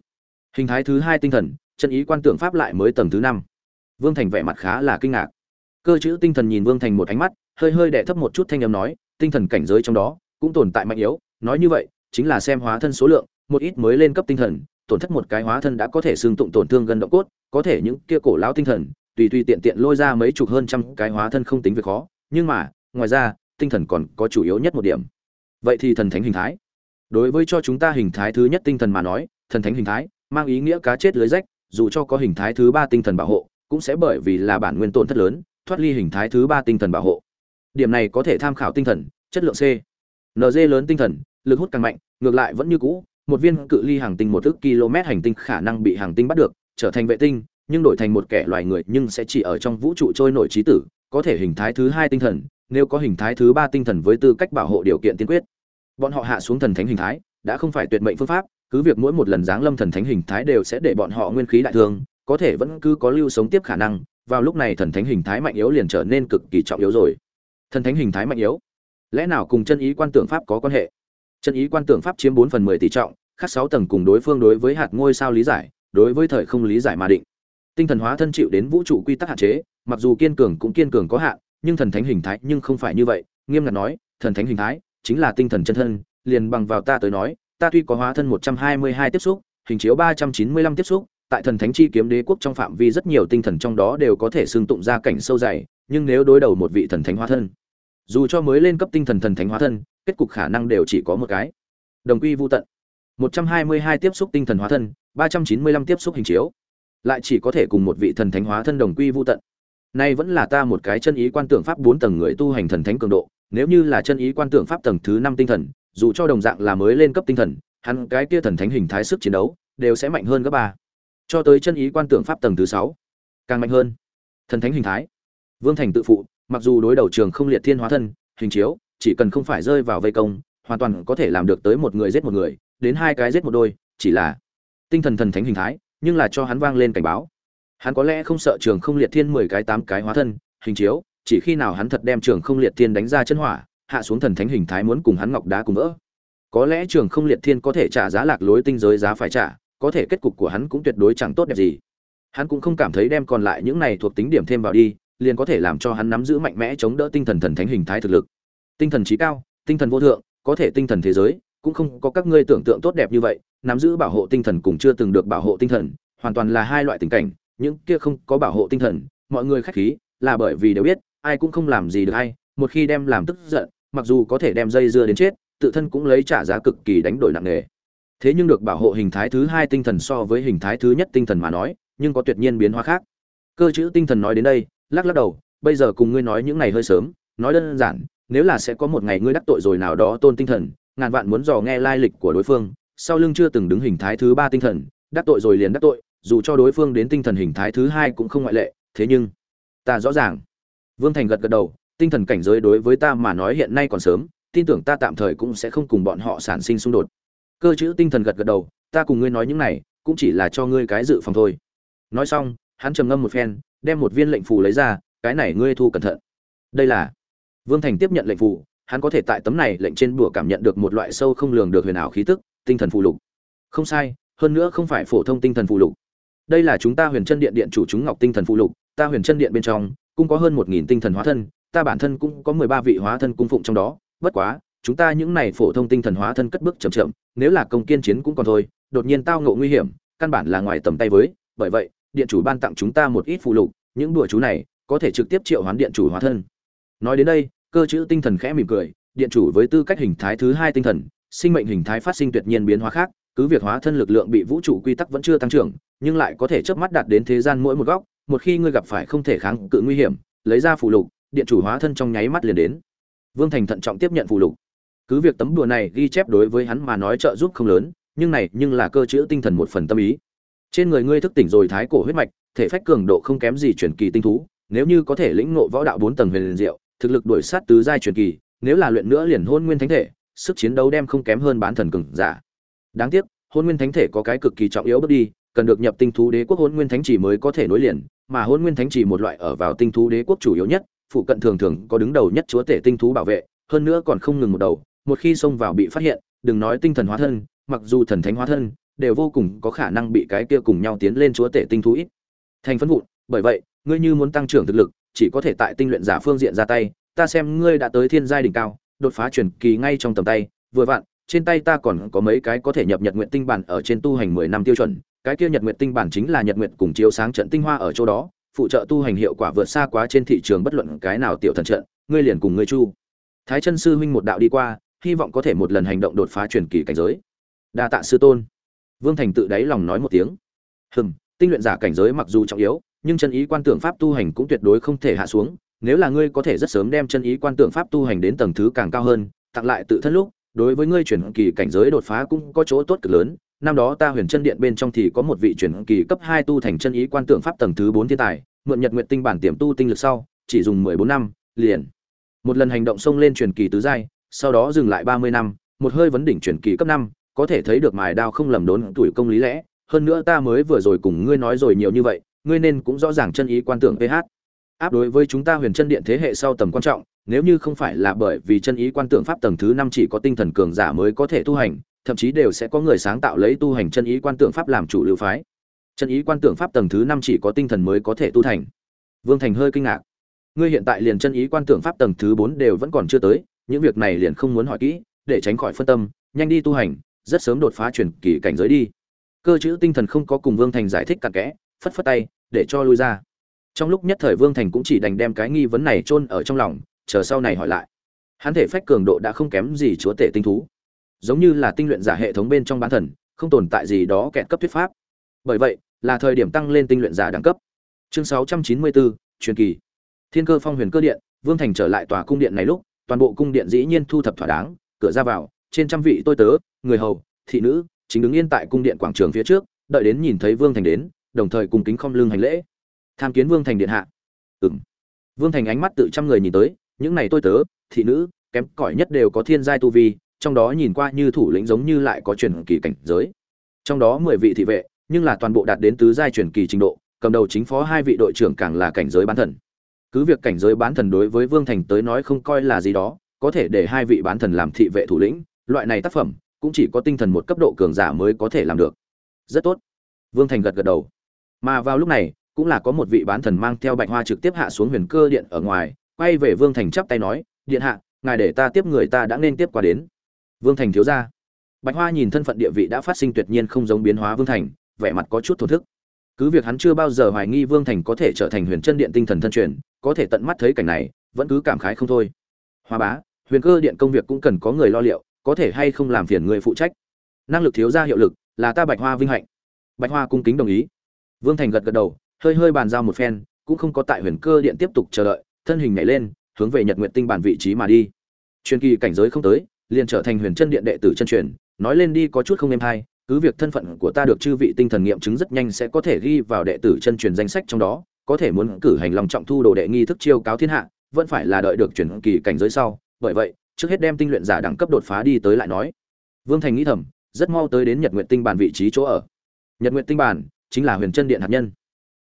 Hình thái thứ hai tinh thần, chân ý quan tưởng pháp lại mới tầng thứ năm. Vương thành vẻ mặt khá là kinh ngạc. Cơ chữ tinh thần nhìn vương thành một ánh mắt, hơi hơi đè thấp một chút thanh âm nói, tinh thần cảnh giới trong đó, cũng tồn tại mạnh yếu, nói như vậy, chính là xem hóa thân số lượng một ít mới lên cấp tinh thần, tổn thất một cái hóa thân đã có thể xương tụng tổn thương gần động cốt, có thể những kia cổ lão tinh thần, tùy tùy tiện tiện lôi ra mấy chục hơn trăm cái hóa thân không tính việc khó, nhưng mà, ngoài ra, tinh thần còn có chủ yếu nhất một điểm. Vậy thì thần thánh hình thái. Đối với cho chúng ta hình thái thứ nhất tinh thần mà nói, thần thánh hình thái mang ý nghĩa cá chết lưới rách, dù cho có hình thái thứ ba tinh thần bảo hộ, cũng sẽ bởi vì là bản nguyên tổn thất lớn, thoát ly hình thái thứ ba tinh thần bảo hộ. Điểm này có thể tham khảo tinh thần, chất lượng c. Nd lớn tinh thần, lực hút càng mạnh, ngược lại vẫn như cũ một viên cự ly hàng tinh một ước km hành tinh khả năng bị hàng tinh bắt được, trở thành vệ tinh, nhưng đổi thành một kẻ loài người nhưng sẽ chỉ ở trong vũ trụ trôi nổi trí tử, có thể hình thái thứ hai tinh thần, nếu có hình thái thứ ba tinh thần với tư cách bảo hộ điều kiện tiên quyết. Bọn họ hạ xuống thần thánh hình thái, đã không phải tuyệt mệnh phương pháp, cứ việc mỗi một lần giáng lâm thần thánh hình thái đều sẽ để bọn họ nguyên khí đại thương, có thể vẫn cứ có lưu sống tiếp khả năng, vào lúc này thần thánh hình thái mạnh yếu liền trở nên cực kỳ trọng yếu rồi. Thần thánh hình thái mạnh yếu? Lẽ nào cùng chân ý quan tưởng pháp có quan hệ? Chân ý quan tưởng pháp chiếm bốn phần mười tỷ trọng khác sáu tầng cùng đối phương đối với hạt ngôi sao lý giải, đối với thời không lý giải mà định. Tinh thần hóa thân chịu đến vũ trụ quy tắc hạn chế, mặc dù kiên cường cũng kiên cường có hạn, nhưng thần thánh hình thái nhưng không phải như vậy, nghiêm ngặt nói, thần thánh hình thái chính là tinh thần chân thân, liền bằng vào ta tới nói, ta tuy có hóa thân một trăm hai mươi hai tiếp xúc, hình chiếu ba trăm chín mươi lăm tiếp xúc, tại thần thánh chi kiếm đế quốc trong phạm vi rất nhiều tinh thần trong đó đều có thể xương tụng ra cảnh sâu dày, nhưng nếu đối đầu một vị thần thánh hóa thân, dù cho mới lên cấp tinh thần thần thánh hóa thân kết cục khả năng đều chỉ có một cái. Đồng quy vô tận. Một trăm hai mươi hai tiếp xúc tinh thần hóa thân, ba trăm chín mươi lăm tiếp xúc hình chiếu. Lại chỉ có thể cùng một vị thần thánh hóa thân đồng quy vô tận. Nay vẫn là ta một cái chân ý quan tưởng pháp bốn tầng người tu hành thần thánh cường độ, nếu như là chân ý quan tưởng pháp tầng thứ năm tinh thần, dù cho đồng dạng là mới lên cấp tinh thần, hắn cái kia thần thánh hình thái sức chiến đấu đều sẽ mạnh hơn gấp ba. Cho tới chân ý quan tưởng pháp tầng thứ sáu, càng mạnh hơn. Thần thánh hình thái. Vương thành tự phụ, mặc dù đối đầu trường không liệt thiên hóa thân, hình chiếu chỉ cần không phải rơi vào vây công, hoàn toàn có thể làm được tới một người giết một người, đến hai cái giết một đôi, chỉ là tinh thần thần thánh hình thái, nhưng là cho hắn vang lên cảnh báo. Hắn có lẽ không sợ trường không liệt thiên mười cái tám cái hóa thân, hình chiếu, chỉ khi nào hắn thật đem trường không liệt thiên đánh ra chân hỏa, hạ xuống thần thánh hình thái muốn cùng hắn ngọc đá cùng vỡ. Có lẽ trường không liệt thiên có thể trả giá lạc lối tinh giới giá phải trả, có thể kết cục của hắn cũng tuyệt đối chẳng tốt đẹp gì. Hắn cũng không cảm thấy đem còn lại những này thuộc tính điểm thêm vào đi, liền có thể làm cho hắn nắm giữ mạnh mẽ chống đỡ tinh thần thần thánh hình thái thực lực tinh thần trí cao, tinh thần vô thượng, có thể tinh thần thế giới, cũng không có các ngươi tưởng tượng tốt đẹp như vậy, nắm giữ bảo hộ tinh thần cũng chưa từng được bảo hộ tinh thần, hoàn toàn là hai loại tình cảnh, những kia không có bảo hộ tinh thần, mọi người khách khí, là bởi vì đều biết, ai cũng không làm gì được ai, một khi đem làm tức giận, mặc dù có thể đem dây dưa đến chết, tự thân cũng lấy trả giá cực kỳ đánh đổi nặng nề. Thế nhưng được bảo hộ hình thái thứ hai tinh thần so với hình thái thứ nhất tinh thần mà nói, nhưng có tuyệt nhiên biến hóa khác. Cơ chữ tinh thần nói đến đây, lắc lắc đầu, bây giờ cùng ngươi nói những này hơi sớm, nói đơn giản nếu là sẽ có một ngày ngươi đắc tội rồi nào đó tôn tinh thần, ngàn vạn muốn dò nghe lai lịch của đối phương, sau lưng chưa từng đứng hình thái thứ ba tinh thần, đắc tội rồi liền đắc tội, dù cho đối phương đến tinh thần hình thái thứ hai cũng không ngoại lệ, thế nhưng, ta rõ ràng. Vương thành gật gật đầu, tinh thần cảnh giới đối với ta mà nói hiện nay còn sớm, tin tưởng ta tạm thời cũng sẽ không cùng bọn họ sản sinh xung đột. Cơ chữ tinh thần gật gật đầu, ta cùng ngươi nói những này, cũng chỉ là cho ngươi cái dự phòng thôi. Nói xong, hắn trầm ngâm một phen, đem một viên lệnh phù lấy ra, cái này ngươi thu cẩn thận. Đây là vương thành tiếp nhận lệnh phù, hắn có thể tại tấm này lệnh trên bùa cảm nhận được một loại sâu không lường được huyền ảo khí tức, tinh thần phù lục. Không sai, hơn nữa không phải phổ thông tinh thần phù lục. Đây là chúng ta huyền chân điện điện chủ chúng ngọc tinh thần phù lục, ta huyền chân điện bên trong cũng có hơn một nghìn tinh thần hóa thân, ta bản thân cũng có mười ba vị hóa thân cung phụng trong đó, bất quá, chúng ta những này phổ thông tinh thần hóa thân cất bước chậm chậm, nếu là công kiên chiến cũng còn thôi, đột nhiên tao ngộ nguy hiểm, căn bản là ngoài tầm tay với, bởi vậy, điện chủ ban tặng chúng ta một ít phù lục, những đùa chú này có thể trực tiếp triệu hoán điện chủ hóa thân. Nói đến đây cơ chữ tinh thần khẽ mỉm cười, điện chủ với tư cách hình thái thứ hai tinh thần, sinh mệnh hình thái phát sinh tuyệt nhiên biến hóa khác, cứ việc hóa thân lực lượng bị vũ trụ quy tắc vẫn chưa tăng trưởng, nhưng lại có thể chớp mắt đạt đến thế gian mỗi một góc, một khi ngươi gặp phải không thể kháng cự nguy hiểm, lấy ra phụ lục, điện chủ hóa thân trong nháy mắt liền đến. Vương thành thận trọng tiếp nhận phụ lục. Cứ việc tấm đùa này ghi chép đối với hắn mà nói trợ giúp không lớn, nhưng này nhưng là cơ chữ tinh thần một phần tâm ý. Trên người ngươi thức tỉnh rồi thái cổ huyết mạch, thể phách cường độ không kém gì truyền kỳ tinh thú, nếu như có thể lĩnh ngộ võ đạo bốn tầng huyền liền diệu thực lực đuổi sát tứ giai truyền kỳ, nếu là luyện nữa liền hôn nguyên thánh thể, sức chiến đấu đem không kém hơn bán thần cường giả. Đáng tiếc, hôn nguyên thánh thể có cái cực kỳ trọng yếu bước đi, cần được nhập tinh thú đế quốc hôn nguyên thánh chỉ mới có thể nối liền, mà hôn nguyên thánh chỉ một loại ở vào tinh thú đế quốc chủ yếu nhất, phụ cận thường thường có đứng đầu nhất chúa tể tinh thú bảo vệ, hơn nữa còn không ngừng một đầu, một khi xông vào bị phát hiện, đừng nói tinh thần hóa thân, mặc dù thần thánh hóa thân, đều vô cùng có khả năng bị cái kia cùng nhau tiến lên chúa tể tinh thú ít. Thành phấn vụn, bởi vậy, ngươi như muốn tăng trưởng thực lực chỉ có thể tại tinh luyện giả phương diện ra tay, ta xem ngươi đã tới thiên giai đỉnh cao, đột phá truyền kỳ ngay trong tầm tay, vừa vặn, trên tay ta còn có mấy cái có thể nhập nhật nguyện tinh bản ở trên tu hành mười năm tiêu chuẩn, cái kia nhật nguyện tinh bản chính là nhật nguyện cùng chiếu sáng trận tinh hoa ở chỗ đó, phụ trợ tu hành hiệu quả vượt xa quá trên thị trường bất luận cái nào tiểu thần trận, ngươi liền cùng ngươi chu. Thái chân sư huynh một đạo đi qua, hy vọng có thể một lần hành động đột phá truyền kỳ cảnh giới. Đa tạ sư tôn. Vương thành tự đáy lòng nói một tiếng. Hừm, tinh luyện giả cảnh giới mặc dù trọng yếu nhưng chân ý quan tưởng pháp tu hành cũng tuyệt đối không thể hạ xuống, nếu là ngươi có thể rất sớm đem chân ý quan tưởng pháp tu hành đến tầng thứ càng cao hơn, tặng lại tự thân lúc, đối với ngươi chuyển kỳ cảnh giới đột phá cũng có chỗ tốt cực lớn. Năm đó ta huyền chân điện bên trong thì có một vị chuyển kỳ cấp hai tu thành chân ý quan tưởng pháp tầng thứ bốn thiên tài, mượn nhật nguyện tinh bản tiềm tu tinh lực sau, chỉ dùng mười bốn năm, liền. Một lần hành động xông lên truyền kỳ tứ giai, sau đó dừng lại ba mươi năm, một hơi vấn đỉnh truyền kỳ cấp năm, có thể thấy được mài đao không lầm đốn tuổi công lý lẽ. Hơn nữa ta mới vừa rồi cùng ngươi nói rồi nhiều như vậy ngươi nên cũng rõ ràng chân ý quan tưởng ph áp đối với chúng ta huyền chân điện thế hệ sau tầm quan trọng, nếu như không phải là bởi vì chân ý quan tưởng pháp tầng thứ năm chỉ có tinh thần cường giả mới có thể tu hành, thậm chí đều sẽ có người sáng tạo lấy tu hành chân ý quan tưởng pháp làm chủ lưu phái. Chân ý quan tưởng pháp tầng thứ năm chỉ có tinh thần mới có thể tu thành. Vương thành hơi kinh ngạc. Ngươi hiện tại liền chân ý quan tưởng pháp tầng thứ bốn đều vẫn còn chưa tới, những việc này liền không muốn hỏi kỹ, để tránh khỏi phân tâm, nhanh đi tu hành, rất sớm đột phá truyền kỳ cảnh giới đi. Cơ chữ tinh thần không có cùng vương thành giải thích cặn kẽ, phất phất tay để cho lui ra. Trong lúc nhất thời vương thành cũng chỉ đành đem cái nghi vấn này chôn ở trong lòng chờ sau này hỏi lại. Hắn thể phách cường độ đã không kém gì chúa tể tinh thú. Giống như là tinh luyện giả hệ thống bên trong bán thần không tồn tại gì đó kẹt cấp thuyết pháp. Bởi vậy là thời điểm tăng lên tinh luyện giả đẳng cấp. Chương 694, truyền kỳ. Thiên cơ phong huyền cơ điện vương thành trở lại tòa cung điện này lúc toàn bộ cung điện dĩ nhiên thu thập thỏa đáng cửa ra vào trên trăm vị tôi tớ người hầu thị nữ chính đứng yên tại cung điện quảng trường phía trước đợi đến nhìn thấy vương thành đến đồng thời cùng kính không lưng hành lễ. Tham kiến vương thành điện hạ. Ừng vương thành ánh mắt tự trăm người nhìn tới, những này tôi tớ, thị nữ, kém cỏi nhất đều có thiên giai tu vi, trong đó nhìn qua như thủ lĩnh giống như lại có truyền kỳ cảnh giới. Trong đó mười vị thị vệ, nhưng là toàn bộ đạt đến tứ giai truyền kỳ trình độ, cầm đầu chính phó hai vị đội trưởng càng là cảnh giới bán thần. Cứ việc cảnh giới bán thần đối với vương thành tới nói không coi là gì đó, có thể để hai vị bán thần làm thị vệ thủ lĩnh, loại này tác phẩm cũng chỉ có tinh thần một cấp độ cường giả mới có thể làm được. Rất tốt. Vương thành gật gật đầu mà vào lúc này, cũng là có một vị bán thần mang theo bạch hoa trực tiếp hạ xuống huyền cơ điện ở ngoài, quay về vương thành chắp tay nói, điện hạ, ngài để ta tiếp người ta đã nên tiếp qua đến. Vương thành thiếu ra bạch hoa nhìn thân phận địa vị đã phát sinh tuyệt nhiên không giống biến hóa vương thành, vẻ mặt có chút thổ thức. Cứ việc hắn chưa bao giờ hoài nghi vương thành có thể trở thành huyền chân điện tinh thần thân truyền, có thể tận mắt thấy cảnh này, vẫn cứ cảm khái không thôi. Hoa bá, huyền cơ điện công việc cũng cần có người lo liệu, có thể hay không làm phiền người phụ trách? Năng lực thiếu ra hiệu lực là ta bạch hoa vinh hạnh. Bạch hoa cung kính đồng ý vương thành gật gật đầu, hơi hơi bàn giao một phen, cũng không có tại huyền cơ điện tiếp tục chờ đợi, thân hình nhảy lên, hướng về nhật Nguyệt tinh bản vị trí mà đi. Truyền kỳ cảnh giới không tới, liền trở thành huyền chân điện đệ tử chân truyền, nói lên đi có chút không êm hay, cứ việc thân phận của ta được chư vị tinh thần nghiệm chứng rất nhanh sẽ có thể ghi vào đệ tử chân truyền danh sách trong đó, có thể muốn cử hành lòng trọng thu đồ đệ nghi thức chiêu cáo thiên hạ, vẫn phải là đợi được chuyển kỳ cảnh giới sau, bởi vậy, trước hết đem tinh luyện giả đẳng cấp đột phá đi tới lại nói. Vương thành nghĩ thầm, rất mau tới đến nhật Nguyệt tinh bản vị trí chỗ ở. Nhật Nguyệt tinh bản chính là huyền chân điện hạt nhân.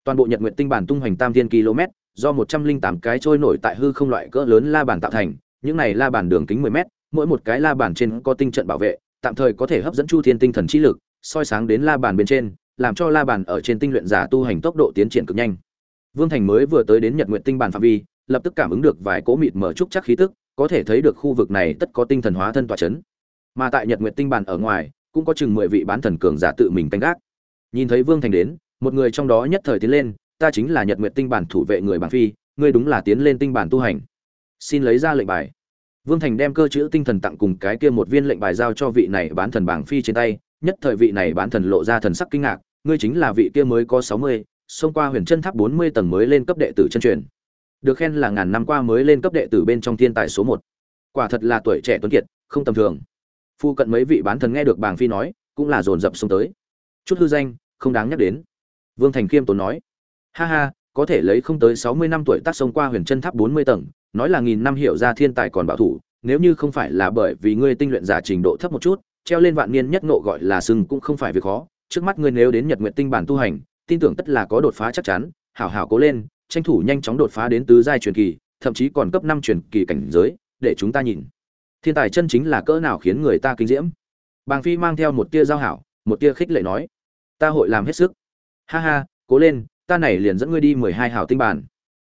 Toàn bộ nhật nguyện tinh bản tung hoành tam thiên km, do một trăm linh tám cái trôi nổi tại hư không loại cỡ lớn la bàn tạo thành, những này la bàn đường kính mười mét, mỗi một cái la bàn trên có tinh trận bảo vệ, tạm thời có thể hấp dẫn chu thiên tinh thần trí lực, soi sáng đến la bàn bên trên, làm cho la bàn ở trên tinh luyện giả tu hành tốc độ tiến triển cực nhanh. Vương thành mới vừa tới đến nhật nguyện tinh bản phạm vi, lập tức cảm ứng được vài cỗ mịt mở trúc chắc khí tức, có thể thấy được khu vực này tất có tinh thần hóa thân tọa chấn. Mà tại nhật nguyện tinh bản ở ngoài, cũng có chừng mười vị bán thần cường giả tự mình canh gác nhìn thấy vương thành đến, một người trong đó nhất thời tiến lên, ta chính là nhật nguyện tinh bản thủ vệ người bản phi, ngươi đúng là tiến lên tinh bản tu hành. Xin lấy ra lệnh bài. Vương thành đem cơ chữ tinh thần tặng cùng cái kia một viên lệnh bài giao cho vị này bán thần bảng phi trên tay, nhất thời vị này bán thần lộ ra thần sắc kinh ngạc, ngươi chính là vị kia mới có sáu mươi, xông qua huyền chân tháp bốn mươi tầng mới lên cấp đệ tử chân truyền. Được khen là ngàn năm qua mới lên cấp đệ tử bên trong thiên tài số một. Quả thật là tuổi trẻ tuấn kiệt, không tầm thường. Phu cận mấy vị bán thần nghe được bảng phi nói, cũng là dồn dập xông tới chút hư danh, không đáng nhắc đến. Vương thành khiêm tốn nói. Ha ha, có thể lấy không tới sáu mươi năm tuổi tác sông qua huyền chân tháp bốn mươi tầng, nói là nghìn năm hiểu ra thiên tài còn bảo thủ, nếu như không phải là bởi vì ngươi tinh luyện giả trình độ thấp một chút, treo lên vạn niên nhất nộ gọi là sừng cũng không phải việc khó. Trước mắt ngươi nếu đến nhật nguyện tinh bản tu hành, tin tưởng tất là có đột phá chắc chắn. Hảo hảo cố lên, tranh thủ nhanh chóng đột phá đến tứ giai truyền kỳ, thậm chí còn cấp năm truyền kỳ cảnh giới, để chúng ta nhìn. Thiên tài chân chính là cỡ nào khiến người ta kinh diễm. Bàng phi mang theo một tia giao hảo một tia khích lệ nói, ta hội làm hết sức. Ha ha, cố lên, ta này liền dẫn ngươi đi mười hai hào tinh bản.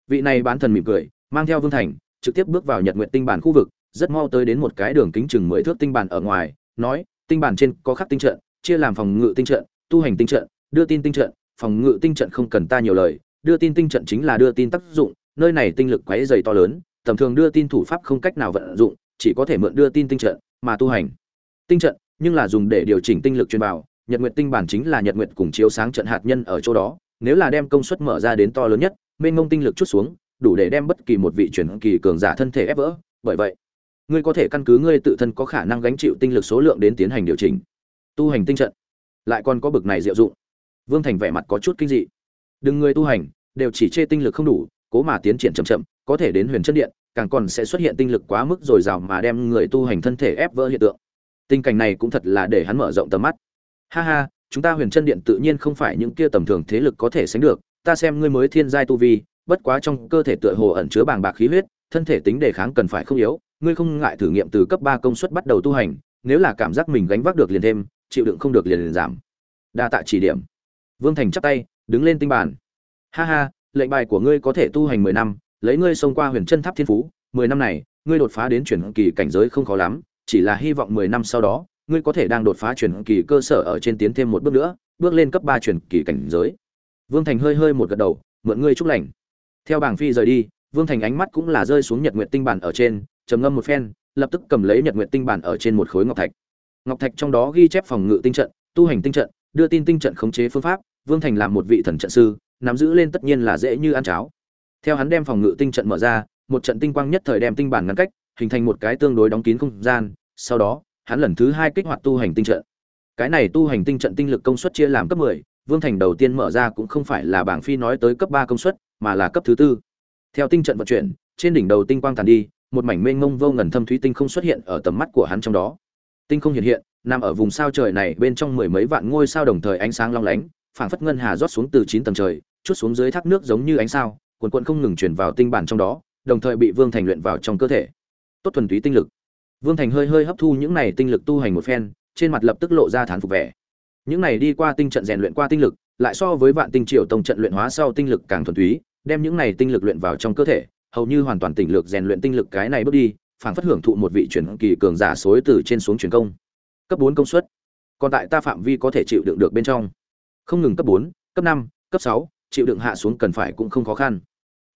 Vị này bán thần mỉm cười, mang theo vương thành, trực tiếp bước vào nhật nguyện tinh bản khu vực, rất mau tới đến một cái đường kính chừng mười thước tinh bản ở ngoài, nói, tinh bản trên có khắc tinh trận, chia làm phòng ngự tinh trận, tu hành tinh trận, đưa tin tinh trận, phòng ngự tinh trận không cần ta nhiều lời, đưa tin tinh trận chính là đưa tin tác dụng, nơi này tinh lực quáy dày to lớn, tầm thường đưa tin thủ pháp không cách nào vận dụng, chỉ có thể mượn đưa tin tinh trận mà tu hành. Tinh trận nhưng là dùng để điều chỉnh tinh lực truyền vào, nhật nguyệt tinh bản chính là nhật nguyệt cùng chiếu sáng trận hạt nhân ở chỗ đó, nếu là đem công suất mở ra đến to lớn nhất, mênh mông tinh lực chút xuống, đủ để đem bất kỳ một vị chuyển kỳ cường giả thân thể ép vỡ. Bởi vậy, ngươi có thể căn cứ ngươi tự thân có khả năng gánh chịu tinh lực số lượng đến tiến hành điều chỉnh. Tu hành tinh trận, lại còn có bực này diệu dụng. Vương thành vẻ mặt có chút kinh dị. Đừng người tu hành, đều chỉ chê tinh lực không đủ, cố mà tiến triển chậm chậm, có thể đến huyền chân điện, càng còn sẽ xuất hiện tinh lực quá mức dồi dào mà đem người tu hành thân thể ép vỡ hiện tượng tình cảnh này cũng thật là để hắn mở rộng tầm mắt. Ha ha chúng ta huyền chân điện tự nhiên không phải những kia tầm thường thế lực có thể sánh được ta xem ngươi mới thiên giai tu vi bất quá trong cơ thể tựa hồ ẩn chứa bàng bạc khí huyết thân thể tính đề kháng cần phải không yếu ngươi không ngại thử nghiệm từ cấp ba công suất bắt đầu tu hành nếu là cảm giác mình gánh vác được liền thêm chịu đựng không được liền, liền giảm. Đa tạ chỉ điểm. Vương thành chắp tay đứng lên tinh bản ha ha lệnh bài của ngươi có thể tu hành mười năm lấy ngươi xông qua huyền chân tháp thiên phú mười năm này ngươi đột phá đến chuyển kỳ cảnh giới không khó lắm chỉ là hy vọng mười năm sau đó, ngươi có thể đang đột phá chuyển kỳ cơ sở ở trên tiến thêm một bước nữa, bước lên cấp ba chuyển kỳ cảnh giới. Vương thành hơi hơi một gật đầu, mượn ngươi chúc lành. Theo bảng phi rời đi, vương thành ánh mắt cũng là rơi xuống nhật nguyệt tinh bản ở trên, trầm ngâm một phen, lập tức cầm lấy nhật nguyệt tinh bản ở trên một khối ngọc thạch. Ngọc thạch trong đó ghi chép phòng ngự tinh trận, tu hành tinh trận, đưa tin tinh trận khống chế phương pháp, vương thành làm một vị thần trận sư, nắm giữ lên tất nhiên là dễ như ăn cháo. Theo hắn đem phòng ngự tinh trận mở ra, một trận tinh quang nhất thời đem tinh bản ngăn cách hình thành một cái tương đối đóng kín không gian sau đó hắn lần thứ hai kích hoạt tu hành tinh trận. Cái này tu hành tinh trận tinh lực công suất chia làm cấp 10, vương thành đầu tiên mở ra cũng không phải là bảng phi nói tới cấp 3 công suất mà là cấp thứ tư. Theo tinh trận vận chuyển trên đỉnh đầu tinh quang tàn đi một mảnh mênh mông vô ngần thâm thúy tinh không xuất hiện ở tầm mắt của hắn trong đó. Tinh không hiện hiện nằm ở vùng sao trời này bên trong mười mấy vạn ngôi sao đồng thời ánh sáng long lánh phảng phất ngân hà rót xuống từ chín tầng trời chút xuống dưới thác nước giống như ánh sao cuồn cuộn không ngừng chuyển vào tinh bản trong đó đồng thời bị vương thành luyện vào trong cơ thể tốt thuần túy tinh lực. Vương thành hơi hơi hấp thu những này tinh lực tu hành một phen, trên mặt lập tức lộ ra thán phục vẻ. Những này đi qua tinh trận rèn luyện qua tinh lực, lại so với vạn tinh triều tông trận luyện hóa sau tinh lực càng thuần túy, đem những này tinh lực luyện vào trong cơ thể, hầu như hoàn toàn tỉnh lực rèn luyện tinh lực cái này bước đi phản phất hưởng thụ một vị chuyển kỳ cường giả xối từ trên xuống truyền công. Cấp bốn công suất. Còn tại ta phạm vi có thể chịu đựng được bên trong. Không ngừng cấp bốn, cấp năm, cấp sáu, chịu đựng hạ xuống cần phải cũng không khó khăn.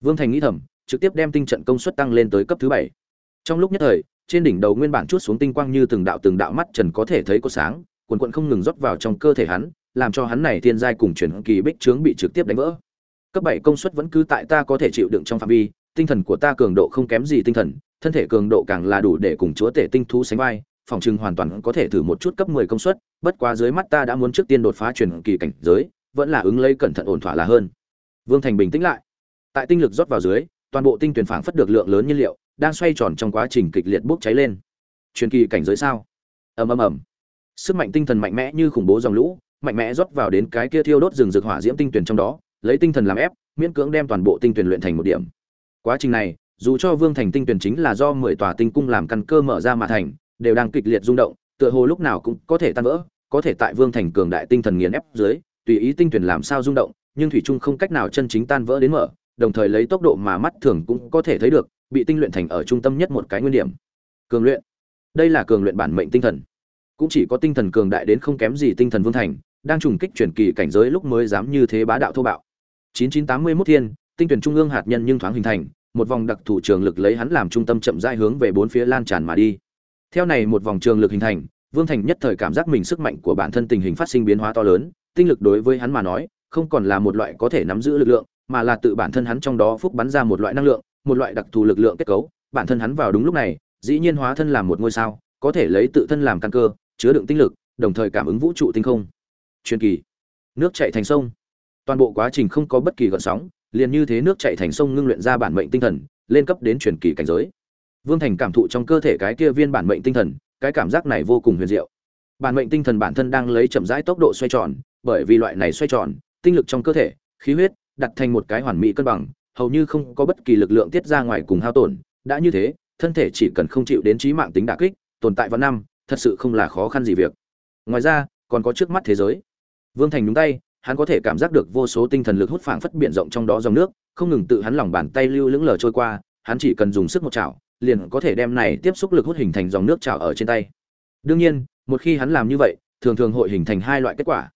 Vương thành nghĩ thầm, trực tiếp đem tinh trận công suất tăng lên tới cấp thứ bảy trong lúc nhất thời trên đỉnh đầu nguyên bản chút xuống tinh quang như từng đạo từng đạo mắt trần có thể thấy có sáng quần quận không ngừng rót vào trong cơ thể hắn làm cho hắn này thiên giai cùng chuyển kỳ bích trướng bị trực tiếp đánh vỡ cấp bảy công suất vẫn cứ tại ta có thể chịu đựng trong phạm vi tinh thần của ta cường độ không kém gì tinh thần thân thể cường độ càng là đủ để cùng chúa tể tinh thú sánh vai phòng trừng hoàn toàn có thể thử một chút cấp 10 công suất, bất quá dưới mắt ta đã muốn trước tiên đột phá truyền kỳ cảnh giới, vẫn là ứng lấy cẩn thận ổn thỏa là hơn. Vương Thành bình tĩnh lại. Tại tinh lực rót vào dưới, toàn bộ tinh tuyển phảng phất được lượng lớn nhiên liệu, đang xoay tròn trong quá trình kịch liệt bốc cháy lên. Truyền kỳ cảnh giới sao? Ầm ầm ầm. Sức mạnh tinh thần mạnh mẽ như khủng bố dòng lũ, mạnh mẽ rót vào đến cái kia thiêu đốt rừng rực hỏa diễm tinh tuyển trong đó, lấy tinh thần làm ép, miễn cưỡng đem toàn bộ tinh tuyển luyện thành một điểm. Quá trình này, dù cho Vương Thành tinh tuyển chính là do 10 tòa tinh cung làm căn cơ mở ra mà thành, đều đang kịch liệt rung động, tựa hồ lúc nào cũng có thể tan vỡ, có thể tại Vương Thành cường đại tinh thần nghiền ép dưới, tùy ý tinh tuyển làm sao rung động, nhưng thủy chung không cách nào chân chính tan vỡ đến mở, đồng thời lấy tốc độ mà mắt thường cũng có thể thấy được, bị tinh luyện thành ở trung tâm nhất một cái nguyên điểm. Cường luyện. Đây là cường luyện bản mệnh tinh thần. Cũng chỉ có tinh thần cường đại đến không kém gì tinh thần Vương Thành, đang trùng kích chuyển kỳ cảnh giới lúc mới dám như thế bá đạo thô bạo. 9981 thiên, tinh tuyển trung ương hạt nhân nhưng thoáng hình thành, một vòng đặc thủ trường lực lấy hắn làm trung tâm chậm rãi hướng về bốn phía lan tràn mà đi. Theo này một vòng trường lực hình thành, Vương Thành nhất thời cảm giác mình sức mạnh của bản thân tình hình phát sinh biến hóa to lớn, tinh lực đối với hắn mà nói, không còn là một loại có thể nắm giữ lực lượng, mà là tự bản thân hắn trong đó phúc bắn ra một loại năng lượng, một loại đặc thù lực lượng kết cấu, bản thân hắn vào đúng lúc này, dĩ nhiên hóa thân làm một ngôi sao, có thể lấy tự thân làm căn cơ, chứa đựng tinh lực, đồng thời cảm ứng vũ trụ tinh không. Truyền kỳ, nước chảy thành sông. Toàn bộ quá trình không có bất kỳ gợn sóng, liền như thế nước chảy thành sông ngưng luyện ra bản mệnh tinh thần, lên cấp đến truyền kỳ cảnh giới. Vương Thành cảm thụ trong cơ thể cái kia viên bản mệnh tinh thần, cái cảm giác này vô cùng huyền diệu. Bản mệnh tinh thần bản thân đang lấy chậm rãi tốc độ xoay tròn, bởi vì loại này xoay tròn, tinh lực trong cơ thể, khí huyết đặt thành một cái hoàn mỹ cân bằng, hầu như không có bất kỳ lực lượng tiết ra ngoài cùng hao tổn, đã như thế, thân thể chỉ cần không chịu đến chí mạng tính đả kích, tồn tại vào năm, thật sự không là khó khăn gì việc. Ngoài ra, còn có trước mắt thế giới. Vương Thành nhúng tay, hắn có thể cảm giác được vô số tinh thần lực hút phảng phất biển rộng trong đó dòng nước, không ngừng tự hắn lòng bàn tay lưu lững lờ trôi qua, hắn chỉ cần dùng sức một chảo, liền có thể đem này tiếp xúc lực hút hình thành dòng nước trào ở trên tay. Đương nhiên, một khi hắn làm như vậy, thường thường hội hình thành hai loại kết quả.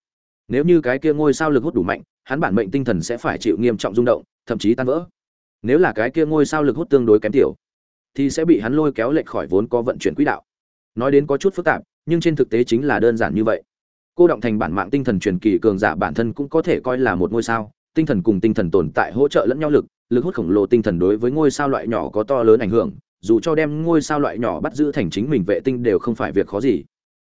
Nếu như cái kia ngôi sao lực hút đủ mạnh, hắn bản mệnh tinh thần sẽ phải chịu nghiêm trọng rung động, thậm chí tan vỡ. Nếu là cái kia ngôi sao lực hút tương đối kém tiểu, thì sẽ bị hắn lôi kéo lệch khỏi vốn có vận chuyển quỹ đạo. Nói đến có chút phức tạp, nhưng trên thực tế chính là đơn giản như vậy. Cô động thành bản mạng tinh thần truyền kỳ cường giả bản thân cũng có thể coi là một ngôi sao, tinh thần cùng tinh thần tồn tại hỗ trợ lẫn nhau lực, lực hút khổng lồ tinh thần đối với ngôi sao loại nhỏ có to lớn ảnh hưởng, dù cho đem ngôi sao loại nhỏ bắt giữ thành chính mình vệ tinh đều không phải việc khó gì.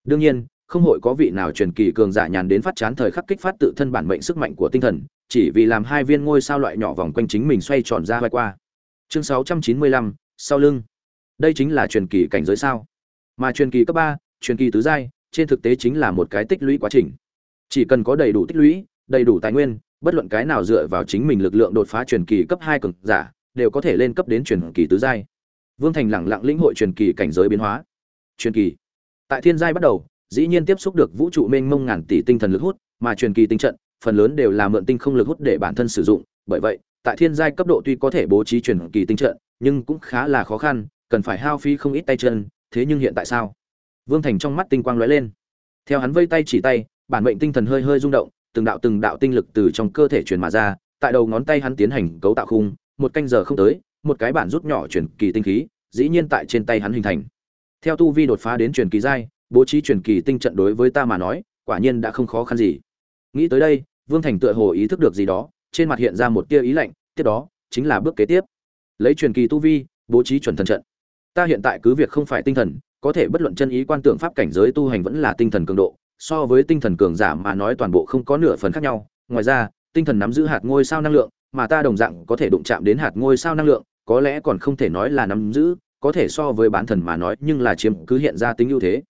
Đương nhiên, không hội có vị nào truyền kỳ cường giả nhàn đến phát chán thời khắc kích phát tự thân bản mệnh sức mạnh của tinh thần, chỉ vì làm hai viên ngôi sao loại nhỏ vòng quanh chính mình xoay tròn ra vai qua. Chương 695, sau lưng. Đây chính là truyền kỳ cảnh giới sao? Mà truyền kỳ cấp 3, truyền kỳ tứ giai, trên thực tế chính là một cái tích lũy quá trình. Chỉ cần có đầy đủ tích lũy, đầy đủ tài nguyên, bất luận cái nào dựa vào chính mình lực lượng đột phá truyền kỳ cấp 2 cường giả, đều có thể lên cấp đến truyền kỳ tứ giai. Vương Thành lẳng lặng lĩnh hội truyền kỳ cảnh giới biến hóa. Truyền kỳ. Tại thiên giai bắt đầu, dĩ nhiên tiếp xúc được vũ trụ mênh mông ngàn tỷ tinh thần lực hút, mà truyền kỳ tinh trận, phần lớn đều là mượn tinh không lực hút để bản thân sử dụng, bởi vậy, tại thiên giai cấp độ tuy có thể bố trí truyền kỳ tinh trận, nhưng cũng khá là khó khăn, cần phải hao phí không ít tay chân, thế nhưng hiện tại sao? Vương Thành trong mắt tinh quang lóe lên. Theo hắn vây tay chỉ tay, bản mệnh tinh thần hơi hơi rung động, từng đạo từng đạo tinh lực từ trong cơ thể truyền mà ra, tại đầu ngón tay hắn tiến hành cấu tạo khung, một canh giờ không tới, một cái bản rút nhỏ truyền kỳ tinh khí, dĩ nhiên tại trên tay hắn hình thành. Theo tu vi đột phá đến truyền kỳ giai, bố trí truyền kỳ tinh trận đối với ta mà nói, quả nhiên đã không khó khăn gì. Nghĩ tới đây, Vương Thành tựa hồ ý thức được gì đó, trên mặt hiện ra một tia ý lạnh, tiếp đó chính là bước kế tiếp. Lấy truyền kỳ tu vi, bố trí chuẩn thần trận. Ta hiện tại cứ việc không phải tinh thần, có thể bất luận chân ý quan tượng pháp cảnh giới tu hành vẫn là tinh thần cường độ, so với tinh thần cường giả mà nói toàn bộ không có nửa phần khác nhau. Ngoài ra, tinh thần nắm giữ hạt ngôi sao năng lượng, mà ta đồng dạng có thể đụng chạm đến hạt ngôi sao năng lượng, có lẽ còn không thể nói là nắm giữ, có thể so với bán thần mà nói nhưng là chiếm cứ hiện ra tính ưu thế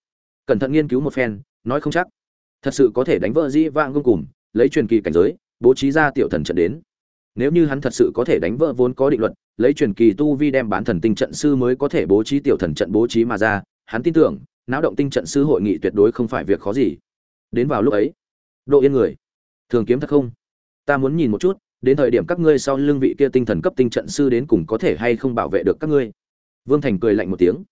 cẩn thận nghiên cứu một phen, nói không chắc. Thật sự có thể đánh vỡ dĩ vang gông cùng lấy truyền kỳ cảnh giới, bố trí ra tiểu thần trận đến. Nếu như hắn thật sự có thể đánh vỡ vốn có định luật, lấy truyền kỳ tu vi đem bán thần tinh trận sư mới có thể bố trí tiểu thần trận bố trí mà ra, hắn tin tưởng, náo động tinh trận sư hội nghị tuyệt đối không phải việc khó gì. Đến vào lúc ấy, độ yên người, thường kiếm thật không? Ta muốn nhìn một chút, đến thời điểm các ngươi sau lưng vị kia tinh thần cấp tinh trận sư đến cùng có thể hay không bảo vệ được các ngươi? Vương thành cười lạnh một tiếng.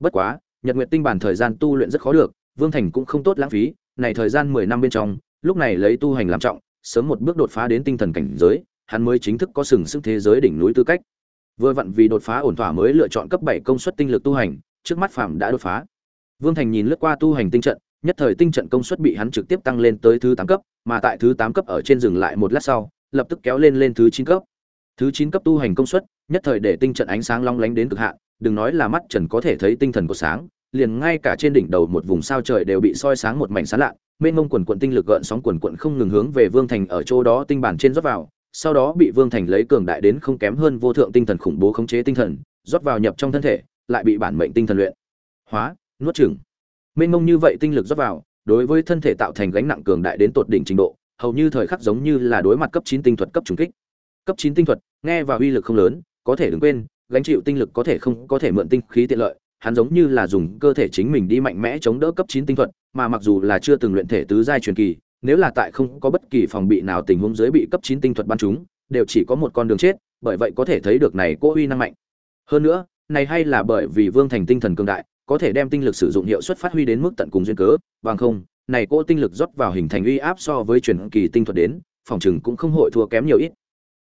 Bất quá nhật Nguyệt tinh bản thời gian tu luyện rất khó được, vương thành cũng không tốt lãng phí, này thời gian mười năm bên trong, lúc này lấy tu hành làm trọng, sớm một bước đột phá đến tinh thần cảnh giới, hắn mới chính thức có sừng sức thế giới đỉnh núi tư cách. Vừa vặn vì đột phá ổn thỏa mới lựa chọn cấp bảy công suất tinh lực tu hành, trước mắt phạm đã đột phá. Vương thành nhìn lướt qua tu hành tinh trận, nhất thời tinh trận công suất bị hắn trực tiếp tăng lên tới thứ tám cấp, mà tại thứ tám cấp ở trên dừng lại một lát sau, lập tức kéo lên lên thứ chín cấp. Thứ chín cấp tu hành công suất, nhất thời để tinh trận ánh sáng long lánh đến cực hạn đừng nói là mắt trần có thể thấy tinh thần của sáng, liền ngay cả trên đỉnh đầu một vùng sao trời đều bị soi sáng một mảnh sáng lạ, mênh mông quần quận tinh lực gợn sóng quần quận không ngừng hướng về vương thành ở chỗ đó tinh bản trên rót vào, sau đó bị vương thành lấy cường đại đến không kém hơn vô thượng tinh thần khủng bố khống chế tinh thần, rót vào nhập trong thân thể, lại bị bản mệnh tinh thần luyện. Hóa, nuốt chửng. Mênh mông như vậy tinh lực rót vào, đối với thân thể tạo thành gánh nặng cường đại đến tột đỉnh trình độ, hầu như thời khắc giống như là đối mặt cấp chín tinh thuật cấp trùng kích. Cấp chín tinh thuật, nghe và uy lực không lớn, có thể đừng quên gánh chịu tinh lực có thể không có thể mượn tinh khí tiện lợi, hắn giống như là dùng cơ thể chính mình đi mạnh mẽ chống đỡ cấp chín tinh thuật, mà mặc dù là chưa từng luyện thể tứ giai truyền kỳ, nếu là tại không có bất kỳ phòng bị nào tình huống dưới bị cấp chín tinh thuật bắn chúng, đều chỉ có một con đường chết, bởi vậy có thể thấy được này cô uy năng mạnh. Hơn nữa, này hay là bởi vì vương thành tinh thần cường đại, có thể đem tinh lực sử dụng hiệu suất phát huy đến mức tận cùng duyên cớ, bằng không, này cô tinh lực rót vào hình thành uy áp so với truyền kỳ tinh thuật đến, phòng chừng cũng không hội thua kém nhiều ít.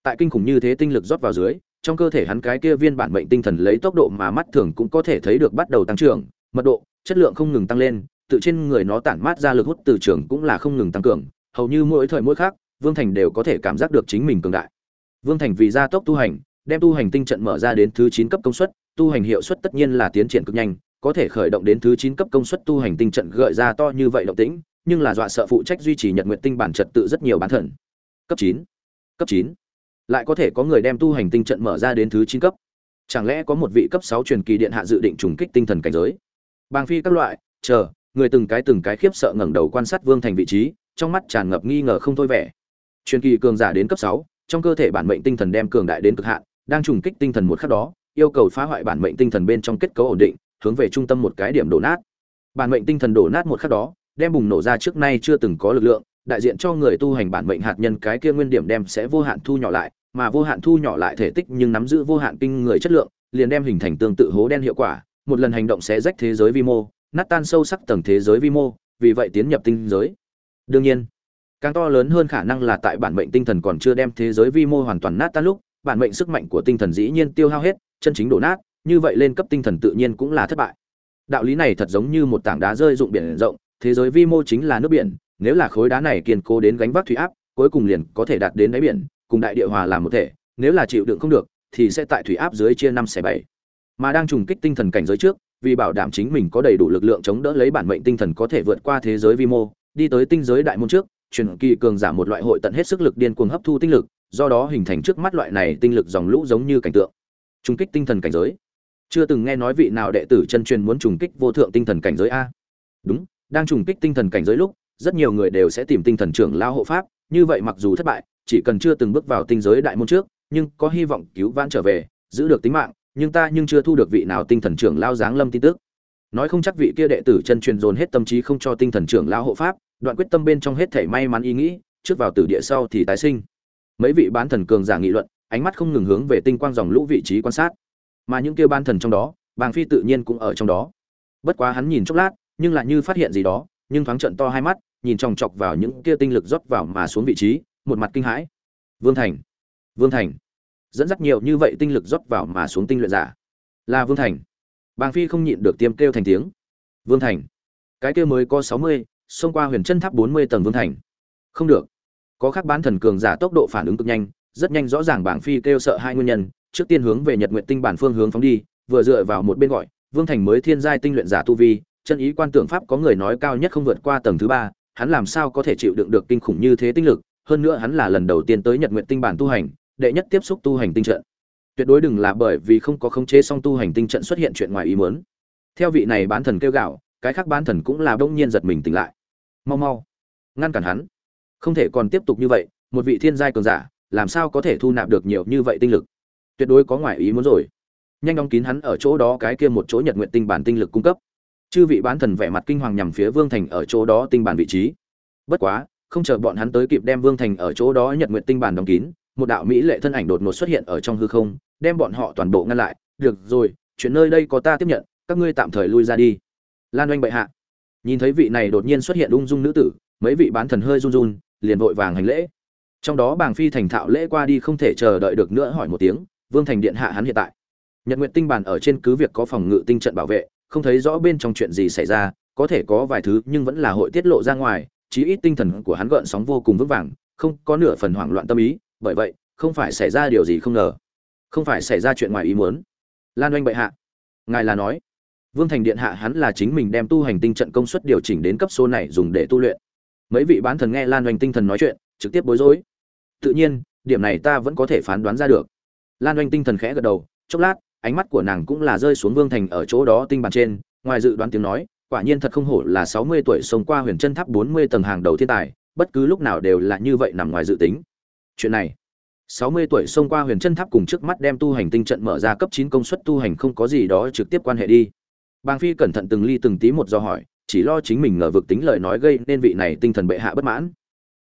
Tại kinh khủng như thế tinh lực rót vào dưới trong cơ thể hắn cái kia viên bản mệnh tinh thần lấy tốc độ mà mắt thường cũng có thể thấy được bắt đầu tăng trưởng, mật độ, chất lượng không ngừng tăng lên, tự trên người nó tản mát ra lực hút từ trường cũng là không ngừng tăng cường, hầu như mỗi thời mỗi khác vương thành đều có thể cảm giác được chính mình cường đại. Vương thành vì gia tốc tu hành, đem tu hành tinh trận mở ra đến thứ chín cấp công suất, tu hành hiệu suất tất nhiên là tiến triển cực nhanh, có thể khởi động đến thứ chín cấp công suất tu hành tinh trận gợi ra to như vậy động tĩnh, nhưng là dọa sợ phụ trách duy trì nhật nguyện tinh bản trật tự rất nhiều bán thần cấp chín cấp chín lại có thể có người đem tu hành tinh trận mở ra đến thứ chín cấp. Chẳng lẽ có một vị cấp sáu truyền kỳ điện hạ dự định trùng kích tinh thần cảnh giới? Bàng phi các loại, chờ, người từng cái từng cái khiếp sợ ngẩng đầu quan sát vương thành vị trí, trong mắt tràn ngập nghi ngờ không thôi vẻ. Truyền kỳ cường giả đến cấp sáu, trong cơ thể bản mệnh tinh thần đem cường đại đến cực hạn, đang trùng kích tinh thần một khắc đó, yêu cầu phá hoại bản mệnh tinh thần bên trong kết cấu ổn định, hướng về trung tâm một cái điểm đổ nát. Bản mệnh tinh thần đổ nát một khắc đó, đem bùng nổ ra trước nay chưa từng có lực lượng đại diện cho người tu hành bản mệnh hạt nhân cái kia nguyên điểm đem sẽ vô hạn thu nhỏ lại, mà vô hạn thu nhỏ lại thể tích nhưng nắm giữ vô hạn kinh người chất lượng, liền đem hình thành tương tự hố đen hiệu quả, một lần hành động sẽ rách thế giới vi mô, nát tan sâu sắc tầng thế giới vi mô, vì vậy tiến nhập tinh giới. Đương nhiên, càng to lớn hơn khả năng là tại bản mệnh tinh thần còn chưa đem thế giới vi mô hoàn toàn nát tan lúc, bản mệnh sức mạnh của tinh thần dĩ nhiên tiêu hao hết, chân chính đổ nát, như vậy lên cấp tinh thần tự nhiên cũng là thất bại. Đạo lý này thật giống như một tảng đá rơi dụng biển rộng, thế giới vi mô chính là nước biển nếu là khối đá này kiên cố đến gánh vác thủy áp, cuối cùng liền có thể đạt đến đáy biển, cùng đại địa hòa làm một thể, nếu là chịu đựng không được, thì sẽ tại thủy áp dưới chia năm xẻ bảy. Mà đang trùng kích tinh thần cảnh giới trước, vì bảo đảm chính mình có đầy đủ lực lượng chống đỡ lấy bản mệnh tinh thần có thể vượt qua thế giới vi mô, đi tới tinh giới đại môn trước, truyền kỳ cường giả một loại hội tận hết sức lực điên cuồng hấp thu tinh lực, do đó hình thành trước mắt loại này tinh lực dòng lũ giống như cảnh tượng. Trùng kích tinh thần cảnh giới. Chưa từng nghe nói vị nào đệ tử chân truyền muốn trùng kích vô thượng tinh thần cảnh giới a. Đúng, đang trùng kích tinh thần cảnh giới lúc rất nhiều người đều sẽ tìm tinh thần trưởng lao hộ pháp, như vậy mặc dù thất bại, chỉ cần chưa từng bước vào tinh giới đại môn trước, nhưng có hy vọng cứu vãn trở về, giữ được tính mạng, nhưng ta nhưng chưa thu được vị nào tinh thần trưởng lao giáng lâm tin tức. Nói không chắc vị kia đệ tử chân truyền dồn hết tâm trí không cho tinh thần trưởng lao hộ pháp, đoạn quyết tâm bên trong hết thể may mắn ý nghĩ, trước vào tử địa sau thì tái sinh. Mấy vị bán thần cường giả nghị luận, ánh mắt không ngừng hướng về tinh quang dòng lũ vị trí quan sát. Mà những kia ban thần trong đó, bàng phi tự nhiên cũng ở trong đó. Bất quá hắn nhìn chốc lát, nhưng lại như phát hiện gì đó nhưng thoáng trận to hai mắt, nhìn chòng chọc vào những kia tinh lực rót vào mà xuống vị trí, một mặt kinh hãi. Vương thành vương thành. Dẫn dắt nhiều như vậy tinh lực rót vào mà xuống tinh luyện giả. Là vương thành. Bàng phi không nhịn được tiêm kêu thành tiếng. Vương thành. Cái kia mới có sáu mươi, xông qua huyền chân tháp bốn mươi tầng vương thành. Không được. Có khác bán thần cường giả tốc độ phản ứng cực nhanh, rất nhanh rõ ràng bảng phi kêu sợ hai nguyên nhân, trước tiên hướng về nhật nguyện tinh bản phương hướng phóng đi, vừa dựa vào một bên gọi, vương thành mới thiên giai tinh luyện giả tu vi chân ý quan tưởng pháp có người nói cao nhất không vượt qua tầng thứ ba, hắn làm sao có thể chịu đựng được kinh khủng như thế tinh lực? Hơn nữa hắn là lần đầu tiên tới nhật nguyện tinh bản tu hành, đệ nhất tiếp xúc tu hành tinh trận. Tuyệt đối đừng là bởi vì không có khống chế song tu hành tinh trận xuất hiện chuyện ngoài ý muốn. Theo vị này bán thần kêu gạo, cái khác bán thần cũng là đông nhiên giật mình tỉnh lại. Mau mau, ngăn cản hắn. Không thể còn tiếp tục như vậy, một vị thiên giai cường giả, làm sao có thể thu nạp được nhiều như vậy tinh lực? Tuyệt đối có ngoại ý muốn rồi. Nhanh đóng kín hắn ở chỗ đó cái kia một chỗ nhật nguyện tinh bản tinh lực cung cấp chư vị bán thần vẻ mặt kinh hoàng nhằm phía vương thành ở chỗ đó tinh bản vị trí. Bất quá, không chờ bọn hắn tới kịp đem vương thành ở chỗ đó nhật nguyện tinh bản đóng kín, một đạo mỹ lệ thân ảnh đột ngột xuất hiện ở trong hư không, đem bọn họ toàn bộ ngăn lại. Được rồi, chuyện nơi đây có ta tiếp nhận, các ngươi tạm thời lui ra đi. Lan oanh bệ hạ. Nhìn thấy vị này đột nhiên xuất hiện ung dung nữ tử, mấy vị bán thần hơi run run, liền vội vàng hành lễ. Trong đó bàng phi thành thạo lễ qua đi không thể chờ đợi được nữa hỏi một tiếng, vương thành điện hạ hắn hiện tại. Nhật nguyện tinh bản ở trên cứ việc có phòng ngự tinh trận bảo vệ không thấy rõ bên trong chuyện gì xảy ra, có thể có vài thứ nhưng vẫn là hội tiết lộ ra ngoài, chí ít tinh thần của hắn gợn sóng vô cùng vững vàng, không có nửa phần hoảng loạn tâm ý, bởi vậy, không phải xảy ra điều gì không ngờ. Không phải xảy ra chuyện ngoài ý muốn. Lan oanh bệ hạ, ngài là nói. Vương thành điện hạ hắn là chính mình đem tu hành tinh trận công suất điều chỉnh đến cấp số này dùng để tu luyện. Mấy vị bán thần nghe lan oanh tinh thần nói chuyện, trực tiếp bối rối. Tự nhiên, điểm này ta vẫn có thể phán đoán ra được. Lan oanh tinh thần khẽ gật đầu, chốc lát ánh mắt của nàng cũng là rơi xuống vương thành ở chỗ đó tinh bàn trên, ngoài dự đoán tiếng nói, quả nhiên thật không hổ là sáu mươi tuổi sống qua huyền chân tháp bốn mươi tầng hàng đầu thiên tài, bất cứ lúc nào đều là như vậy nằm ngoài dự tính. Chuyện này, sáu mươi tuổi xông qua huyền chân tháp cùng trước mắt đem tu hành tinh trận mở ra cấp chín công suất tu hành không có gì đó trực tiếp quan hệ đi. Bàng phi cẩn thận từng ly từng tí một do hỏi, chỉ lo chính mình ngờ vực tính lời nói gây nên vị này tinh thần bệ hạ bất mãn.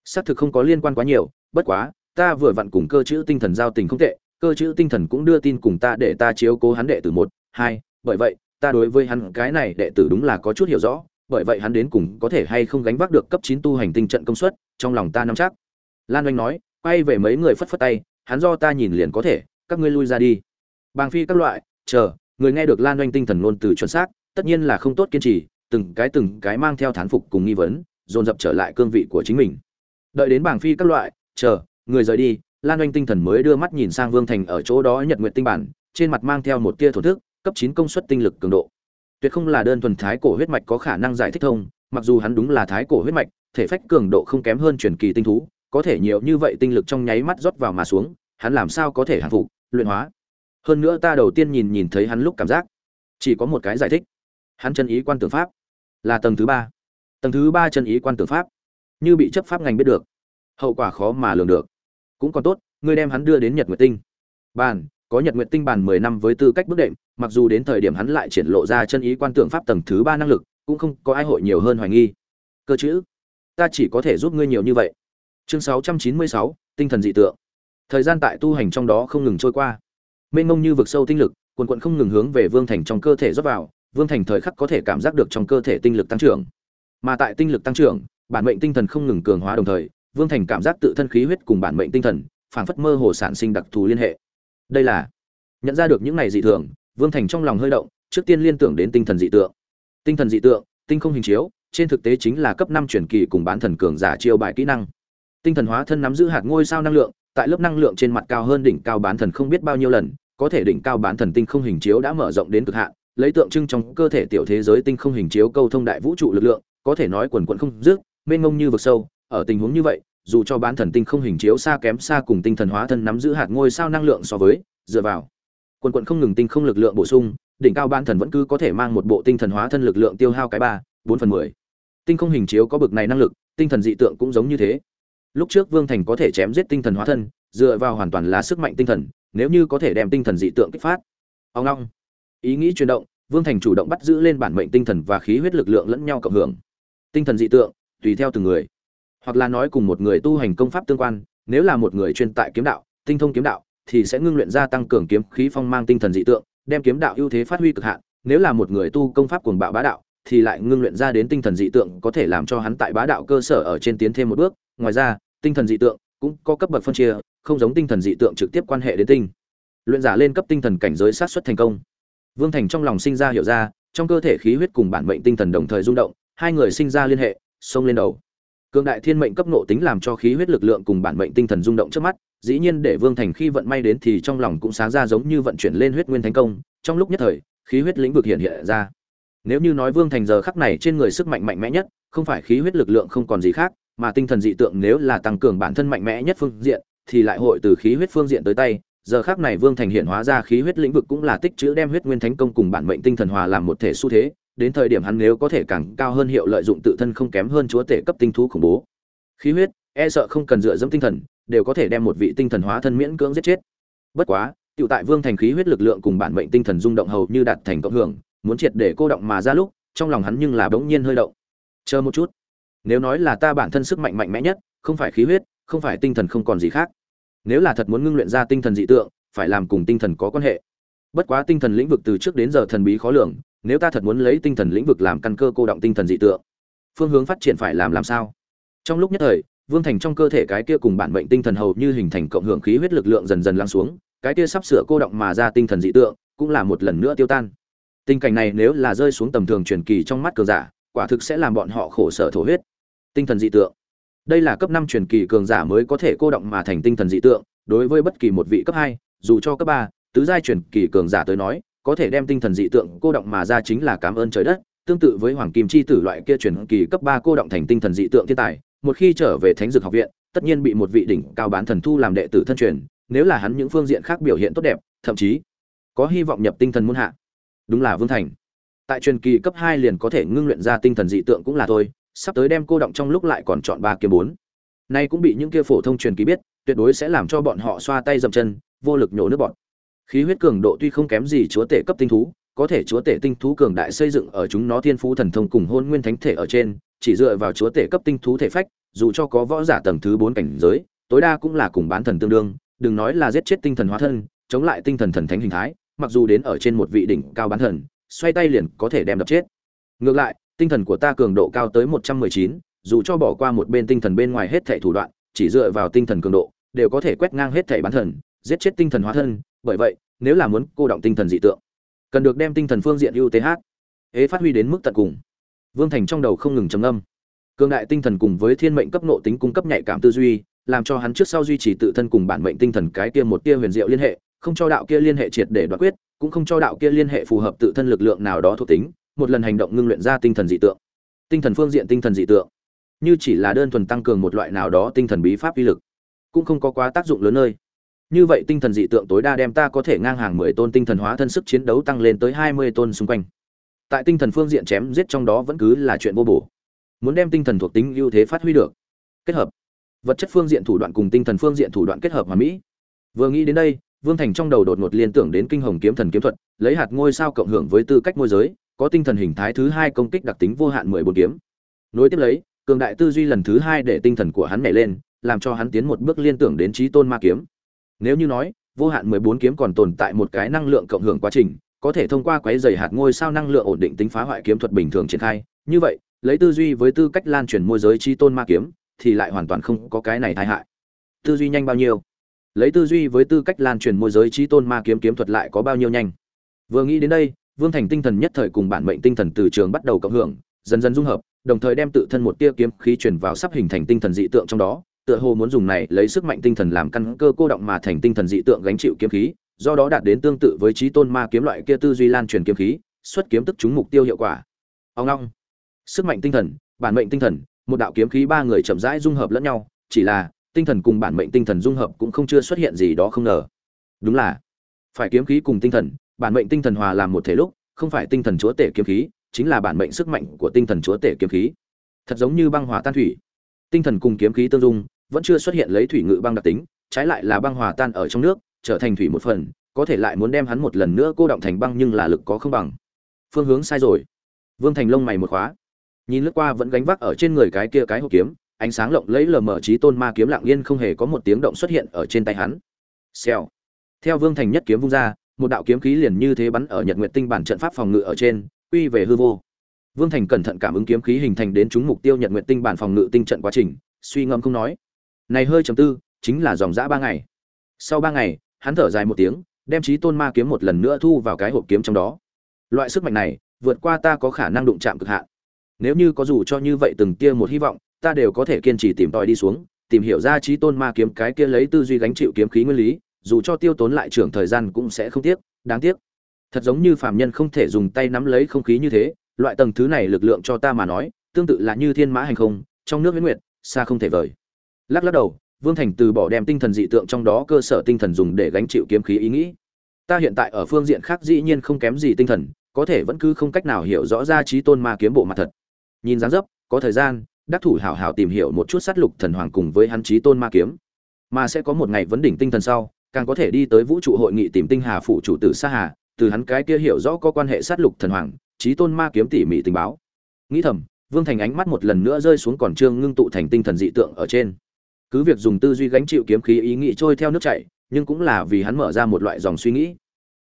Xác thực không có liên quan quá nhiều, bất quá, ta vừa vặn cùng cơ chữ tinh thần giao tình không tệ cơ chữ tinh thần cũng đưa tin cùng ta để ta chiếu cố hắn đệ tử một, hai, bởi vậy, ta đối với hắn cái này đệ tử đúng là có chút hiểu rõ, bởi vậy hắn đến cùng có thể hay không gánh vác được cấp chín tu hành tinh trận công suất, trong lòng ta nắm chắc. Lan oanh nói, quay về mấy người phất phất tay, hắn do ta nhìn liền có thể, các ngươi lui ra đi. Bàng phi các loại, chờ, người nghe được lan oanh tinh thần ngôn từ chuẩn xác, tất nhiên là không tốt kiên trì, từng cái từng cái mang theo thán phục cùng nghi vấn, dồn dập trở lại cương vị của chính mình. Đợi đến bảng phi các loại, chờ, người rời đi lan oanh tinh thần mới đưa mắt nhìn sang vương thành ở chỗ đó nhật nguyện tinh bản, trên mặt mang theo một tia thổ thức, cấp chín công suất tinh lực cường độ. Tuyệt không là đơn thuần thái cổ huyết mạch có khả năng giải thích thông, mặc dù hắn đúng là thái cổ huyết mạch, thể phách cường độ không kém hơn truyền kỳ tinh thú, có thể nhiều như vậy tinh lực trong nháy mắt rót vào mà xuống, hắn làm sao có thể hàng phục, luyện hóa. Hơn nữa ta đầu tiên nhìn nhìn thấy hắn lúc cảm giác, chỉ có một cái giải thích. Hắn chân ý quan tưởng pháp, là tầng thứ ba. Tầng thứ ba chân ý quan tưởng pháp, như bị chấp pháp ngành biết được, hậu quả khó mà lường được cũng còn tốt, ngươi đem hắn đưa đến nhật nguyệt tinh. Bàn, có nhật nguyệt tinh bàn mười năm với tư cách bước đệm, mặc dù đến thời điểm hắn lại triển lộ ra chân ý quan tưởng pháp tầng thứ ba năng lực, cũng không có ai hội nhiều hơn hoài nghi. Cơ chữ, ta chỉ có thể giúp ngươi nhiều như vậy. Chương sáu trăm chín mươi sáu, tinh thần dị tượng. Thời gian tại tu hành trong đó không ngừng trôi qua. Mênh mông như vực sâu tinh lực quần quận không ngừng hướng về vương thành trong cơ thể rót vào, vương thành thời khắc có thể cảm giác được trong cơ thể tinh lực tăng trưởng. Mà tại tinh lực tăng trưởng, bản mệnh tinh thần không ngừng cường hóa đồng thời vương thành cảm giác tự thân khí huyết cùng bản mệnh tinh thần, phảng phất mơ hồ sản sinh đặc thù liên hệ. Đây là, nhận ra được những này dị thường, vương thành trong lòng hơi động, trước tiên liên tưởng đến tinh thần dị tượng. Tinh thần dị tượng, tinh không hình chiếu, trên thực tế chính là cấp năm truyền kỳ cùng bán thần cường giả chiêu bài kỹ năng. Tinh thần hóa thân nắm giữ hạt ngôi sao năng lượng, tại lớp năng lượng trên mặt cao hơn đỉnh cao bán thần không biết bao nhiêu lần, có thể đỉnh cao bán thần tinh không hình chiếu đã mở rộng đến cực hạn, lấy tượng trưng trong cơ thể tiểu thế giới tinh không hình chiếu câu thông đại vũ trụ lực lượng, có thể nói quần quận không dứt, mênh ngông như vực sâu ở tình huống như vậy, dù cho bán thần tinh không hình chiếu xa kém xa cùng tinh thần hóa thân nắm giữ hạt ngôi sao năng lượng so với, dựa vào. Quần quận không ngừng tinh không lực lượng bổ sung, đỉnh cao bán thần vẫn cứ có thể mang một bộ tinh thần hóa thân lực lượng tiêu hao cái ba, bốn phần mười. Tinh không hình chiếu có bực này năng lực, tinh thần dị tượng cũng giống như thế. Lúc trước vương thành có thể chém giết tinh thần hóa thân, dựa vào hoàn toàn là sức mạnh tinh thần, nếu như có thể đem tinh thần dị tượng kích phát. Ông long. Ý nghĩ chuyển động, vương thành chủ động bắt giữ lên bản mệnh tinh thần và khí huyết lực lượng lẫn nhau cộng hưởng. Tinh thần dị tượng, tùy theo từng người hoặc là nói cùng một người tu hành công pháp tương quan, nếu là một người chuyên tại kiếm đạo, tinh thông kiếm đạo, thì sẽ ngưng luyện ra tăng cường kiếm khí phong mang tinh thần dị tượng, đem kiếm đạo ưu thế phát huy cực hạn. Nếu là một người tu công pháp cuồng bạo bá đạo, thì lại ngưng luyện ra đến tinh thần dị tượng có thể làm cho hắn tại bá đạo cơ sở ở trên tiến thêm một bước. Ngoài ra, tinh thần dị tượng cũng có cấp bậc phân chia, không giống tinh thần dị tượng trực tiếp quan hệ đến tinh. Luyện giả lên cấp tinh thần cảnh giới sát xuất thành công. Vương thành trong lòng sinh ra hiểu ra, trong cơ thể khí huyết cùng bản mệnh tinh thần đồng thời rung động, hai người sinh ra liên hệ, xông lên đầu cường đại thiên mệnh cấp nộ tính làm cho khí huyết lực lượng cùng bản mệnh tinh thần rung động trước mắt, dĩ nhiên để vương thành khi vận may đến thì trong lòng cũng sáng ra giống như vận chuyển lên huyết nguyên thành công, trong lúc nhất thời, khí huyết lĩnh vực hiện hiện ra. Nếu như nói vương thành giờ khắc này trên người sức mạnh mạnh mẽ nhất, không phải khí huyết lực lượng không còn gì khác, mà tinh thần dị tượng nếu là tăng cường bản thân mạnh mẽ nhất phương diện, thì lại hội từ khí huyết phương diện tới tay. Giờ khắc này vương thành hiện hóa ra khí huyết lĩnh vực cũng là tích chữ đem huyết nguyên thánh công cùng bản mệnh tinh thần hòa làm một thể xu thế đến thời điểm hắn nếu có thể càng cao hơn hiệu lợi dụng tự thân không kém hơn chúa tể cấp tinh thú khủng bố. Khí huyết e sợ không cần dựa dẫm tinh thần, đều có thể đem một vị tinh thần hóa thân miễn cưỡng giết chết. Bất quá tựu tại vương thành khí huyết lực lượng cùng bản mệnh tinh thần rung động hầu như đạt thành cộng hưởng, muốn triệt để cô động mà ra lúc, trong lòng hắn nhưng là bỗng nhiên hơi động. Chờ một chút. Nếu nói là ta bản thân sức mạnh mạnh mẽ nhất, không phải khí huyết, không phải tinh thần không còn gì khác. Nếu là thật muốn ngưng luyện ra tinh thần dị tượng, phải làm cùng tinh thần có quan hệ bất quá tinh thần lĩnh vực từ trước đến giờ thần bí khó lường, nếu ta thật muốn lấy tinh thần lĩnh vực làm căn cơ cô động tinh thần dị tượng, phương hướng phát triển phải làm làm sao? Trong lúc nhất thời, vương thành trong cơ thể cái kia cùng bản mệnh tinh thần hầu như hình thành cộng hưởng khí huyết lực lượng dần dần lắng xuống, cái kia sắp sửa cô động mà ra tinh thần dị tượng cũng là một lần nữa tiêu tan. Tình cảnh này nếu là rơi xuống tầm thường truyền kỳ trong mắt cường giả, quả thực sẽ làm bọn họ khổ sở thổ huyết. Tinh thần dị tượng. Đây là cấp năm truyền kỳ cường giả mới có thể cô động mà thành tinh thần dị tượng, đối với bất kỳ một vị cấp hai, dù cho cấp ba tứ giai truyền kỳ cường giả tới nói, có thể đem tinh thần dị tượng cô động mà ra chính là cảm ơn trời đất, tương tự với hoàng kim chi tử loại kia truyền kỳ cấp ba cô động thành tinh thần dị tượng thiên tài, một khi trở về thánh dược học viện, tất nhiên bị một vị đỉnh cao bán thần thu làm đệ tử thân truyền, nếu là hắn những phương diện khác biểu hiện tốt đẹp, thậm chí có hy vọng nhập tinh thần môn hạ. Đúng là vương thành. Tại truyền kỳ cấp hai liền có thể ngưng luyện ra tinh thần dị tượng cũng là thôi, sắp tới đem cô động trong lúc lại còn chọn ba kiếm bốn. Nay cũng bị những kia phổ thông truyền kỳ biết, tuyệt đối sẽ làm cho bọn họ xoa tay dậm chân, vô lực nhổ nước bọn khí huyết cường độ tuy không kém gì chúa tể cấp tinh thú, có thể chúa tể tinh thú cường đại xây dựng ở chúng nó thiên phú thần thông cùng hôn nguyên thánh thể ở trên, chỉ dựa vào chúa tể cấp tinh thú thể phách, dù cho có võ giả tầng thứ bốn cảnh giới, tối đa cũng là cùng bán thần tương đương, đừng nói là giết chết tinh thần hóa thân, chống lại tinh thần thần thánh hình thái, mặc dù đến ở trên một vị đỉnh cao bán thần, xoay tay liền có thể đem đập chết. Ngược lại, tinh thần của ta cường độ cao tới một trăm mười chín, dù cho bỏ qua một bên tinh thần bên ngoài hết thảy thủ đoạn, chỉ dựa vào tinh thần cường độ, đều có thể quét ngang hết thảy bán thần, giết chết tinh thần hóa thân bởi vậy, nếu là muốn cô động tinh thần dị tượng, cần được đem tinh thần phương diện ưu th ế phát huy đến mức tận cùng. Vương thành trong đầu không ngừng trầm âm cường đại tinh thần cùng với thiên mệnh cấp nộ tính cung cấp nhạy cảm tư duy, làm cho hắn trước sau duy trì tự thân cùng bản mệnh tinh thần cái kia một tia huyền diệu liên hệ, không cho đạo kia liên hệ triệt để đoạt quyết, cũng không cho đạo kia liên hệ phù hợp tự thân lực lượng nào đó thuộc tính, một lần hành động ngưng luyện ra tinh thần dị tượng. Tinh thần phương diện tinh thần dị tượng. Như chỉ là đơn thuần tăng cường một loại nào đó tinh thần bí pháp uy lực, cũng không có quá tác dụng lớn nơi như vậy tinh thần dị tượng tối đa đem ta có thể ngang hàng mười tôn tinh thần hóa thân sức chiến đấu tăng lên tới hai mươi tôn xung quanh. Tại tinh thần phương diện chém giết trong đó vẫn cứ là chuyện vô bổ. Muốn đem tinh thần thuộc tính ưu thế phát huy được. Kết hợp. Vật chất phương diện thủ đoạn cùng tinh thần phương diện thủ đoạn kết hợp hòa mỹ. Vừa nghĩ đến đây, vương thành trong đầu đột ngột liên tưởng đến kinh hồng kiếm thần kiếm thuật, lấy hạt ngôi sao cộng hưởng với tư cách môi giới, có tinh thần hình thái thứ hai công kích đặc tính vô hạn mười bốn kiếm. Nối tiếp lấy, cường đại tư duy lần thứ hai để tinh thần của hắn nhảy lên, làm cho hắn tiến một bước liên tưởng đến trí tôn ma kiếm nếu như nói, vô hạn mười bốn kiếm còn tồn tại một cái năng lượng cộng hưởng quá trình, có thể thông qua quấy dày hạt ngôi sao năng lượng ổn định tính phá hoại kiếm thuật bình thường triển khai. Như vậy, lấy tư duy với tư cách lan truyền môi giới chi tôn ma kiếm, thì lại hoàn toàn không có cái này tai hại. Tư duy nhanh bao nhiêu? Lấy tư duy với tư cách lan truyền môi giới chi tôn ma kiếm kiếm thuật lại có bao nhiêu nhanh? Vừa nghĩ đến đây, vương thành tinh thần nhất thời cùng bản mệnh tinh thần từ trường bắt đầu cộng hưởng, dần dần dung hợp, đồng thời đem tự thân một tia kiếm khí truyền vào sắp hình thành tinh thần dị tượng trong đó tựa hồ muốn dùng này lấy sức mạnh tinh thần làm căn cơ cô động mà thành tinh thần dị tượng gánh chịu kiếm khí, do đó đạt đến tương tự với trí tôn ma kiếm loại kia tư duy lan truyền kiếm khí, xuất kiếm tức trúng mục tiêu hiệu quả. Ông long sức mạnh tinh thần, bản mệnh tinh thần, một đạo kiếm khí ba người chậm rãi dung hợp lẫn nhau, chỉ là, tinh thần cùng bản mệnh tinh thần dung hợp cũng không chưa xuất hiện gì đó không ngờ. Đúng là, phải kiếm khí cùng tinh thần, bản mệnh tinh thần hòa làm một thể lúc, không phải tinh thần chúa tể kiếm khí, chính là bản mệnh sức mạnh của tinh thần chúa tể kiếm khí. Thật giống như băng hòa tan thủy. Tinh thần cùng kiếm khí tương dung vẫn chưa xuất hiện lấy thủy ngự băng đặc tính, trái lại là băng hòa tan ở trong nước, trở thành thủy một phần, có thể lại muốn đem hắn một lần nữa cô động thành băng nhưng là lực có không bằng. Phương hướng sai rồi. Vương thành lông mày một khóa. Nhìn lướt qua vẫn gánh vác ở trên người cái kia cái hộp kiếm, ánh sáng lộng lẫy lờ mờ trí tôn ma kiếm lạng yên không hề có một tiếng động xuất hiện ở trên tay hắn. Xèo. Theo vương thành nhất kiếm vung ra, một đạo kiếm khí liền như thế bắn ở nhật nguyện tinh bản trận pháp phòng ngự ở trên, quy về hư vô. Vương thành cẩn thận cảm ứng kiếm khí hình thành đến chúng mục tiêu nhật nguyện tinh bản phòng ngự tinh trận quá trình, suy ngẫm không nói này hơi chầm tư, chính là dòng dã ba ngày. Sau ba ngày, hắn thở dài một tiếng, đem trí tôn ma kiếm một lần nữa thu vào cái hộp kiếm trong đó. Loại sức mạnh này, vượt qua ta có khả năng đụng chạm cực hạn. Nếu như có dù cho như vậy từng tia một hy vọng, ta đều có thể kiên trì tìm tòi đi xuống, tìm hiểu ra trí tôn ma kiếm cái kia lấy tư duy gánh chịu kiếm khí nguyên lý, dù cho tiêu tốn lại trưởng thời gian cũng sẽ không tiếc, đáng tiếc. Thật giống như phàm nhân không thể dùng tay nắm lấy không khí như thế, loại tầng thứ này lực lượng cho ta mà nói, tương tự là như thiên mã hành không, trong nước viễn nguyệt, xa không thể vời lắc lắc đầu, vương thành từ bỏ đem tinh thần dị tượng trong đó cơ sở tinh thần dùng để gánh chịu kiếm khí ý nghĩ. Ta hiện tại ở phương diện khác dĩ nhiên không kém gì tinh thần, có thể vẫn cứ không cách nào hiểu rõ ra trí tôn ma kiếm bộ mặt thật. Nhìn dáng dấp, có thời gian, đắc thủ hảo hảo tìm hiểu một chút sát lục thần hoàng cùng với hắn trí tôn ma kiếm. Mà sẽ có một ngày vấn đỉnh tinh thần sau, càng có thể đi tới vũ trụ hội nghị tìm tinh hà phụ chủ tử sa hà, từ hắn cái kia hiểu rõ có quan hệ sát lục thần hoàng, trí tôn ma kiếm tỉ mỉ tình báo. Nghĩ thầm, Vương Thành ánh mắt một lần nữa rơi xuống còn trương ngưng tụ thành tinh thần dị tượng ở trên. Cứ việc dùng tư duy gánh chịu kiếm khí ý nghĩ trôi theo nước chảy, nhưng cũng là vì hắn mở ra một loại dòng suy nghĩ.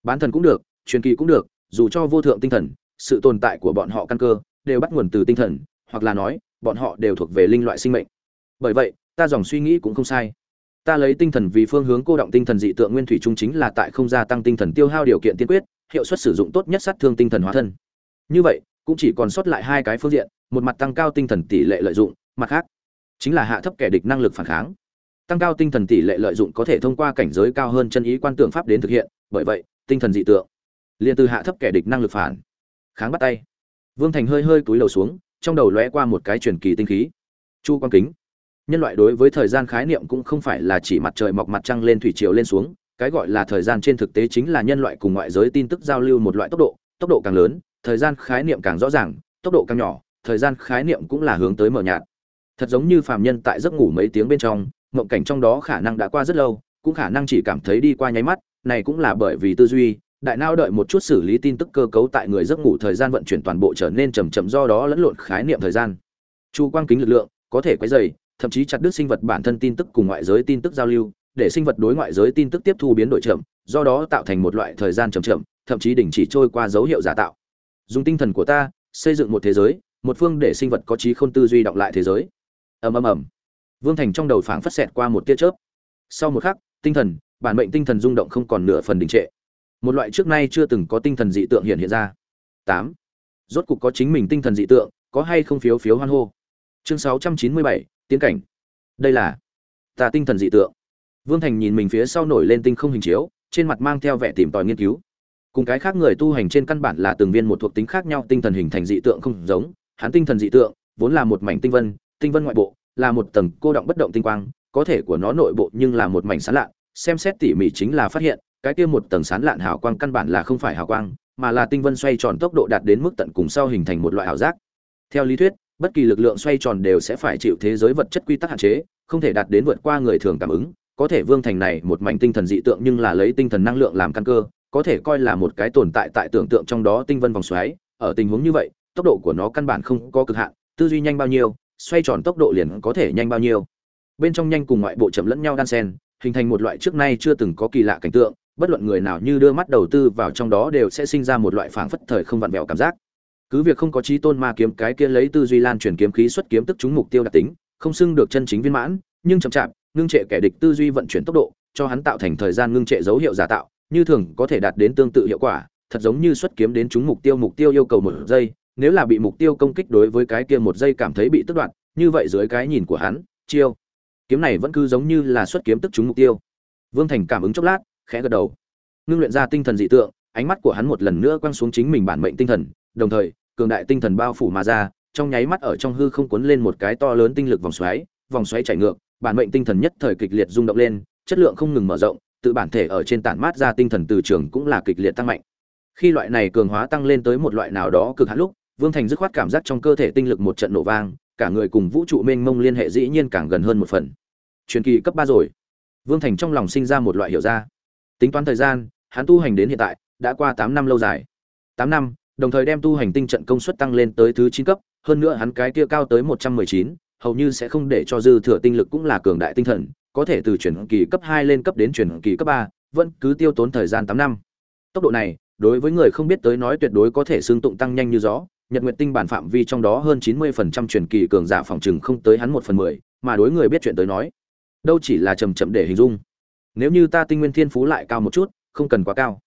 Bán thần cũng được, truyền kỳ cũng được, dù cho vô thượng tinh thần, sự tồn tại của bọn họ căn cơ đều bắt nguồn từ tinh thần, hoặc là nói, bọn họ đều thuộc về linh loại sinh mệnh. Bởi vậy, ta dòng suy nghĩ cũng không sai. Ta lấy tinh thần vì phương hướng cô động tinh thần dị tượng nguyên thủy trung chính là tại không gia tăng tinh thần tiêu hao điều kiện tiên quyết, hiệu suất sử dụng tốt nhất sát thương tinh thần hóa thân. Như vậy, cũng chỉ còn sót lại hai cái phương diện, một mặt tăng cao tinh thần tỷ lệ lợi dụng, mặt khác chính là hạ thấp kẻ địch năng lực phản kháng. Tăng cao tinh thần tỷ lệ lợi dụng có thể thông qua cảnh giới cao hơn chân ý quan tưởng pháp đến thực hiện, bởi vậy, tinh thần dị tượng liền từ hạ thấp kẻ địch năng lực phản kháng bắt tay. Vương Thành hơi hơi cúi đầu xuống, trong đầu lóe qua một cái truyền kỳ tinh khí. Chu quang kính. Nhân loại đối với thời gian khái niệm cũng không phải là chỉ mặt trời mọc mặt trăng lên thủy triều lên xuống, cái gọi là thời gian trên thực tế chính là nhân loại cùng ngoại giới tin tức giao lưu một loại tốc độ, tốc độ càng lớn, thời gian khái niệm càng rõ ràng, tốc độ càng nhỏ, thời gian khái niệm cũng là hướng tới mở nhạt. Thật giống như phàm nhân tại giấc ngủ mấy tiếng bên trong, mộng cảnh trong đó khả năng đã qua rất lâu, cũng khả năng chỉ cảm thấy đi qua nháy mắt, này cũng là bởi vì tư duy, đại não đợi một chút xử lý tin tức cơ cấu tại người giấc ngủ thời gian vận chuyển toàn bộ trở nên chậm chậm do đó lẫn lộn khái niệm thời gian. Chu quang kính lực lượng có thể quấy dày thậm chí chặt đứt sinh vật bản thân tin tức cùng ngoại giới tin tức giao lưu, để sinh vật đối ngoại giới tin tức tiếp thu biến đổi chậm, do đó tạo thành một loại thời gian chậm chậm, thậm chí đình chỉ trôi qua dấu hiệu giả tạo dùng tinh thần của ta xây dựng một thế giới một phương để sinh vật có trí không tư duy đọc lại thế giới ầm ầm ầm. Vương thành trong đầu phảng phất xẹt qua một tia chớp. Sau một khắc, tinh thần, bản mệnh tinh thần rung động không còn nửa phần đình trệ. Một loại trước nay chưa từng có tinh thần dị tượng hiện hiện ra. Tám. Rốt cục có chính mình tinh thần dị tượng, có hay không phiếu phiếu hoan hô? Chương sáu trăm chín mươi bảy, tiến cảnh. Đây là ta tinh thần dị tượng. Vương thành nhìn mình phía sau nổi lên tinh không hình chiếu, trên mặt mang theo vẻ tìm tòi nghiên cứu. Cùng cái khác người tu hành trên căn bản là từng viên một thuộc tính khác nhau tinh thần hình thành dị tượng không giống, hắn tinh thần dị tượng vốn là một mảnh tinh vân tinh vân ngoại bộ, là một tầng cô động bất động tinh quang, có thể của nó nội bộ nhưng là một mảnh sán lạn, xem xét tỉ mỉ chính là phát hiện, cái kia một tầng sán lạn hào quang căn bản là không phải hào quang, mà là tinh vân xoay tròn tốc độ đạt đến mức tận cùng sau hình thành một loại ảo giác. Theo lý thuyết, bất kỳ lực lượng xoay tròn đều sẽ phải chịu thế giới vật chất quy tắc hạn chế, không thể đạt đến vượt qua người thường cảm ứng. Có thể vương thành này một mảnh tinh thần dị tượng nhưng là lấy tinh thần năng lượng làm căn cơ, có thể coi là một cái tồn tại tại tưởng tượng trong đó tinh vân vòng xoáy. Ở tình huống như vậy, tốc độ của nó căn bản không có cực hạn, tư duy nhanh bao nhiêu xoay tròn tốc độ liền có thể nhanh bao nhiêu. Bên trong nhanh cùng ngoại bộ chậm lẫn nhau đan sen, hình thành một loại trước nay chưa từng có kỳ lạ cảnh tượng, bất luận người nào như đưa mắt đầu tư vào trong đó đều sẽ sinh ra một loại phảng phất thời không vặn vẹo cảm giác. Cứ việc không có trí tôn ma kiếm cái kia lấy tư duy lan truyền kiếm khí xuất kiếm tức chúng mục tiêu đặc tính, không xưng được chân chính viên mãn, nhưng chậm chạp, ngưng trệ kẻ địch tư duy vận chuyển tốc độ, cho hắn tạo thành thời gian ngưng trệ dấu hiệu giả tạo, như thường có thể đạt đến tương tự hiệu quả, thật giống như xuất kiếm đến chúng mục tiêu mục tiêu yêu cầu một giây nếu là bị mục tiêu công kích đối với cái kia một giây cảm thấy bị tức đoạn như vậy dưới cái nhìn của hắn chiêu. Kiếm này vẫn cứ giống như là xuất kiếm tức chúng mục tiêu. Vương thành cảm ứng chốc lát khẽ gật đầu. Ngưng luyện ra tinh thần dị tượng ánh mắt của hắn một lần nữa quăng xuống chính mình bản mệnh tinh thần đồng thời cường đại tinh thần bao phủ mà ra trong nháy mắt ở trong hư không cuốn lên một cái to lớn tinh lực vòng xoáy vòng xoáy chảy ngược bản mệnh tinh thần nhất thời kịch liệt rung động lên chất lượng không ngừng mở rộng tự bản thể ở trên tản mát ra tinh thần từ trường cũng là kịch liệt tăng mạnh. Khi loại này cường hóa tăng lên tới một loại nào đó cực hạn lúc, Vương Thành dứt khoát cảm giác trong cơ thể tinh lực một trận nổ vang, cả người cùng vũ trụ mênh mông liên hệ dĩ nhiên càng gần hơn một phần. Truyền kỳ cấp 3 rồi. Vương Thành trong lòng sinh ra một loại hiểu ra. Tính toán thời gian, hắn tu hành đến hiện tại đã qua 8 năm lâu dài. 8 năm, đồng thời đem tu hành tinh trận công suất tăng lên tới thứ 9 cấp, hơn nữa hắn cái kia cao tới 119, hầu như sẽ không để cho dư thừa tinh lực cũng là cường đại tinh thần, có thể từ chuyển kỳ cấp 2 lên cấp đến chuyển kỳ cấp 3, vẫn cứ tiêu tốn thời gian 8 năm. Tốc độ này, đối với người không biết tới nói tuyệt đối có thể xương tụng tăng nhanh như gió, Nhật Nguyệt Tinh bản phạm vi trong đó hơn 90% chuyển kỳ cường giả phòng trừng không tới hắn 1 phần 10, mà đối người biết chuyện tới nói, đâu chỉ là chậm chậm để hình dung. Nếu như ta tinh nguyên thiên phú lại cao một chút, không cần quá cao.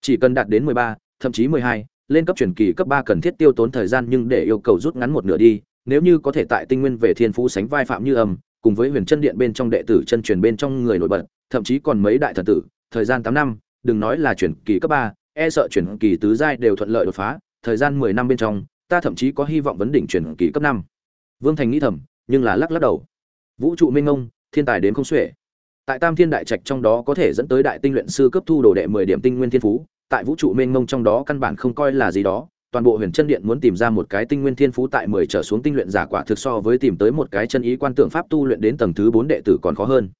Chỉ cần đạt đến 13, thậm chí 12, lên cấp chuyển kỳ cấp 3 cần thiết tiêu tốn thời gian nhưng để yêu cầu rút ngắn một nửa đi, nếu như có thể tại tinh nguyên về thiên phú sánh vai phạm như âm, cùng với huyền chân điện bên trong đệ tử chân truyền bên trong người nổi bật thậm chí còn mấy đại thần tử thời gian tám năm đừng nói là chuyển kỳ cấp ba e sợ chuyển kỳ tứ giai đều thuận lợi đột phá thời gian mười năm bên trong, ta thậm chí có hy vọng vấn đỉnh chuyển kỳ cấp năm. Vương thành nghĩ thầm, nhưng là lắc lắc đầu. Vũ trụ minh ngông thiên tài đến không xuể. Tại tam thiên đại trạch trong đó có thể dẫn tới đại tinh luyện sư cấp thu đồ đệ mười điểm tinh nguyên thiên phú, tại vũ trụ mênh mông trong đó căn bản không coi là gì đó, toàn bộ huyền chân điện muốn tìm ra một cái tinh nguyên thiên phú tại mười trở xuống tinh luyện giả quả thực so với tìm tới một cái chân ý quan tượng pháp tu luyện đến tầng thứ bốn đệ tử còn khó hơn.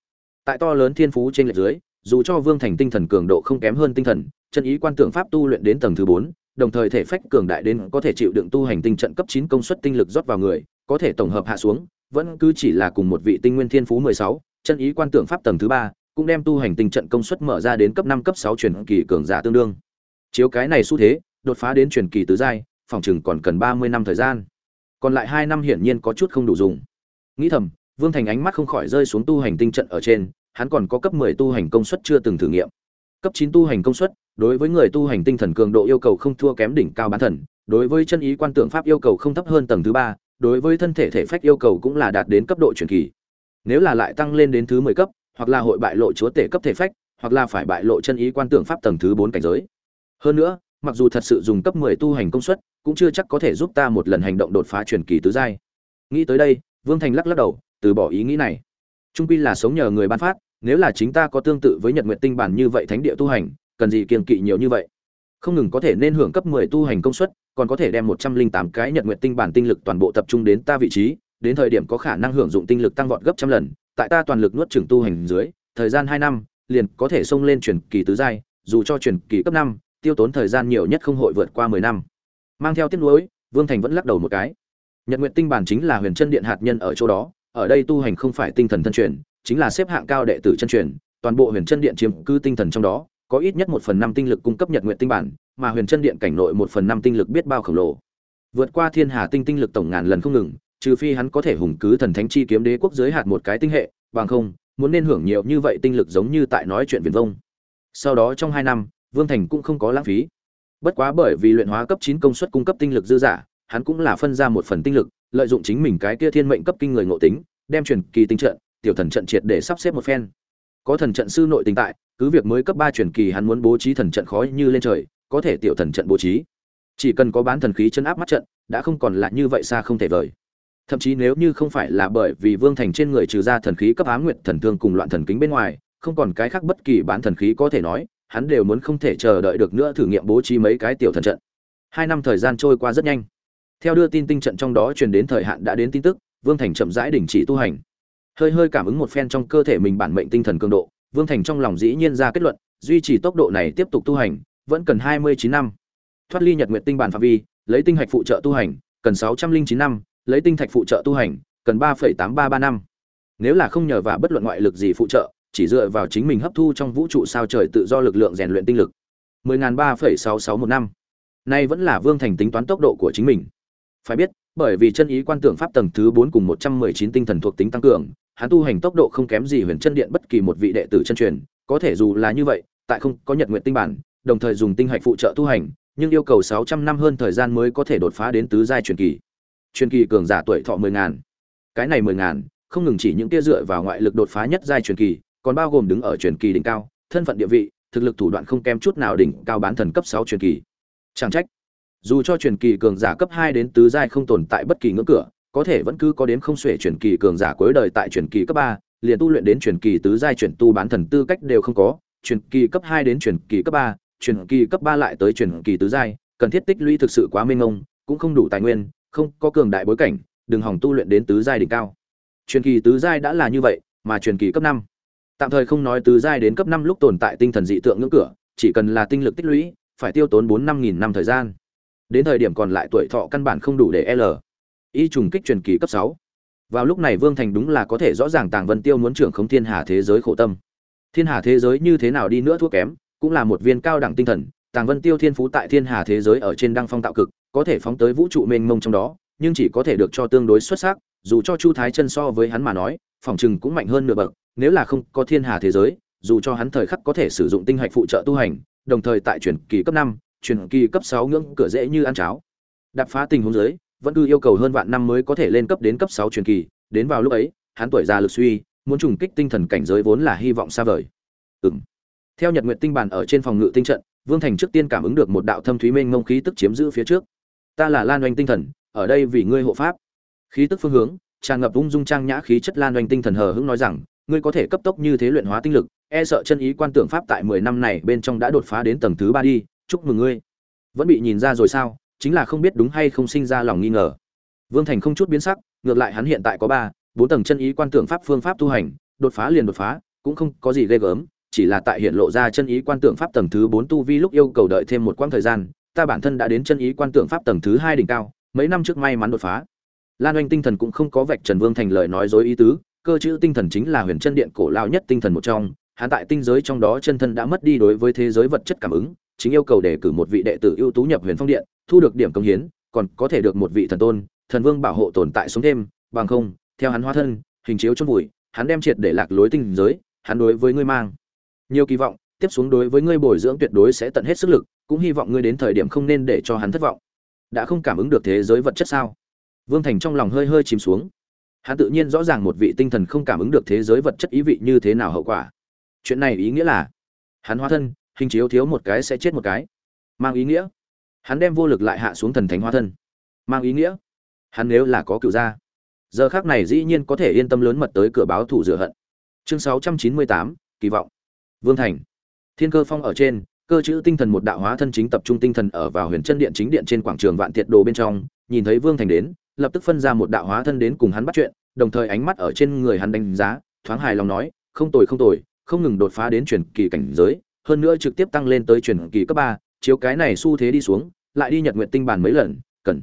Tại to lớn thiên phú trên lệch dưới, dù cho vương thành tinh thần cường độ không kém hơn tinh thần, chân ý quan tượng pháp tu luyện đến tầng thứ bốn đồng thời thể phách cường đại đến có thể chịu đựng tu hành tinh trận cấp 9 công suất tinh lực rót vào người, có thể tổng hợp hạ xuống, vẫn cứ chỉ là cùng một vị tinh nguyên thiên phú 16, chân ý quan tượng pháp tầng thứ 3, cũng đem tu hành tinh trận công suất mở ra đến cấp 5 cấp 6 truyền kỳ cường giả tương đương. Chiếu cái này xu thế, đột phá đến truyền kỳ tứ giai, phòng chừng còn cần 30 năm thời gian. Còn lại 2 năm hiển nhiên có chút không đủ dùng. Nghĩ thầm, Vương Thành ánh mắt không khỏi rơi xuống tu hành tinh trận ở trên, hắn còn có cấp 10 tu hành công suất chưa từng thử nghiệm. Cấp 9 tu hành công suất, đối với người tu hành tinh thần cường độ yêu cầu không thua kém đỉnh cao bán thần, đối với chân ý quan tượng pháp yêu cầu không thấp hơn tầng thứ ba, đối với thân thể thể phách yêu cầu cũng là đạt đến cấp độ truyền kỳ. Nếu là lại tăng lên đến thứ 10 cấp, hoặc là hội bại lộ chúa tể cấp thể phách, hoặc là phải bại lộ chân ý quan tượng pháp tầng thứ bốn cảnh giới. Hơn nữa, mặc dù thật sự dùng cấp 10 tu hành công suất, cũng chưa chắc có thể giúp ta một lần hành động đột phá truyền kỳ tứ giai. Nghĩ tới đây, Vương Thành lắc lắc đầu, từ bỏ ý nghĩ này. Trung quy là sống nhờ người ban phát, nếu là chính ta có tương tự với Nhật nguyện Tinh bản như vậy thánh địa tu hành, cần gì kiêng kỵ nhiều như vậy? Không ngừng có thể nên hưởng cấp 10 tu hành công suất, còn có thể đem 108 cái Nhật Nguyệt Tinh bản tinh lực toàn bộ tập trung đến ta vị trí, đến thời điểm có khả năng hưởng dụng tinh lực tăng vọt gấp trăm lần, tại ta toàn lực nuốt chửng tu hành dưới, thời gian 2 năm, liền có thể xông lên truyền kỳ tứ giai, dù cho truyền kỳ cấp 5, tiêu tốn thời gian nhiều nhất không hội vượt qua 10 năm. Mang theo tiếc nuối, Vương Thành vẫn lắc đầu một cái. Nhật Nguyệt Tinh bản chính là Huyền Chân Điện hạt nhân ở chỗ đó, ở đây tu hành không phải tinh thần thân truyền, chính là xếp hạng cao đệ tử chân truyền, toàn bộ Huyền Chân Điện chiếm cư tinh thần trong đó, có ít nhất một phần năm tinh lực cung cấp Nhật Nguyệt Tinh bản, mà Huyền Chân Điện cảnh nội một phần năm tinh lực biết bao khổng lồ. Vượt qua Thiên Hà tinh tinh lực tổng ngàn lần không ngừng, trừ phi hắn có thể hùng cứ thần thánh chi kiếm đế quốc giới hạt một cái tinh hệ, bằng không, muốn nên hưởng nhiều như vậy tinh lực giống như tại nói chuyện viển vông. Sau đó trong hai năm, Vương Thành cũng không có lãng phí. Bất quá bởi vì luyện hóa cấp chín công suất cung cấp tinh lực dư giả, hắn cũng là phân ra một phần tinh lực, lợi dụng chính mình cái kia thiên mệnh cấp kinh người ngộ tính, đem truyền kỳ tinh trận, tiểu thần trận triệt để sắp xếp một phen. Có thần trận sư nội tình tại, cứ việc mới cấp ba truyền kỳ hắn muốn bố trí thần trận khó như lên trời, có thể tiểu thần trận bố trí. Chỉ cần có bán thần khí chân áp mắt trận, đã không còn là như vậy xa không thể vời. Thậm chí nếu như không phải là bởi vì Vương Thành trên người trừ ra thần khí cấp ám nguyệt thần thương cùng loạn thần kính bên ngoài, không còn cái khác bất kỳ bán thần khí có thể nói, hắn đều muốn không thể chờ đợi được nữa thử nghiệm bố trí mấy cái tiểu thần trận. Hai năm thời gian trôi qua rất nhanh. Theo đưa tin tinh trận trong đó truyền đến thời hạn đã đến tin tức, Vương Thành chậm rãi đình chỉ tu hành. Hơi hơi cảm ứng một phen trong cơ thể mình bản mệnh tinh thần cường độ, Vương Thành trong lòng dĩ nhiên ra kết luận, duy trì tốc độ này tiếp tục tu hành, vẫn cần 29 năm. Thoát ly Nhật Nguyệt tinh bản phạm vi, lấy tinh hạch phụ trợ tu hành, cần 609 năm, lấy tinh thạch phụ trợ tu hành, cần 3.833 năm. Nếu là không nhờ vào bất luận ngoại lực gì phụ trợ, chỉ dựa vào chính mình hấp thu trong vũ trụ sao trời tự do lực lượng rèn luyện tinh lực. 10.366 năm. Nay vẫn là Vương Thành tính toán tốc độ của chính mình. Phải biết, bởi vì chân ý quan tưởng pháp tầng thứ 4 cùng 119 tinh thần thuộc tính tăng cường, hắn tu hành tốc độ không kém gì Huyền Chân Điện bất kỳ một vị đệ tử chân truyền, có thể dù là như vậy, tại không có Nhật Nguyệt tinh bản, đồng thời dùng tinh hạch phụ trợ tu hành, nhưng yêu cầu 600 năm hơn thời gian mới có thể đột phá đến tứ giai truyền kỳ. Truyền kỳ cường giả tuổi thọ 10 ngàn. Cái này 10 ngàn, không ngừng chỉ những kia dựa vào ngoại lực đột phá nhất giai truyền kỳ, còn bao gồm đứng ở truyền kỳ đỉnh cao, thân phận địa vị, thực lực thủ đoạn không kém chút nào đỉnh cao bán thần cấp 6 truyền kỳ. Chẳng trách, dù cho truyền kỳ cường giả cấp 2 đến tứ giai không tồn tại bất kỳ ngưỡng cửa, có thể vẫn cứ có đến không xuể truyền kỳ cường giả cuối đời tại truyền kỳ cấp 3, liền tu luyện đến truyền kỳ tứ giai chuyển tu bán thần tư cách đều không có, truyền kỳ cấp 2 đến truyền kỳ cấp 3, truyền kỳ cấp 3 lại tới truyền kỳ tứ giai, cần thiết tích lũy thực sự quá mênh mông, cũng không đủ tài nguyên, không có cường đại bối cảnh, đừng hòng tu luyện đến tứ giai đỉnh cao. Truyền kỳ tứ giai đã là như vậy, mà truyền kỳ cấp 5 tạm thời không nói tứ giai đến cấp năm lúc tồn tại tinh thần dị tượng ngưỡng cửa chỉ cần là tinh lực tích lũy phải tiêu tốn bốn năm nghìn năm thời gian đến thời điểm còn lại tuổi thọ căn bản không đủ để l. Y trùng kích truyền kỳ cấp sáu. Vào lúc này vương thành đúng là có thể rõ ràng tàng vân tiêu muốn trưởng không thiên hà thế giới khổ tâm. Thiên hà thế giới như thế nào đi nữa thua kém, cũng là một viên cao đẳng tinh thần, tàng vân tiêu thiên phú tại thiên hà thế giới ở trên đăng phong tạo cực, có thể phóng tới vũ trụ mênh mông trong đó, nhưng chỉ có thể được cho tương đối xuất sắc, dù cho chu thái chân so với hắn mà nói, phòng chừng cũng mạnh hơn nửa bậc, nếu là không có thiên hà thế giới, dù cho hắn thời khắc có thể sử dụng tinh hạch phụ trợ tu hành, đồng thời tại truyền kỳ cấp năm truyền kỳ cấp sáu ngưỡng cửa dễ như ăn cháo. Đập phá tình huống giới vẫn cứ yêu cầu hơn vạn năm mới có thể lên cấp đến cấp sáu truyền kỳ đến vào lúc ấy hắn tuổi già lực suy muốn trùng kích tinh thần cảnh giới vốn là hy vọng xa vời. Ừm. Theo nhật nguyệt tinh bản ở trên phòng ngự tinh trận vương thành trước tiên cảm ứng được một đạo thâm thúy mênh ngông khí tức chiếm giữ phía trước. Ta là lan oanh tinh thần ở đây vì ngươi hộ pháp. Khí tức phương hướng tràn ngập ung dung trang nhã khí chất lan oanh tinh thần hờ hững nói rằng ngươi có thể cấp tốc như thế luyện hóa tinh lực, e sợ chân ý quan tưởng pháp tại 10 năm này bên trong đã đột phá đến tầng thứ 3 đi, chúc mừng ngươi. Vẫn bị nhìn ra rồi sao, chính là không biết đúng hay không sinh ra lòng nghi ngờ. Vương Thành không chút biến sắc, ngược lại hắn hiện tại có 3, 4 tầng chân ý quan tưởng pháp phương pháp tu hành, đột phá liền đột phá, cũng không có gì ghê gớm, chỉ là tại hiện lộ ra chân ý quan tưởng pháp tầng thứ 4 tu vi lúc yêu cầu đợi thêm một quãng thời gian, ta bản thân đã đến chân ý quan tượng pháp tầng thứ hai đỉnh cao mấy năm trước may mắn đột phá lan oanh tinh thần cũng không có vạch trần vương thành lời nói dối ý tứ cơ chữ tinh thần chính là huyền chân điện cổ lao nhất tinh thần một trong hắn tại tinh giới trong đó chân thân đã mất đi đối với thế giới vật chất cảm ứng, chính yêu cầu đề cử một vị đệ tử ưu tú nhập huyền phong điện, thu được điểm công hiến, còn có thể được một vị thần tôn, thần vương bảo hộ tồn tại sống thêm, bằng không, theo hắn hóa thân, hình chiếu chôn vùi, hắn đem triệt để lạc lối tinh giới, hắn đối với ngươi mang nhiều kỳ vọng, tiếp xuống đối với ngươi bồi dưỡng tuyệt đối sẽ tận hết sức lực, cũng hy vọng ngươi đến thời điểm không nên để cho hắn thất vọng. Đã không cảm ứng được thế giới vật chất sao? Vương thành trong lòng hơi hơi chìm xuống. Hắn tự nhiên rõ ràng một vị tinh thần không cảm ứng được thế giới vật chất ý vị như thế nào hậu quả chuyện này ý nghĩa là hắn hóa thân hình chiếu thiếu một cái sẽ chết một cái. Mang ý nghĩa hắn đem vô lực lại hạ xuống thần thánh hóa thân. Mang ý nghĩa hắn nếu là có cựu gia giờ khác này dĩ nhiên có thể yên tâm lớn mật tới cửa báo thủ rửa hận. Chương 698, kỳ vọng. Vương thành. Thiên cơ phong ở trên cơ chữ tinh thần một đạo hóa thân chính tập trung tinh thần ở vào huyền chân điện chính điện trên quảng trường vạn tiệt đồ bên trong nhìn thấy vương thành đến lập tức phân ra một đạo hóa thân đến cùng hắn bắt chuyện đồng thời ánh mắt ở trên người hắn đánh giá thoáng hài lòng nói không tồi không tồi không ngừng đột phá đến truyền kỳ cảnh giới, hơn nữa trực tiếp tăng lên tới truyền kỳ cấp ba, chiếu cái này xu thế đi xuống, lại đi nhật nguyện tinh bản mấy lần, cần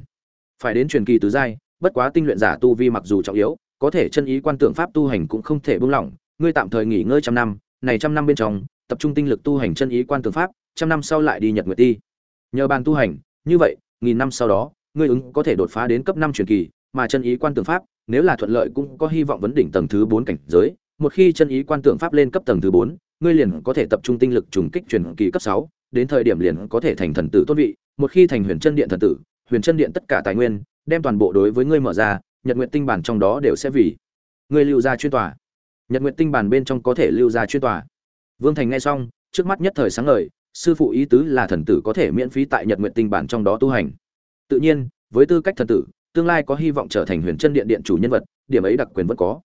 phải đến truyền kỳ tứ giai, bất quá tinh luyện giả tu vi mặc dù trọng yếu, có thể chân ý quan tượng pháp tu hành cũng không thể buông lỏng, ngươi tạm thời nghỉ ngơi trăm năm, này trăm năm bên trong, tập trung tinh lực tu hành chân ý quan tượng pháp, trăm năm sau lại đi nhật nguyệt ti. Nhờ bàn tu hành, như vậy, nghìn năm sau đó, ngươi ứng có thể đột phá đến cấp năm truyền kỳ, mà chân ý quan tượng pháp, nếu là thuận lợi cũng có hy vọng vấn đỉnh tầng thứ bốn cảnh giới một khi chân ý quan tượng pháp lên cấp tầng thứ bốn, ngươi liền có thể tập trung tinh lực trùng kích truyền kỳ cấp sáu, đến thời điểm liền có thể thành thần tử tôn vị, một khi thành huyền chân điện thần tử, huyền chân điện tất cả tài nguyên, đem toàn bộ đối với ngươi mở ra, nhật nguyện tinh bản trong đó đều sẽ vì ngươi lưu ra chuyên tòa. Nhật nguyện tinh bản bên trong có thể lưu ra chuyên tòa. Vương thành nghe xong, trước mắt nhất thời sáng ngời, sư phụ ý tứ là thần tử có thể miễn phí tại nhật nguyện tinh bản trong đó tu hành. Tự nhiên, với tư cách thần tử, tương lai có hy vọng trở thành huyền chân điện điện chủ nhân vật, điểm ấy đặc quyền vẫn có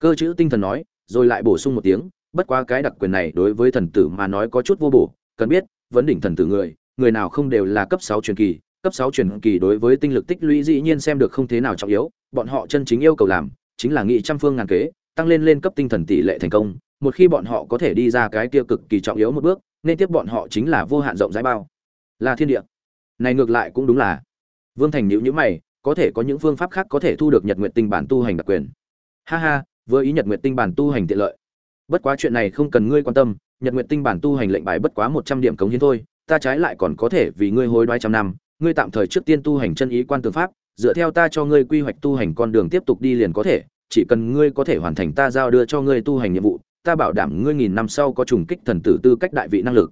cơ chữ tinh thần nói rồi lại bổ sung một tiếng bất quá cái đặc quyền này đối với thần tử mà nói có chút vô bổ cần biết vấn đỉnh thần tử người người nào không đều là cấp sáu truyền kỳ cấp sáu truyền kỳ đối với tinh lực tích lũy dĩ nhiên xem được không thế nào trọng yếu, bọn họ chân chính yêu cầu làm chính là nghị trăm phương ngàn kế, tăng lên lên cấp tinh thần tỷ lệ thành công, một khi bọn họ có thể đi ra cái kia cực kỳ trọng yếu một bước, nên tiếp bọn họ chính là vô hạn rộng rãi bao. Là thiên địa. Này ngược lại cũng đúng là. Vương Thành nhữ nhữ mày, có thể có những phương pháp khác có thể thu được Nhật nguyện Tinh bản tu hành đặc quyền. Ha ha, vừa ý Nhật Nguyệt Tinh bản tu hành tiện lợi. Bất quá chuyện này không cần ngươi quan tâm, Nhật Nguyệt Tinh bản tu hành lệnh bài bất quá một trăm điểm cống hiến thôi, ta trái lại còn có thể vì ngươi hối đoái trăm năm, ngươi tạm thời trước tiên tu hành chân ý quan tường pháp, dựa theo ta cho ngươi quy hoạch tu hành con đường tiếp tục đi liền có thể, chỉ cần ngươi có thể hoàn thành ta giao đưa cho ngươi tu hành nhiệm vụ, ta bảo đảm ngươi nghìn năm sau có trùng kích thần tử tư cách đại vị năng lực.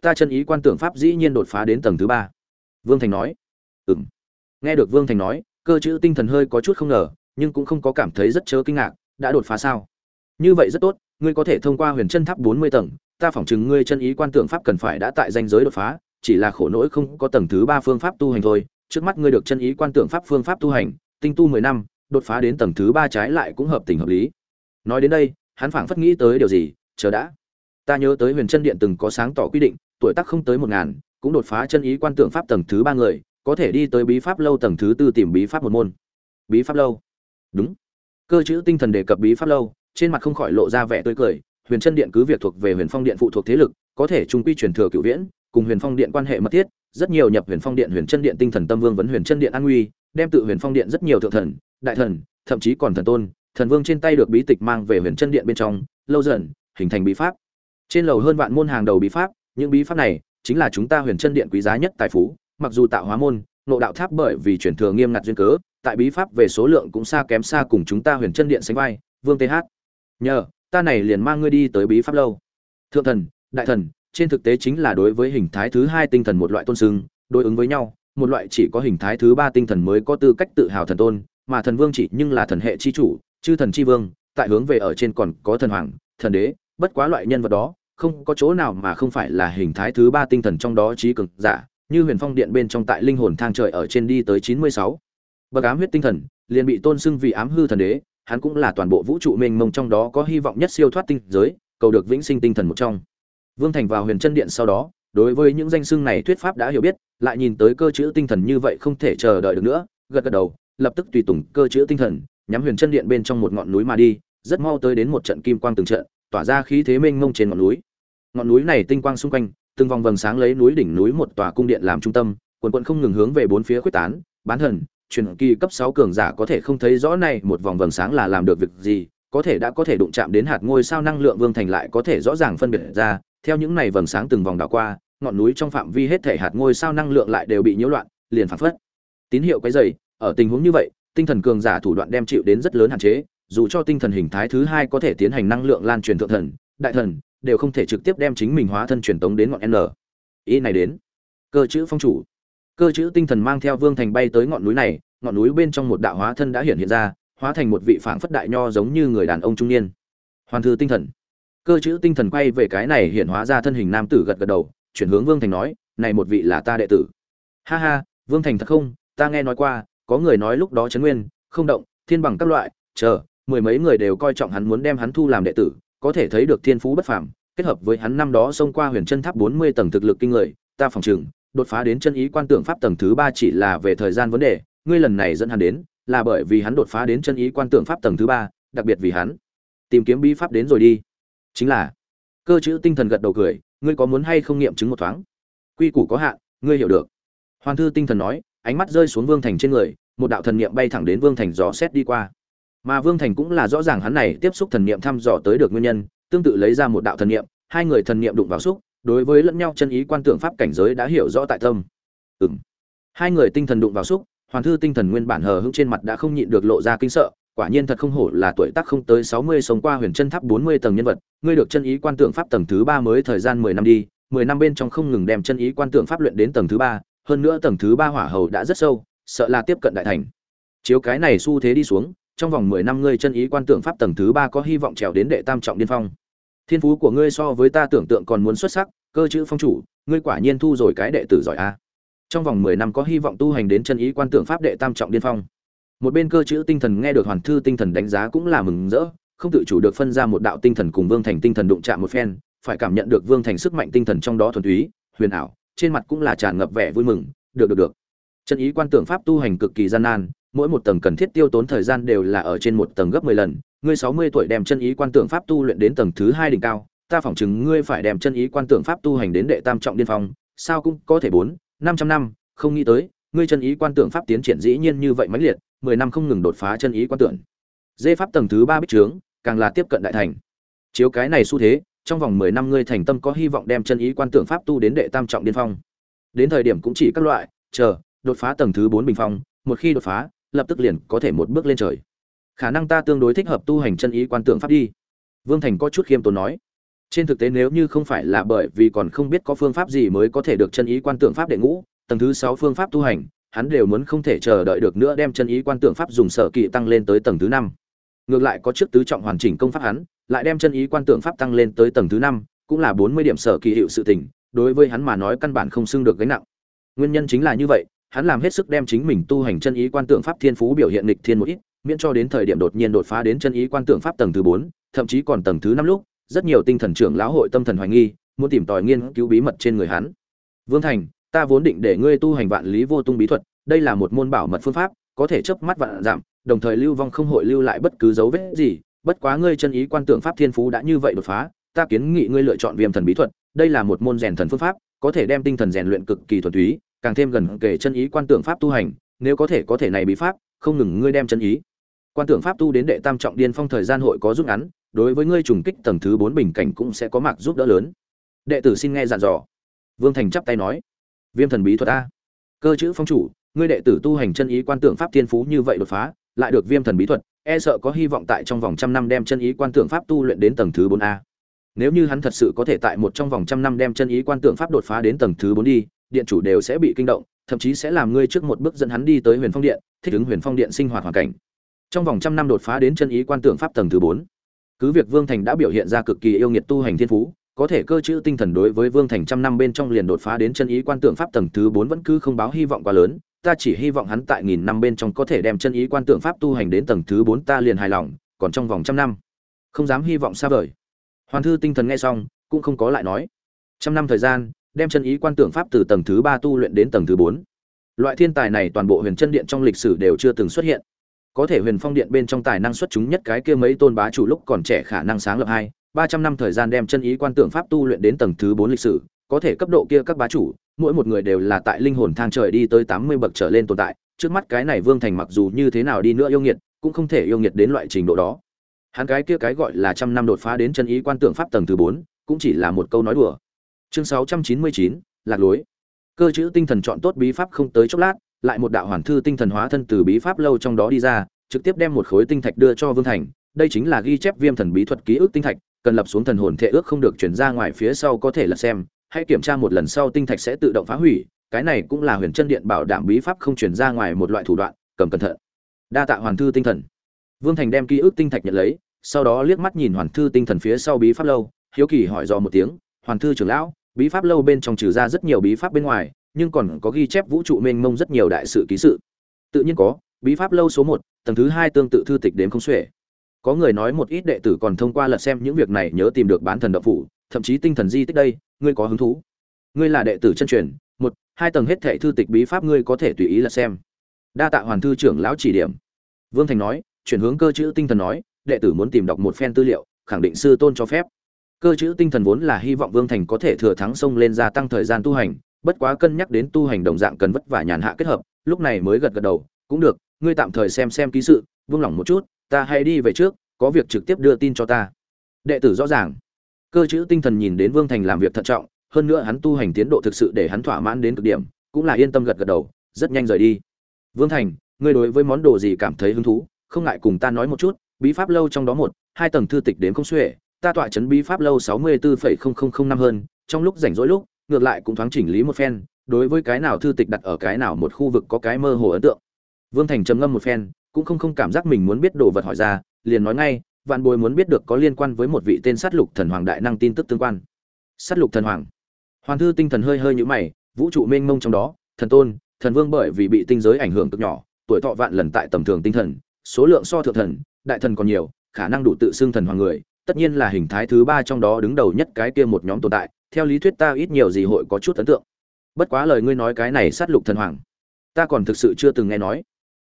Ta chân ý quan tưởng pháp dĩ nhiên đột phá đến tầng thứ ba. Vương Thành nói. Ừm. Nghe được Vương Thành nói, cơ chữ tinh thần hơi có chút không ngờ, nhưng cũng không có cảm thấy rất chớ kinh ngạc, đã đột phá sao? Như vậy rất tốt, ngươi có thể thông qua Huyền Chân Tháp 40 tầng, ta phỏng chừng ngươi chân ý quan tưởng pháp cần phải đã tại danh giới đột phá, chỉ là khổ nỗi không có tầng thứ ba phương pháp tu hành thôi. Trước mắt ngươi được chân ý quan tượng pháp phương pháp tu hành tinh tu mười năm đột phá đến tầng thứ ba trái lại cũng hợp tình hợp lý. Nói đến đây hắn phảng phất nghĩ tới điều gì chờ đã. Ta nhớ tới huyền chân điện từng có sáng tỏ quy định tuổi tác không tới một ngàn cũng đột phá chân ý quan tượng pháp tầng thứ ba người có thể đi tới bí pháp lâu tầng thứ tư tìm bí pháp một môn. Bí pháp lâu? Đúng cơ chữ tinh thần đề cập bí pháp lâu trên mặt không khỏi lộ ra vẻ tươi cười huyền chân điện cứ việc thuộc về huyền phong điện phụ thuộc thế lực có thể trung quy truyền thừa cửu viễn cùng Huyền Phong Điện quan hệ mật thiết, rất nhiều nhập Huyền Phong Điện Huyền Chân Điện Tinh Thần Tâm Vương vấn Huyền Chân Điện an nguy, đem tự Huyền Phong Điện rất nhiều thượng thần, đại thần, thậm chí còn thần tôn, thần vương trên tay được bí tịch mang về Huyền Chân Điện bên trong, lâu dần hình thành bí pháp. Trên lầu hơn vạn môn hàng đầu bí pháp, những bí pháp này chính là chúng ta Huyền Chân Điện quý giá nhất tài phú, mặc dù tạo hóa môn, nộ đạo tháp bởi vì truyền thừa nghiêm ngặt duyên cớ, tại bí pháp về số lượng cũng xa kém xa cùng chúng ta Huyền Chân Điện sánh vai, Vương TH. Nhờ, ta này liền mang ngươi đi tới bí pháp lâu. Thượng thần, đại thần, trên thực tế chính là đối với hình thái thứ hai tinh thần một loại tôn sưng đối ứng với nhau một loại chỉ có hình thái thứ ba tinh thần mới có tư cách tự hào thần tôn mà thần vương chỉ nhưng là thần hệ chi chủ chư thần chi vương tại hướng về ở trên còn có thần hoàng thần đế bất quá loại nhân vật đó không có chỗ nào mà không phải là hình thái thứ ba tinh thần trong đó trí cực giả như huyền phong điện bên trong tại linh hồn thang trời ở trên đi tới chín mươi sáu bậc ám huyết tinh thần liền bị tôn xưng vì ám hư thần đế hắn cũng là toàn bộ vũ trụ mênh mông trong đó có hy vọng nhất siêu thoát tinh giới cầu được vĩnh sinh tinh thần một trong Vương Thành vào Huyền Chân Điện sau đó, đối với những danh xưng này thuyết pháp đã hiểu biết, lại nhìn tới cơ chữ tinh thần như vậy không thể chờ đợi được nữa, gật gật đầu, lập tức tùy tùng cơ chữ tinh thần, nhắm Huyền Chân Điện bên trong một ngọn núi mà đi, rất mau tới đến một trận kim quang từng trận, tỏa ra khí thế mênh mông trên ngọn núi. Ngọn núi này tinh quang xung quanh, từng vòng vầng sáng lấy núi đỉnh núi một tòa cung điện làm trung tâm quần quận không ngừng hướng về bốn phía quyết tán bán thần truyền kỳ cấp sáu cường giả có thể không thấy rõ này một vòng vầng sáng là làm được việc gì có thể đã có thể đụng chạm đến hạt ngôi sao năng lượng vương thành lại có thể rõ ràng phân biệt ra. Theo những này vầng sáng từng vòng đảo qua ngọn núi trong phạm vi hết thể hạt ngôi sao năng lượng lại đều bị nhiễu loạn liền phản phất. Tín hiệu quấy rầy, ở tình huống như vậy tinh thần cường giả thủ đoạn đem chịu đến rất lớn hạn chế dù cho tinh thần hình thái thứ hai có thể tiến hành năng lượng lan truyền thượng thần đại thần đều không thể trực tiếp đem chính mình hóa thân truyền tống đến ngọn n. Ý này đến. Cơ chữ phong chủ cơ chữ tinh thần mang theo vương thành bay tới ngọn núi này, ngọn núi bên trong một đạo hóa thân đã hiện hiện ra, hóa thành một vị phảng phất đại nho giống như người đàn ông trung niên. Hoàn thư tinh thần. Cơ chữ tinh thần quay về cái này hiện hóa ra thân hình nam tử gật gật đầu, chuyển hướng vương thành nói, này một vị là ta đệ tử. Ha ha, vương thành thật không? Ta nghe nói qua, có người nói lúc đó trấn nguyên, không động, thiên bằng các loại, chờ, mười mấy người đều coi trọng hắn muốn đem hắn thu làm đệ tử, có thể thấy được thiên phú bất phàm, kết hợp với hắn năm đó xông qua huyền chân tháp bốn mươi tầng thực lực kinh người, ta phòng chừng đột phá đến chân ý quan tưởng pháp tầng thứ ba chỉ là về thời gian vấn đề, ngươi lần này dẫn hắn đến, là bởi vì hắn đột phá đến chân ý quan tưởng pháp tầng thứ ba, đặc biệt vì hắn. Tìm kiếm bí pháp đến rồi đi. Chính là, cơ chữ tinh thần gật đầu cười, ngươi có muốn hay không nghiệm chứng một thoáng? Quy củ có hạn, ngươi hiểu được. Hoàng thư tinh thần nói, ánh mắt rơi xuống vương thành trên người, một đạo thần niệm bay thẳng đến vương thành dò xét đi qua. Mà vương thành cũng là rõ ràng hắn này tiếp xúc thần niệm thăm dò tới được nguyên nhân, tương tự lấy ra một đạo thần niệm, hai người thần niệm đụng vào xúc đối với lẫn nhau chân ý quan tượng pháp cảnh giới đã hiểu rõ tại tâm. Ừm. Hai người tinh thần đụng vào xúc hoàn thư tinh thần nguyên bản hờ hững trên mặt đã không nhịn được lộ ra kinh sợ, quả nhiên thật không hổ là tuổi tác không tới sáu mươi sống qua huyền chân tháp bốn mươi tầng nhân vật, ngươi được chân ý quan tượng pháp tầng thứ ba mới thời gian mười năm đi, mười năm bên trong không ngừng đem chân ý quan tượng pháp luyện đến tầng thứ ba, hơn nữa tầng thứ ba hỏa hầu đã rất sâu, sợ là tiếp cận đại thành. Chiếu cái này xu thế đi xuống, trong vòng mười năm ngươi chân ý quan tượng pháp tầng thứ ba có hy vọng trèo đến đệ tam trọng điên phong thiên phú của ngươi so với ta tưởng tượng còn muốn xuất sắc, cơ chữ phong chủ, ngươi quả nhiên thu rồi cái đệ tử giỏi a. Trong vòng mười năm có hy vọng tu hành đến chân ý quan tưởng pháp đệ tam trọng điên phong. Một bên cơ chữ tinh thần nghe được hoàn thư tinh thần đánh giá cũng là mừng rỡ, không tự chủ được phân ra một đạo tinh thần cùng vương thành tinh thần đụng chạm một phen, phải cảm nhận được vương thành sức mạnh tinh thần trong đó thuần túy, huyền ảo, trên mặt cũng là tràn ngập vẻ vui mừng, được được được. Chân ý quan tưởng pháp tu hành cực kỳ gian nan, mỗi một tầng cần thiết tiêu tốn thời gian đều là ở trên một tầng gấp mười lần ngươi sáu mươi tuổi đem chân ý quan tưởng pháp tu luyện đến tầng thứ hai đỉnh cao, ta phỏng chừng ngươi phải đem chân ý quan tưởng pháp tu hành đến đệ tam trọng điên phong, sao cũng có thể bốn, năm trăm năm, không nghĩ tới, ngươi chân ý quan tưởng pháp tiến triển dĩ nhiên như vậy mãnh liệt, mười năm không ngừng đột phá chân ý quan tưởng. Dê pháp tầng thứ ba bích trướng, càng là tiếp cận đại thành. Chiếu cái này xu thế, trong vòng mười năm ngươi thành tâm có hy vọng đem chân ý quan tưởng pháp tu đến đệ tam trọng điên phong. Đến thời điểm cũng chỉ các loại, chờ, đột phá tầng thứ bốn bình phong, một khi đột phá, lập tức liền có thể một bước lên trời khả năng ta tương đối thích hợp tu hành chân ý quan tưởng pháp đi. Vương thành có chút khiêm tốn nói. Trên thực tế nếu như không phải là bởi vì còn không biết có phương pháp gì mới có thể được chân ý quan tưởng pháp đệ ngũ, tầng thứ sáu phương pháp tu hành, hắn đều muốn không thể chờ đợi được nữa đem chân ý quan tưởng pháp dùng sở kỵ tăng lên tới tầng thứ năm. Ngược lại có trước tứ trọng hoàn chỉnh công pháp hắn, lại đem chân ý quan tưởng pháp tăng lên tới tầng thứ năm, cũng là bốn mươi điểm sở kỳ hiệu sự tình, đối với hắn mà nói căn bản không xưng được gánh nặng. Nguyên nhân chính là như vậy, hắn làm hết sức đem chính mình tu hành chân ý quan tượng pháp thiên phú biểu hiện lịch thiên một ít miễn cho đến thời điểm đột nhiên đột phá đến chân ý quan tượng pháp tầng thứ bốn, thậm chí còn tầng thứ năm lúc, rất nhiều tinh thần trưởng lão hội tâm thần hoài nghi, muốn tìm tòi nghiên cứu bí mật trên người hắn. Vương thành, ta vốn định để ngươi tu hành vạn lý vô tung bí thuật, đây là một môn bảo mật phương pháp, có thể chớp mắt vạn giảm, đồng thời lưu vong không hội lưu lại bất cứ dấu vết gì, bất quá ngươi chân ý quan tượng pháp thiên phú đã như vậy đột phá, ta kiến nghị ngươi lựa chọn viêm thần bí thuật, đây là một môn rèn thần phương pháp, có thể đem tinh thần rèn luyện cực kỳ thuần túy, càng thêm gần kể chân ý quan tượng pháp tu hành, nếu có thể có thể này bí pháp, không ngừng ngươi đem chân ý quan tượng pháp tu đến đệ tam trọng điên phong thời gian hội có rút ngắn, đối với ngươi trùng kích tầng thứ bốn bình cảnh cũng sẽ có mặc giúp đỡ lớn. Đệ tử xin nghe dặn dò. Vương thành chắp tay nói. Viêm thần bí thuật a. Cơ chữ phong chủ, ngươi đệ tử tu hành chân ý quan tượng pháp thiên phú như vậy đột phá, lại được viêm thần bí thuật e sợ có hy vọng tại trong vòng trăm năm đem chân ý quan tượng pháp tu luyện đến tầng thứ bốn a. Nếu như hắn thật sự có thể tại một trong vòng trăm năm đem chân ý quan tượng pháp đột phá đến tầng thứ bốn đi, điện chủ đều sẽ bị kinh động, thậm chí sẽ làm ngươi trước một bước dẫn hắn đi tới huyền phong điện, thích ứng huyền phong điện sinh hoạt hoàn cảnh trong vòng trăm năm đột phá đến chân ý quan tượng pháp tầng thứ bốn. Cứ việc vương thành đã biểu hiện ra cực kỳ yêu nghiệt tu hành thiên phú, có thể cơ chữ tinh thần đối với vương thành trăm năm bên trong liền đột phá đến chân ý quan tượng pháp tầng thứ bốn vẫn cứ không báo hy vọng quá lớn, ta chỉ hy vọng hắn tại nghìn năm bên trong có thể đem chân ý quan tượng pháp tu hành đến tầng thứ bốn ta liền hài lòng, còn trong vòng trăm năm. Không dám hy vọng xa vời. Hoàn thư tinh thần nghe xong, cũng không có lại nói. Trăm năm thời gian, đem chân ý quan tưởng pháp từ tầng thứ ba tu luyện đến tầng thứ bốn. Loại thiên tài này toàn bộ huyền chân điện trong lịch sử đều chưa từng xuất hiện có thể huyền phong điện bên trong tài năng xuất chúng nhất cái kia mấy tôn bá chủ lúc còn trẻ khả năng sáng lập hai, ba trăm năm thời gian đem chân ý quan tượng pháp tu luyện đến tầng thứ bốn lịch sử, có thể cấp độ kia các bá chủ, mỗi một người đều là tại linh hồn thang trời đi tới tám mươi bậc trở lên tồn tại, trước mắt cái này vương thành mặc dù như thế nào đi nữa yêu nghiệt, cũng không thể yêu nghiệt đến loại trình độ đó. Hắn cái kia cái gọi là trăm năm đột phá đến chân ý quan tượng pháp tầng thứ bốn, cũng chỉ là một câu nói đùa. Chương sáu trăm chín mươi chín, lạc lối. Cơ chữ tinh thần chọn tốt bí pháp không tới chốc lát lại một đạo hoàn thư tinh thần hóa thân từ bí pháp lâu trong đó đi ra, trực tiếp đem một khối tinh thạch đưa cho vương thành. Đây chính là ghi chép viêm thần bí thuật ký ức tinh thạch, cần lập xuống thần hồn thể ước không được chuyển ra ngoài phía sau có thể là xem, hãy kiểm tra một lần sau tinh thạch sẽ tự động phá hủy, cái này cũng là huyền chân điện bảo đảm bí pháp không chuyển ra ngoài một loại thủ đoạn, cầm cẩn thận. Đa tạ hoàn thư tinh thần. Vương thành đem ký ức tinh thạch nhận lấy, sau đó liếc mắt nhìn hoàn thư tinh thần phía sau bí pháp lâu, hiếu kỳ hỏi dò một tiếng, hoàn thư trưởng lão, bí pháp lâu bên trong trừ ra rất nhiều bí pháp bên ngoài nhưng còn có ghi chép vũ trụ mênh mông rất nhiều đại sự ký sự. Tự nhiên có, bí pháp lâu số một, tầng thứ hai tương tự thư tịch đến không xuể. Có người nói một ít đệ tử còn thông qua lật xem những việc này nhớ tìm được bán thần đạo phủ, thậm chí tinh thần di tích đây, ngươi có hứng thú? Ngươi là đệ tử chân truyền, một, hai tầng hết thệ thư tịch bí pháp ngươi có thể tùy ý lật xem. Đa tạ hoàn thư trưởng lão chỉ điểm. Vương thành nói, chuyển hướng cơ chữ tinh thần nói, đệ tử muốn tìm đọc một phen tư liệu, khẳng định sư tôn cho phép. Cơ chữ tinh thần vốn là hy vọng vương thành có thể thừa thắng sông lên gia tăng thời gian tu hành bất quá cân nhắc đến tu hành đồng dạng cần vất vả nhàn hạ kết hợp, lúc này mới gật gật đầu, cũng được, ngươi tạm thời xem xem ký sự, vương lòng một chút, ta hãy đi về trước, có việc trực tiếp đưa tin cho ta. Đệ tử rõ ràng. Cơ chữ tinh thần nhìn đến vương thành làm việc thận trọng, hơn nữa hắn tu hành tiến độ thực sự để hắn thỏa mãn đến cực điểm, cũng là yên tâm gật gật đầu, rất nhanh rời đi. Vương thành, ngươi đối với món đồ gì cảm thấy hứng thú? Không ngại cùng ta nói một chút, bí pháp lâu trong đó một, hai tầng thư tịch đến không xuể, ta tọa chấn bí pháp lâu sáu mươi bốn năm hơn, trong lúc rảnh rỗi lúc ngược lại cũng thoáng chỉnh lý một phen, đối với cái nào thư tịch đặt ở cái nào một khu vực có cái mơ hồ ấn tượng. Vương thành trầm ngâm một phen, cũng không không cảm giác mình muốn biết đồ vật hỏi ra, liền nói ngay, vạn bồi muốn biết được có liên quan với một vị tên sát lục thần hoàng đại năng tin tức tương quan. Sát lục thần hoàng? Hoàn thư tinh thần hơi hơi nhũ mày, vũ trụ mênh mông trong đó, thần tôn, thần vương bởi vì bị tinh giới ảnh hưởng cực nhỏ, tuổi thọ vạn lần tại tầm thường tinh thần, số lượng so thượng thần, đại thần còn nhiều, khả năng đủ tự xưng thần hoàng người, tất nhiên là hình thái thứ ba trong đó đứng đầu nhất cái kia một nhóm tồn tại theo lý thuyết ta ít nhiều gì hội có chút ấn tượng. Bất quá lời ngươi nói cái này sát lục thần hoàng, ta còn thực sự chưa từng nghe nói.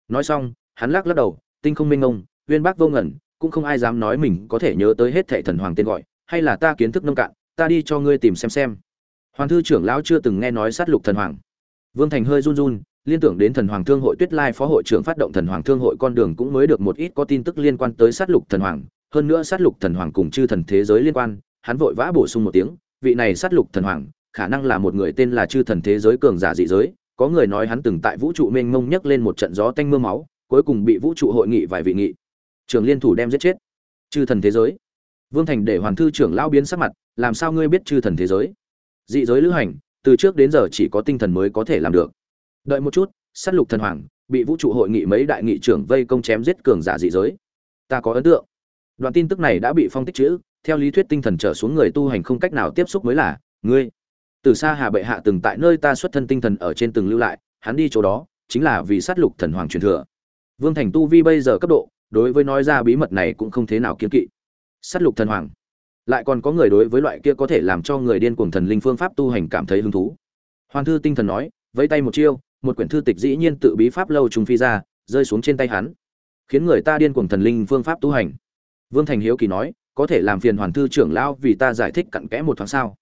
Nói xong, hắn lắc lắc đầu, tinh không minh ngông uyên bác vô ngẩn, cũng không ai dám nói mình có thể nhớ tới hết thệ thần hoàng tên gọi, hay là ta kiến thức nông cạn, ta đi cho ngươi tìm xem xem. Hoàng thư trưởng lão chưa từng nghe nói sát lục thần hoàng. Vương thành hơi run run, liên tưởng đến thần hoàng thương hội tuyết lai phó hội trưởng phát động thần hoàng thương hội con đường cũng mới được một ít có tin tức liên quan tới sát lục thần hoàng, hơn nữa sát lục thần hoàng cùng chư thần thế giới liên quan, hắn vội vã bổ sung một tiếng vị này sát lục thần hoàng, khả năng là một người tên là chư thần thế giới cường giả dị giới. Có người nói hắn từng tại vũ trụ mênh mông nhấc lên một trận gió tanh mưa máu, cuối cùng bị vũ trụ hội nghị vài vị nghị. Trường liên thủ đem giết chết. Chư thần thế giới. Vương thành để hoàn thư trưởng lao biến sắc mặt, làm sao ngươi biết chư thần thế giới? Dị giới lữ hành, từ trước đến giờ chỉ có tinh thần mới có thể làm được. Đợi một chút s á t lục thần hoàng, bị vũ trụ hội nghị mấy đại nghị trưởng vây công chém giết cường giả dị giới. Ta có ấn tượng. Đoạn tin tức này đã bị phong tích chữ theo lý thuyết tinh thần trở xuống người tu hành không cách nào tiếp xúc mới là, ngươi. Từ xa hà bệ hạ từng tại nơi ta xuất thân tinh thần ở trên từng lưu lại, hắn đi chỗ đó, chính là vì sát lục thần hoàng truyền thừa. Vương thành tu vi bây giờ cấp độ, đối với nói ra bí mật này cũng không thế nào kiếm kỵ. Sát lục thần hoàng. Lại còn có người đối với loại kia có thể làm cho người điên cuồng thần linh phương pháp tu hành cảm thấy hứng thú. Hoàng thư tinh thần nói, vẫy tay một chiêu, một quyển thư tịch dĩ nhiên tự bí pháp lâu trùng phi ra, rơi xuống trên tay hắn, khiến người ta điên cuồng thần linh phương pháp tu hành. Vương thành hiếu kỳ nói có thể làm phiền hoàn thư trưởng lão vì ta giải thích cặn kẽ một thoáng sao?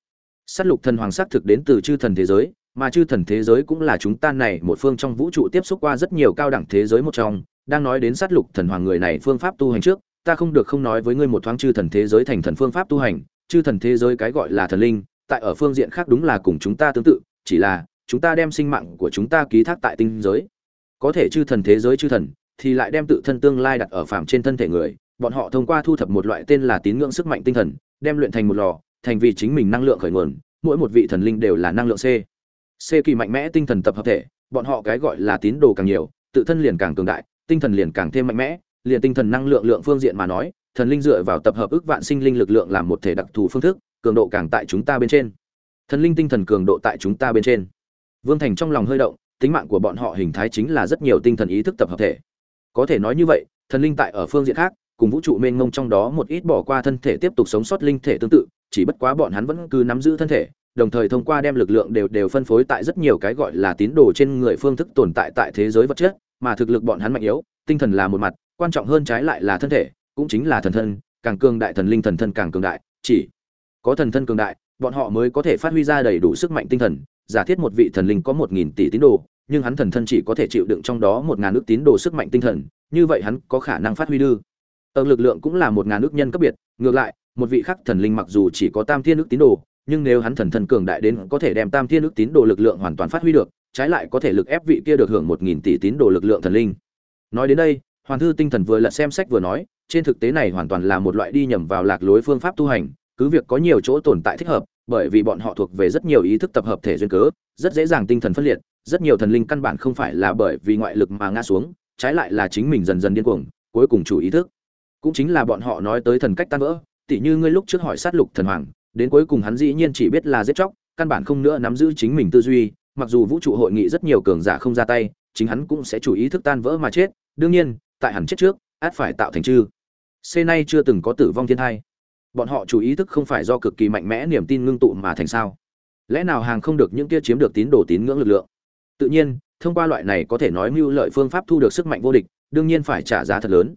Sát lục thần hoàng sắc thực đến từ chư thần thế giới, mà chư thần thế giới cũng là chúng ta này một phương trong vũ trụ tiếp xúc qua rất nhiều cao đẳng thế giới một trong. Đang nói đến sát lục thần hoàng người này phương pháp tu hành trước, ta không được không nói với ngươi một thoáng chư thần thế giới thành thần phương pháp tu hành. Chư thần thế giới cái gọi là thần linh, tại ở phương diện khác đúng là cùng chúng ta tương tự, chỉ là chúng ta đem sinh mạng của chúng ta ký thác tại tinh giới. Có thể chư thần thế giới chư thần thì lại đem tự thân tương lai đặt ở phạm trên thân thể người bọn họ thông qua thu thập một loại tên là tín ngưỡng sức mạnh tinh thần, đem luyện thành một lò, thành vì chính mình năng lượng khởi nguồn, mỗi một vị thần linh đều là năng lượng c. C kỳ mạnh mẽ tinh thần tập hợp thể, bọn họ cái gọi là tín đồ càng nhiều, tự thân liền càng cường đại, tinh thần liền càng thêm mạnh mẽ, liền tinh thần năng lượng lượng phương diện mà nói, thần linh dựa vào tập hợp ước vạn sinh linh lực lượng làm một thể đặc thù phương thức, cường độ càng tại chúng ta bên trên. Thần linh tinh thần cường độ tại chúng ta bên trên. Vương thành trong lòng hơi động, tính mạng của bọn họ hình thái chính là rất nhiều tinh thần ý thức tập hợp thể. Có thể nói như vậy, thần linh tại ở phương diện khác cùng vũ trụ mênh mông trong đó một ít bỏ qua thân thể tiếp tục sống sót linh thể tương tự, chỉ bất quá bọn hắn vẫn cứ nắm giữ thân thể, đồng thời thông qua đem lực lượng đều đều phân phối tại rất nhiều cái gọi là tín đồ trên người phương thức tồn tại tại thế giới vật chất, mà thực lực bọn hắn mạnh yếu, tinh thần là một mặt, quan trọng hơn trái lại là thân thể, cũng chính là thần thân, càng cường đại thần linh thần thân càng cường đại, chỉ có thần thân cường đại, bọn họ mới có thể phát huy ra đầy đủ sức mạnh tinh thần, giả thiết một vị thần linh có một nghìn tỷ tín đồ, nhưng hắn thần thân chỉ có thể chịu đựng trong đó một ngàn ước tín đồ sức mạnh tinh thần, như vậy hắn có khả năng phát huy được ở lực lượng cũng là một ngàn ước nhân cấp biệt, ngược lại, một vị khắc thần linh mặc dù chỉ có tam thiên ước tín đồ, nhưng nếu hắn thần thần cường đại đến có thể đem tam thiên ước tín đồ lực lượng hoàn toàn phát huy được, trái lại có thể lực ép vị kia được hưởng một nghìn tỷ tín đồ lực lượng thần linh. Nói đến đây hoàn thư tinh thần vừa lật xem sách vừa nói, trên thực tế này hoàn toàn là một loại đi nhầm vào lạc lối phương pháp tu hành, cứ việc có nhiều chỗ tồn tại thích hợp, bởi vì bọn họ thuộc về rất nhiều ý thức tập hợp thể duyên cớ, rất dễ dàng tinh thần phân liệt, rất nhiều thần linh căn bản không phải là bởi vì ngoại lực mà ngã xuống, trái lại là chính mình dần dần điên cuồng, cuối cùng chủ ý thức cũng chính là bọn họ nói tới thần cách tan vỡ, tỉ như ngươi lúc trước hỏi sát lục thần hoàng, đến cuối cùng hắn dĩ nhiên chỉ biết là giết chóc, căn bản không nữa nắm giữ chính mình tư duy, mặc dù vũ trụ hội nghị rất nhiều cường giả không ra tay, chính hắn cũng sẽ chủ ý thức tan vỡ mà chết, đương nhiên, tại hắn chết trước, át phải tạo thành chư. C nay chưa từng có tử vong thiên thai. Bọn họ chủ ý thức không phải do cực kỳ mạnh mẽ niềm tin ngưng tụ mà thành sao? Lẽ nào hàng không được những kia chiếm được tín đồ tín ngưỡng lực lượng? Tự nhiên, thông qua loại này có thể nói mưu lợi phương pháp thu được sức mạnh vô địch, đương nhiên phải trả giá thật lớn.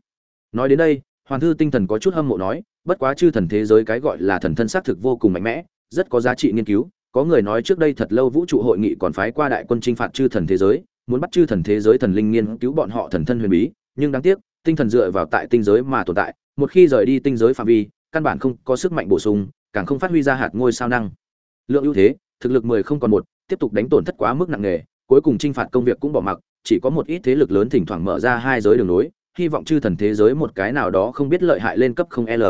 Nói đến đây hoàn thư tinh thần có chút hâm mộ nói, bất quá chư thần thế giới cái gọi là thần thân xác thực vô cùng mạnh mẽ, rất có giá trị nghiên cứu. Có người nói trước đây thật lâu vũ trụ hội nghị còn phái qua đại quân chinh phạt chư thần thế giới, muốn bắt chư thần thế giới thần linh nghiên cứu bọn họ thần thân huyền bí, nhưng đáng tiếc, tinh thần dựa vào tại tinh giới mà tồn tại, một khi rời đi tinh giới phạm vi, căn bản không có sức mạnh bổ sung, càng không phát huy ra hạt ngôi sao năng. Lượng ưu thế, thực lực mười không còn một, tiếp tục đánh tổn thất quá mức nặng nề, cuối cùng chinh phạt công việc cũng bỏ mặc, chỉ có một ít thế lực lớn thỉnh thoảng mở ra hai giới đường nối hy vọng chư thần thế giới một cái nào đó không biết lợi hại lên cấp không l.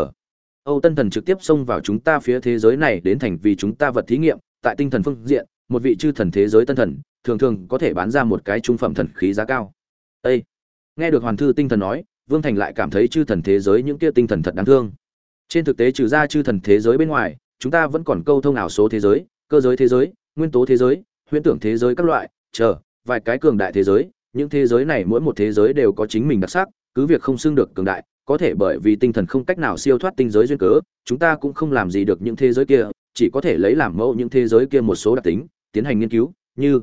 Âu tân thần trực tiếp xông vào chúng ta phía thế giới này đến thành vì chúng ta vật thí nghiệm, tại tinh thần phương diện, một vị chư thần thế giới tân thần, thường thường có thể bán ra một cái trung phẩm thần khí giá cao. Ê! nghe được hoàn thư tinh thần nói, vương thành lại cảm thấy chư thần thế giới những kia tinh thần thật đáng thương. Trên thực tế trừ ra chư thần thế giới bên ngoài, chúng ta vẫn còn câu thông ảo số thế giới, cơ giới thế giới, nguyên tố thế giới, huyễn tưởng thế giới các loại, chờ, vài cái cường đại thế giới những thế giới này mỗi một thế giới đều có chính mình đặc sắc, cứ việc không xưng được cường đại, có thể bởi vì tinh thần không cách nào siêu thoát tinh giới duyên cớ, chúng ta cũng không làm gì được những thế giới kia, chỉ có thể lấy làm mẫu những thế giới kia một số đặc tính, tiến hành nghiên cứu, như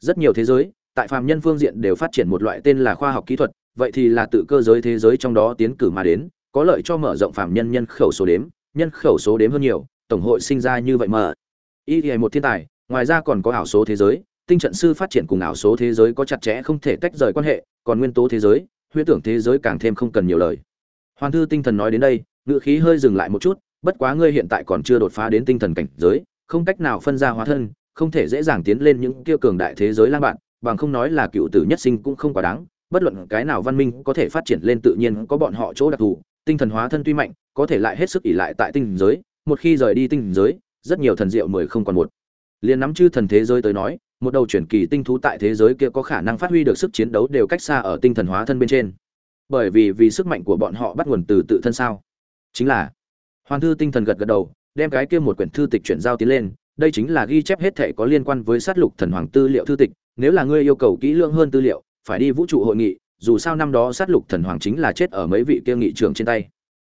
rất nhiều thế giới, tại phàm nhân phương diện đều phát triển một loại tên là khoa học kỹ thuật, vậy thì là tự cơ giới thế giới trong đó tiến cử mà đến, có lợi cho mở rộng phàm nhân nhân khẩu số đếm, nhân khẩu số đếm hơn nhiều, tổng hội sinh ra như vậy mà. Y thì một thiên tài, ngoài ra còn có ảo số thế giới tinh trận sư phát triển cùng ảo số thế giới có chặt chẽ không thể tách rời quan hệ, còn nguyên tố thế giới, huyễn tưởng thế giới càng thêm không cần nhiều lời. Hoàn thư tinh thần nói đến đây, ngữ khí hơi dừng lại một chút, bất quá ngươi hiện tại còn chưa đột phá đến tinh thần cảnh giới, không cách nào phân ra hóa thân, không thể dễ dàng tiến lên những kia cường đại thế giới lang bạn, bằng không nói là cựu tử nhất sinh cũng không quá đáng, bất luận cái nào văn minh có thể phát triển lên tự nhiên có bọn họ chỗ đặc thù, tinh thần hóa thân tuy mạnh, có thể lại hết sức ỉ lại tại tinh giới, một khi rời đi tinh giới, rất nhiều thần diệu mười không còn một. Liền nắm chư thần thế giới tới nói một đầu chuyển kỳ tinh thú tại thế giới kia có khả năng phát huy được sức chiến đấu đều cách xa ở tinh thần hóa thân bên trên. Bởi vì vì sức mạnh của bọn họ bắt nguồn từ tự thân sao? Chính là hoàn thư tinh thần gật gật đầu, đem cái kia một quyển thư tịch chuyển giao tiến lên, đây chính là ghi chép hết thể có liên quan với sát lục thần hoàng tư liệu thư tịch, nếu là ngươi yêu cầu kỹ lưỡng hơn tư liệu, phải đi vũ trụ hội nghị, dù sao năm đó sát lục thần hoàng chính là chết ở mấy vị kia nghị trường trên tay.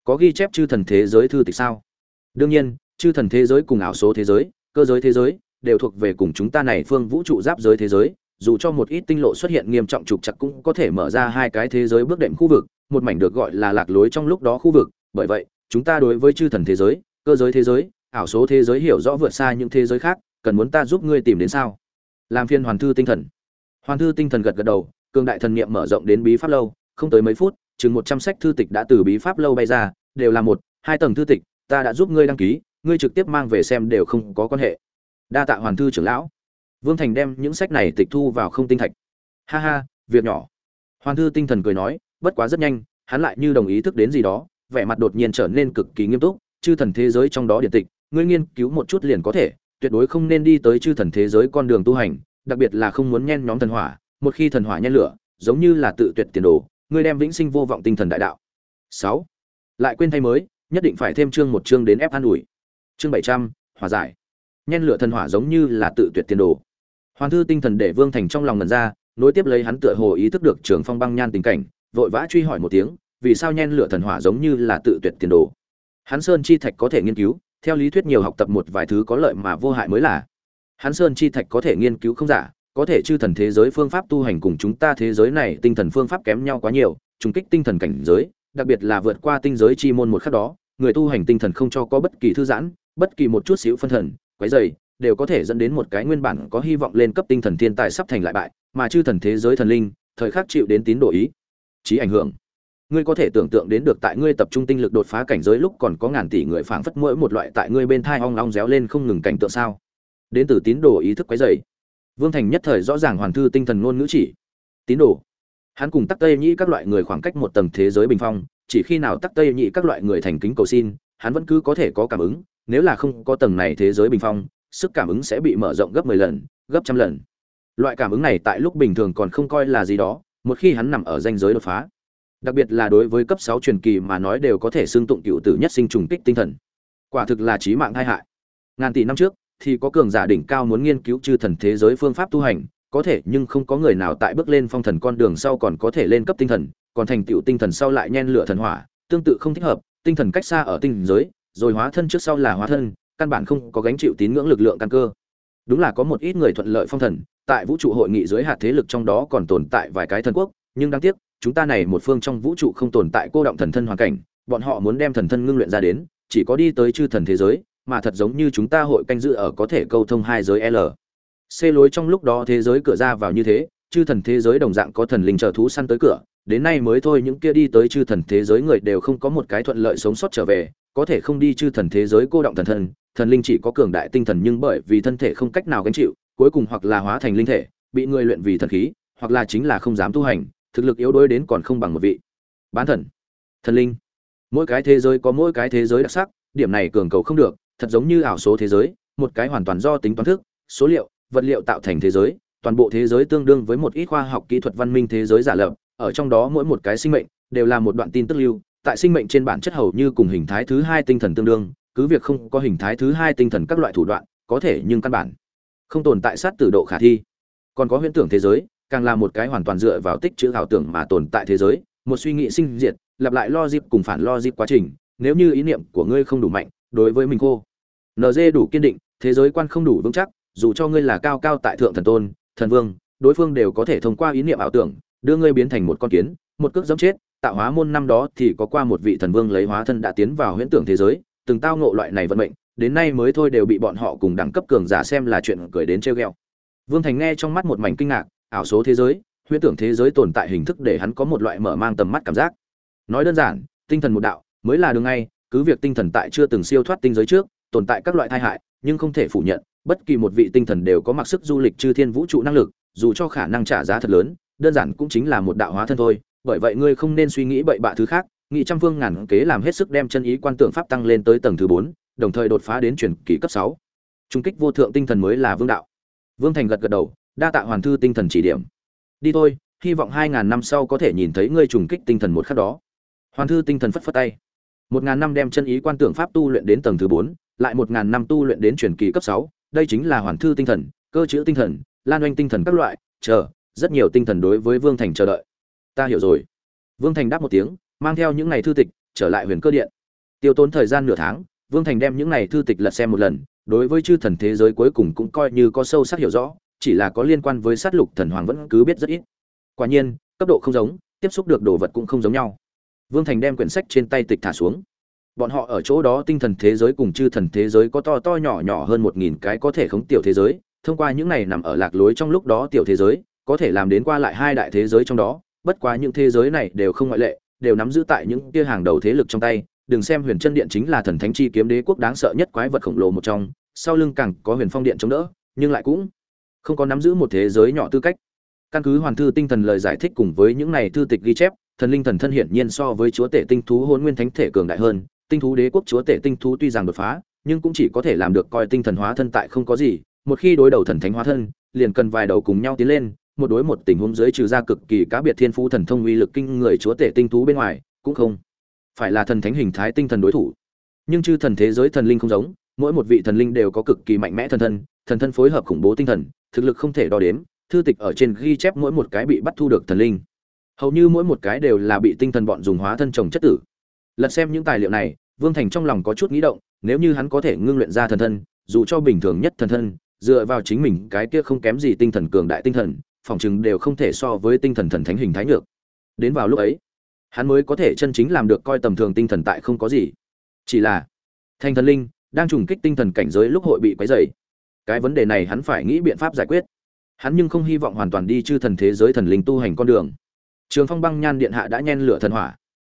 Có ghi chép chư thần thế giới thư tịch sao? Đương nhiên, chư thần thế giới cùng ảo số thế giới, cơ giới thế giới đều thuộc về cùng chúng ta này phương vũ trụ giáp giới thế giới, dù cho một ít tinh lộ xuất hiện nghiêm trọng trục chặt cũng có thể mở ra hai cái thế giới bước đệm khu vực, một mảnh được gọi là lạc lối trong lúc đó khu vực. Bởi vậy, chúng ta đối với chư thần thế giới, cơ giới thế giới, ảo số thế giới hiểu rõ vượt xa những thế giới khác, cần muốn ta giúp ngươi tìm đến sao? Làm phiên hoàn thư tinh thần. Hoàn thư tinh thần gật gật đầu, cường đại thần niệm mở rộng đến bí pháp lâu, không tới mấy phút, chừng một trăm sách thư tịch đã từ bí pháp lâu bay ra, đều là một, hai tầng thư tịch, ta đã giúp ngươi đăng ký, ngươi trực tiếp mang về xem đều không có quan hệ đa tạ hoàn thư trưởng lão. Vương thành đem những sách này tịch thu vào không tinh thạch. Ha ha, việc nhỏ. Hoàn thư tinh thần cười nói, bất quá rất nhanh, hắn lại như đồng ý thức đến gì đó, vẻ mặt đột nhiên trở nên cực kỳ nghiêm túc, chư thần thế giới trong đó điện tịch, ngươi nghiên cứu một chút liền có thể, tuyệt đối không nên đi tới chư thần thế giới con đường tu hành, đặc biệt là không muốn nhen nhóm thần hỏa, một khi thần hỏa nhen lửa, giống như là tự tuyệt tiền đồ, ngươi đem vĩnh sinh vô vọng tinh thần đại đạo. Sáu. Lại quên thay mới, nhất định phải thêm chương một chương đến ép an ủi. Chương bảy trăm, hòa giải nhen lửa thần hỏa giống như là tự tuyệt tiền đồ. Hoàn thư tinh thần để vương thành trong lòng ngần ra, nối tiếp lấy hắn tựa hồ ý thức được trường phong băng nhan tình cảnh, vội vã truy hỏi một tiếng, vì sao nhen lửa thần hỏa giống như là tự tuyệt tiền đồ? Hắn sơn chi thạch có thể nghiên cứu, theo lý thuyết nhiều học tập một vài thứ có lợi mà vô hại mới là. Hắn sơn chi thạch có thể nghiên cứu không giả, có thể chư thần thế giới phương pháp tu hành cùng chúng ta thế giới này tinh thần phương pháp kém nhau quá nhiều, trùng kích tinh thần cảnh giới, đặc biệt là vượt qua tinh giới chi môn một khắc đó, người tu hành tinh thần không cho có bất kỳ thư giãn, bất kỳ một chút xíu phân thần quấy dày đều có thể dẫn đến một cái nguyên bản có hy vọng lên cấp tinh thần thiên tài sắp thành lại bại, mà chư thần thế giới thần linh, thời khắc chịu đến tín đồ ý, chí ảnh hưởng. Ngươi có thể tưởng tượng đến được tại ngươi tập trung tinh lực đột phá cảnh giới lúc còn có ngàn tỷ người phảng phất mỗi một loại tại ngươi bên thai ong long réo lên không ngừng cảnh tượng sao? Đến từ tín đồ ý thức quấy dày vương thành nhất thời rõ ràng hoàn thư tinh thần ngôn ngữ chỉ. Tín đồ. Hắn cùng tắc tây nhĩ các loại người khoảng cách một tầng thế giới bình phong, chỉ khi nào tắc tây nhĩ các loại người thành kính cầu xin, hắn vẫn cứ có thể có cảm ứng nếu là không có tầng này thế giới bình phong, sức cảm ứng sẽ bị mở rộng gấp 10 lần, gấp trăm lần. Loại cảm ứng này tại lúc bình thường còn không coi là gì đó, một khi hắn nằm ở danh giới đột phá. Đặc biệt là đối với cấp 6 truyền kỳ mà nói đều có thể xương tụng cựu tử nhất sinh trùng kích tinh thần. Quả thực là chí mạng tai hại. Ngàn tỷ năm trước, thì có cường giả đỉnh cao muốn nghiên cứu chư thần thế giới phương pháp tu hành, có thể nhưng không có người nào tại bước lên phong thần con đường sau còn có thể lên cấp tinh thần, còn thành tựu tinh thần sau lại nhen lửa thần hỏa, tương tự không thích hợp, tinh thần cách xa ở tinh giới rồi hóa thân trước sau là hóa thân căn bản không có gánh chịu tín ngưỡng lực lượng căn cơ đúng là có một ít người thuận lợi phong thần tại vũ trụ hội nghị dưới hạt thế lực trong đó còn tồn tại vài cái thần quốc nhưng đáng tiếc chúng ta này một phương trong vũ trụ không tồn tại cô động thần thân hoàn cảnh bọn họ muốn đem thần thân ngưng luyện ra đến chỉ có đi tới chư thần thế giới mà thật giống như chúng ta hội canh giữ ở có thể câu thông hai giới L. C lối trong lúc đó thế giới cửa ra vào như thế, chư thần thế giới đồng dạng có thần linh chờ thú săn tới cửa, đến nay mới thôi những kia đi tới chư thần thế giới người đều không có một cái thuận lợi sống sót trở về, có thể không đi chư thần thế giới cô động thần thần, thần linh chỉ có cường đại tinh thần nhưng bởi vì thân thể không cách nào gánh chịu, cuối cùng hoặc là hóa thành linh thể, bị người luyện vì thần khí, hoặc là chính là không dám tu hành, thực lực yếu đuối đến còn không bằng một vị bán thần. Thần linh. Mỗi cái thế giới có mỗi cái thế giới đặc sắc, điểm này cường cầu không được, thật giống như ảo số thế giới, một cái hoàn toàn do tính toán thức, số liệu, vật liệu tạo thành thế giới, toàn bộ thế giới tương đương với một ít khoa học kỹ thuật văn minh thế giới giả lập, ở trong đó mỗi một cái sinh mệnh đều là một đoạn tin tức lưu, tại sinh mệnh trên bản chất hầu như cùng hình thái thứ hai tinh thần tương đương, cứ việc không có hình thái thứ hai tinh thần các loại thủ đoạn, có thể nhưng căn bản không tồn tại sát tử độ khả thi. Còn có huyễn tưởng thế giới, càng là một cái hoàn toàn dựa vào tích trữ ảo tưởng mà tồn tại thế giới, một suy nghĩ sinh diệt, lặp lại lo dịp cùng phản lo dịp quá trình, nếu như ý niệm của ngươi không đủ mạnh, đối với mình cô, nd đủ kiên định, thế giới quan không đủ vững chắc, dù cho ngươi là cao cao tại thượng thần tôn, thần vương, đối phương đều có thể thông qua ý niệm ảo tưởng, đưa ngươi biến thành một con kiến, một cước giẫm chết. Tạo hóa môn năm đó thì có qua một vị thần vương lấy hóa thân đã tiến vào huyễn tưởng thế giới, từng tao ngộ loại này vận mệnh, đến nay mới thôi đều bị bọn họ cùng đẳng cấp cường giả xem là chuyện cười đến trêu ghẹo. Vương Thành nghe trong mắt một mảnh kinh ngạc, ảo số thế giới, huyễn tưởng thế giới tồn tại hình thức để hắn có một loại mở mang tầm mắt cảm giác. Nói đơn giản, tinh thần một đạo mới là đường ngay, cứ việc tinh thần tại chưa từng siêu thoát tinh giới trước, tồn tại các loại tai hại, nhưng không thể phủ nhận, bất kỳ một vị tinh thần đều có mặc sức du lịch chư thiên vũ trụ năng lực, dù cho khả năng trả giá thật lớn, đơn giản cũng chính là một đạo hóa thân thôi, bởi vậy ngươi không nên suy nghĩ bậy bạ thứ khác, nghị trăm phương ngàn kế làm hết sức đem chân ý quan tượng pháp tăng lên tới tầng thứ bốn đồng thời đột phá đến truyền kỳ cấp sáu Trung kích vô thượng tinh thần mới là vương đạo. Vương Thành gật gật đầu, đa tạ hoàn thư tinh thần chỉ điểm. Đi thôi, hy vọng hai ngàn năm sau có thể nhìn thấy ngươi trùng kích tinh thần một khắc đó. Hoàn thư tinh thần phất phất tay. 1000 năm đem chân ý quan tượng pháp tu luyện đến tầng thứ bốn lại một ngàn năm tu luyện đến truyền kỳ cấp sáu đây chính là hoàn thư tinh thần cơ chữ tinh thần lan oanh tinh thần các loại chờ rất nhiều tinh thần đối với vương thành chờ đợi ta hiểu rồi. Vương thành đáp một tiếng, mang theo những ngày thư tịch, trở lại huyền cơ điện. Tiêu tốn thời gian nửa tháng, vương thành đem những ngày thư tịch lật xem một lần, đối với chư thần thế giới cuối cùng cũng coi như có sâu sắc hiểu rõ, chỉ là có liên quan với sát lục thần hoàng vẫn cứ biết rất ít. Quả nhiên, cấp độ không giống, tiếp xúc được đồ vật cũng không giống nhau. Vương thành đem quyển sách trên tay tịch thả xuống. Bọn họ ở chỗ đó tinh thần thế giới cùng chư thần thế giới có to to nhỏ nhỏ hơn một nghìn cái có thể khống tiểu thế giới, thông qua những này nằm ở lạc lối trong lúc đó tiểu thế giới, có thể làm đến qua lại hai đại thế giới trong đó bất quá những thế giới này đều không ngoại lệ, đều nắm giữ tại những tia hàng đầu thế lực trong tay. Đừng xem huyền chân điện chính là thần thánh chi kiếm đế quốc đáng sợ nhất quái vật khổng lồ một trong, sau lưng càng có huyền phong điện chống đỡ, nhưng lại cũng không có nắm giữ một thế giới nhỏ tư cách. Căn cứ hoàn thư tinh thần lời giải thích cùng với những này thư tịch ghi chép, thần linh thần thân hiển nhiên so với chúa tể tinh thú hôn nguyên thánh thể cường đại hơn. Tinh thú đế quốc chúa tể tinh thú tuy rằng đột phá, nhưng cũng chỉ có thể làm được coi tinh thần hóa thân tại không có gì. Một khi đối đầu thần thánh hóa thân, liền cần vài đầu cùng nhau tiến lên một đối một tình huống dưới trừ ra cực kỳ cá biệt thiên phú thần thông uy lực kinh người chúa tể tinh thú bên ngoài, cũng không phải là thần thánh hình thái tinh thần đối thủ. Nhưng chư thần thế giới thần linh không giống, mỗi một vị thần linh đều có cực kỳ mạnh mẽ thần thân thần thân phối hợp khủng bố tinh thần, thực lực không thể đo đếm, thư tịch ở trên ghi chép mỗi một cái bị bắt thu được thần linh. Hầu như mỗi một cái đều là bị tinh thần bọn dùng hóa thân trồng chất tử. Lật xem những tài liệu này, vương thành trong lòng có chút nghĩ động, nếu như hắn có thể ngưng luyện ra thần thân, dù cho bình thường nhất thần thân, dựa vào chính mình cái kia không kém gì tinh thần cường đại tinh thần phỏng chừng đều không thể so với tinh thần thần thánh hình thái nhược đến vào lúc ấy hắn mới có thể chân chính làm được coi tầm thường tinh thần tại không có gì chỉ là thanh thần linh đang trùng kích tinh thần cảnh giới lúc hội bị quấy rầy. Cái vấn đề này hắn phải nghĩ biện pháp giải quyết. Hắn nhưng không hy vọng hoàn toàn đi chư thần thế giới thần linh tu hành con đường. Trường Phong Băng Nhan điện hạ đã nhen lửa thần hỏa.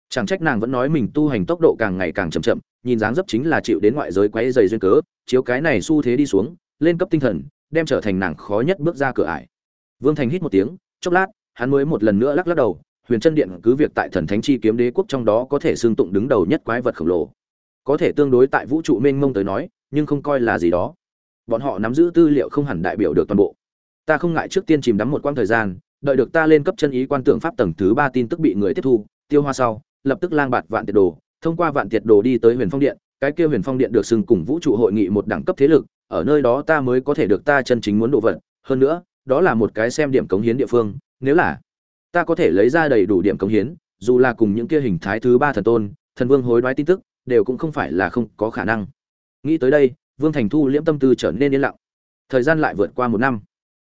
Chẳng trách nàng vẫn nói mình tu hành tốc độ càng ngày càng chậm chậm, nhìn dáng dấp chính là chịu đến ngoại giới quấy rầy duyên cớ, chiếu cái này xu thế đi xuống, lên cấp tinh thần, đem trở thành nàng khó nhất bước ra cửa ải. Vương Thành hít một tiếng, chốc lát, hắn mới một lần nữa lắc lắc đầu, Huyền Chân Điện cứ việc tại Thần Thánh Chi Kiếm Đế quốc trong đó có thể xương tụng đứng đầu nhất quái vật khổng lồ. Có thể tương đối tại vũ trụ mênh mông tới nói, nhưng không coi là gì đó. Bọn họ nắm giữ tư liệu không hẳn đại biểu được toàn bộ. Ta không ngại trước tiên chìm đắm một quãng thời gian, đợi được ta lên cấp chân ý quan tượng pháp tầng thứ ba tin tức bị người tiếp thu, tiêu hoa sau, lập tức lang bạt vạn tiệt đồ, thông qua vạn tiệt đồ đi tới Huyền Phong Điện, cái kia Huyền Phong Điện được xưng cùng vũ trụ hội nghị một đẳng cấp thế lực, ở nơi đó ta mới có thể được ta chân chính muốn độ vận, hơn nữa, đó là một cái xem điểm cống hiến địa phương, nếu là ta có thể lấy ra đầy đủ điểm cống hiến, dù là cùng những kia hình thái thứ ba thần tôn, thần vương hối đoái tin tức, đều cũng không phải là không có khả năng. Nghĩ tới đây, Vương Thành Thu liễm tâm tư trở nên yên lặng. Thời gian lại vượt qua một năm.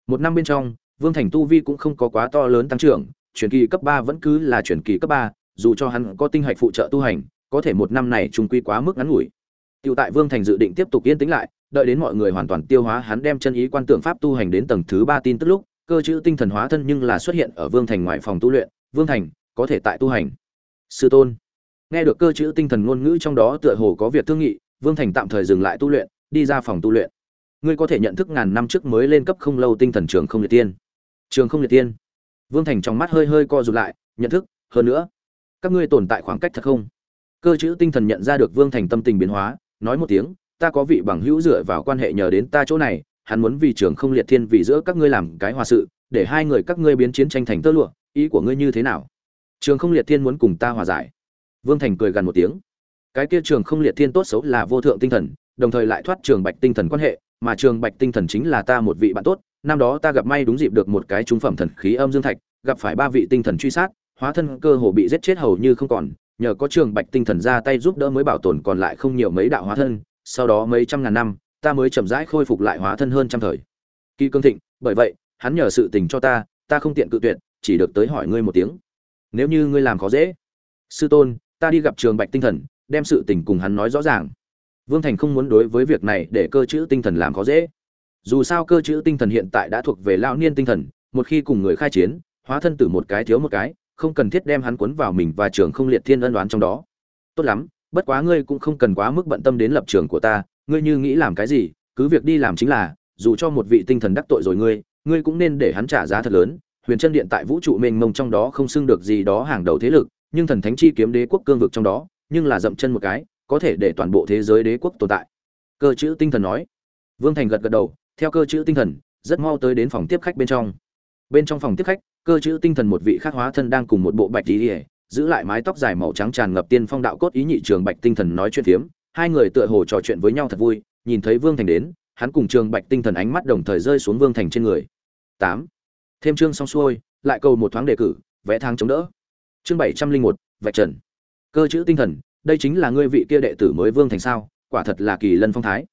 Một năm bên trong, Vương Thành tu vi cũng không có quá to lớn tăng trưởng, chuyển kỳ cấp ba vẫn cứ là chuyển kỳ cấp ba, dù cho hắn có tinh hạch phụ trợ tu hành, có thể một năm này trùng quy quá mức ngắn ngủi. Tiểu tại Vương Thành dự định tiếp tục yên tĩnh lại, đợi đến mọi người hoàn toàn tiêu hóa hắn đem chân ý quan tượng pháp tu hành đến tầng thứ ba tin tức lúc, cơ chữ tinh thần hóa thân nhưng là xuất hiện ở Vương Thành ngoài phòng tu luyện, Vương Thành có thể tại tu hành. Sư tôn. Nghe được cơ chữ tinh thần ngôn ngữ trong đó tựa hồ có việc thương nghị, Vương Thành tạm thời dừng lại tu luyện, đi ra phòng tu luyện. Ngươi có thể nhận thức ngàn năm trước mới lên cấp không lâu tinh thần trường không liệt tiên. Trường không liệt tiên. Vương Thành trong mắt hơi hơi co rụt lại, nhận thức, hơn nữa, các ngươi tồn tại khoảng cách thật không? Cơ chữ tinh thần nhận ra được Vương Thành tâm tình biến hóa, nói một tiếng, ta có vị bằng hữu dựa vào quan hệ nhờ đến ta chỗ này, hắn muốn vì trường không liệt thiên vì giữa các ngươi làm cái hòa sự, để hai người các ngươi biến chiến tranh thành tơ lụa, ý của ngươi như thế nào? Trường không liệt thiên muốn cùng ta hòa giải. Vương Thành cười gần một tiếng. Cái kia trường không liệt thiên tốt xấu là vô thượng tinh thần, đồng thời lại thoát trường bạch tinh thần quan hệ, mà trường bạch tinh thần chính là ta một vị bạn tốt, năm đó ta gặp may đúng dịp được một cái trúng phẩm thần khí âm dương thạch, gặp phải ba vị tinh thần truy sát, hóa thân cơ hồ bị giết chết hầu như không còn, nhờ có trường bạch tinh thần ra tay giúp đỡ mới bảo tồn còn lại không nhiều mấy đạo hóa thân, sau đó mấy trăm ngàn năm, ta mới chậm rãi khôi phục lại hóa thân hơn trăm thời. Kỳ cương thịnh, bởi vậy, hắn nhờ sự tình cho ta, ta không tiện cự tuyệt, chỉ được tới hỏi ngươi một tiếng. Nếu như ngươi làm khó dễ, sư tôn, ta đi gặp trường bạch tinh thần, đem sự tình cùng hắn nói rõ ràng. Vương Thành không muốn đối với việc này để cơ chữ tinh thần làm khó dễ. Dù sao cơ chữ tinh thần hiện tại đã thuộc về lão niên tinh thần, một khi cùng người khai chiến, hóa thân tử một cái thiếu một cái, không cần thiết đem hắn cuốn vào mình và trường không liệt thiên ân đoán trong đó. Tốt lắm, bất quá ngươi cũng không cần quá mức bận tâm đến lập trường của ta, ngươi như nghĩ làm cái gì, cứ việc đi làm chính là, dù cho một vị tinh thần đắc tội rồi ngươi, ngươi cũng nên để hắn trả giá thật lớn. Huyền chân điện tại vũ trụ mênh mông trong đó không xưng được gì đó hàng đầu thế lực, nhưng thần thánh chi kiếm đế quốc cương vực trong đó, nhưng là dậm chân một cái, có thể để toàn bộ thế giới đế quốc tồn tại. Cơ chữ tinh thần nói. Vương Thành gật gật đầu, theo cơ chữ tinh thần, rất mau tới đến phòng tiếp khách bên trong. Bên trong phòng tiếp khách, cơ chữ tinh thần một vị khắc hóa thân đang cùng một bộ bạch y, giữ lại mái tóc dài màu trắng tràn ngập tiên phong đạo cốt ý nhị trường bạch tinh thần nói chuyện phiếm, hai người tựa hồ trò chuyện với nhau thật vui, nhìn thấy Vương Thành đến, hắn cùng trường bạch tinh thần ánh mắt đồng thời rơi xuống Vương Thành trên người. Tám, Thêm chương xong xuôi, lại cầu một thoáng đề cử, vẽ thang chống đỡ. Chương bảy trăm linh một, vạch trần. Cơ chữ tinh thần, đây chính là ngươi vị kia đệ tử mới Vương Thành sao? Quả thật là kỳ lân phong thái.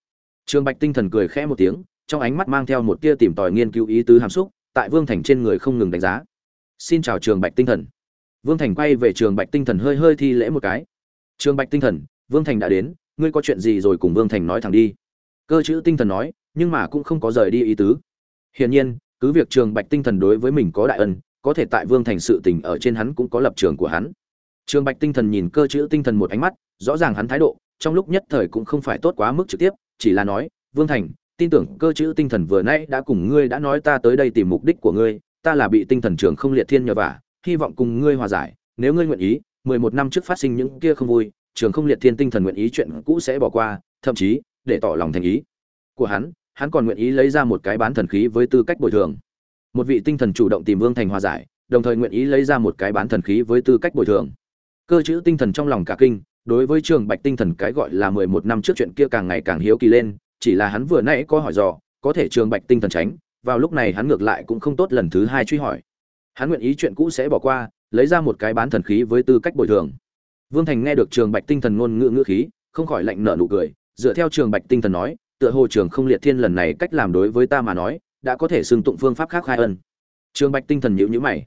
Trường Bạch tinh thần cười khẽ một tiếng, trong ánh mắt mang theo một tia tìm tòi nghiên cứu ý tứ hàm xúc, tại Vương Thành trên người không ngừng đánh giá. Xin chào Trường Bạch tinh thần. Vương Thành quay về Trường Bạch tinh thần hơi hơi thi lễ một cái. Trường Bạch tinh thần, Vương Thành đã đến, ngươi có chuyện gì rồi cùng Vương Thành nói thẳng đi. Cơ chữ tinh thần nói, nhưng mà cũng không có rời đi ý tứ. Hiển nhiên, cứ việc Trường Bạch tinh thần đối với mình có đại ân, có thể tại Vương Thành sự tình ở trên hắn cũng có lập trường của hắn. Trường Bạch tinh thần nhìn cơ chữ tinh thần một ánh mắt, rõ ràng hắn thái độ, trong lúc nhất thời cũng không phải tốt quá mức trực tiếp, chỉ là nói, "Vương Thành, tin tưởng cơ chữ tinh thần vừa nãy đã cùng ngươi đã nói ta tới đây tìm mục đích của ngươi, ta là bị tinh thần trường không liệt thiên nhờ vả, hy vọng cùng ngươi hòa giải, nếu ngươi nguyện ý, 11 năm trước phát sinh những kia không vui, trường không liệt thiên tinh thần nguyện ý chuyện cũ sẽ bỏ qua, thậm chí, để tỏ lòng thành ý của hắn, hắn còn nguyện ý lấy ra một cái bán thần khí với tư cách bồi thường. Một vị tinh thần chủ động tìm Vương Thành hòa giải, đồng thời nguyện ý lấy ra một cái bán thần khí với tư cách bồi thường. Cơ chữ tinh thần trong lòng cả kinh, đối với Trường Bạch tinh thần cái gọi là 11 năm trước chuyện kia càng ngày càng hiếu kỳ lên, chỉ là hắn vừa nãy có hỏi dò, có thể Trường Bạch tinh thần tránh, vào lúc này hắn ngược lại cũng không tốt lần thứ hai truy hỏi. Hắn nguyện ý chuyện cũ sẽ bỏ qua, lấy ra một cái bán thần khí với tư cách bồi thường. Vương Thành nghe được Trường Bạch tinh thần ngôn ngữ ngữ khí, không khỏi lạnh nở nụ cười, dựa theo Trường Bạch tinh thần nói, tựa hồ Trường Không Liệt Thiên lần này cách làm đối với ta mà nói, đã có thể xưng tụng phương pháp khác khai ân. Trường Bạch tinh thần nhíu nhữ mày.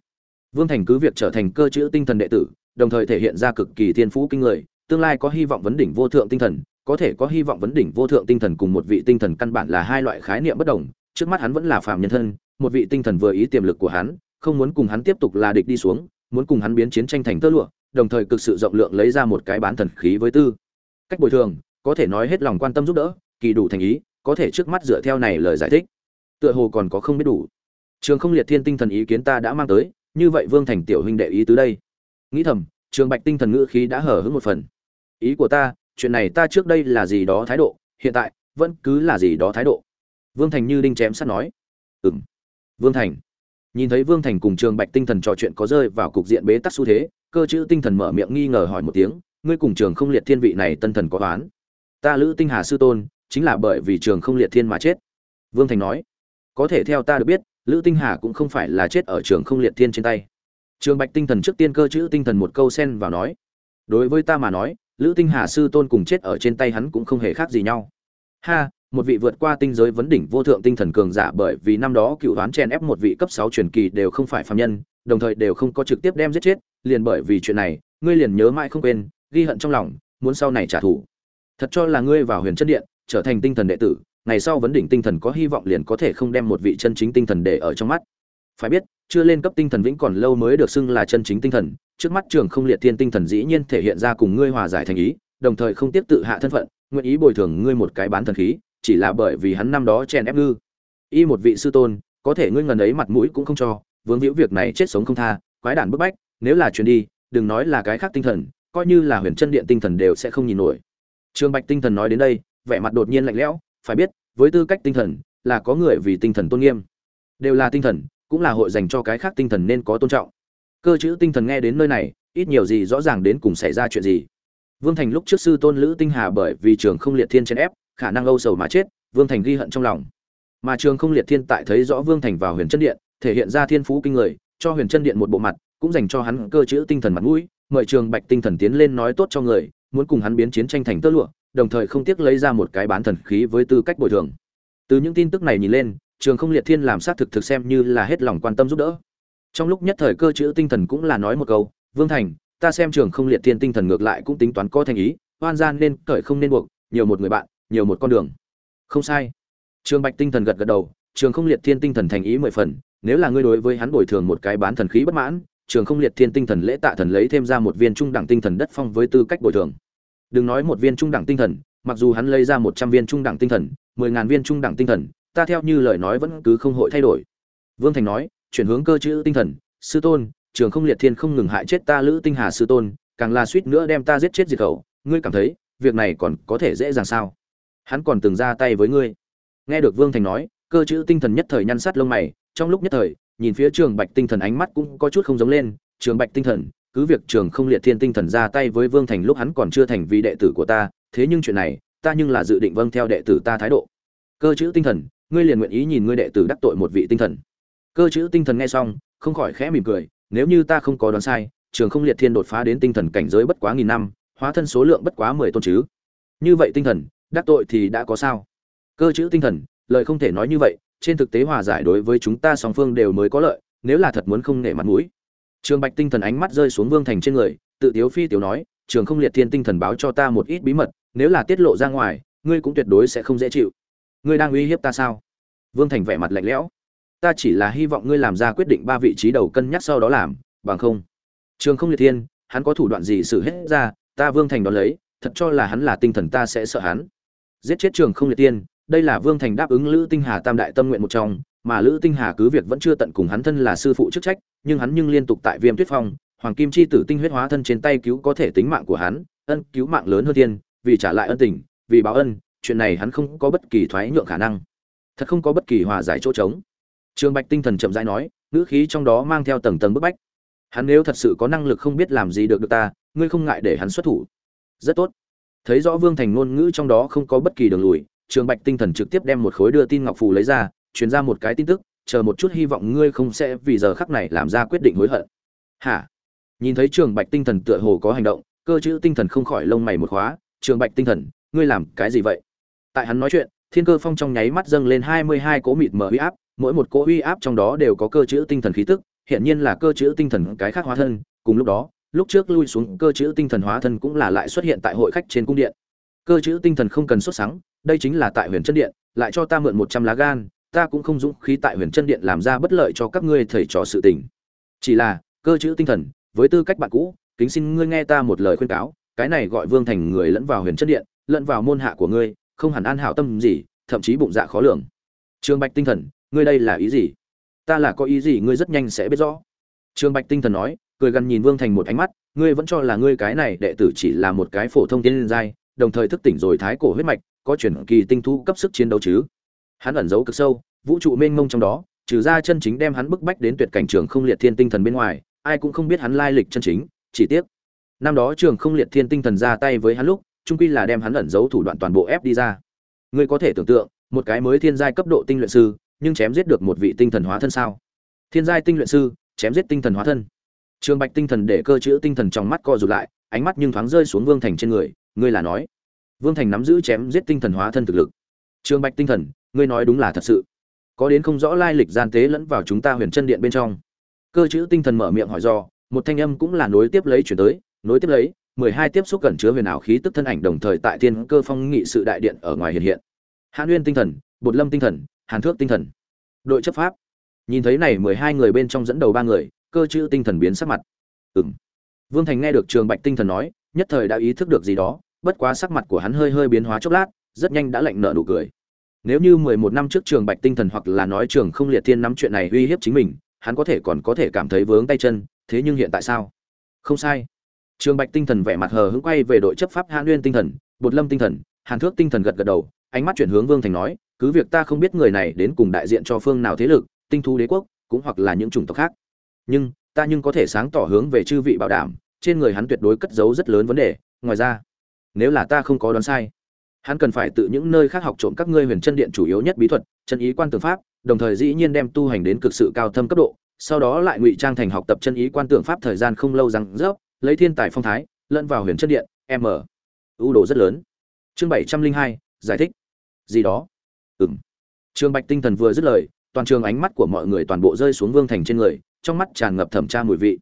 Vương Thành cứ việc trở thành cơ chữ tinh thần đệ tử, đồng thời thể hiện ra cực kỳ thiên phú kinh người, tương lai có hy vọng vấn đỉnh vô thượng tinh thần, có thể có hy vọng vấn đỉnh vô thượng tinh thần cùng một vị tinh thần căn bản là hai loại khái niệm bất đồng trước mắt hắn vẫn là phàm nhân thân một vị tinh thần vừa ý tiềm lực của hắn không muốn cùng hắn tiếp tục là địch đi xuống, muốn cùng hắn biến chiến tranh thành tơ lụa, đồng thời cực sự rộng lượng lấy ra một cái bán thần khí với tư. Cách bồi thường, có thể nói hết lòng quan tâm giúp đỡ, kỳ đủ thành ý, có thể trước mắt dựa theo này lời giải thích. Tựa hồ còn có không biết đủ. Trường không liệt thiên tinh thần ý kiến ta đã mang tới, như vậy vương thành tiểu huynh đệ ý tứ đây. Nghĩ thầm, trường bạch tinh thần ngữ khí đã hở hững một phần. Ý của ta, chuyện này ta trước đây là gì đó thái độ, hiện tại vẫn cứ là gì đó thái độ. Vương thành như đinh chém sắt nói. Ừm. Vương thành nhìn thấy vương thành cùng trường bạch tinh thần trò chuyện có rơi vào cục diện bế tắc xu thế, cơ chữ tinh thần mở miệng nghi ngờ hỏi một tiếng, ngươi cùng trường không liệt thiên vị này tân thần có toán ta lữ tinh hà sư tôn, chính là bởi vì trường không liệt thiên mà chết. Vương thành nói, có thể theo ta được biết, lữ tinh hà cũng không phải là chết ở trường không liệt thiên trên tay. Trường bạch tinh thần trước tiên cơ chữ tinh thần một câu xen vào nói, đối với ta mà nói, lữ tinh hà sư tôn cùng chết ở trên tay hắn cũng không hề khác gì nhau. Ha một vị vượt qua tinh giới vấn đỉnh vô thượng tinh thần cường giả bởi vì năm đó cựu đoán chen ép một vị cấp sáu truyền kỳ đều không phải phàm nhân, đồng thời đều không có trực tiếp đem giết chết, liền bởi vì chuyện này, ngươi liền nhớ mãi không quên, ghi hận trong lòng, muốn sau này trả thù. Thật cho là ngươi vào huyền chân điện, trở thành tinh thần đệ tử, ngày sau vấn đỉnh tinh thần có hy vọng liền có thể không đem một vị chân chính tinh thần để ở trong mắt. Phải biết, chưa lên cấp tinh thần vĩnh còn lâu mới được xưng là chân chính tinh thần, trước mắt trường không liệt thiên tinh thần dĩ nhiên thể hiện ra cùng ngươi hòa giải thành ý, đồng thời không tiếp tự hạ thân phận, nguyện ý bồi thường ngươi một cái bán thần khí chỉ là bởi vì hắn năm đó chèn ép ngư. Y một vị sư tôn, có thể ngươi ngần ấy mặt mũi cũng không cho, vướng hữu việc này chết sống không tha, quái đản bức bách, nếu là chuyến đi, đừng nói là cái khác tinh thần, coi như là huyền chân điện tinh thần đều sẽ không nhìn nổi. Trương bạch tinh thần nói đến đây, vẻ mặt đột nhiên lạnh lẽo, phải biết, với tư cách tinh thần, là có người vì tinh thần tôn nghiêm. Đều là tinh thần, cũng là hội dành cho cái khác tinh thần nên có tôn trọng. Cơ chữ tinh thần nghe đến nơi này, ít nhiều gì rõ ràng đến cùng xảy ra chuyện gì. Vương thành lúc trước sư tôn lữ tinh hà bởi vì trường không liệt thiên chèn ép khả năng âu sầu mà chết, vương thành ghi hận trong lòng. Mà trường không liệt thiên tại thấy rõ vương thành vào huyền chân điện, thể hiện ra thiên phú kinh người, cho huyền chân điện một bộ mặt, cũng dành cho hắn cơ chữ tinh thần mặt mũi, mời trường bạch tinh thần tiến lên nói tốt cho người, muốn cùng hắn biến chiến tranh thành tơ lụa, đồng thời không tiếc lấy ra một cái bán thần khí với tư cách bồi thường. Từ những tin tức này nhìn lên, trường không liệt thiên làm xác thực thực xem như là hết lòng quan tâm giúp đỡ. Trong lúc nhất thời cơ chữ tinh thần cũng là nói một câu, vương thành, ta xem trường không liệt thiên tinh thần ngược lại cũng tính toán có thành ý, oan gian nên cởi không nên buộc, nhiều một người bạn nhiều một con đường. Không sai. Trường bạch tinh thần gật gật đầu, trường không liệt thiên tinh thần thành ý mười phần, nếu là ngươi đối với hắn bồi thường một cái bán thần khí bất mãn, trường không liệt thiên tinh thần lễ tạ thần lấy thêm ra một viên trung đẳng tinh thần đất phong với tư cách bồi thường. Đừng nói một viên trung đẳng tinh thần, mặc dù hắn lấy ra một trăm viên trung đẳng tinh thần, mười ngàn viên trung đẳng tinh thần, ta theo như lời nói vẫn cứ không hội thay đổi. Vương thành nói, chuyển hướng cơ chữ tinh thần, sư tôn, trường không liệt thiên không ngừng hại chết ta lữ tinh hà sư tôn, càng là suýt nữa đem ta giết chết diệt khẩu, ngươi cảm thấy, việc này còn có thể dễ dàng sao? Hắn còn từng ra tay với ngươi. Nghe được vương thành nói, cơ chữ tinh thần nhất thời nhăn sát lông mày, trong lúc nhất thời, nhìn phía trường bạch tinh thần ánh mắt cũng có chút không giống lên, trường bạch tinh thần, cứ việc trường không liệt thiên tinh thần ra tay với vương thành lúc hắn còn chưa thành vì đệ tử của ta, thế nhưng chuyện này, ta nhưng là dự định vâng theo đệ tử ta thái độ. Cơ chữ tinh thần, ngươi liền nguyện ý nhìn ngươi đệ tử đắc tội một vị tinh thần. Cơ chữ tinh thần nghe xong, không khỏi khẽ mỉm cười, nếu như ta không có đoán sai, trường không liệt thiên đột phá đến tinh thần cảnh giới bất quá nghìn năm, hóa thân số lượng bất quá mười tôn chứ. Như vậy tinh thần đắc tội thì đã có sao? Cơ chữ tinh thần, lời không thể nói như vậy, trên thực tế hòa giải đối với chúng ta song phương đều mới có lợi, nếu là thật muốn không nể mặt mũi. Trường bạch tinh thần ánh mắt rơi xuống vương thành trên người, tự tiếu phi tiểu nói, trường không liệt thiên tinh thần báo cho ta một ít bí mật, nếu là tiết lộ ra ngoài, ngươi cũng tuyệt đối sẽ không dễ chịu. Ngươi đang uy hiếp ta sao? Vương thành vẻ mặt lạnh lẽo. Ta chỉ là hy vọng ngươi làm ra quyết định ba vị trí đầu cân nhắc sau đó làm, bằng không. Trường không liệt thiên, hắn có thủ đoạn gì xử hết ra, ta vương thành đón lấy, thật cho là hắn là tinh thần ta sẽ sợ hắn giết chết trường không liệt tiên, đây là vương thành đáp ứng lữ tinh hà tam đại tâm nguyện một trong, mà lữ tinh hà cứ việc vẫn chưa tận cùng hắn thân là sư phụ chức trách, nhưng hắn nhưng liên tục tại viêm tuyết phong, hoàng kim chi tử tinh huyết hóa thân trên tay cứu có thể tính mạng của hắn, ân cứu mạng lớn hơn tiên, vì trả lại ân tình, vì báo ân, chuyện này hắn không có bất kỳ thoái nhượng khả năng. Thật không có bất kỳ hòa giải chỗ trống. Trường bạch tinh thần chậm rãi nói, ngữ khí trong đó mang theo tầng tầng bức bách. Hắn nếu thật sự có năng lực không biết làm gì được được ta, ngươi không ngại để hắn xuất thủ. Rất tốt thấy rõ vương thành ngôn ngữ trong đó không có bất kỳ đường lùi, trường bạch tinh thần trực tiếp đem một khối đưa tin ngọc phù lấy ra, truyền ra một cái tin tức, chờ một chút hy vọng ngươi không sẽ vì giờ khắc này làm ra quyết định hối hận. Hả? Nhìn thấy trường bạch tinh thần tựa hồ có hành động, cơ chữ tinh thần không khỏi lông mày một khóa, trường bạch tinh thần, ngươi làm cái gì vậy? Tại hắn nói chuyện, thiên cơ phong trong nháy mắt dâng lên hai mươi hai cỗ mịt mở uy áp, mỗi một cỗ uy áp trong đó đều có cơ chữ tinh thần khí tức hiện nhiên là cơ chữ tinh thần cái khác hóa thân, cùng lúc đó lúc trước lui xuống cơ chữ tinh thần hóa thân cũng là lại xuất hiện tại hội khách trên cung điện. Cơ chữ tinh thần không cần xuất sáng đây chính là tại huyền chân điện, lại cho ta mượn một trăm lá gan, ta cũng không dũng khí tại huyền chân điện làm ra bất lợi cho các ngươi thầy trò sự tình. Chỉ là, cơ chữ tinh thần, với tư cách bạn cũ, kính xin ngươi nghe ta một lời khuyên cáo, cái này gọi vương thành người lẫn vào huyền chân điện, lẫn vào môn hạ của ngươi, không hẳn an hảo tâm gì, thậm chí bụng dạ khó lường. Trường bạch tinh thần, ngươi đây là ý gì? Ta là có ý gì ngươi rất nhanh sẽ biết rõ. Trường bạch tinh thần nói cười gần nhìn vương thành một ánh mắt, ngươi vẫn cho là ngươi cái này đệ tử chỉ là một cái phổ thông tiên giai, đồng thời thức tỉnh rồi thái cổ huyết mạch, có chuyển kỳ tinh thu cấp sức chiến đấu chứ? Hắn ẩn giấu cực sâu, vũ trụ mênh mông trong đó, trừ ra chân chính đem hắn bức bách đến tuyệt cảnh trường không liệt thiên tinh thần bên ngoài, ai cũng không biết hắn lai lịch chân chính, chỉ tiếc. Năm đó trường không liệt thiên tinh thần ra tay với hắn lúc trung quy là đem hắn ẩn giấu thủ đoạn toàn bộ ép đi ra. Ngươi có thể tưởng tượng, một cái mới thiên giai cấp độ tinh luyện sư, nhưng chém giết được một vị tinh thần hóa thân sao? Thiên giai tinh luyện sư, chém giết tinh thần hóa thân trường bạch tinh thần để cơ chữ tinh thần trong mắt co rụt lại, ánh mắt nhưng thoáng rơi xuống vương thành trên người, ngươi là nói. Vương thành nắm giữ chém giết tinh thần hóa thân thực lực. Trường bạch tinh thần, ngươi nói đúng là thật sự. Có đến không rõ lai lịch gian tế lẫn vào chúng ta huyền chân điện bên trong. Cơ chữ tinh thần mở miệng hỏi do, một thanh âm cũng là nối tiếp lấy chuyển tới, nối tiếp lấy, mười hai tiếp xúc cẩn chứa huyền ảo khí tức thân ảnh đồng thời tại thiên cơ phong nghị sự đại điện ở ngoài hiện hiện. Hàn nguyên tinh thần, bột lâm tinh thần, hàn thước tinh thần. Đội chấp pháp. Nhìn thấy này mười hai người bên trong dẫn đầu ba người cơ chữ tinh thần biến sắc mặt. Ừm. Vương thành nghe được trường bạch tinh thần nói, nhất thời đã ý thức được gì đó, bất quá sắc mặt của hắn hơi hơi biến hóa chốc lát, rất nhanh đã lạnh nợ nụ cười. Nếu như mười một năm trước trường bạch tinh thần hoặc là nói trường không liệt thiên nắm chuyện này uy hiếp chính mình, hắn có thể còn có thể cảm thấy vướng tay chân, thế nhưng hiện tại sao? Không sai. Trường bạch tinh thần vẻ mặt hờ hững quay về đội chấp pháp hãn nguyên tinh thần, bột lâm tinh thần, hàn thước tinh thần gật gật đầu, ánh mắt chuyển hướng vương thành nói, cứ việc ta không biết người này đến cùng đại diện cho phương nào thế lực, tinh thú đế quốc, cũng hoặc là những chủng tộc khác nhưng ta nhưng có thể sáng tỏ hướng về chư vị bảo đảm, trên người hắn tuyệt đối cất giấu rất lớn vấn đề, ngoài ra, nếu là ta không có đoán sai, hắn cần phải tự những nơi khác học trộm các ngươi huyền chân điện chủ yếu nhất bí thuật, chân ý quan tưởng pháp, đồng thời dĩ nhiên đem tu hành đến cực sự cao thâm cấp độ, sau đó lại ngụy trang thành học tập chân ý quan tưởng pháp thời gian không lâu rằng rớp, lấy thiên tài phong thái, lẫn vào huyền chân điện, m. Ưu đồ rất lớn. Chương bảy trăm linh hai, giải thích. Gì đó? Ừng trường bạch tinh thần vừa dứt lời, toàn trường ánh mắt của mọi người toàn bộ rơi xuống vương thành trên người trong mắt tràn ngập thẩm tra mùi vị.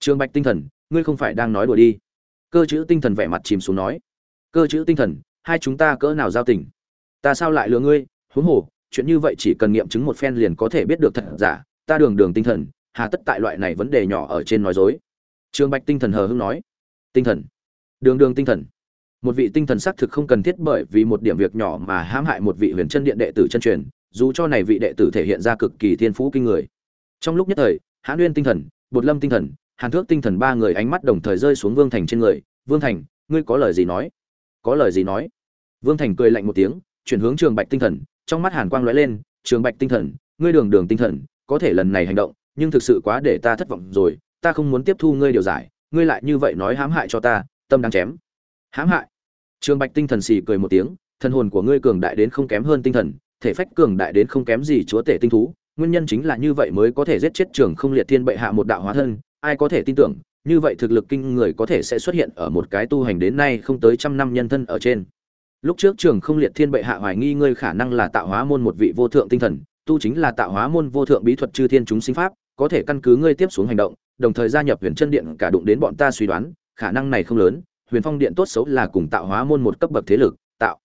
Trường bạch tinh thần, ngươi không phải đang nói đùa đi. Cơ chữ tinh thần vẻ mặt chìm xuống nói. Cơ chữ tinh thần, hai chúng ta cỡ nào giao tình? Ta sao lại lừa ngươi? Huống hồ, chuyện như vậy chỉ cần nghiệm chứng một phen liền có thể biết được thật giả. Ta đường đường tinh thần, hà tất tại loại này vấn đề nhỏ ở trên nói dối. Trường bạch tinh thần hờ hưng nói. Tinh thần. Đường đường tinh thần. Một vị tinh thần xác thực không cần thiết bởi vì một điểm việc nhỏ mà hãm hại một vị huyền chân điện đệ tử chân truyền, dù cho này vị đệ tử thể hiện ra cực kỳ thiên phú kinh người. Trong lúc nhất thời hãn nguyên tinh thần, bột lâm tinh thần, hàn thước tinh thần ba người ánh mắt đồng thời rơi xuống vương thành trên người. Vương thành, ngươi có lời gì nói? Có lời gì nói? Vương thành cười lạnh một tiếng, chuyển hướng trường bạch tinh thần, trong mắt hàn quang lóe lên, trường bạch tinh thần, ngươi đường đường tinh thần, có thể lần này hành động, nhưng thực sự quá để ta thất vọng rồi, ta không muốn tiếp thu ngươi điều giải, ngươi lại như vậy nói hãm hại cho ta, tâm đang chém. Hãm hại? Trường bạch tinh thần xì cười một tiếng, thần hồn của ngươi cường đại đến không kém hơn tinh thần, thể phách cường đại đến không kém gì chúa tể tinh thú nguyên nhân chính là như vậy mới có thể giết chết trường không liệt thiên bệ hạ một đạo hóa thân. Ai có thể tin tưởng, như vậy thực lực kinh người có thể sẽ xuất hiện ở một cái tu hành đến nay không tới trăm năm nhân thân ở trên. Lúc trước trường không liệt thiên bệ hạ hoài nghi ngươi khả năng là tạo hóa môn một vị vô thượng tinh thần, tu chính là tạo hóa môn vô thượng bí thuật chư thiên chúng sinh pháp, có thể căn cứ ngươi tiếp xuống hành động, đồng thời gia nhập huyền chân điện cả đụng đến bọn ta suy đoán, khả năng này không lớn, huyền phong điện tốt xấu là cùng tạo hóa môn một cấp bậc thế lực, tạo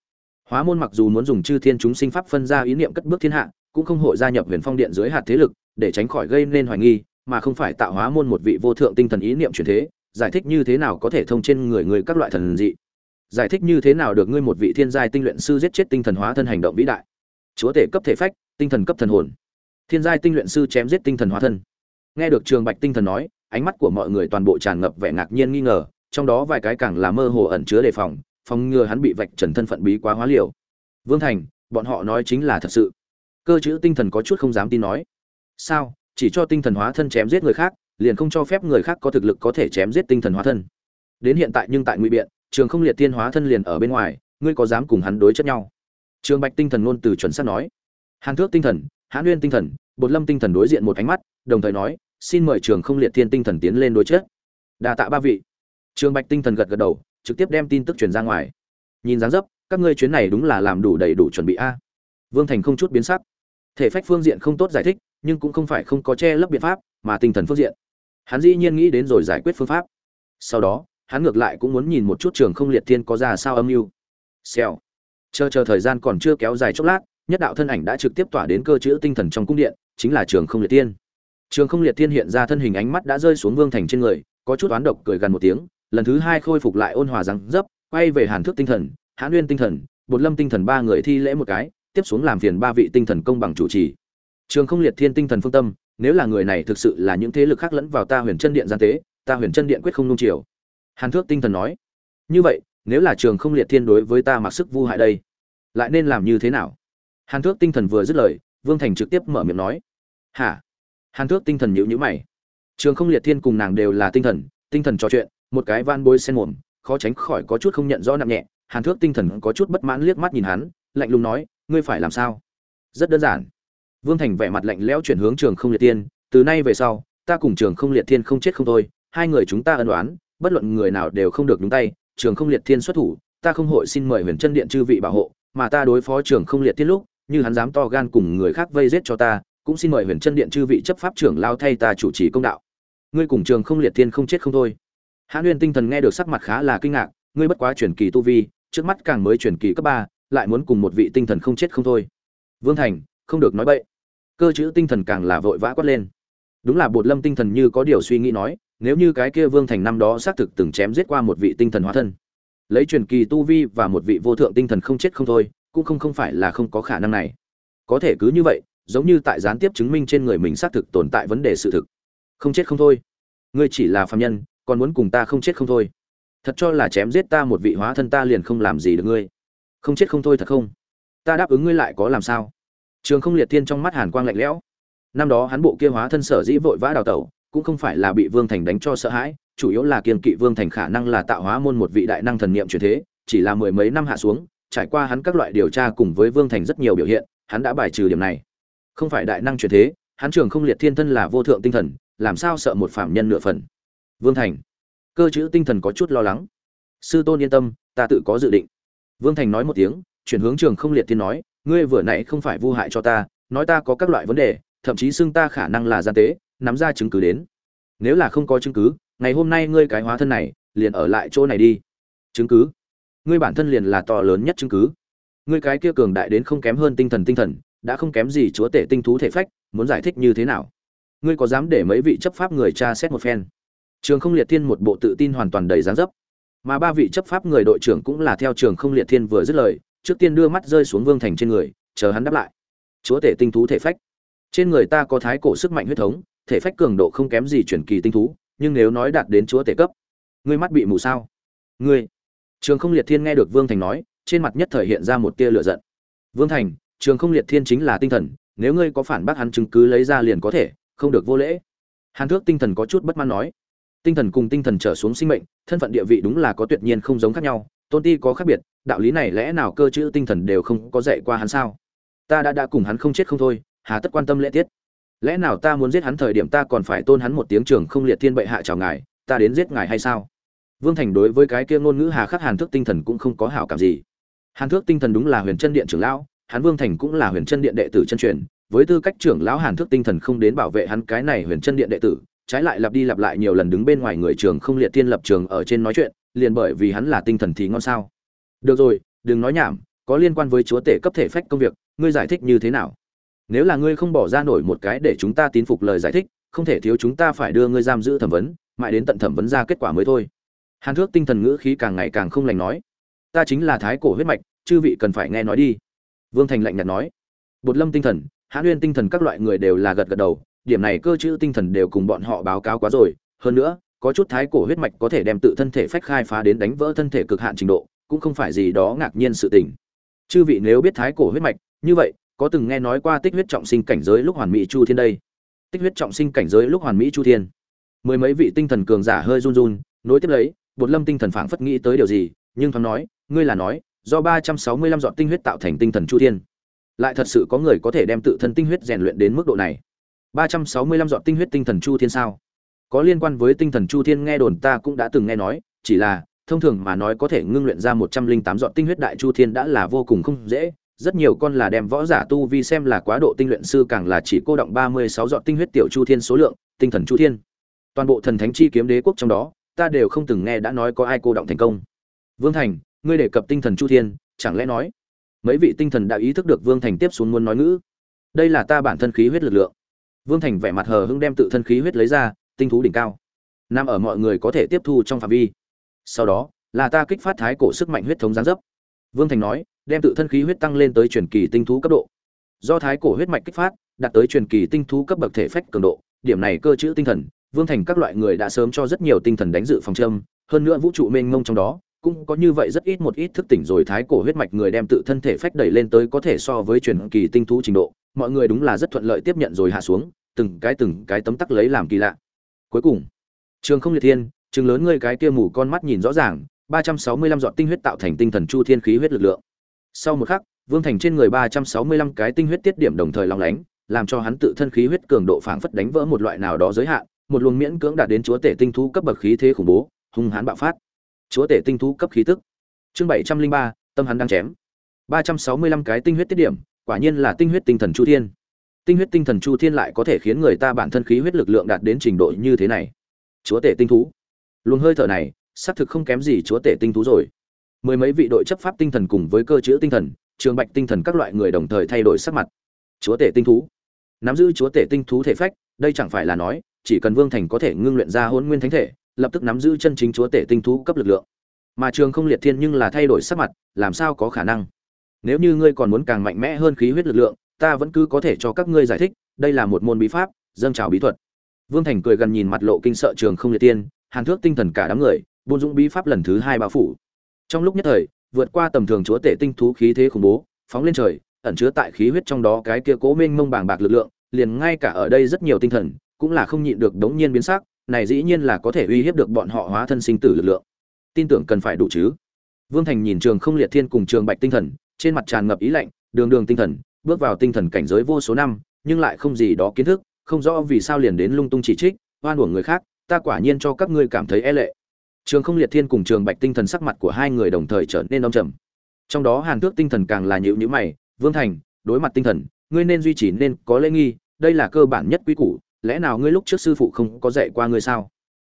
hóa môn mặc dù muốn dùng chư thiên chúng sinh pháp phân ra ý niệm cất bước thiên hạ cũng không hội gia nhập huyền phong điện dưới hạt thế lực, để tránh khỏi gây nên hoài nghi, mà không phải tạo hóa môn một vị vô thượng tinh thần ý niệm truyền thế, giải thích như thế nào có thể thông trên người người các loại thần dị. Giải thích như thế nào được ngươi một vị thiên giai tinh luyện sư giết chết tinh thần hóa thân hành động vĩ đại? Chúa tể cấp thể phách, tinh thần cấp thần hồn. Thiên giai tinh luyện sư chém giết tinh thần hóa thân. Nghe được trường bạch tinh thần nói, ánh mắt của mọi người toàn bộ tràn ngập vẻ ngạc nhiên nghi ngờ, trong đó vài cái càng là mơ hồ ẩn chứa đề phòng phòng ngừa hắn bị vạch trần thân phận bí quá hóa liều. Vương thành, bọn họ nói chính là thật sự cơ chữ tinh thần có chút không dám tin nói. Sao? Chỉ cho tinh thần hóa thân chém giết người khác, liền không cho phép người khác có thực lực có thể chém giết tinh thần hóa thân. Đến hiện tại nhưng tại ngụy biện, trường không liệt tiên hóa thân liền ở bên ngoài, ngươi có dám cùng hắn đối chất nhau? Trường bạch tinh thần ngôn từ chuẩn xác nói. Hàn thước tinh thần hãn nguyên tinh thần, bột lâm tinh thần đối diện một ánh mắt, đồng thời nói, xin mời trường không liệt thiên tinh thần tiến lên đối chất. Đà tạ ba vị. Trường bạch tinh thần gật gật đầu, trực tiếp đem tin tức truyền ra ngoài. Nhìn dáng dấp, các ngươi chuyến này đúng là làm đủ đầy đủ chuẩn bị a. Vương thành không chút biến sắc thể phách phương diện không tốt giải thích, nhưng cũng không phải không có che lấp biện pháp, mà tinh thần phương diện. Hắn dĩ nhiên nghĩ đến rồi giải quyết phương pháp. Sau đó, hắn ngược lại cũng muốn nhìn một chút trường không liệt thiên có ra sao âm mưu. Xèo. Chờ chờ thời gian còn chưa kéo dài chốc lát, nhất đạo thân ảnh đã trực tiếp tỏa đến cơ chữ tinh thần trong cung điện, chính là trường không liệt tiên trường không liệt tiên hiện ra thân hình ánh mắt đã rơi xuống vương thành trên người, có chút oán độc cười gần một tiếng, lần thứ hai khôi phục lại ôn hòa rằng dấp, quay về hàn thước tinh thần, hãn nguyên tinh thần, bột lâm tinh thần ba người thi lễ một cái tiếp xuống làm phiền ba vị tinh thần công bằng chủ trì. Trường không liệt thiên tinh thần phương tâm, nếu là người này thực sự là những thế lực khác lẫn vào ta huyền chân điện gian tế, ta huyền chân điện quyết không nung chiều. Hàn thước tinh thần nói, như vậy, nếu là trường không liệt thiên đối với ta mặc sức vu hại đây, lại nên làm như thế nào? Hàn thước tinh thần vừa dứt lời, vương thành trực tiếp mở miệng nói, hả? Hàn thước tinh thần nhữ nhữ mày. Trường không liệt thiên cùng nàng đều là tinh thần tinh thần trò chuyện, một cái van bôi sen mồm, khó tránh khỏi có chút không nhận rõ nặng nhẹ. Hàn thước tinh thần có chút bất mãn liếc mắt nhìn hắn, lạnh lùng nói ngươi phải làm sao? Rất đơn giản. Vương thành vẻ mặt lạnh lẽo chuyển hướng trường không liệt tiên từ nay về sau, ta cùng trường không liệt thiên không chết không thôi, hai người chúng ta ân đoán bất luận người nào đều không được nhúng tay, trường không liệt thiên xuất thủ, ta không hội xin mời huyền chân điện chư vị bảo hộ, mà ta đối phó trường không liệt thiên lúc, như hắn dám to gan cùng người khác vây giết cho ta, cũng xin mời huyền chân điện chư vị chấp pháp trưởng lao thay ta chủ trì công đạo. Ngươi cùng trường không liệt thiên không chết không thôi. Hãn nguyên tinh thần nghe được sắc mặt khá là kinh ngạc, ngươi bất quá truyền kỳ tu vi, trước mắt càng mới truyền kỳ cấp ba lại muốn cùng một vị tinh thần không chết không thôi. Vương thành, không được nói bậy. Cơ chữ tinh thần càng là vội vã quát lên. Đúng là bột lâm tinh thần như có điều suy nghĩ nói, nếu như cái kia vương thành năm đó xác thực từng chém giết qua một vị tinh thần hóa thân, lấy truyền kỳ tu vi và một vị vô thượng tinh thần không chết không thôi, cũng không không phải là không có khả năng này. Có thể cứ như vậy, giống như tại gián tiếp chứng minh trên người mình xác thực tồn tại vấn đề sự thực. Không chết không thôi. Ngươi chỉ là phạm nhân, còn muốn cùng ta không chết không thôi. Thật cho là chém giết ta một vị hóa thân ta liền không làm gì được ngươi không chết không thôi thật không? Ta đáp ứng ngươi lại có làm sao? Trường không liệt thiên trong mắt hàn quang lạnh lẽo. Năm đó hắn bộ kia hóa thân sở dĩ vội vã đào tẩu, cũng không phải là bị vương thành đánh cho sợ hãi, chủ yếu là kiên kỵ vương thành khả năng là tạo hóa môn một vị đại năng thần niệm truyền thế, chỉ là mười mấy năm hạ xuống, trải qua hắn các loại điều tra cùng với vương thành rất nhiều biểu hiện, hắn đã bài trừ điểm này. Không phải đại năng truyền thế, hắn trường không liệt thiên thân là vô thượng tinh thần, làm sao sợ một phạm nhân nửa phần? Vương thành, cơ chữ tinh thần có chút lo lắng. Sư tôn yên tâm, ta tự có dự định vương thành nói một tiếng, chuyển hướng trường không liệt thiên nói, ngươi vừa nãy không phải vu hại cho ta, nói ta có các loại vấn đề, thậm chí xưng ta khả năng là gian tế, nắm ra chứng cứ đến. Nếu là không có chứng cứ, ngày hôm nay ngươi cái hóa thân này, liền ở lại chỗ này đi. Chứng cứ? Ngươi bản thân liền là to lớn nhất chứng cứ. Ngươi cái kia cường đại đến không kém hơn tinh thần tinh thần, đã không kém gì chúa tể tinh thú thể phách, muốn giải thích như thế nào? Ngươi có dám để mấy vị chấp pháp người tra xét một phen? Trường không liệt thiên một bộ tự tin hoàn toàn đầy dáng dấp mà ba vị chấp pháp người đội trưởng cũng là theo trường không liệt thiên vừa dứt lời, trước tiên đưa mắt rơi xuống vương thành trên người, chờ hắn đáp lại. Chúa tể tinh thú thể phách. Trên người ta có thái cổ sức mạnh huyết thống, thể phách cường độ không kém gì chuyển kỳ tinh thú, nhưng nếu nói đạt đến chúa tể cấp, ngươi mắt bị mù sao? Ngươi. Trường không liệt thiên nghe được vương thành nói, trên mặt nhất thời hiện ra một tia lửa giận. Vương thành, trường không liệt thiên chính là tinh thần, nếu ngươi có phản bác hắn chứng cứ lấy ra liền có thể, không được vô lễ. Hàn thước tinh thần có chút bất mãn nói tinh thần cùng tinh thần trở xuống sinh mệnh, thân phận địa vị đúng là có tuyệt nhiên không giống khác nhau, tôn ti có khác biệt, đạo lý này lẽ nào cơ chữ tinh thần đều không có dạy qua hắn sao? Ta đã đã cùng hắn không chết không thôi, hà tất quan tâm lễ tiết. Lẽ nào ta muốn giết hắn thời điểm ta còn phải tôn hắn một tiếng trường không liệt thiên bệ hạ chào ngài, ta đến giết ngài hay sao? Vương thành đối với cái kia ngôn ngữ hà khắc hàn thước tinh thần cũng không có hảo cảm gì. Hàn thước tinh thần đúng là huyền chân điện trưởng lão, hắn vương thành cũng là huyền chân điện đệ tử chân truyền, với tư cách trưởng lão hàn thước tinh thần không đến bảo vệ hắn cái này huyền chân điện đệ tử trái lại lặp đi lặp lại nhiều lần đứng bên ngoài người trường không liệt thiên lập trường ở trên nói chuyện, liền bởi vì hắn là tinh thần thì ngon sao. Được rồi, đừng nói nhảm, có liên quan với chúa tể cấp thể phách công việc, ngươi giải thích như thế nào? Nếu là ngươi không bỏ ra nổi một cái để chúng ta tín phục lời giải thích, không thể thiếu chúng ta phải đưa ngươi giam giữ thẩm vấn, mãi đến tận thẩm vấn ra kết quả mới thôi. Hàn thước tinh thần ngữ khí càng ngày càng không lành nói, ta chính là thái cổ huyết mạch, chư vị cần phải nghe nói đi. Vương thành lạnh nhạt nói, bột lâm tinh thần hãn uyên tinh thần các loại người đều là gật gật đầu điểm này cơ chữ tinh thần đều cùng bọn họ báo cáo quá rồi. Hơn nữa, có chút thái cổ huyết mạch có thể đem tự thân thể phách khai phá đến đánh vỡ thân thể cực hạn trình độ, cũng không phải gì đó ngạc nhiên sự tình. Chư vị nếu biết thái cổ huyết mạch, như vậy, có từng nghe nói qua tích huyết trọng sinh cảnh giới lúc hoàn mỹ chu thiên đây? Tích huyết trọng sinh cảnh giới lúc hoàn mỹ chu thiên. Mười mấy vị tinh thần cường giả hơi run run, nối tiếp lấy, bột lâm tinh thần phảng phất nghĩ tới điều gì, nhưng thoáng nói, ngươi là nói, do ba trăm sáu mươi lăm dọn tinh huyết tạo thành tinh thần chu thiên. Lại thật sự có người có thể đem tự thân tinh huyết rèn luyện đến mức độ này ba trăm sáu mươi lăm dọn tinh huyết tinh thần chu thiên sao? Có liên quan với tinh thần chu thiên nghe đồn ta cũng đã từng nghe nói, chỉ là, thông thường mà nói có thể ngưng luyện ra một trăm linh tám dọn tinh huyết đại chu thiên đã là vô cùng không dễ. Rất nhiều con là đem võ giả tu vi xem là quá độ tinh luyện sư càng là chỉ cô động ba mươi sáu dọn tinh huyết tiểu chu thiên số lượng, tinh thần chu thiên. Toàn bộ thần thánh chi kiếm đế quốc trong đó, ta đều không từng nghe đã nói có ai cô động thành công. Vương thành, ngươi đề cập tinh thần chu thiên, chẳng lẽ nói, mấy vị tinh thần đã ý thức được vương thành tiếp xuống muốn nói ngữ? Đây là ta bản thân khí huyết lực lượng vương thành vẻ mặt hờ hững đem tự thân khí huyết lấy ra, tinh thú đỉnh cao. Nam ở mọi người có thể tiếp thu trong phạm vi. Sau đó, là ta kích phát thái cổ sức mạnh huyết thống giáng dấp. Vương thành nói, đem tự thân khí huyết tăng lên tới truyền kỳ tinh thú cấp độ. Do thái cổ huyết mạch kích phát, đạt tới truyền kỳ tinh thú cấp bậc thể phách cường độ, điểm này cơ chữ tinh thần, vương thành các loại người đã sớm cho rất nhiều tinh thần đánh dự phòng châm. Hơn nữa vũ trụ mênh mông trong đó, cũng có như vậy rất ít một ít thức tỉnh rồi thái cổ huyết mạch người đem tự thân thể phách đẩy lên tới có thể so với truyền kỳ tinh thú trình độ mọi người đúng là rất thuận lợi tiếp nhận rồi hạ xuống, từng cái từng cái tấm tắc lấy làm kỳ lạ. Cuối cùng, trường không liệt thiên, trường lớn ngươi cái kia mù con mắt nhìn rõ ràng, ba trăm sáu mươi lăm giọt tinh huyết tạo thành tinh thần chu thiên khí huyết lực lượng. Sau một khắc, vương thành trên người ba trăm sáu mươi lăm cái tinh huyết tiết điểm đồng thời long lánh, làm cho hắn tự thân khí huyết cường độ phảng phất đánh vỡ một loại nào đó giới hạn, một luồng miễn cưỡng đạt đến chúa tể tinh thú cấp bậc khí thế khủng bố, hung hãn bạo phát. Chúa tể tinh thú cấp khí tức. Chương bảy trăm linh ba, tâm hắn đang chém. ba trăm sáu mươi lăm cái tinh huyết tiết điểm quả nhiên là tinh huyết tinh thần chu thiên. Tinh huyết tinh thần chu thiên lại có thể khiến người ta bản thân khí huyết lực lượng đạt đến trình độ như thế này. Chúa tể tinh thú. Luồng hơi thở này, xác thực không kém gì chúa tể tinh thú rồi. Mười mấy vị đội chấp pháp tinh thần cùng với cơ chữa tinh thần, trường bạch tinh thần các loại người đồng thời thay đổi sắc mặt. Chúa tể tinh thú. Nắm giữ chúa tể tinh thú thể phách, đây chẳng phải là nói, chỉ cần vương thành có thể ngưng luyện ra hôn nguyên thánh thể, lập tức nắm giữ chân chính chúa tể tinh thú cấp lực lượng. Mà trường không liệt thiên nhưng là thay đổi sắc mặt, làm sao có khả năng? Nếu như ngươi còn muốn càng mạnh mẽ hơn khí huyết lực lượng, ta vẫn cứ có thể cho các ngươi giải thích, đây là một môn bí pháp, dâng trào bí thuật. Vương thành cười gần nhìn mặt lộ kinh sợ trường không liệt tiên, hàn thước tinh thần cả đám người, buôn dũng bí pháp lần thứ hai bao phủ. Trong lúc nhất thời, vượt qua tầm thường chúa tể tinh thú khí thế khủng bố, phóng lên trời, ẩn chứa tại khí huyết trong đó cái kia cố minh mông bàng bạc lực lượng, liền ngay cả ở đây rất nhiều tinh thần, cũng là không nhịn được đống nhiên biến sắc, này dĩ nhiên là có thể uy hiếp được bọn họ hóa thân sinh tử lực lượng. Tin tưởng cần phải đủ chứ? Vương thành nhìn trường không liệt thiên cùng trường bạch tinh thần trên mặt tràn ngập ý lạnh, đường đường tinh thần, bước vào tinh thần cảnh giới vô số năm, nhưng lại không gì đó kiến thức, không rõ vì sao liền đến lung tung chỉ trích, oan uổng người khác, ta quả nhiên cho các ngươi cảm thấy e lệ. Trường không liệt thiên cùng trường bạch tinh thần sắc mặt của hai người đồng thời trở nên đông trầm. Trong đó hàn tước tinh thần càng là nhịu nhữ mày, vương thành, đối mặt tinh thần, ngươi nên duy trì nên có lễ nghi, đây là cơ bản nhất quý củ, lẽ nào ngươi lúc trước sư phụ không có dạy qua ngươi sao?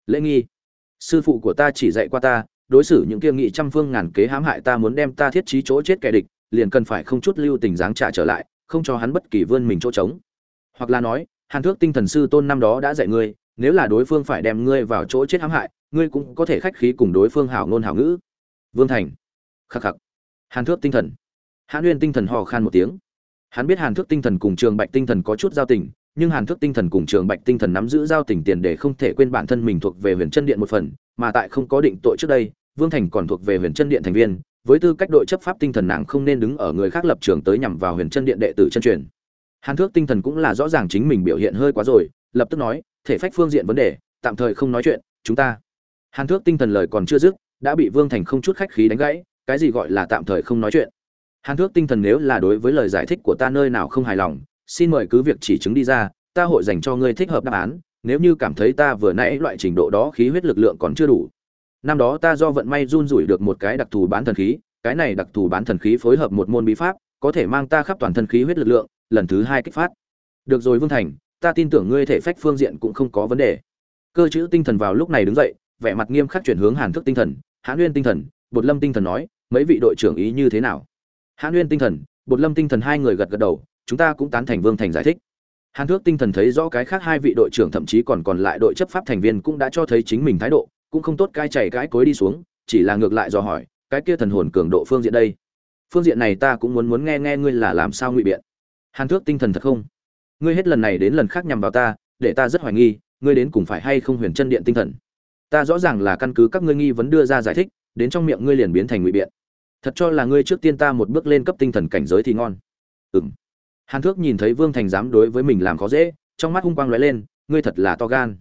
Lễ nghi? Sư phụ của ta chỉ dạy qua ta, đối xử những kia nghị trăm phương ngàn kế hãm hại ta muốn đem ta thiết trí chỗ chết kẻ địch liền cần phải không chút lưu tình dáng trả trở lại, không cho hắn bất kỳ vươn mình chỗ trống. Hoặc là nói, hàn thước tinh thần sư tôn năm đó đã dạy ngươi, nếu là đối phương phải đem ngươi vào chỗ chết hãm hại, ngươi cũng có thể khách khí cùng đối phương hảo ngôn hảo ngữ. Vương thành. Khắc khắc. Hàn thước tinh thần. Hàn uyên tinh thần hò khan một tiếng. Hắn biết hàn thước tinh thần cùng trường bạch tinh thần có chút giao tình, nhưng hàn thước tinh thần cùng trường bạch tinh thần nắm giữ giao tình tiền để không thể quên bản thân mình thuộc về huyền chân điện một phần, mà tại không có định tội trước đây, vương thành còn thuộc về huyền chân điện thành viên với tư cách đội chấp pháp tinh thần nàng không nên đứng ở người khác lập trường tới nhằm vào huyền chân điện đệ tử chân truyền. Hàn thước tinh thần cũng là rõ ràng chính mình biểu hiện hơi quá rồi, lập tức nói, thể phách phương diện vấn đề, tạm thời không nói chuyện, chúng ta hàn thước tinh thần lời còn chưa dứt, đã bị vương thành không chút khách khí đánh gãy, cái gì gọi là tạm thời không nói chuyện. Hàn thước tinh thần nếu là đối với lời giải thích của ta nơi nào không hài lòng, xin mời cứ việc chỉ chứng đi ra, ta hội dành cho ngươi thích hợp đáp án, nếu như cảm thấy ta vừa nãy loại trình độ đó khí huyết lực lượng còn chưa đủ năm đó ta do vận may run rủi được một cái đặc thù bán thần khí, cái này đặc thù bán thần khí phối hợp một môn bí pháp, có thể mang ta khắp toàn thân khí huyết lực lượng, lần thứ hai kích phát. Được rồi vương thành, ta tin tưởng ngươi thể phách phương diện cũng không có vấn đề. Cơ chữ tinh thần vào lúc này đứng dậy, vẻ mặt nghiêm khắc chuyển hướng hàn thức tinh thần hãn nguyên tinh thần, bột lâm tinh thần nói, mấy vị đội trưởng ý như thế nào? Hãn nguyên tinh thần, bột lâm tinh thần hai người gật gật đầu, chúng ta cũng tán thành vương thành giải thích. Hàn thước tinh thần thấy rõ cái khác hai vị đội trưởng thậm chí còn còn lại đội chấp pháp thành viên cũng đã cho thấy chính mình thái độ cũng không tốt cai chảy cái cối đi xuống, chỉ là ngược lại do hỏi, cái kia thần hồn cường độ phương diện đây? Phương diện này ta cũng muốn muốn nghe nghe ngươi là làm sao ngụy biện. Hàn thước tinh thần thật không? Ngươi hết lần này đến lần khác nhằm vào ta, để ta rất hoài nghi, ngươi đến cùng phải hay không huyền chân điện tinh thần? Ta rõ ràng là căn cứ các ngươi nghi vấn đưa ra giải thích, đến trong miệng ngươi liền biến thành ngụy biện. Thật cho là ngươi trước tiên ta một bước lên cấp tinh thần cảnh giới thì ngon. Ừ m hàn thước nhìn thấy vương thành dám đối với mình làm khó dễ, trong mắt hung quang lóe lên, ngươi thật là to gan.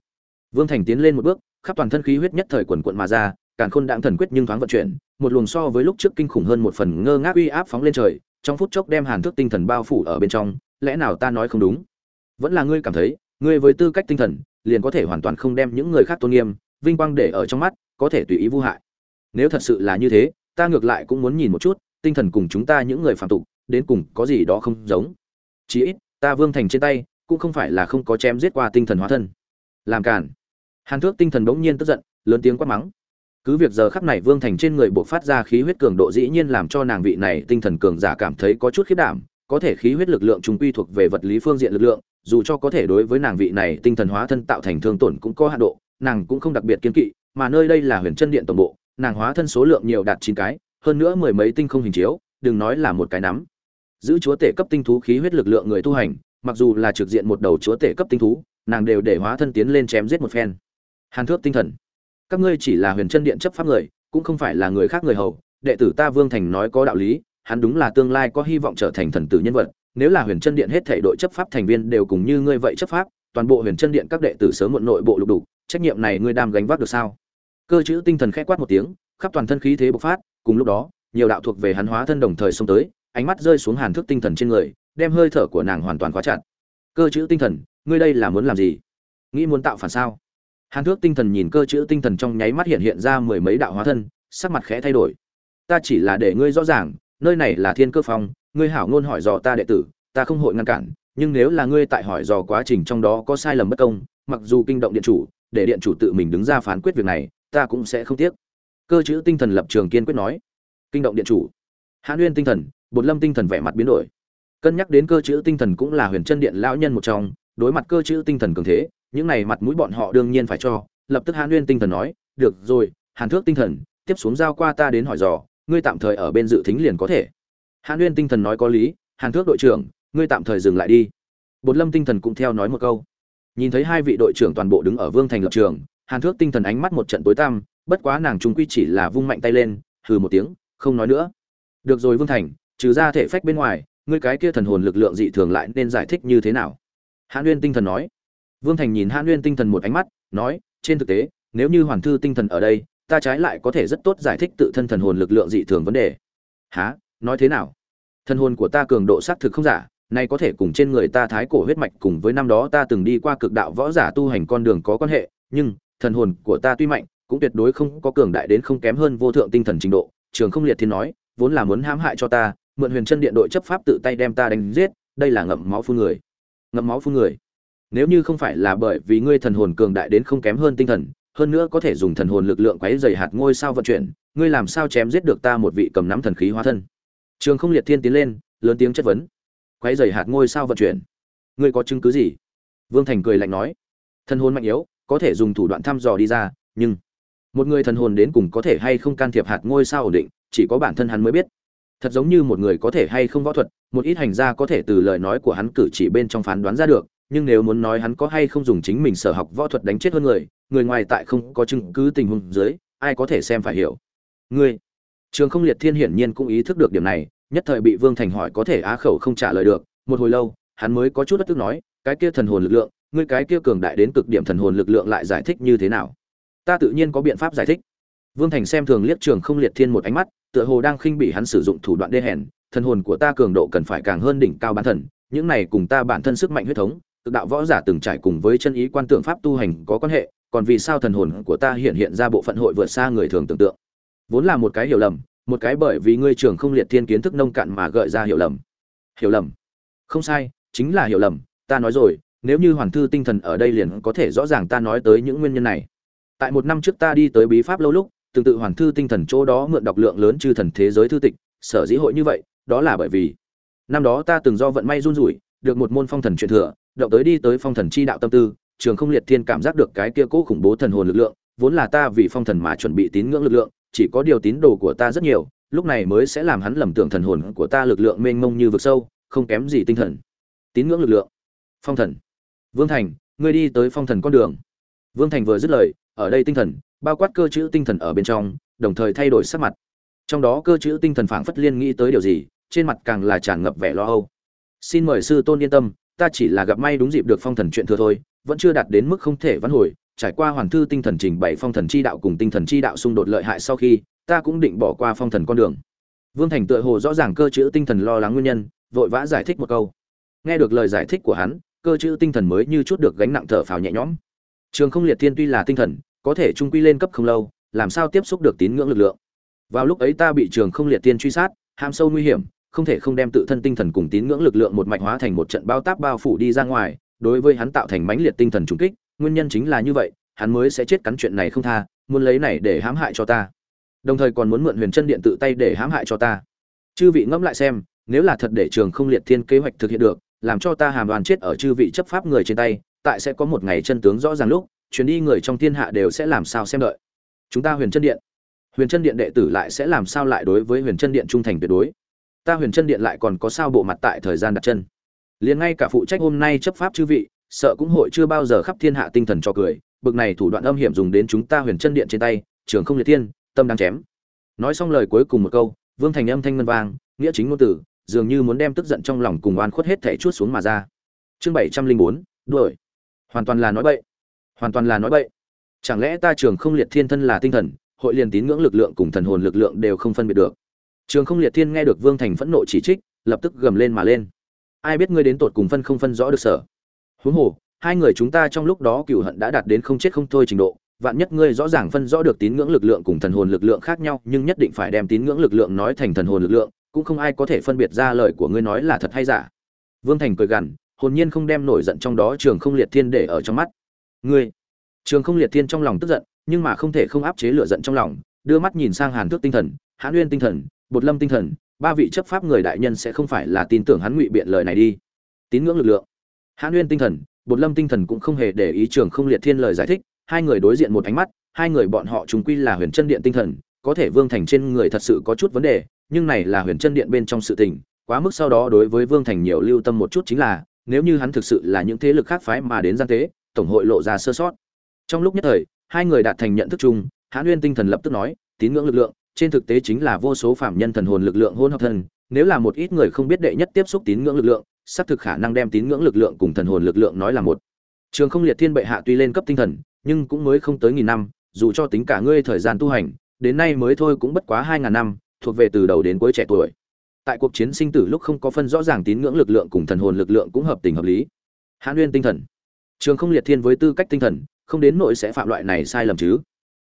Vương thành tiến lên một bước khắp toàn thân khí huyết nhất thời quần quận mà ra, càn khôn đạn thần quyết nhưng thoáng vận chuyển, một luồng so với lúc trước kinh khủng hơn một phần ngơ ngác uy áp phóng lên trời, trong phút chốc đem hàn thước tinh thần bao phủ ở bên trong, lẽ nào ta nói không đúng? Vẫn là ngươi cảm thấy, ngươi với tư cách tinh thần, liền có thể hoàn toàn không đem những người khác tôn nghiêm, vinh quang để ở trong mắt, có thể tùy ý vô hại. Nếu thật sự là như thế, ta ngược lại cũng muốn nhìn một chút, tinh thần cùng chúng ta những người phạm tục, đến cùng có gì đó không giống. Chí ít, ta vương thành trên tay, cũng không phải là không có chém giết qua tinh thần hóa thân. Làm cản hàn thước tinh thần bỗng nhiên tức giận, lớn tiếng quát mắng. Cứ việc giờ khắc này vương thành trên người buộc phát ra khí huyết cường độ dĩ nhiên làm cho nàng vị này tinh thần cường giả cảm thấy có chút khiết đảm, có thể khí huyết lực lượng chúng quy thuộc về vật lý phương diện lực lượng, dù cho có thể đối với nàng vị này tinh thần hóa thân tạo thành thương tổn cũng có hạn độ, nàng cũng không đặc biệt kiên kỵ, mà nơi đây là huyền chân điện tổng bộ, nàng hóa thân số lượng nhiều đạt chín cái, hơn nữa mười mấy tinh không hình chiếu, đừng nói là một cái nắm. Giữ chúa tể cấp tinh thú khí huyết lực lượng người tu hành, mặc dù là trực diện một đầu chúa tể cấp tinh thú, nàng đều để hóa thân tiến lên chém giết một phen hàn thước tinh thần. Các ngươi chỉ là huyền chân điện chấp pháp người, cũng không phải là người khác người hầu. Đệ tử ta vương thành nói có đạo lý, hắn đúng là tương lai có hy vọng trở thành thần tử nhân vật. Nếu là huyền chân điện hết thể đội chấp pháp thành viên đều cùng như ngươi vậy chấp pháp, toàn bộ huyền chân điện các đệ tử sớm muộn nội bộ lục đục, trách nhiệm này ngươi đam gánh vác được sao? Cơ chữ tinh thần khẽ quát một tiếng, khắp toàn thân khí thế bộc phát, cùng lúc đó, nhiều đạo thuộc về hắn hóa thân đồng thời xông tới, ánh mắt rơi xuống hàn thức tinh thần trên người, đem hơi thở của nàng hoàn toàn khóa chặt. Cơ chữ tinh thần, ngươi đây là muốn làm gì? Nghĩ muốn tạo phản sao? Hàn thước tinh thần nhìn cơ chữ tinh thần trong nháy mắt hiện hiện ra mười mấy đạo hóa thân, sắc mặt khẽ thay đổi. Ta chỉ là để ngươi rõ ràng, nơi này là thiên cơ phong, ngươi hảo ngôn hỏi dò ta đệ tử, ta không hội ngăn cản, nhưng nếu là ngươi tại hỏi dò quá trình trong đó có sai lầm bất công, mặc dù kinh động điện chủ, để điện chủ tự mình đứng ra phán quyết việc này, ta cũng sẽ không tiếc. Cơ chữ tinh thần lập trường kiên quyết nói. Kinh động điện chủ. Hãn Uyên tinh thần, bột lâm tinh thần vẻ mặt biến đổi. Cân nhắc đến cơ chữ tinh thần cũng là huyền chân điện lão nhân một trong, đối mặt cơ chữ tinh thần cường thế những này mặt mũi bọn họ đương nhiên phải cho, lập tức hãn nguyên tinh thần nói, được rồi, hàn thước tinh thần, tiếp xuống giao qua ta đến hỏi dò, ngươi tạm thời ở bên dự thính liền có thể. Hãn nguyên tinh thần nói có lý, hàn thước đội trưởng, ngươi tạm thời dừng lại đi. Bột lâm tinh thần cũng theo nói một câu. Nhìn thấy hai vị đội trưởng toàn bộ đứng ở vương thành lập trường, hàn thước tinh thần ánh mắt một trận tối tăm, bất quá nàng trung quy chỉ là vung mạnh tay lên, hừ một tiếng, không nói nữa. Được rồi vương thành, trừ ra thể phách bên ngoài, ngươi cái kia thần hồn lực lượng dị thường lại nên giải thích như thế nào? Hãn nguyên tinh thần nói vương thành nhìn hãn nguyên tinh thần một ánh mắt nói trên thực tế nếu như hoàn thư tinh thần ở đây ta trái lại có thể rất tốt giải thích tự thân thần hồn lực lượng dị thường vấn đề. Hả, nói thế nào? Thần hồn của ta cường độ xác thực không giả này có thể cùng trên người ta thái cổ huyết mạch cùng với năm đó ta từng đi qua cực đạo võ giả tu hành con đường có quan hệ nhưng thần hồn của ta tuy mạnh cũng tuyệt đối không có cường đại đến không kém hơn vô thượng tinh thần trình độ. Trường không liệt thiên nói vốn là muốn hãm hại cho ta mượn huyền chân điện đội chấp pháp tự tay đem ta đánh giết đây là ngậm máu phun người. Ngậm máu phun người? Nếu như không phải là bởi vì ngươi thần hồn cường đại đến không kém hơn tinh thần, hơn nữa có thể dùng thần hồn lực lượng quấy dày hạt ngôi sao vận chuyển, ngươi làm sao chém giết được ta một vị cầm nắm thần khí hóa thân? Trường không liệt thiên tiến lên, lớn tiếng chất vấn. Quấy dày hạt ngôi sao vận chuyển? Ngươi có chứng cứ gì? Vương thành cười lạnh nói. Thần hồn mạnh yếu, có thể dùng thủ đoạn thăm dò đi ra, nhưng một người thần hồn đến cùng có thể hay không can thiệp hạt ngôi sao ổn định, chỉ có bản thân hắn mới biết. Thật giống như một người có thể hay không võ thuật, một ít hành gia có thể từ lời nói của hắn cử chỉ bên trong phán đoán ra được nhưng nếu muốn nói hắn có hay không dùng chính mình sở học võ thuật đánh chết hơn người người ngoài tại không có chứng cứ tình huống dưới, ai có thể xem phải hiểu. Ngươi, trường không liệt thiên hiển nhiên cũng ý thức được điểm này, nhất thời bị vương thành hỏi có thể á khẩu không trả lời được. Một hồi lâu, hắn mới có chút bất tức nói, cái kia thần hồn lực lượng, ngươi cái kia cường đại đến cực điểm thần hồn lực lượng lại giải thích như thế nào? Ta tự nhiên có biện pháp giải thích. Vương thành xem thường liếc trường không liệt thiên một ánh mắt, tựa hồ đang khinh bỉ hắn sử dụng thủ đoạn đê hèn, thần hồn của ta cường độ cần phải càng hơn đỉnh cao bản thần những này cùng ta bản thân sức mạnh huyết thống cực đạo võ giả từng trải cùng với chân ý quan tượng pháp tu hành có quan hệ, còn vì sao thần hồn của ta hiện hiện ra bộ phận hội vượt xa người thường tưởng tượng. Vốn là một cái hiểu lầm, một cái bởi vì ngươi trường không liệt thiên kiến thức nông cạn mà gợi ra hiểu lầm. Hiểu lầm? Không sai, chính là hiểu lầm, ta nói rồi, nếu như hoàn thư tinh thần ở đây liền có thể rõ ràng ta nói tới những nguyên nhân này. Tại một năm trước ta đi tới bí pháp lâu lúc, tương tự hoàn thư tinh thần chỗ đó mượn đọc lượng lớn chư thần thế giới thư tịch, sở dĩ hội như vậy, đó là bởi vì năm đó ta từng do vận may run rủi, được một môn phong thần truyền thừa động tới đi tới phong thần chi đạo tâm tư, trường không liệt thiên cảm giác được cái kia cố khủng bố thần hồn lực lượng, vốn là ta vì phong thần mà chuẩn bị tín ngưỡng lực lượng, chỉ có điều tín đồ của ta rất nhiều, lúc này mới sẽ làm hắn lầm tưởng thần hồn của ta lực lượng mênh mông như vực sâu, không kém gì tinh thần. Tín ngưỡng lực lượng. Phong thần. Vương thành, ngươi đi tới phong thần con đường. Vương thành vừa dứt lời, ở đây tinh thần, bao quát cơ chữ tinh thần ở bên trong, đồng thời thay đổi sắc mặt. Trong đó cơ chữ tinh thần phảng phất liên nghĩ tới điều gì, trên mặt càng là tràn ngập vẻ lo âu. Xin mời sư tôn yên tâm ta chỉ là gặp may đúng dịp được phong thần chuyện thừa thôi, vẫn chưa đạt đến mức không thể vãn hồi. Trải qua hoàn thư tinh thần trình bày phong thần chi đạo cùng tinh thần chi đạo xung đột lợi hại sau khi, ta cũng định bỏ qua phong thần con đường. Vương thành tựa hồ rõ ràng cơ chữ tinh thần lo lắng nguyên nhân, vội vã giải thích một câu. Nghe được lời giải thích của hắn, cơ chữ tinh thần mới như chút được gánh nặng thở phào nhẹ nhõm. Trường không liệt thiên tuy là tinh thần, có thể trung quy lên cấp không lâu, làm sao tiếp xúc được tín ngưỡng lực lượng? Vào lúc ấy ta bị trường không liệt tiên truy sát, ham sâu nguy hiểm không thể không đem tự thân tinh thần cùng tín ngưỡng lực lượng một mạch hóa thành một trận bao táp bao phủ đi ra ngoài, đối với hắn tạo thành mãnh liệt tinh thần trùng kích, nguyên nhân chính là như vậy, hắn mới sẽ chết cắn chuyện này không tha, muốn lấy này để hãm hại cho ta. Đồng thời còn muốn mượn huyền chân điện tự tay để hãm hại cho ta. Chư vị ngẫm lại xem, nếu là thật để trường không liệt thiên kế hoạch thực hiện được, làm cho ta hàm đoàn chết ở chư vị chấp pháp người trên tay, tại sẽ có một ngày chân tướng rõ ràng lúc, chuyến đi người trong thiên hạ đều sẽ làm sao xem đợi. Chúng ta huyền chân điện. Huyền chân điện đệ tử lại sẽ làm sao lại đối với huyền chân điện trung thành tuyệt đối? Ta huyền chân điện lại còn có sao bộ mặt tại thời gian đặt chân. Liền ngay cả phụ trách hôm nay chấp pháp chư vị, sợ cũng hội chưa bao giờ khắp thiên hạ tinh thần cho cười, bực này thủ đoạn âm hiểm dùng đến chúng ta huyền chân điện trên tay, trường không liệt thiên, tâm đang chém. Nói xong lời cuối cùng một câu, vương thành âm thanh ngân vang, nghĩa chính ngôn tử dường như muốn đem tức giận trong lòng cùng oan khuất hết thể chuốt xuống mà ra. Chương bảy trăm linh bốn, đuổi. Hoàn toàn là nói bậy. Hoàn toàn là nói bậy. Chẳng lẽ ta trường không liệt thiên thân là tinh thần, hội liền tín ngưỡng lực lượng cùng thần hồn lực lượng đều không phân biệt được? Trường không liệt thiên nghe được vương thành phẫn nộ chỉ trích, lập tức gầm lên mà lên. Ai biết ngươi đến tột cùng phân không phân rõ được sở? Huống hồ, hai người chúng ta trong lúc đó cừu hận đã đạt đến không chết không thôi trình độ, vạn nhất ngươi rõ ràng phân rõ được tín ngưỡng lực lượng cùng thần hồn lực lượng khác nhau, nhưng nhất định phải đem tín ngưỡng lực lượng nói thành thần hồn lực lượng, cũng không ai có thể phân biệt ra lời của ngươi nói là thật hay giả. Vương thành cười gằn, hồn nhiên không đem nổi giận trong đó trường không liệt thiên để ở trong mắt. Ngươi! Trường không liệt thiên trong lòng tức giận, nhưng mà không thể không áp chế lửa giận trong lòng, đưa mắt nhìn sang hàn thước tinh thần, hãn uyên tinh thần bột lâm tinh thần, ba vị chấp pháp người đại nhân sẽ không phải là tin tưởng hắn ngụy biện lời này đi. Tín ngưỡng lực lượng. Hãn uyên tinh thần, bột lâm tinh thần cũng không hề để ý trường không liệt thiên lời giải thích, hai người đối diện một ánh mắt, hai người bọn họ chúng quy là huyền chân điện tinh thần, có thể vương thành trên người thật sự có chút vấn đề, nhưng này là huyền chân điện bên trong sự tình, quá mức sau đó đối với vương thành nhiều lưu tâm một chút chính là, nếu như hắn thực sự là những thế lực khác phái mà đến gian tế, tổng hội lộ ra sơ sót. Trong lúc nhất thời, hai người đạt thành nhận thức chung, hãn nguyên tinh thần lập tức nói, tín ngưỡng lực lượng trên thực tế chính là vô số phạm nhân thần hồn lực lượng hôn hợp thân, nếu là một ít người không biết đệ nhất tiếp xúc tín ngưỡng lực lượng, xác thực khả năng đem tín ngưỡng lực lượng cùng thần hồn lực lượng nói là một. Trường không liệt thiên bệ hạ tuy lên cấp tinh thần, nhưng cũng mới không tới nghìn năm, dù cho tính cả ngươi thời gian tu hành, đến nay mới thôi cũng bất quá hai ngàn năm, thuộc về từ đầu đến cuối trẻ tuổi. Tại cuộc chiến sinh tử lúc không có phân rõ ràng tín ngưỡng lực lượng cùng thần hồn lực lượng cũng hợp tình hợp lý. Hãn nguyên tinh thần. Trường không liệt thiên với tư cách tinh thần, không đến nội sẽ phạm loại này sai lầm chứ.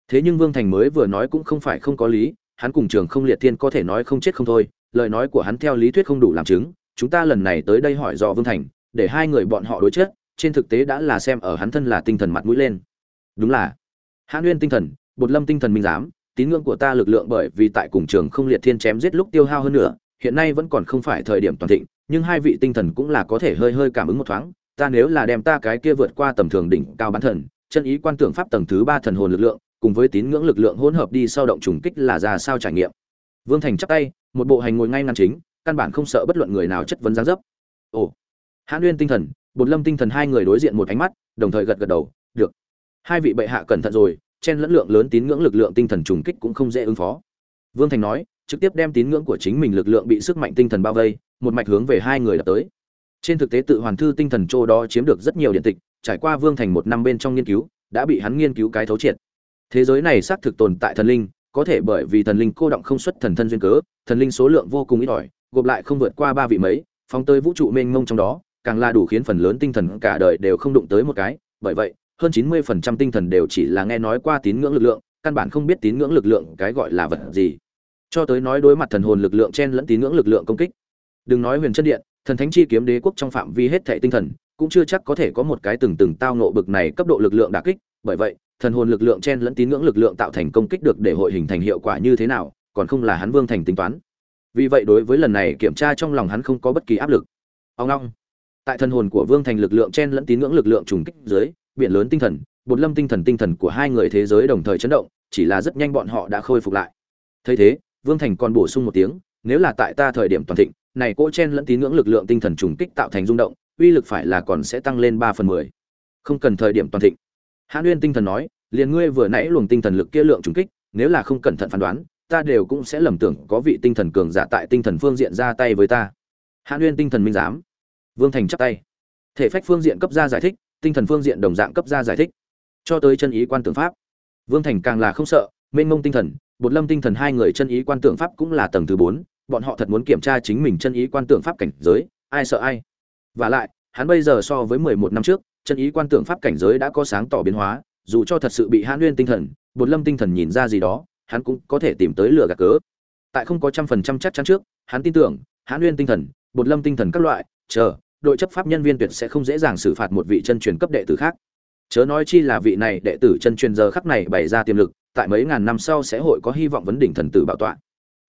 Thế nhưng vương thành mới vừa nói cũng không phải không có lý hắn cùng trường không liệt thiên có thể nói không chết không thôi, lời nói của hắn theo lý thuyết không đủ làm chứng, chúng ta lần này tới đây hỏi dò vương thành, để hai người bọn họ đối chất, trên thực tế đã là xem ở hắn thân là tinh thần mặt mũi lên. Đúng là. Hãn nguyên tinh thần, bột lâm tinh thần minh giám, tín ngưỡng của ta lực lượng bởi vì tại cùng trường không liệt thiên chém giết lúc tiêu hao hơn nữa, hiện nay vẫn còn không phải thời điểm toàn thịnh, nhưng hai vị tinh thần cũng là có thể hơi hơi cảm ứng một thoáng, ta nếu là đem ta cái kia vượt qua tầm thường đỉnh cao bán thần, chân ý quan tưởng pháp tầng thứ ba thần hồn lực lượng cùng với tín ngưỡng lực lượng hỗn hợp đi sau động trùng kích là ra sao trải nghiệm. Vương thành chắp tay, một bộ hành ngồi ngay ngăn chính, căn bản không sợ bất luận người nào chất vấn giáng dấp. Ồ hãn uyên tinh thần, bột lâm tinh thần hai người đối diện một ánh mắt, đồng thời gật gật đầu, được. Hai vị bệ hạ cẩn thận rồi, chen lẫn lượng lớn tín ngưỡng lực lượng tinh thần trùng kích cũng không dễ ứng phó. Vương thành nói, trực tiếp đem tín ngưỡng của chính mình lực lượng bị sức mạnh tinh thần bao vây, một mạch hướng về hai người đã tới. Trên thực tế tự hoàn thư tinh thần châu đó chiếm được rất nhiều điện tịch, trải qua vương thành một năm bên trong nghiên cứu, đã bị hắn nghiên cứu cái thấu triệt thế giới này xác thực tồn tại thần linh, có thể bởi vì thần linh cô động không xuất thần thân duyên cớ, thần linh số lượng vô cùng ít ỏi, gộp lại không vượt qua ba vị mấy, phóng tới vũ trụ mênh mông trong đó, càng là đủ khiến phần lớn tinh thần cả đời đều không đụng tới một cái. Bởi vậy, hơn chín mươi phần trăm tinh thần đều chỉ là nghe nói qua tín ngưỡng lực lượng, căn bản không biết tín ngưỡng lực lượng cái gọi là vật gì. Cho tới nói đối mặt thần hồn lực lượng chen lẫn tín ngưỡng lực lượng công kích. Đừng nói huyền chân điện, thần thánh chi kiếm đế quốc trong phạm vi hết thệ tinh thần, cũng chưa chắc có thể có một cái từng từng tao nộ bực này cấp độ lực lượng đả kích. Bởi vậy thần hồn lực lượng chen lẫn tín ngưỡng lực lượng tạo thành công kích được để hội hình thành hiệu quả như thế nào, còn không là hắn vương thành tính toán. Vì vậy đối với lần này kiểm tra trong lòng hắn không có bất kỳ áp lực. Ông long, tại thần hồn của vương thành lực lượng chen lẫn tín ngưỡng lực lượng trùng kích dưới, biển lớn tinh thần, bột lâm tinh thần tinh thần của hai người thế giới đồng thời chấn động, chỉ là rất nhanh bọn họ đã khôi phục lại. Thấy thế, vương thành còn bổ sung một tiếng, nếu là tại ta thời điểm toàn thịnh, này cỗ chen lẫn tín ngưỡng lực lượng tinh thần trùng kích tạo thành rung động, uy lực phải là còn sẽ tăng lên ba phần mười. Không cần thời điểm toàn thịnh hãn uyên tinh thần nói, liền ngươi vừa nãy luồng tinh thần lực kia lượng trùng kích, nếu là không cẩn thận phán đoán, ta đều cũng sẽ lầm tưởng có vị tinh thần cường giả tại tinh thần phương diện ra tay với ta. Hãn uyên tinh thần minh giám. Vương thành chắp tay. Thể phách phương diện cấp ra giải thích, tinh thần phương diện đồng dạng cấp ra giải thích. Cho tới chân ý quan tưởng pháp. Vương thành càng là không sợ, mênh mông tinh thần, bột lâm tinh thần hai người chân ý quan tưởng pháp cũng là tầng thứ bốn, bọn họ thật muốn kiểm tra chính mình chân ý quan tưởng pháp cảnh giới, ai sợ ai. Và lại, hắn bây giờ so với mười một năm trước chân ý quan tưởng pháp cảnh giới đã có sáng tỏ biến hóa, dù cho thật sự bị hãn nguyên tinh thần, bột lâm tinh thần nhìn ra gì đó, hắn cũng có thể tìm tới lửa gạt cớ. Tại không có trăm phần trăm chắc chắn trước, hắn tin tưởng hãn nguyên tinh thần, bột lâm tinh thần các loại, chờ, đội chấp pháp nhân viên tuyệt sẽ không dễ dàng xử phạt một vị chân truyền cấp đệ tử khác. Chớ nói chi là vị này đệ tử chân truyền giờ khắc này bày ra tiềm lực, tại mấy ngàn năm sau sẽ hội có hy vọng vấn đỉnh thần tử bảo tọa.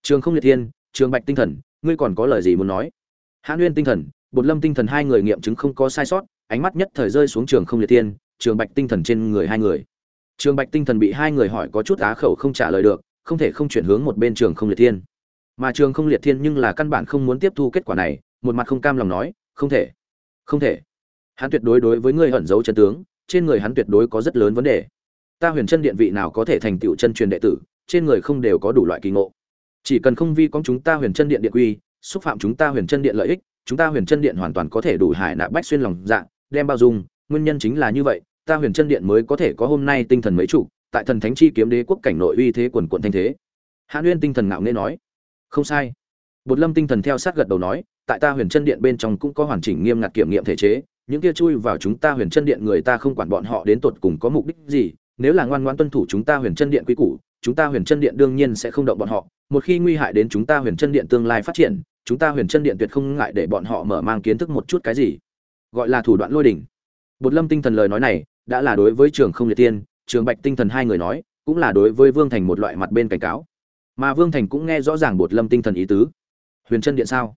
Trường không liệt thiên, trường bạch tinh thần, ngươi còn có lời gì muốn nói? Hãn nguyên tinh thần, bột lâm tinh thần hai người nghiệm chứng không có sai sót ánh mắt nhất thời rơi xuống trường không liệt thiên trường bạch tinh thần trên người hai người. Trường bạch tinh thần bị hai người hỏi có chút á khẩu không trả lời được, không thể không chuyển hướng một bên trường không liệt thiên mà trường không liệt thiên nhưng là căn bản không muốn tiếp thu kết quả này, một mặt không cam lòng nói, không thể không thể. Hắn tuyệt đối đối với ngươi ẩn giấu chân tướng, trên người hắn tuyệt đối có rất lớn vấn đề. Ta huyền chân điện vị nào có thể thành tựu chân truyền đệ tử, trên người không đều có đủ loại kỳ ngộ. Chỉ cần không vi con chúng ta huyền chân điện điện quy, xúc phạm chúng ta huyền chân điện lợi ích, chúng ta huyền chân điện hoàn toàn có thể đủ hải nạ bách xuyên lòng dạ đem bao dung, nguyên nhân chính là như vậy, ta huyền chân điện mới có thể có hôm nay tinh thần mấy chủ, tại thần thánh chi kiếm đế quốc cảnh nội uy thế quần quận thanh thế. Hãn uyên tinh thần ngạo nghễ nói, không sai. Bột lâm tinh thần theo sát gật đầu nói, tại ta huyền chân điện bên trong cũng có hoàn chỉnh nghiêm ngặt kiểm nghiệm thể chế, những kia chui vào chúng ta huyền chân điện người ta không quản bọn họ đến tột cùng có mục đích gì, nếu là ngoan ngoãn tuân thủ chúng ta huyền chân điện quy củ, chúng ta huyền chân điện đương nhiên sẽ không động bọn họ. Một khi nguy hại đến chúng ta huyền chân điện tương lai phát triển, chúng ta huyền chân điện tuyệt không ngại để bọn họ mở mang kiến thức một chút cái gì gọi là thủ đoạn lôi đỉnh. Bột lâm tinh thần lời nói này đã là đối với trường không liệt tiên, trường bạch tinh thần hai người nói, cũng là đối với vương thành một loại mặt bên cảnh cáo. Mà vương thành cũng nghe rõ ràng bột lâm tinh thần ý tứ. Huyền chân điện sao?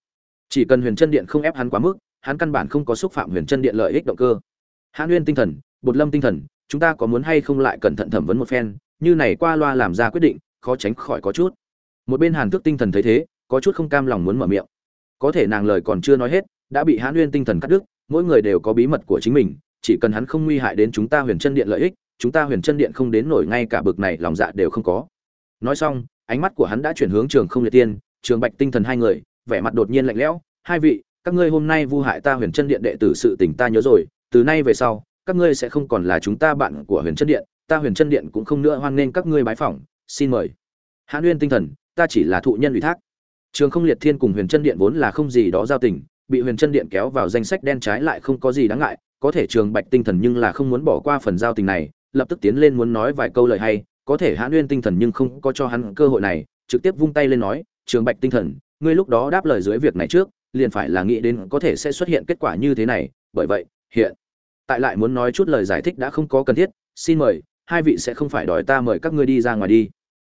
Chỉ cần huyền chân điện không ép hắn quá mức, hắn căn bản không có xúc phạm huyền chân điện lợi ích động cơ. Hãn nguyên tinh thần, bột lâm tinh thần, chúng ta có muốn hay không lại cẩn thận thẩm vấn một phen, như này qua loa làm ra quyết định, khó tránh khỏi có chút. Một bên hàn tước tinh thần thấy thế, có chút không cam lòng muốn mở miệng. Có thể nàng lời còn chưa nói hết, đã bị hãn nguyên tinh thần cắt đứt mỗi người đều có bí mật của chính mình, chỉ cần hắn không nguy hại đến chúng ta huyền chân điện lợi ích, chúng ta huyền chân điện không đến nổi ngay cả bực này lòng dạ đều không có. Nói xong, ánh mắt của hắn đã chuyển hướng trường không liệt tiên, trường bạch tinh thần hai người, vẻ mặt đột nhiên lạnh lẽo, hai vị, các ngươi hôm nay vu hại ta huyền chân điện đệ tử sự tình ta nhớ rồi, từ nay về sau, các ngươi sẽ không còn là chúng ta bạn của huyền chân điện, ta huyền chân điện cũng không nữa hoan nghênh các ngươi bái phỏng, xin mời. Hãn nguyên tinh thần, ta chỉ là thụ nhân ủy thác. Trường không liệt thiên cùng huyền chân điện vốn là không gì đó giao tình bị huyền chân điện kéo vào danh sách đen trái lại không có gì đáng ngại, có thể trường bạch tinh thần nhưng là không muốn bỏ qua phần giao tình này, lập tức tiến lên muốn nói vài câu lời hay, có thể hãn nguyên tinh thần nhưng không có cho hắn cơ hội này, trực tiếp vung tay lên nói, trường bạch tinh thần, ngươi lúc đó đáp lời dưới việc này trước, liền phải là nghĩ đến có thể sẽ xuất hiện kết quả như thế này, bởi vậy, hiện tại lại muốn nói chút lời giải thích đã không có cần thiết, xin mời, hai vị sẽ không phải đòi ta mời các ngươi đi ra ngoài đi.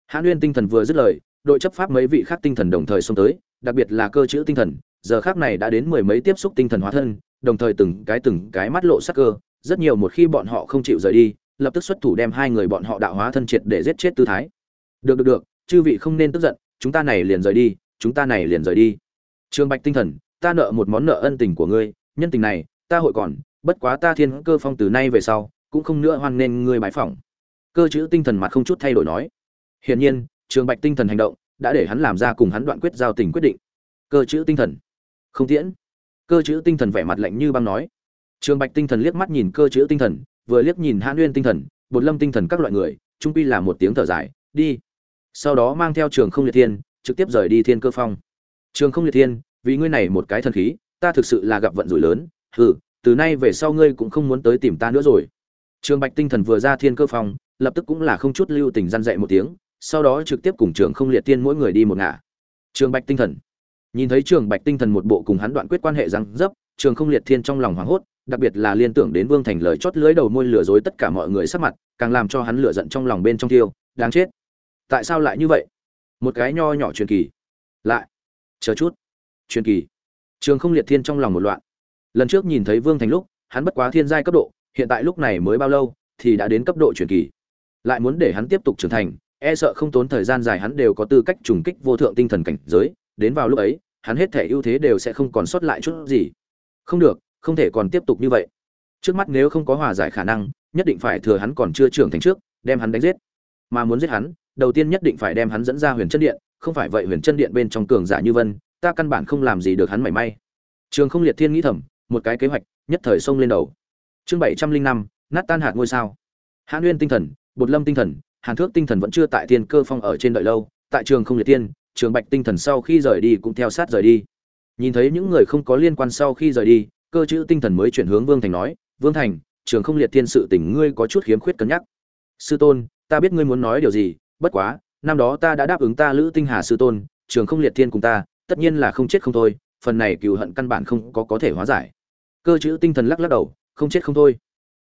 Hãn nguyên tinh thần vừa dứt lời, đội chấp pháp mấy vị khác tinh thần đồng thời xông tới, đặc biệt là cơ chữ tinh thần giờ khác này đã đến mười mấy tiếp xúc tinh thần hóa thân đồng thời từng cái từng cái mắt lộ sắc cơ rất nhiều một khi bọn họ không chịu rời đi lập tức xuất thủ đem hai người bọn họ đạo hóa thân triệt để giết chết tư thái được được được chư vị không nên tức giận chúng ta này liền rời đi chúng ta này liền rời đi Trương Bạch tinh thần, ta nợ một món nợ ân tình của ngươi, nhân tình này, ta hội còn, bất quá ta thiên cơ phong từ nay về sau, cũng không nữa hoan nên ngươi bái phỏng. Cơ chữ tinh thần mặt không chút thay đổi nói. Hiển nhiên, Trương Bạch tinh thần hành động, đã để hắn làm ra cùng hắn đoạn quyết giao tình quyết định. Cơ chữ tinh thần, không tiễn. Cơ chữ tinh thần vẻ mặt lạnh như băng nói. Trương Bạch tinh thần liếc mắt nhìn cơ chữ tinh thần, vừa liếc nhìn Hãn Nguyên tinh thần, Bột Lâm tinh thần các loại người, trung pi là một tiếng thở dài, đi. Sau đó mang theo Trường Không Liệt Thiên, trực tiếp rời đi Thiên Cơ Phong. Trường Không Liệt Thiên, vì ngươi này một cái thần khí, ta thực sự là gặp vận rủi lớn, hừ, từ nay về sau ngươi cũng không muốn tới tìm ta nữa rồi. Trường Bạch Tinh Thần vừa ra Thiên Cơ phong lập tức cũng là không chút lưu tình răn dạy một tiếng, sau đó trực tiếp cùng Trường Không Liệt thiên mỗi người đi một ngả. Trường Bạch Tinh Thần. Nhìn thấy Trường Bạch Tinh Thần một bộ cùng hắn đoạn quyết quan hệ răng dấp, Trường Không Liệt Thiên trong lòng hoảng hốt, đặc biệt là liên tưởng đến Vương Thành lời chót lưới đầu môi lừa dối tất cả mọi người sắc mặt, càng làm cho hắn lửa giận trong lòng bên trong tiêu, đáng chết. Tại sao lại như vậy? Một cái nho nhỏ truyền kỳ. Lại, chờ chút truyền kỳ trường không liệt thiên trong lòng một loạn lần trước nhìn thấy vương thành lúc hắn bất quá thiên giai cấp độ hiện tại lúc này mới bao lâu thì đã đến cấp độ truyền kỳ lại muốn để hắn tiếp tục trưởng thành e sợ không tốn thời gian dài hắn đều có tư cách trùng kích vô thượng tinh thần cảnh giới đến vào lúc ấy hắn hết thể ưu thế đều sẽ không còn sót lại chút gì. Không được, không thể còn tiếp tục như vậy. Trước mắt nếu không có hòa giải khả năng, nhất định phải thừa hắn còn chưa trưởng thành trước, đem hắn đánh giết. Mà muốn giết hắn, đầu tiên nhất định phải đem hắn dẫn ra huyền chân điện, không phải vậy huyền chân điện bên trong cường giả như vân, ta căn bản không làm gì được hắn mảy may. Trường không liệt thiên nghĩ thầm, một cái kế hoạch, nhất thời xông lên đầu. Chương bảy trăm linh năm, nát tan hạt ngôi sao. Hãn nguyên tinh thần, bột lâm tinh thần, hàn thước tinh thần vẫn chưa tại thiên cơ phong ở trên đợi lâu, tại trường không liệt tiên trường bạch tinh thần sau khi rời đi cũng theo sát rời đi. Nhìn thấy những người không có liên quan sau khi rời đi, cơ chữ tinh thần mới chuyển hướng vương thành nói, vương thành, trường không liệt thiên sự tình ngươi có chút khiếm khuyết cân nhắc. Sư tôn, ta biết ngươi muốn nói điều gì, bất quá, năm đó ta đã đáp ứng ta lữ tinh hà sư tôn, trường không liệt thiên cùng ta, tất nhiên là không chết không thôi, phần này cừu hận căn bản không có có thể hóa giải. Cơ chữ tinh thần lắc lắc đầu, không chết không thôi.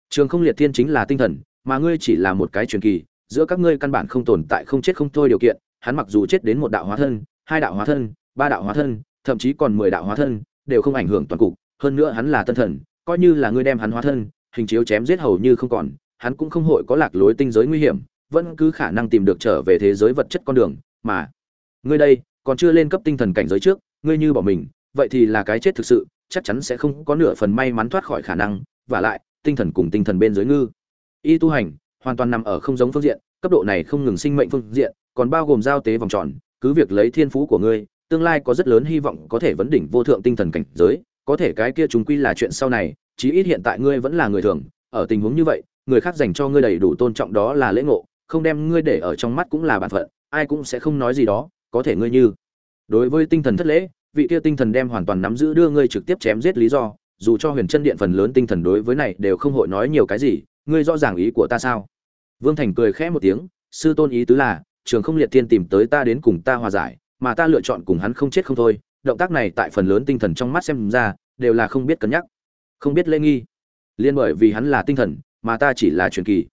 Trường không liệt thiên chính là tinh thần, mà ngươi chỉ là một cái truyền kỳ, giữa các ngươi căn bản không tồn tại không chết không thôi điều kiện hắn mặc dù chết đến một đạo hóa thân, hai đạo hóa thân, ba đạo hóa thân, thậm chí còn mười đạo hóa thân, đều không ảnh hưởng toàn cục. Hơn nữa hắn là tân thần, coi như là ngươi đem hắn hóa thân, hình chiếu chém giết hầu như không còn, hắn cũng không hội có lạc lối tinh giới nguy hiểm, vẫn cứ khả năng tìm được trở về thế giới vật chất con đường. Mà, ngươi đây, còn chưa lên cấp tinh thần cảnh giới trước, ngươi như bỏ mình, vậy thì là cái chết thực sự, chắc chắn sẽ không có nửa phần may mắn thoát khỏi khả năng. Và lại, tinh thần cùng tinh thần bên dưới ngư. Y tu hành hoàn toàn nằm ở không giống phương diện, cấp độ này không ngừng sinh mệnh phương diện, còn bao gồm giao tế vòng tròn, cứ việc lấy thiên phú của ngươi, tương lai có rất lớn hy vọng có thể vấn đỉnh vô thượng tinh thần cảnh giới, có thể cái kia chúng quy là chuyện sau này, chí ít hiện tại ngươi vẫn là người thường, ở tình huống như vậy, người khác dành cho ngươi đầy đủ tôn trọng đó là lễ ngộ, không đem ngươi để ở trong mắt cũng là bản phận, ai cũng sẽ không nói gì đó, có thể ngươi như đối với tinh thần thất lễ, vị kia tinh thần đem hoàn toàn nắm giữ đưa ngươi trực tiếp chém giết lý do, dù cho huyền chân điện phần lớn tinh thần đối với này đều không hội nói nhiều cái gì, ngươi rõ ràng ý của ta sao? Vương thành cười khẽ một tiếng, sư tôn ý tứ là, trường không liệt thiên tìm tới ta đến cùng ta hòa giải, mà ta lựa chọn cùng hắn không chết không thôi, động tác này tại phần lớn tinh thần trong mắt xem ra, đều là không biết cân nhắc, không biết lễ nghi. Liên bởi vì hắn là tinh thần, mà ta chỉ là truyền kỳ.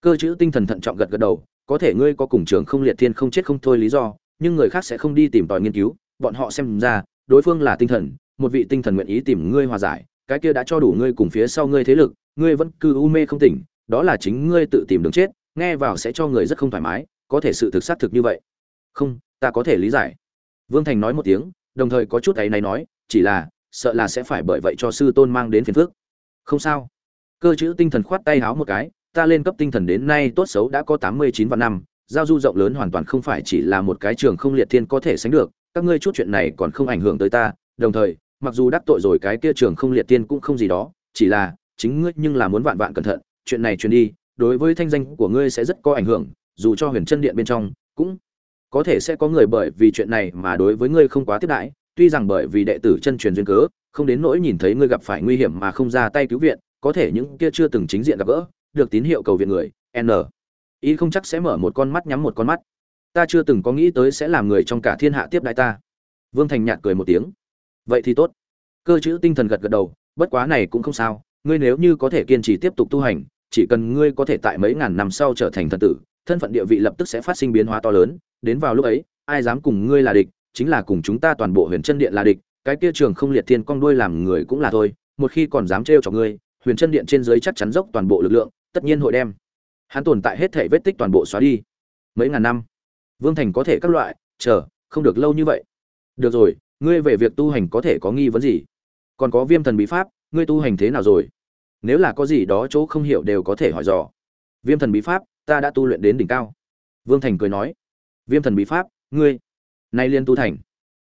Cơ chữ tinh thần thận trọng gật gật đầu, có thể ngươi có cùng trường không liệt thiên không chết không thôi lý do, nhưng người khác sẽ không đi tìm tòi nghiên cứu, bọn họ xem ra, đối phương là tinh thần, một vị tinh thần nguyện ý tìm ngươi hòa giải, cái kia đã cho đủ ngươi cùng phía sau ngươi thế lực, ngươi vẫn cứ u mê không tỉnh đó là chính ngươi tự tìm đường chết, nghe vào sẽ cho người rất không thoải mái, có thể sự thực xác thực như vậy. Không, ta có thể lý giải. Vương thành nói một tiếng, đồng thời có chút ấy này nói, chỉ là, sợ là sẽ phải bởi vậy cho sư tôn mang đến phiền phước không sao. Cơ chữ tinh thần khoát tay háo một cái, ta lên cấp tinh thần đến nay tốt xấu đã có tám mươi chín vạn năm, giao du rộng lớn hoàn toàn không phải chỉ là một cái trường không liệt thiên có thể sánh được, các ngươi chút chuyện này còn không ảnh hưởng tới ta, đồng thời, mặc dù đắc tội rồi cái kia trường không liệt tiên cũng không gì đó, chỉ là, chính ngươi nhưng là muốn vạn vạn cẩn thận chuyện này truyền đi, đối với thanh danh của ngươi sẽ rất có ảnh hưởng, dù cho huyền chân điện bên trong, cũng có thể sẽ có người bởi vì chuyện này mà đối với ngươi không quá tiếp đãi, tuy rằng bởi vì đệ tử chân truyền duyên cớ, không đến nỗi nhìn thấy ngươi gặp phải nguy hiểm mà không ra tay cứu viện, có thể những kia chưa từng chính diện gặp gỡ, được tín hiệu cầu viện người, n. Ý không chắc sẽ mở một con mắt nhắm một con mắt. Ta chưa từng có nghĩ tới sẽ làm người trong cả thiên hạ tiếp đại ta. Vương thành nhạt cười một tiếng. Vậy thì tốt. Cơ chữ tinh thần gật gật đầu, bất quá này cũng không sao, ngươi nếu như có thể kiên trì tiếp tục tu hành chỉ cần ngươi có thể tại mấy ngàn năm sau trở thành thần tử, thân phận địa vị lập tức sẽ phát sinh biến hóa to lớn, đến vào lúc ấy, ai dám cùng ngươi là địch, chính là cùng chúng ta toàn bộ huyền chân điện là địch, cái kia trường không liệt thiên cong đuôi làm người cũng là thôi, một khi còn dám trêu cho ngươi, huyền chân điện trên dưới chắc chắn dốc toàn bộ lực lượng, tất nhiên hội đem hắn tồn tại hết thể vết tích toàn bộ xóa đi. Mấy ngàn năm, vương thành có thể các loại, chờ, không được lâu như vậy. Được rồi, ngươi về việc tu hành có thể có nghi vấn gì? Còn có viêm thần bí pháp, ngươi tu hành thế nào rồi? Nếu là có gì đó chỗ không hiểu đều có thể hỏi dò. Viêm thần bí pháp, ta đã tu luyện đến đỉnh cao. Vương thành cười nói, viêm thần bí pháp, ngươi, nay liên tu thành.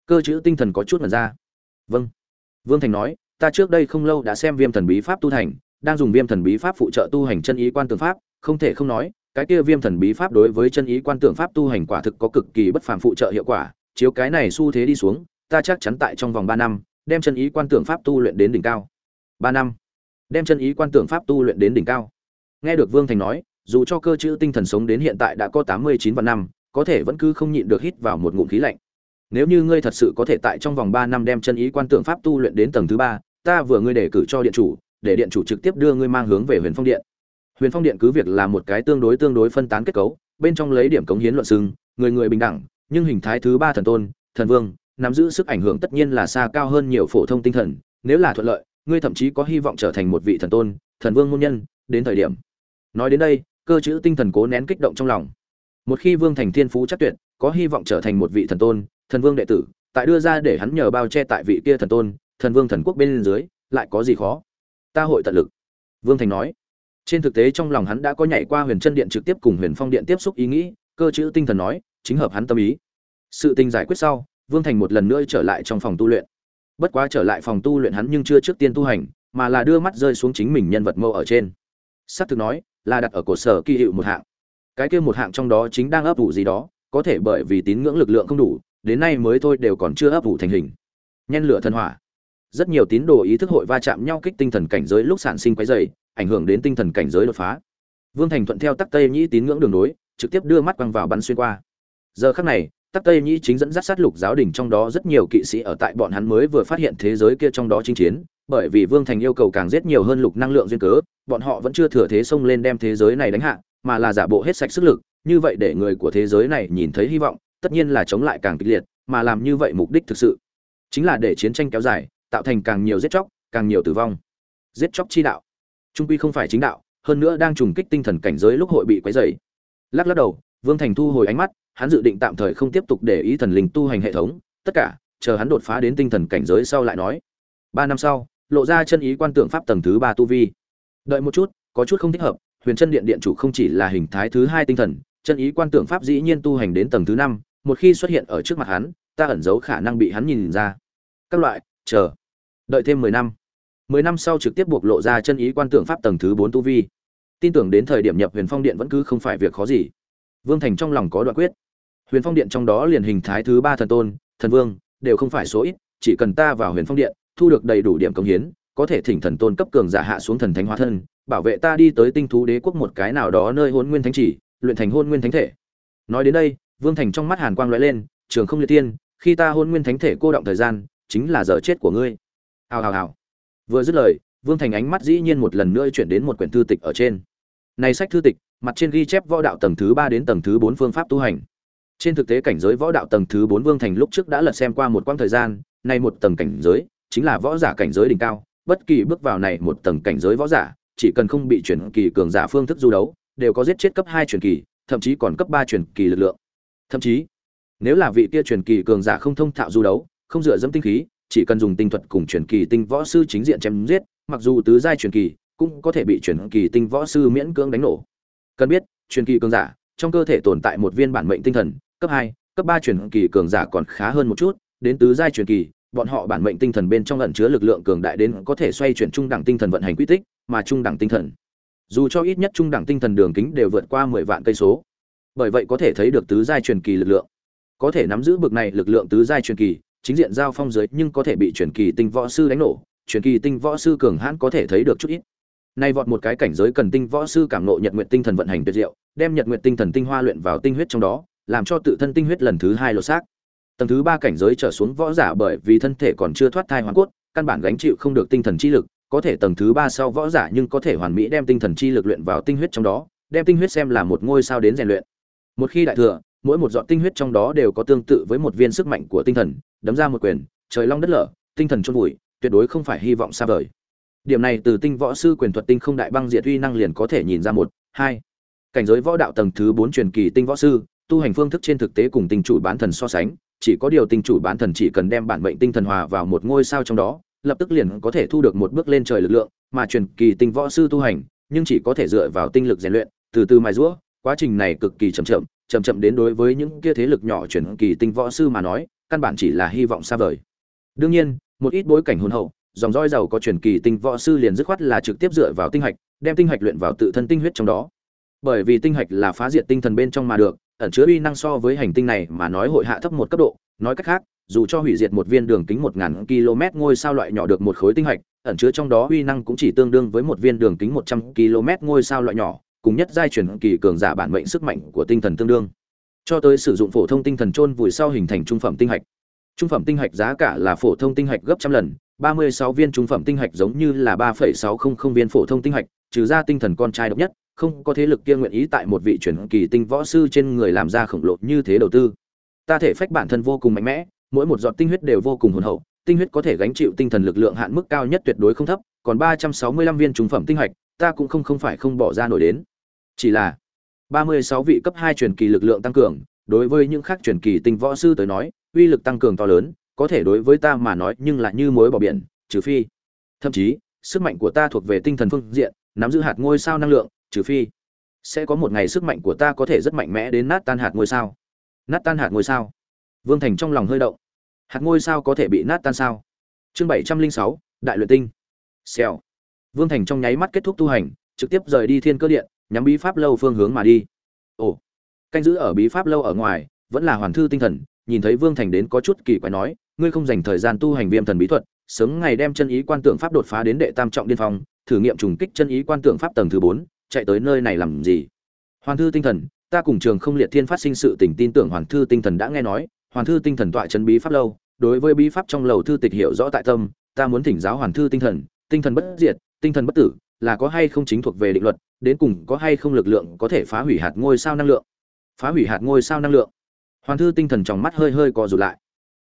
Cơ chữ tinh thần có chút mật ra. Vâng. Vương thành nói, ta trước đây không lâu đã xem viêm thần bí pháp tu thành, đang dùng viêm thần bí pháp phụ trợ tu hành chân ý quan tưởng pháp, không thể không nói, cái kia viêm thần bí pháp đối với chân ý quan tưởng pháp tu hành quả thực có cực kỳ bất phàm phụ trợ hiệu quả, chiếu cái này xu thế đi xuống, ta chắc chắn tại trong vòng ba năm, đem chân ý quan tưởng pháp tu luyện đến đỉnh cao. Ba năm đem chân ý quan tưởng pháp tu luyện đến đỉnh cao. Nghe được vương thành nói, dù cho cơ chữ tinh thần sống đến hiện tại đã có tám mươi chín vạn năm, có thể vẫn cứ không nhịn được hít vào một ngụm khí lạnh. Nếu như ngươi thật sự có thể tại trong vòng ba năm đem chân ý quan tưởng pháp tu luyện đến tầng thứ ba, ta vừa ngươi đề cử cho điện chủ, để điện chủ trực tiếp đưa ngươi mang hướng về huyền phong điện. Huyền phong điện cứ việc là một cái tương đối tương đối phân tán kết cấu, bên trong lấy điểm cống hiến luận xưng, người người bình đẳng, nhưng hình thái thứ ba thần tôn, thần vương, nắm giữ sức ảnh hưởng tất nhiên là xa cao hơn nhiều phổ thông tinh thần, nếu là thuận lợi ngươi thậm chí có hy vọng trở thành một vị thần tôn, thần vương môn nhân, đến thời điểm. Nói đến đây, cơ chữ tinh thần cố nén kích động trong lòng. Một khi vương thành thiên phú chắc tuyệt, có hy vọng trở thành một vị thần tôn, thần vương đệ tử, tại đưa ra để hắn nhờ bao che tại vị kia thần tôn, thần vương thần quốc bên dưới, lại có gì khó? Ta hội tận lực. Vương thành nói. Trên thực tế trong lòng hắn đã có nhảy qua huyền chân điện trực tiếp cùng huyền phong điện tiếp xúc ý nghĩ, cơ chữ tinh thần nói, chính hợp hắn tâm ý. Sự tình giải quyết sau, vương thành một lần nữa trở lại trong phòng tu luyện bất quá trở lại phòng tu luyện hắn nhưng chưa trước tiên tu hành, mà là đưa mắt rơi xuống chính mình nhân vật mâu ở trên. S ắ c thực nói, là đặt ở cổ sở kỳ hiệu một hạng. Cái kia một hạng trong đó chính đang ấp ủ gì đó, có thể bởi vì tín ngưỡng lực lượng không đủ, đến nay mới thôi đều còn chưa ấp ủ thành hình. Nhen lửa thần hỏa. Rất nhiều tín đồ ý thức hội va chạm nhau kích tinh thần cảnh giới lúc sản sinh quái dày ảnh hưởng đến tinh thần cảnh giới đột phá. Vương thành thuận theo tắc tây nhĩ tín ngưỡng đường đối, trực tiếp đưa mắt quăng vào bắn xuyên qua. Giờ khắc này tắc tây nhĩ chính dẫn dắt sát lục giáo đình trong đó rất nhiều kỵ sĩ ở tại bọn hắn mới vừa phát hiện thế giới kia trong đó chinh chiến, bởi vì vương thành yêu cầu càng giết nhiều hơn lục năng lượng duyên cớ, bọn họ vẫn chưa thừa thế xông lên đem thế giới này đánh hạ, mà là giả bộ hết sạch sức lực, như vậy để người của thế giới này nhìn thấy hy vọng, tất nhiên là chống lại càng kịch liệt, mà làm như vậy mục đích thực sự. Chính là để chiến tranh kéo dài, tạo thành càng nhiều giết chóc, càng nhiều tử vong. Giết chóc chi đạo. Trung quy không phải chính đạo, hơn nữa đang trùng kích tinh thần cảnh giới lúc hội bị quấy dày lắc lắc đầu, vương thành thu hồi ánh mắt hắn dự định tạm thời không tiếp tục để ý thần linh tu hành hệ thống, tất cả, chờ hắn đột phá đến tinh thần cảnh giới sau lại nói. Ba năm sau, lộ ra chân ý quan tượng pháp tầng thứ ba tu vi. Đợi một chút, có chút không thích hợp, huyền chân điện điện chủ không chỉ là hình thái thứ hai tinh thần, chân ý quan tượng pháp dĩ nhiên tu hành đến tầng thứ năm, một khi xuất hiện ở trước mặt hắn, ta ẩn giấu khả năng bị hắn nhìn ra. Các loại, chờ, đợi thêm mười năm. Mười năm sau trực tiếp buộc lộ ra chân ý quan tượng pháp tầng thứ bốn tu vi. Tin tưởng đến thời điểm nhập huyền phong điện vẫn cứ không phải việc khó gì. Vương thành trong lòng có đoạn quyết huyền phong điện trong đó liền hình thái thứ ba thần tôn, thần vương, đều không phải số ít, chỉ cần ta vào huyền phong điện, thu được đầy đủ điểm công hiến, có thể thỉnh thần tôn cấp cường giả hạ xuống thần thánh hóa thân, bảo vệ ta đi tới tinh thú đế quốc một cái nào đó nơi hôn nguyên thánh chỉ, luyện thành hôn nguyên thánh thể. Nói đến đây, vương thành trong mắt hàn quang lóe lên, trường không liệt tiên, khi ta hôn nguyên thánh thể cô động thời gian, chính là giờ chết của ngươi. Hào hào hào. Vừa dứt lời, vương thành ánh mắt dĩ nhiên một lần nữa chuyển đến một quyển thư tịch ở trên. Này sách thư tịch, mặt trên ghi chép võ đạo tầng thứ ba đến tầng thứ bốn phương pháp tu hành trên thực tế cảnh giới võ đạo tầng thứ bốn vương thành lúc trước đã lật xem qua một quãng thời gian, nay một tầng cảnh giới chính là võ giả cảnh giới đỉnh cao, bất kỳ bước vào này một tầng cảnh giới võ giả, chỉ cần không bị chuyển kỳ cường giả phương thức du đấu, đều có giết chết cấp hai truyền kỳ, thậm chí còn cấp ba truyền kỳ lực lượng. Thậm chí, nếu là vị kia truyền kỳ cường giả không thông thạo du đấu, không dựa dẫm tinh khí, chỉ cần dùng tinh thuật cùng truyền kỳ tinh võ sư chính diện chém giết, mặc dù tứ giai truyền kỳ cũng có thể bị truyền kỳ tinh võ sư miễn cưỡng đánh nổ. Cần biết truyền kỳ cường giả trong cơ thể tồn tại một viên bản mệnh tinh thần cấp hai, cấp ba truyền kỳ cường giả còn khá hơn một chút, đến tứ giai truyền kỳ, bọn họ bản mệnh tinh thần bên trong ẩn chứa lực lượng cường đại đến có thể xoay chuyển trung đẳng tinh thần vận hành quy tích, mà trung đẳng tinh thần. Dù cho ít nhất trung đẳng tinh thần đường kính đều vượt qua mười vạn cây số. Bởi vậy có thể thấy được tứ giai truyền kỳ lực lượng. Có thể nắm giữ bực này lực lượng tứ giai truyền kỳ, chính diện giao phong giới nhưng có thể bị truyền kỳ tinh võ sư đánh nổ truyền kỳ tinh võ sư cường hãn có thể thấy được chút ít. Nay vọt một cái cảnh giới cần tinh võ sư cảm nộ nhật nguyện tinh thần vận hành tuyệt diệu, đem nhật nguyện tinh thần tinh hoa luyện vào tinh huyết trong đó làm cho tự thân tinh huyết lần thứ hai lột xác. Tầng thứ ba cảnh giới trở xuống võ giả bởi vì thân thể còn chưa thoát thai hoàn cốt, căn bản gánh chịu không được tinh thần chi lực, có thể tầng thứ ba sau võ giả nhưng có thể hoàn mỹ đem tinh thần chi lực luyện vào tinh huyết trong đó, đem tinh huyết xem là một ngôi sao đến rèn luyện. Một khi đại thừa, mỗi một giọt tinh huyết trong đó đều có tương tự với một viên sức mạnh của tinh thần, đấm ra một quyền, trời long đất lở, tinh thần chôn vùi, tuyệt đối không phải hy vọng xa vời. Điểm này từ tinh võ sư quyền thuật tinh không đại băng diệt uy năng liền có thể nhìn ra một, hai. Cảnh giới võ đạo tầng thứ bốn truyền kỳ tinh võ sư tu hành phương thức trên thực tế cùng tinh chủ bán thần so sánh, chỉ có điều tinh chủ bán thần chỉ cần đem bản mệnh tinh thần hòa vào một ngôi sao trong đó, lập tức liền có thể thu được một bước lên trời lực lượng mà truyền kỳ tinh võ sư tu hành, nhưng chỉ có thể dựa vào tinh lực rèn luyện, từ từ mài rũa quá trình này cực kỳ chậm chậm chậm chậm đến đối với những kia thế lực nhỏ truyền kỳ tinh võ sư mà nói, căn bản chỉ là hy vọng xa vời. Đương nhiên, một ít bối cảnh hôn hậu, dòng roi giàu có truyền kỳ tinh võ sư liền dứt khoát là trực tiếp dựa vào tinh hạch, đem tinh hạch luyện vào tự thân tinh huyết trong đó. Bởi vì tinh hạch là phá diệt tinh thần bên trong mà được ẩn chứa uy năng so với hành tinh này mà nói hội hạ thấp một cấp độ. Nói cách khác, dù cho hủy diệt một viên đường kính một ngàn km ngôi sao loại nhỏ được một khối tinh hạch, ẩn chứa trong đó uy năng cũng chỉ tương đương với một viên đường kính một trăm km ngôi sao loại nhỏ, cùng nhất giai truyền kỳ cường giả bản mệnh sức mạnh của tinh thần tương đương. Cho tới sử dụng phổ thông tinh thần chôn vùi sau hình thành trung phẩm tinh hạch. Trung phẩm tinh hạch giá cả là phổ thông tinh hạch gấp trăm lần, ba mươi sáu viên trung phẩm tinh hạch giống như là ba phẩy sáu không không viên phổ thông tinh hạch, trừ ra tinh thần con trai độc nhất không có thế lực kia nguyện ý tại một vị truyền kỳ tinh võ sư trên người làm ra khổng lồ như thế đầu tư. Ta thể phách bản thân vô cùng mạnh mẽ, mỗi một giọt tinh huyết đều vô cùng hồn hậu, tinh huyết có thể gánh chịu tinh thần lực lượng hạn mức cao nhất tuyệt đối không thấp, còn ba trăm sáu mươi lăm viên trung phẩm tinh hạch, ta cũng không không phải không bỏ ra nổi đến. Chỉ là ba mươi sáu vị cấp hai truyền kỳ lực lượng tăng cường, đối với những khác truyền kỳ tinh võ sư tới nói, uy lực tăng cường to lớn, có thể đối với ta mà nói nhưng lại như muối bỏ biển, trừ phi, thậm chí, sức mạnh của ta thuộc về tinh thần phương diện, nắm giữ hạt ngôi sao năng lượng trừ phi sẽ có một ngày sức mạnh của ta có thể rất mạnh mẽ đến nát tan hạt ngôi sao. Nát tan hạt ngôi sao. Vương thành trong lòng hơi động. Hạt ngôi sao có thể bị nát tan sao? Chương bảy trăm linh sáu, đại luyện tinh. Xèo. Vương thành trong nháy mắt kết thúc tu hành, trực tiếp rời đi thiên cơ điện, nhắm bí pháp lâu phương hướng mà đi. Ồ. Canh giữ ở bí pháp lâu ở ngoài, vẫn là hoàn thư tinh thần, nhìn thấy vương thành đến có chút kỳ quái nói, ngươi không dành thời gian tu hành viêm thần bí thuật, sớm ngày đem chân ý quan tượng pháp đột phá đến đệ tam trọng điên phong, thử nghiệm trùng kích chân ý quan tượng pháp tầng thứ bốn chạy tới nơi này làm gì? Hoàn thư tinh thần, ta cùng trường không liệt thiên phát sinh sự tình tin tưởng hoàn thư tinh thần đã nghe nói. Hoàn thư tinh thần tọa chân bí pháp lâu, đối với bí pháp trong lầu thư tịch hiểu rõ tại tâm, ta muốn thỉnh giáo hoàn thư tinh thần. Tinh thần bất diệt, tinh thần bất tử, là có hay không chính thuộc về định luật, đến cùng có hay không lực lượng có thể phá hủy hạt ngôi sao năng lượng? Phá hủy hạt ngôi sao năng lượng? Hoàn thư tinh thần trong mắt hơi hơi co rụt lại.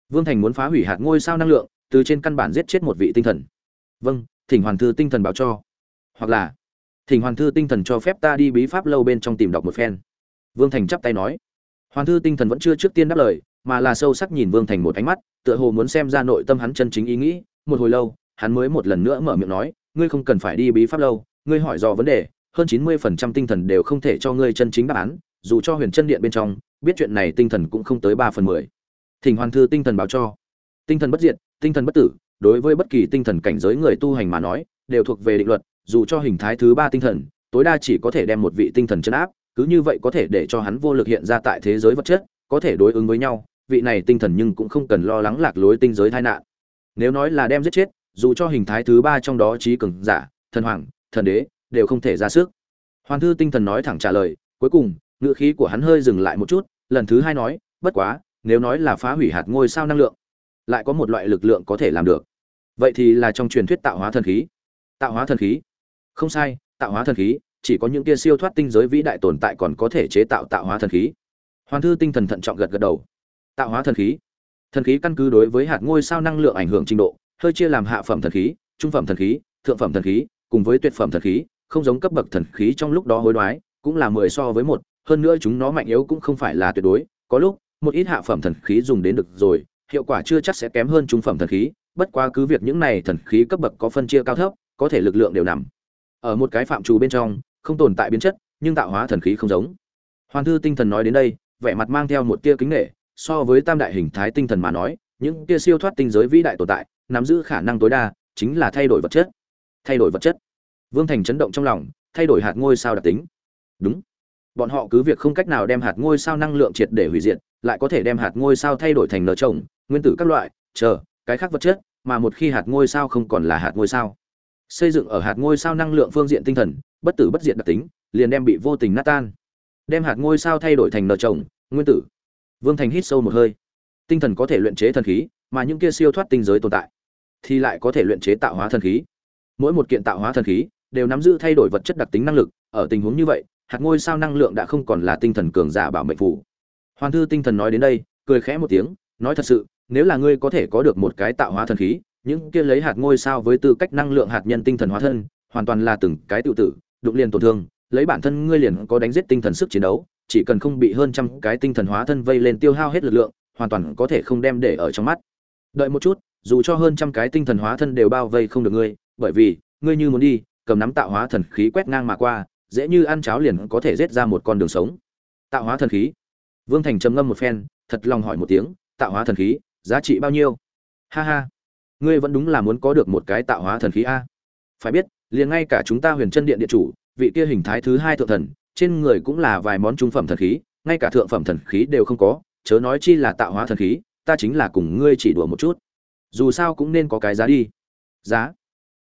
Vương thành muốn phá hủy hạt ngôi sao năng lượng, từ trên căn bản giết chết một vị tinh thần. Vâng thỉnh hoàn thư tinh thần báo cho. Hoặc là thỉnh hoàn thư tinh thần cho phép ta đi bí pháp lâu bên trong tìm đọc một phen. Vương thành chắp tay nói. Hoàn thư tinh thần vẫn chưa trước tiên đáp lời, mà là sâu sắc nhìn vương thành một ánh mắt, tựa hồ muốn xem ra nội tâm hắn chân chính ý nghĩ. Một hồi lâu, hắn mới một lần nữa mở miệng nói, ngươi không cần phải đi bí pháp lâu, ngươi hỏi do vấn đề, hơn chín mươi phần trăm tinh thần đều không thể cho ngươi chân chính đáp án, dù cho huyền chân điện bên trong, biết chuyện này tinh thần cũng không tới ba phần mười. Thỉnh hoàn thư tinh thần báo cho. Tinh thần bất diệt, tinh thần bất tử, đối với bất kỳ tinh thần cảnh giới người tu hành mà nói, đều thuộc về định luật dù cho hình thái thứ ba tinh thần, tối đa chỉ có thể đem một vị tinh thần chấn áp, cứ như vậy có thể để cho hắn vô lực hiện ra tại thế giới vật chất, có thể đối ứng với nhau, vị này tinh thần nhưng cũng không cần lo lắng lạc lối tinh giới tai nạn. Nếu nói là đem giết chết, dù cho hình thái thứ ba trong đó trí cường giả, thần hoàng, thần đế, đều không thể ra sức. Hoàn thư tinh thần nói thẳng trả lời, cuối cùng ngựa khí của hắn hơi dừng lại một chút, lần thứ hai nói, bất quá, nếu nói là phá hủy hạt ngôi sao năng lượng, lại có một loại lực lượng có thể làm được. Vậy thì là trong truyền thuyết tạo hóa thần khí. Tạo hóa thần khí không sai, tạo hóa thần khí, chỉ có những tia siêu thoát tinh giới vĩ đại tồn tại còn có thể chế tạo tạo hóa thần khí. Hoàn thư tinh thần thận trọng gật gật đầu. Tạo hóa thần khí. Thần khí căn cứ đối với hạt ngôi sao năng lượng ảnh hưởng trình độ, hơi chia làm hạ phẩm thần khí, trung phẩm thần khí, thượng phẩm thần khí, cùng với tuyệt phẩm thần khí, không giống cấp bậc thần khí trong lúc đó hối đoái, cũng là mười so với một, hơn nữa chúng nó mạnh yếu cũng không phải là tuyệt đối, có lúc, một ít hạ phẩm thần khí dùng đến được rồi, hiệu quả chưa chắc sẽ kém hơn trung phẩm thần khí, bất quá cứ việc những này thần khí cấp bậc có phân chia cao thấp, có thể lực lượng đều nằm ở một cái phạm trù bên trong, không tồn tại biến chất, nhưng tạo hóa thần khí không giống. Hoàn thư tinh thần nói đến đây, vẻ mặt mang theo một tia kính nghệ so với tam đại hình thái tinh thần mà nói, những tia siêu thoát tinh giới vĩ đại tồn tại, nắm giữ khả năng tối đa, chính là thay đổi vật chất. Thay đổi vật chất. Vương thành chấn động trong lòng, thay đổi hạt ngôi sao đặc tính. Đúng. Bọn họ cứ việc không cách nào đem hạt ngôi sao năng lượng triệt để hủy diệt, lại có thể đem hạt ngôi sao thay đổi thành nở trồng, nguyên tử các loại, chờ, cái khác vật chất, mà một khi hạt ngôi sao không còn là hạt ngôi sao xây dựng ở hạt ngôi sao năng lượng phương diện tinh thần, bất tử bất diệt đặc tính, liền đem bị vô tình nát tan. Đem hạt ngôi sao thay đổi thành nợ trồng nguyên tử. Vương thành hít sâu một hơi. Tinh thần có thể luyện chế thần khí, mà những kia siêu thoát tinh giới tồn tại, thì lại có thể luyện chế tạo hóa thần khí. Mỗi một kiện tạo hóa thần khí, đều nắm giữ thay đổi vật chất đặc tính năng lực, ở tình huống như vậy, hạt ngôi sao năng lượng đã không còn là tinh thần cường giả bảo mệnh phủ hoàn thư tinh thần nói đến đây, cười khẽ một tiếng, nói thật sự, nếu là ngươi có thể có được một cái tạo hóa thần khí những kia lấy hạt ngôi sao với tư cách năng lượng hạt nhân tinh thần hóa thân, hoàn toàn là từng cái tự tử, đụng liền tổn thương, lấy bản thân ngươi liền có đánh giết tinh thần sức chiến đấu, chỉ cần không bị hơn trăm cái tinh thần hóa thân vây lên tiêu hao hết lực lượng, hoàn toàn có thể không đem để ở trong mắt. Đợi một chút, dù cho hơn trăm cái tinh thần hóa thân đều bao vây không được ngươi, bởi vì, ngươi như muốn đi, cầm nắm tạo hóa thần khí quét ngang mà qua, dễ như ăn cháo liền có thể giết ra một con đường sống. Tạo hóa thần khí. Vương thành trầm ngâm một phen, thật lòng hỏi một tiếng, tạo hóa thần khí, giá trị bao nhiêu? Ha ha ngươi vẫn đúng là muốn có được một cái tạo hóa thần khí a. Phải biết, liền ngay cả chúng ta huyền chân điện địa chủ, vị kia hình thái thứ hai thượng thần, trên người cũng là vài món trung phẩm thần khí, ngay cả thượng phẩm thần khí đều không có, chớ nói chi là tạo hóa thần khí, ta chính là cùng ngươi chỉ đùa một chút. Dù sao cũng nên có cái giá đi. Giá.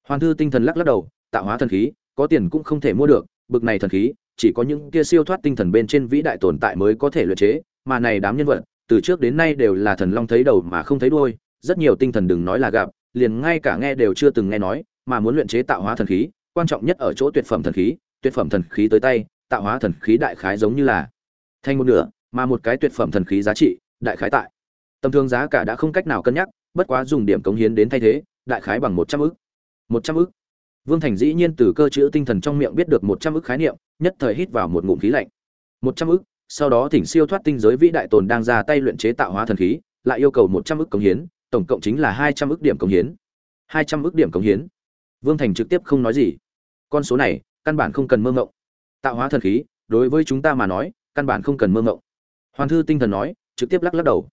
Hoàn thư tinh thần lắc lắc đầu, tạo hóa thần khí, có tiền cũng không thể mua được, bực này thần khí, chỉ có những kia siêu thoát tinh thần bên trên vĩ đại tồn tại mới có thể luyện chế, mà này đám nhân vật, từ trước đến nay đều là thần long thấy đầu mà không thấy đuôi rất nhiều tinh thần đừng nói là gặp, liền ngay cả nghe đều chưa từng nghe nói, mà muốn luyện chế tạo hóa thần khí, quan trọng nhất ở chỗ tuyệt phẩm thần khí, tuyệt phẩm thần khí tới tay, tạo hóa thần khí đại khái giống như là thành một nửa, mà một cái tuyệt phẩm thần khí giá trị, đại khái tại. Tầm thường giá cả đã không cách nào cân nhắc, bất quá dùng điểm cống hiến đến thay thế, đại khái bằng một trăm ức. Một trăm ức. Vương thành dĩ nhiên từ cơ chữ tinh thần trong miệng biết được một trăm ức khái niệm, nhất thời hít vào một ngụm khí lạnh. Một trăm ức, sau đó thỉnh siêu thoát tinh giới vĩ đại tồn đang ra tay luyện chế tạo hóa thần khí, lại yêu cầu một trăm ức cống hiến tổng cộng chính là hai trăm ức điểm cống hiến. hai trăm ức điểm cống hiến. Vương thành trực tiếp không nói gì. Con số này, căn bản không cần mơ ngộng. Tạo hóa thần khí, đối với chúng ta mà nói, căn bản không cần mơ ngộng. Hoàn thư tinh thần nói, trực tiếp lắc lắc đầu.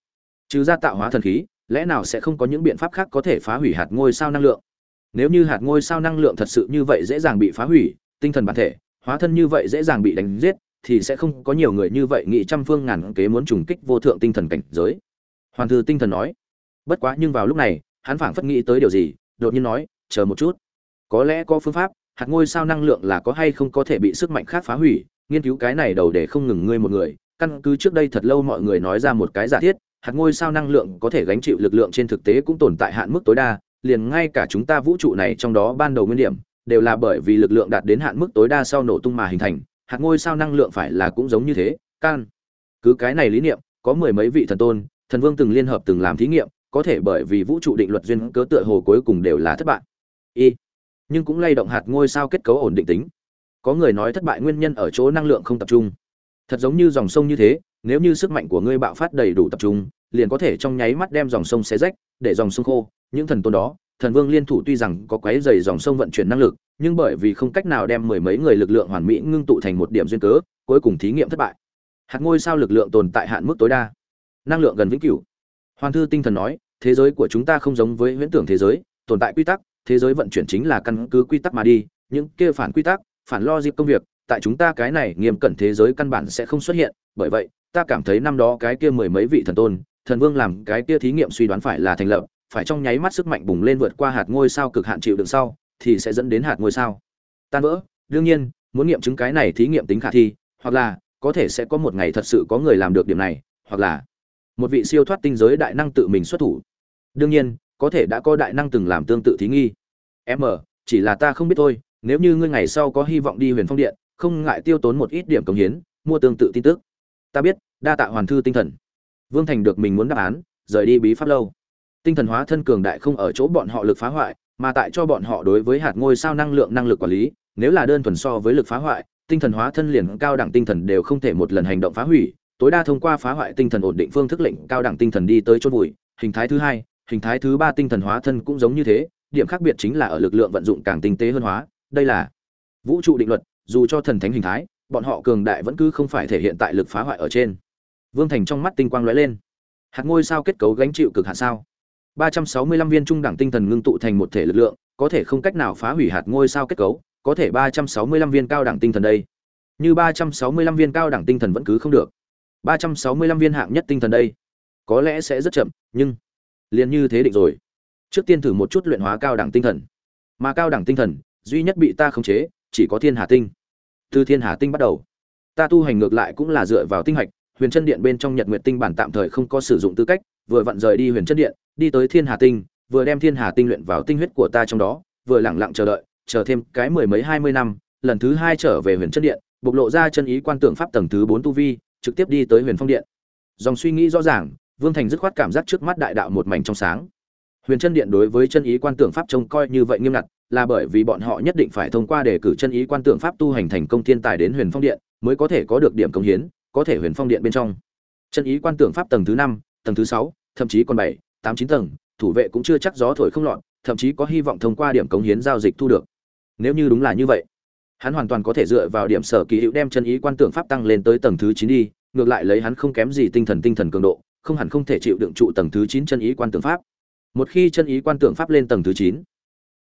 Trừ ra tạo hóa thần khí, lẽ nào sẽ không có những biện pháp khác có thể phá hủy hạt ngôi sao năng lượng? Nếu như hạt ngôi sao năng lượng thật sự như vậy dễ dàng bị phá hủy, tinh thần bản thể, hóa thân như vậy dễ dàng bị đánh giết, thì sẽ không có nhiều người như vậy nghĩ trăm phương ngàn kế muốn trùng kích vô thượng tinh thần cảnh giới. Hoàn thư tinh thần nói bất quá nhưng vào lúc này, hắn phảng phất nghĩ tới điều gì, đột nhiên nói, chờ một chút. Có lẽ có phương pháp, hạt ngôi sao năng lượng là có hay không có thể bị sức mạnh khác phá hủy, nghiên cứu cái này đầu để không ngừng ngươi một người. Căn cứ trước đây thật lâu mọi người nói ra một cái giả thiết, hạt ngôi sao năng lượng có thể gánh chịu lực lượng trên thực tế cũng tồn tại hạn mức tối đa, liền ngay cả chúng ta vũ trụ này trong đó ban đầu nguyên điểm, đều là bởi vì lực lượng đạt đến hạn mức tối đa sau nổ tung mà hình thành, hạt ngôi sao năng lượng phải là cũng giống như thế, can. Cứ cái này lý niệm, có mười mấy vị thần tôn, thần vương từng liên hợp từng làm thí nghiệm có thể bởi vì vũ trụ định luật duyên cớ tựa hồ cuối cùng đều là thất bại. Y, nhưng cũng lay động hạt ngôi sao kết cấu ổn định tính. Có người nói thất bại nguyên nhân ở chỗ năng lượng không tập trung. Thật giống như dòng sông như thế, nếu như sức mạnh của ngươi bạo phát đầy đủ tập trung, liền có thể trong nháy mắt đem dòng sông xé rách, để dòng sông khô. Những thần tôn đó, thần vương liên thủ tuy rằng có quấy dày dòng sông vận chuyển năng lực, nhưng bởi vì không cách nào đem mười mấy người lực lượng hoàn mỹ ngưng tụ thành một điểm duyên cớ, cuối cùng thí nghiệm thất bại. Hạt ngôi sao lực lượng tồn tại hạn mức tối đa. Năng lượng gần vĩnh cửu hoàn thư tinh thần nói, thế giới của chúng ta không giống với huyễn tưởng thế giới, tồn tại quy tắc, thế giới vận chuyển chính là căn cứ quy tắc mà đi, những kia phản quy tắc, phản lo dịp công việc, tại chúng ta cái này nghiêm cẩn thế giới căn bản sẽ không xuất hiện, bởi vậy, ta cảm thấy năm đó cái kia mười mấy vị thần tôn, thần vương làm cái kia thí nghiệm suy đoán phải là thành lập, phải trong nháy mắt sức mạnh bùng lên vượt qua hạt ngôi sao cực hạn chịu đựng sau, thì sẽ dẫn đến hạt ngôi sao. Tan vỡ. Đương nhiên, muốn nghiệm chứng cái này thí nghiệm tính khả thi, hoặc là có thể sẽ có một ngày thật sự có người làm được điểm này, hoặc là một vị siêu thoát tinh giới đại năng tự mình xuất thủ. Đương nhiên, có thể đã có đại năng từng làm tương tự thí nghi. M, chỉ là ta không biết thôi, nếu như ngươi ngày sau có hy vọng đi huyền phong điện, không ngại tiêu tốn một ít điểm công hiến, mua tương tự tin tức. Ta biết, đa tạ hoàn thư tinh thần. Vương thành được mình muốn đáp án, rời đi bí pháp lâu. Tinh thần hóa thân cường đại không ở chỗ bọn họ lực phá hoại, mà tại cho bọn họ đối với hạt ngôi sao năng lượng năng lực quản lý, nếu là đơn thuần so với lực phá hoại, tinh thần hóa thân liền cao đẳng tinh thần đều không thể một lần hành động phá hủy tối đa thông qua phá hoại tinh thần ổn định phương thức lệnh cao đẳng tinh thần đi tới chôn vùi, hình thái thứ hai, hình thái thứ ba tinh thần hóa thân cũng giống như thế, điểm khác biệt chính là ở lực lượng vận dụng càng tinh tế hơn hóa, đây là vũ trụ định luật, dù cho thần thánh hình thái, bọn họ cường đại vẫn cứ không phải thể hiện tại lực phá hoại ở trên. Vương thành trong mắt tinh quang lóe lên. Hạt ngôi sao kết cấu gánh chịu cực hạn sao? 365 viên trung đẳng tinh thần ngưng tụ thành một thể lực lượng, có thể không cách nào phá hủy hạt ngôi sao kết cấu, có thể 365 viên cao đẳng tinh thần đây. Như 365 viên cao đẳng tinh thần vẫn cứ không được. 365 viên hạng nhất tinh thần đây. Có lẽ sẽ rất chậm, nhưng liền như thế định rồi. Trước tiên thử một chút luyện hóa cao đẳng tinh thần. Mà cao đẳng tinh thần, duy nhất bị ta khống chế, chỉ có thiên hà tinh. Từ thiên hà tinh bắt đầu, ta tu hành ngược lại cũng là dựa vào tinh hạch, huyền chân điện bên trong nhật nguyệt tinh bản tạm thời không có sử dụng tư cách, vừa vặn rời đi huyền chân điện, đi tới thiên hà tinh, vừa đem thiên hà tinh luyện vào tinh huyết của ta trong đó, vừa lẳng lặng chờ đợi, chờ thêm cái mười mấy hai mươi năm, lần thứ hai trở về huyền chân điện, bộc lộ ra chân ý quan tưởng pháp tầng thứ bốn tu vi trực tiếp đi tới huyền phong điện. Dòng suy nghĩ rõ ràng, vương thành dứt khoát cảm giác trước mắt đại đạo một mảnh trong sáng. Huyền chân điện đối với chân ý quan tưởng pháp trông coi như vậy nghiêm ngặt, là bởi vì bọn họ nhất định phải thông qua đề cử chân ý quan tưởng pháp tu hành thành công thiên tài đến huyền phong điện, mới có thể có được điểm công hiến, có thể huyền phong điện bên trong. Chân ý quan tưởng pháp tầng thứ năm, tầng thứ sáu, thậm chí còn bảy, tám, chín tầng, thủ vệ cũng chưa chắc gió thổi không lọt, thậm chí có hy vọng thông qua điểm cống hiến giao dịch thu được. Nếu như đúng là như vậy hắn hoàn toàn có thể dựa vào điểm sở kỳ hữu đem chân ý quan tưởng pháp tăng lên tới tầng thứ chín đi, ngược lại lấy hắn không kém gì tinh thần tinh thần cường độ, không hẳn không thể chịu đựng trụ tầng thứ chín chân ý quan tưởng pháp. Một khi chân ý quan tưởng pháp lên tầng thứ chín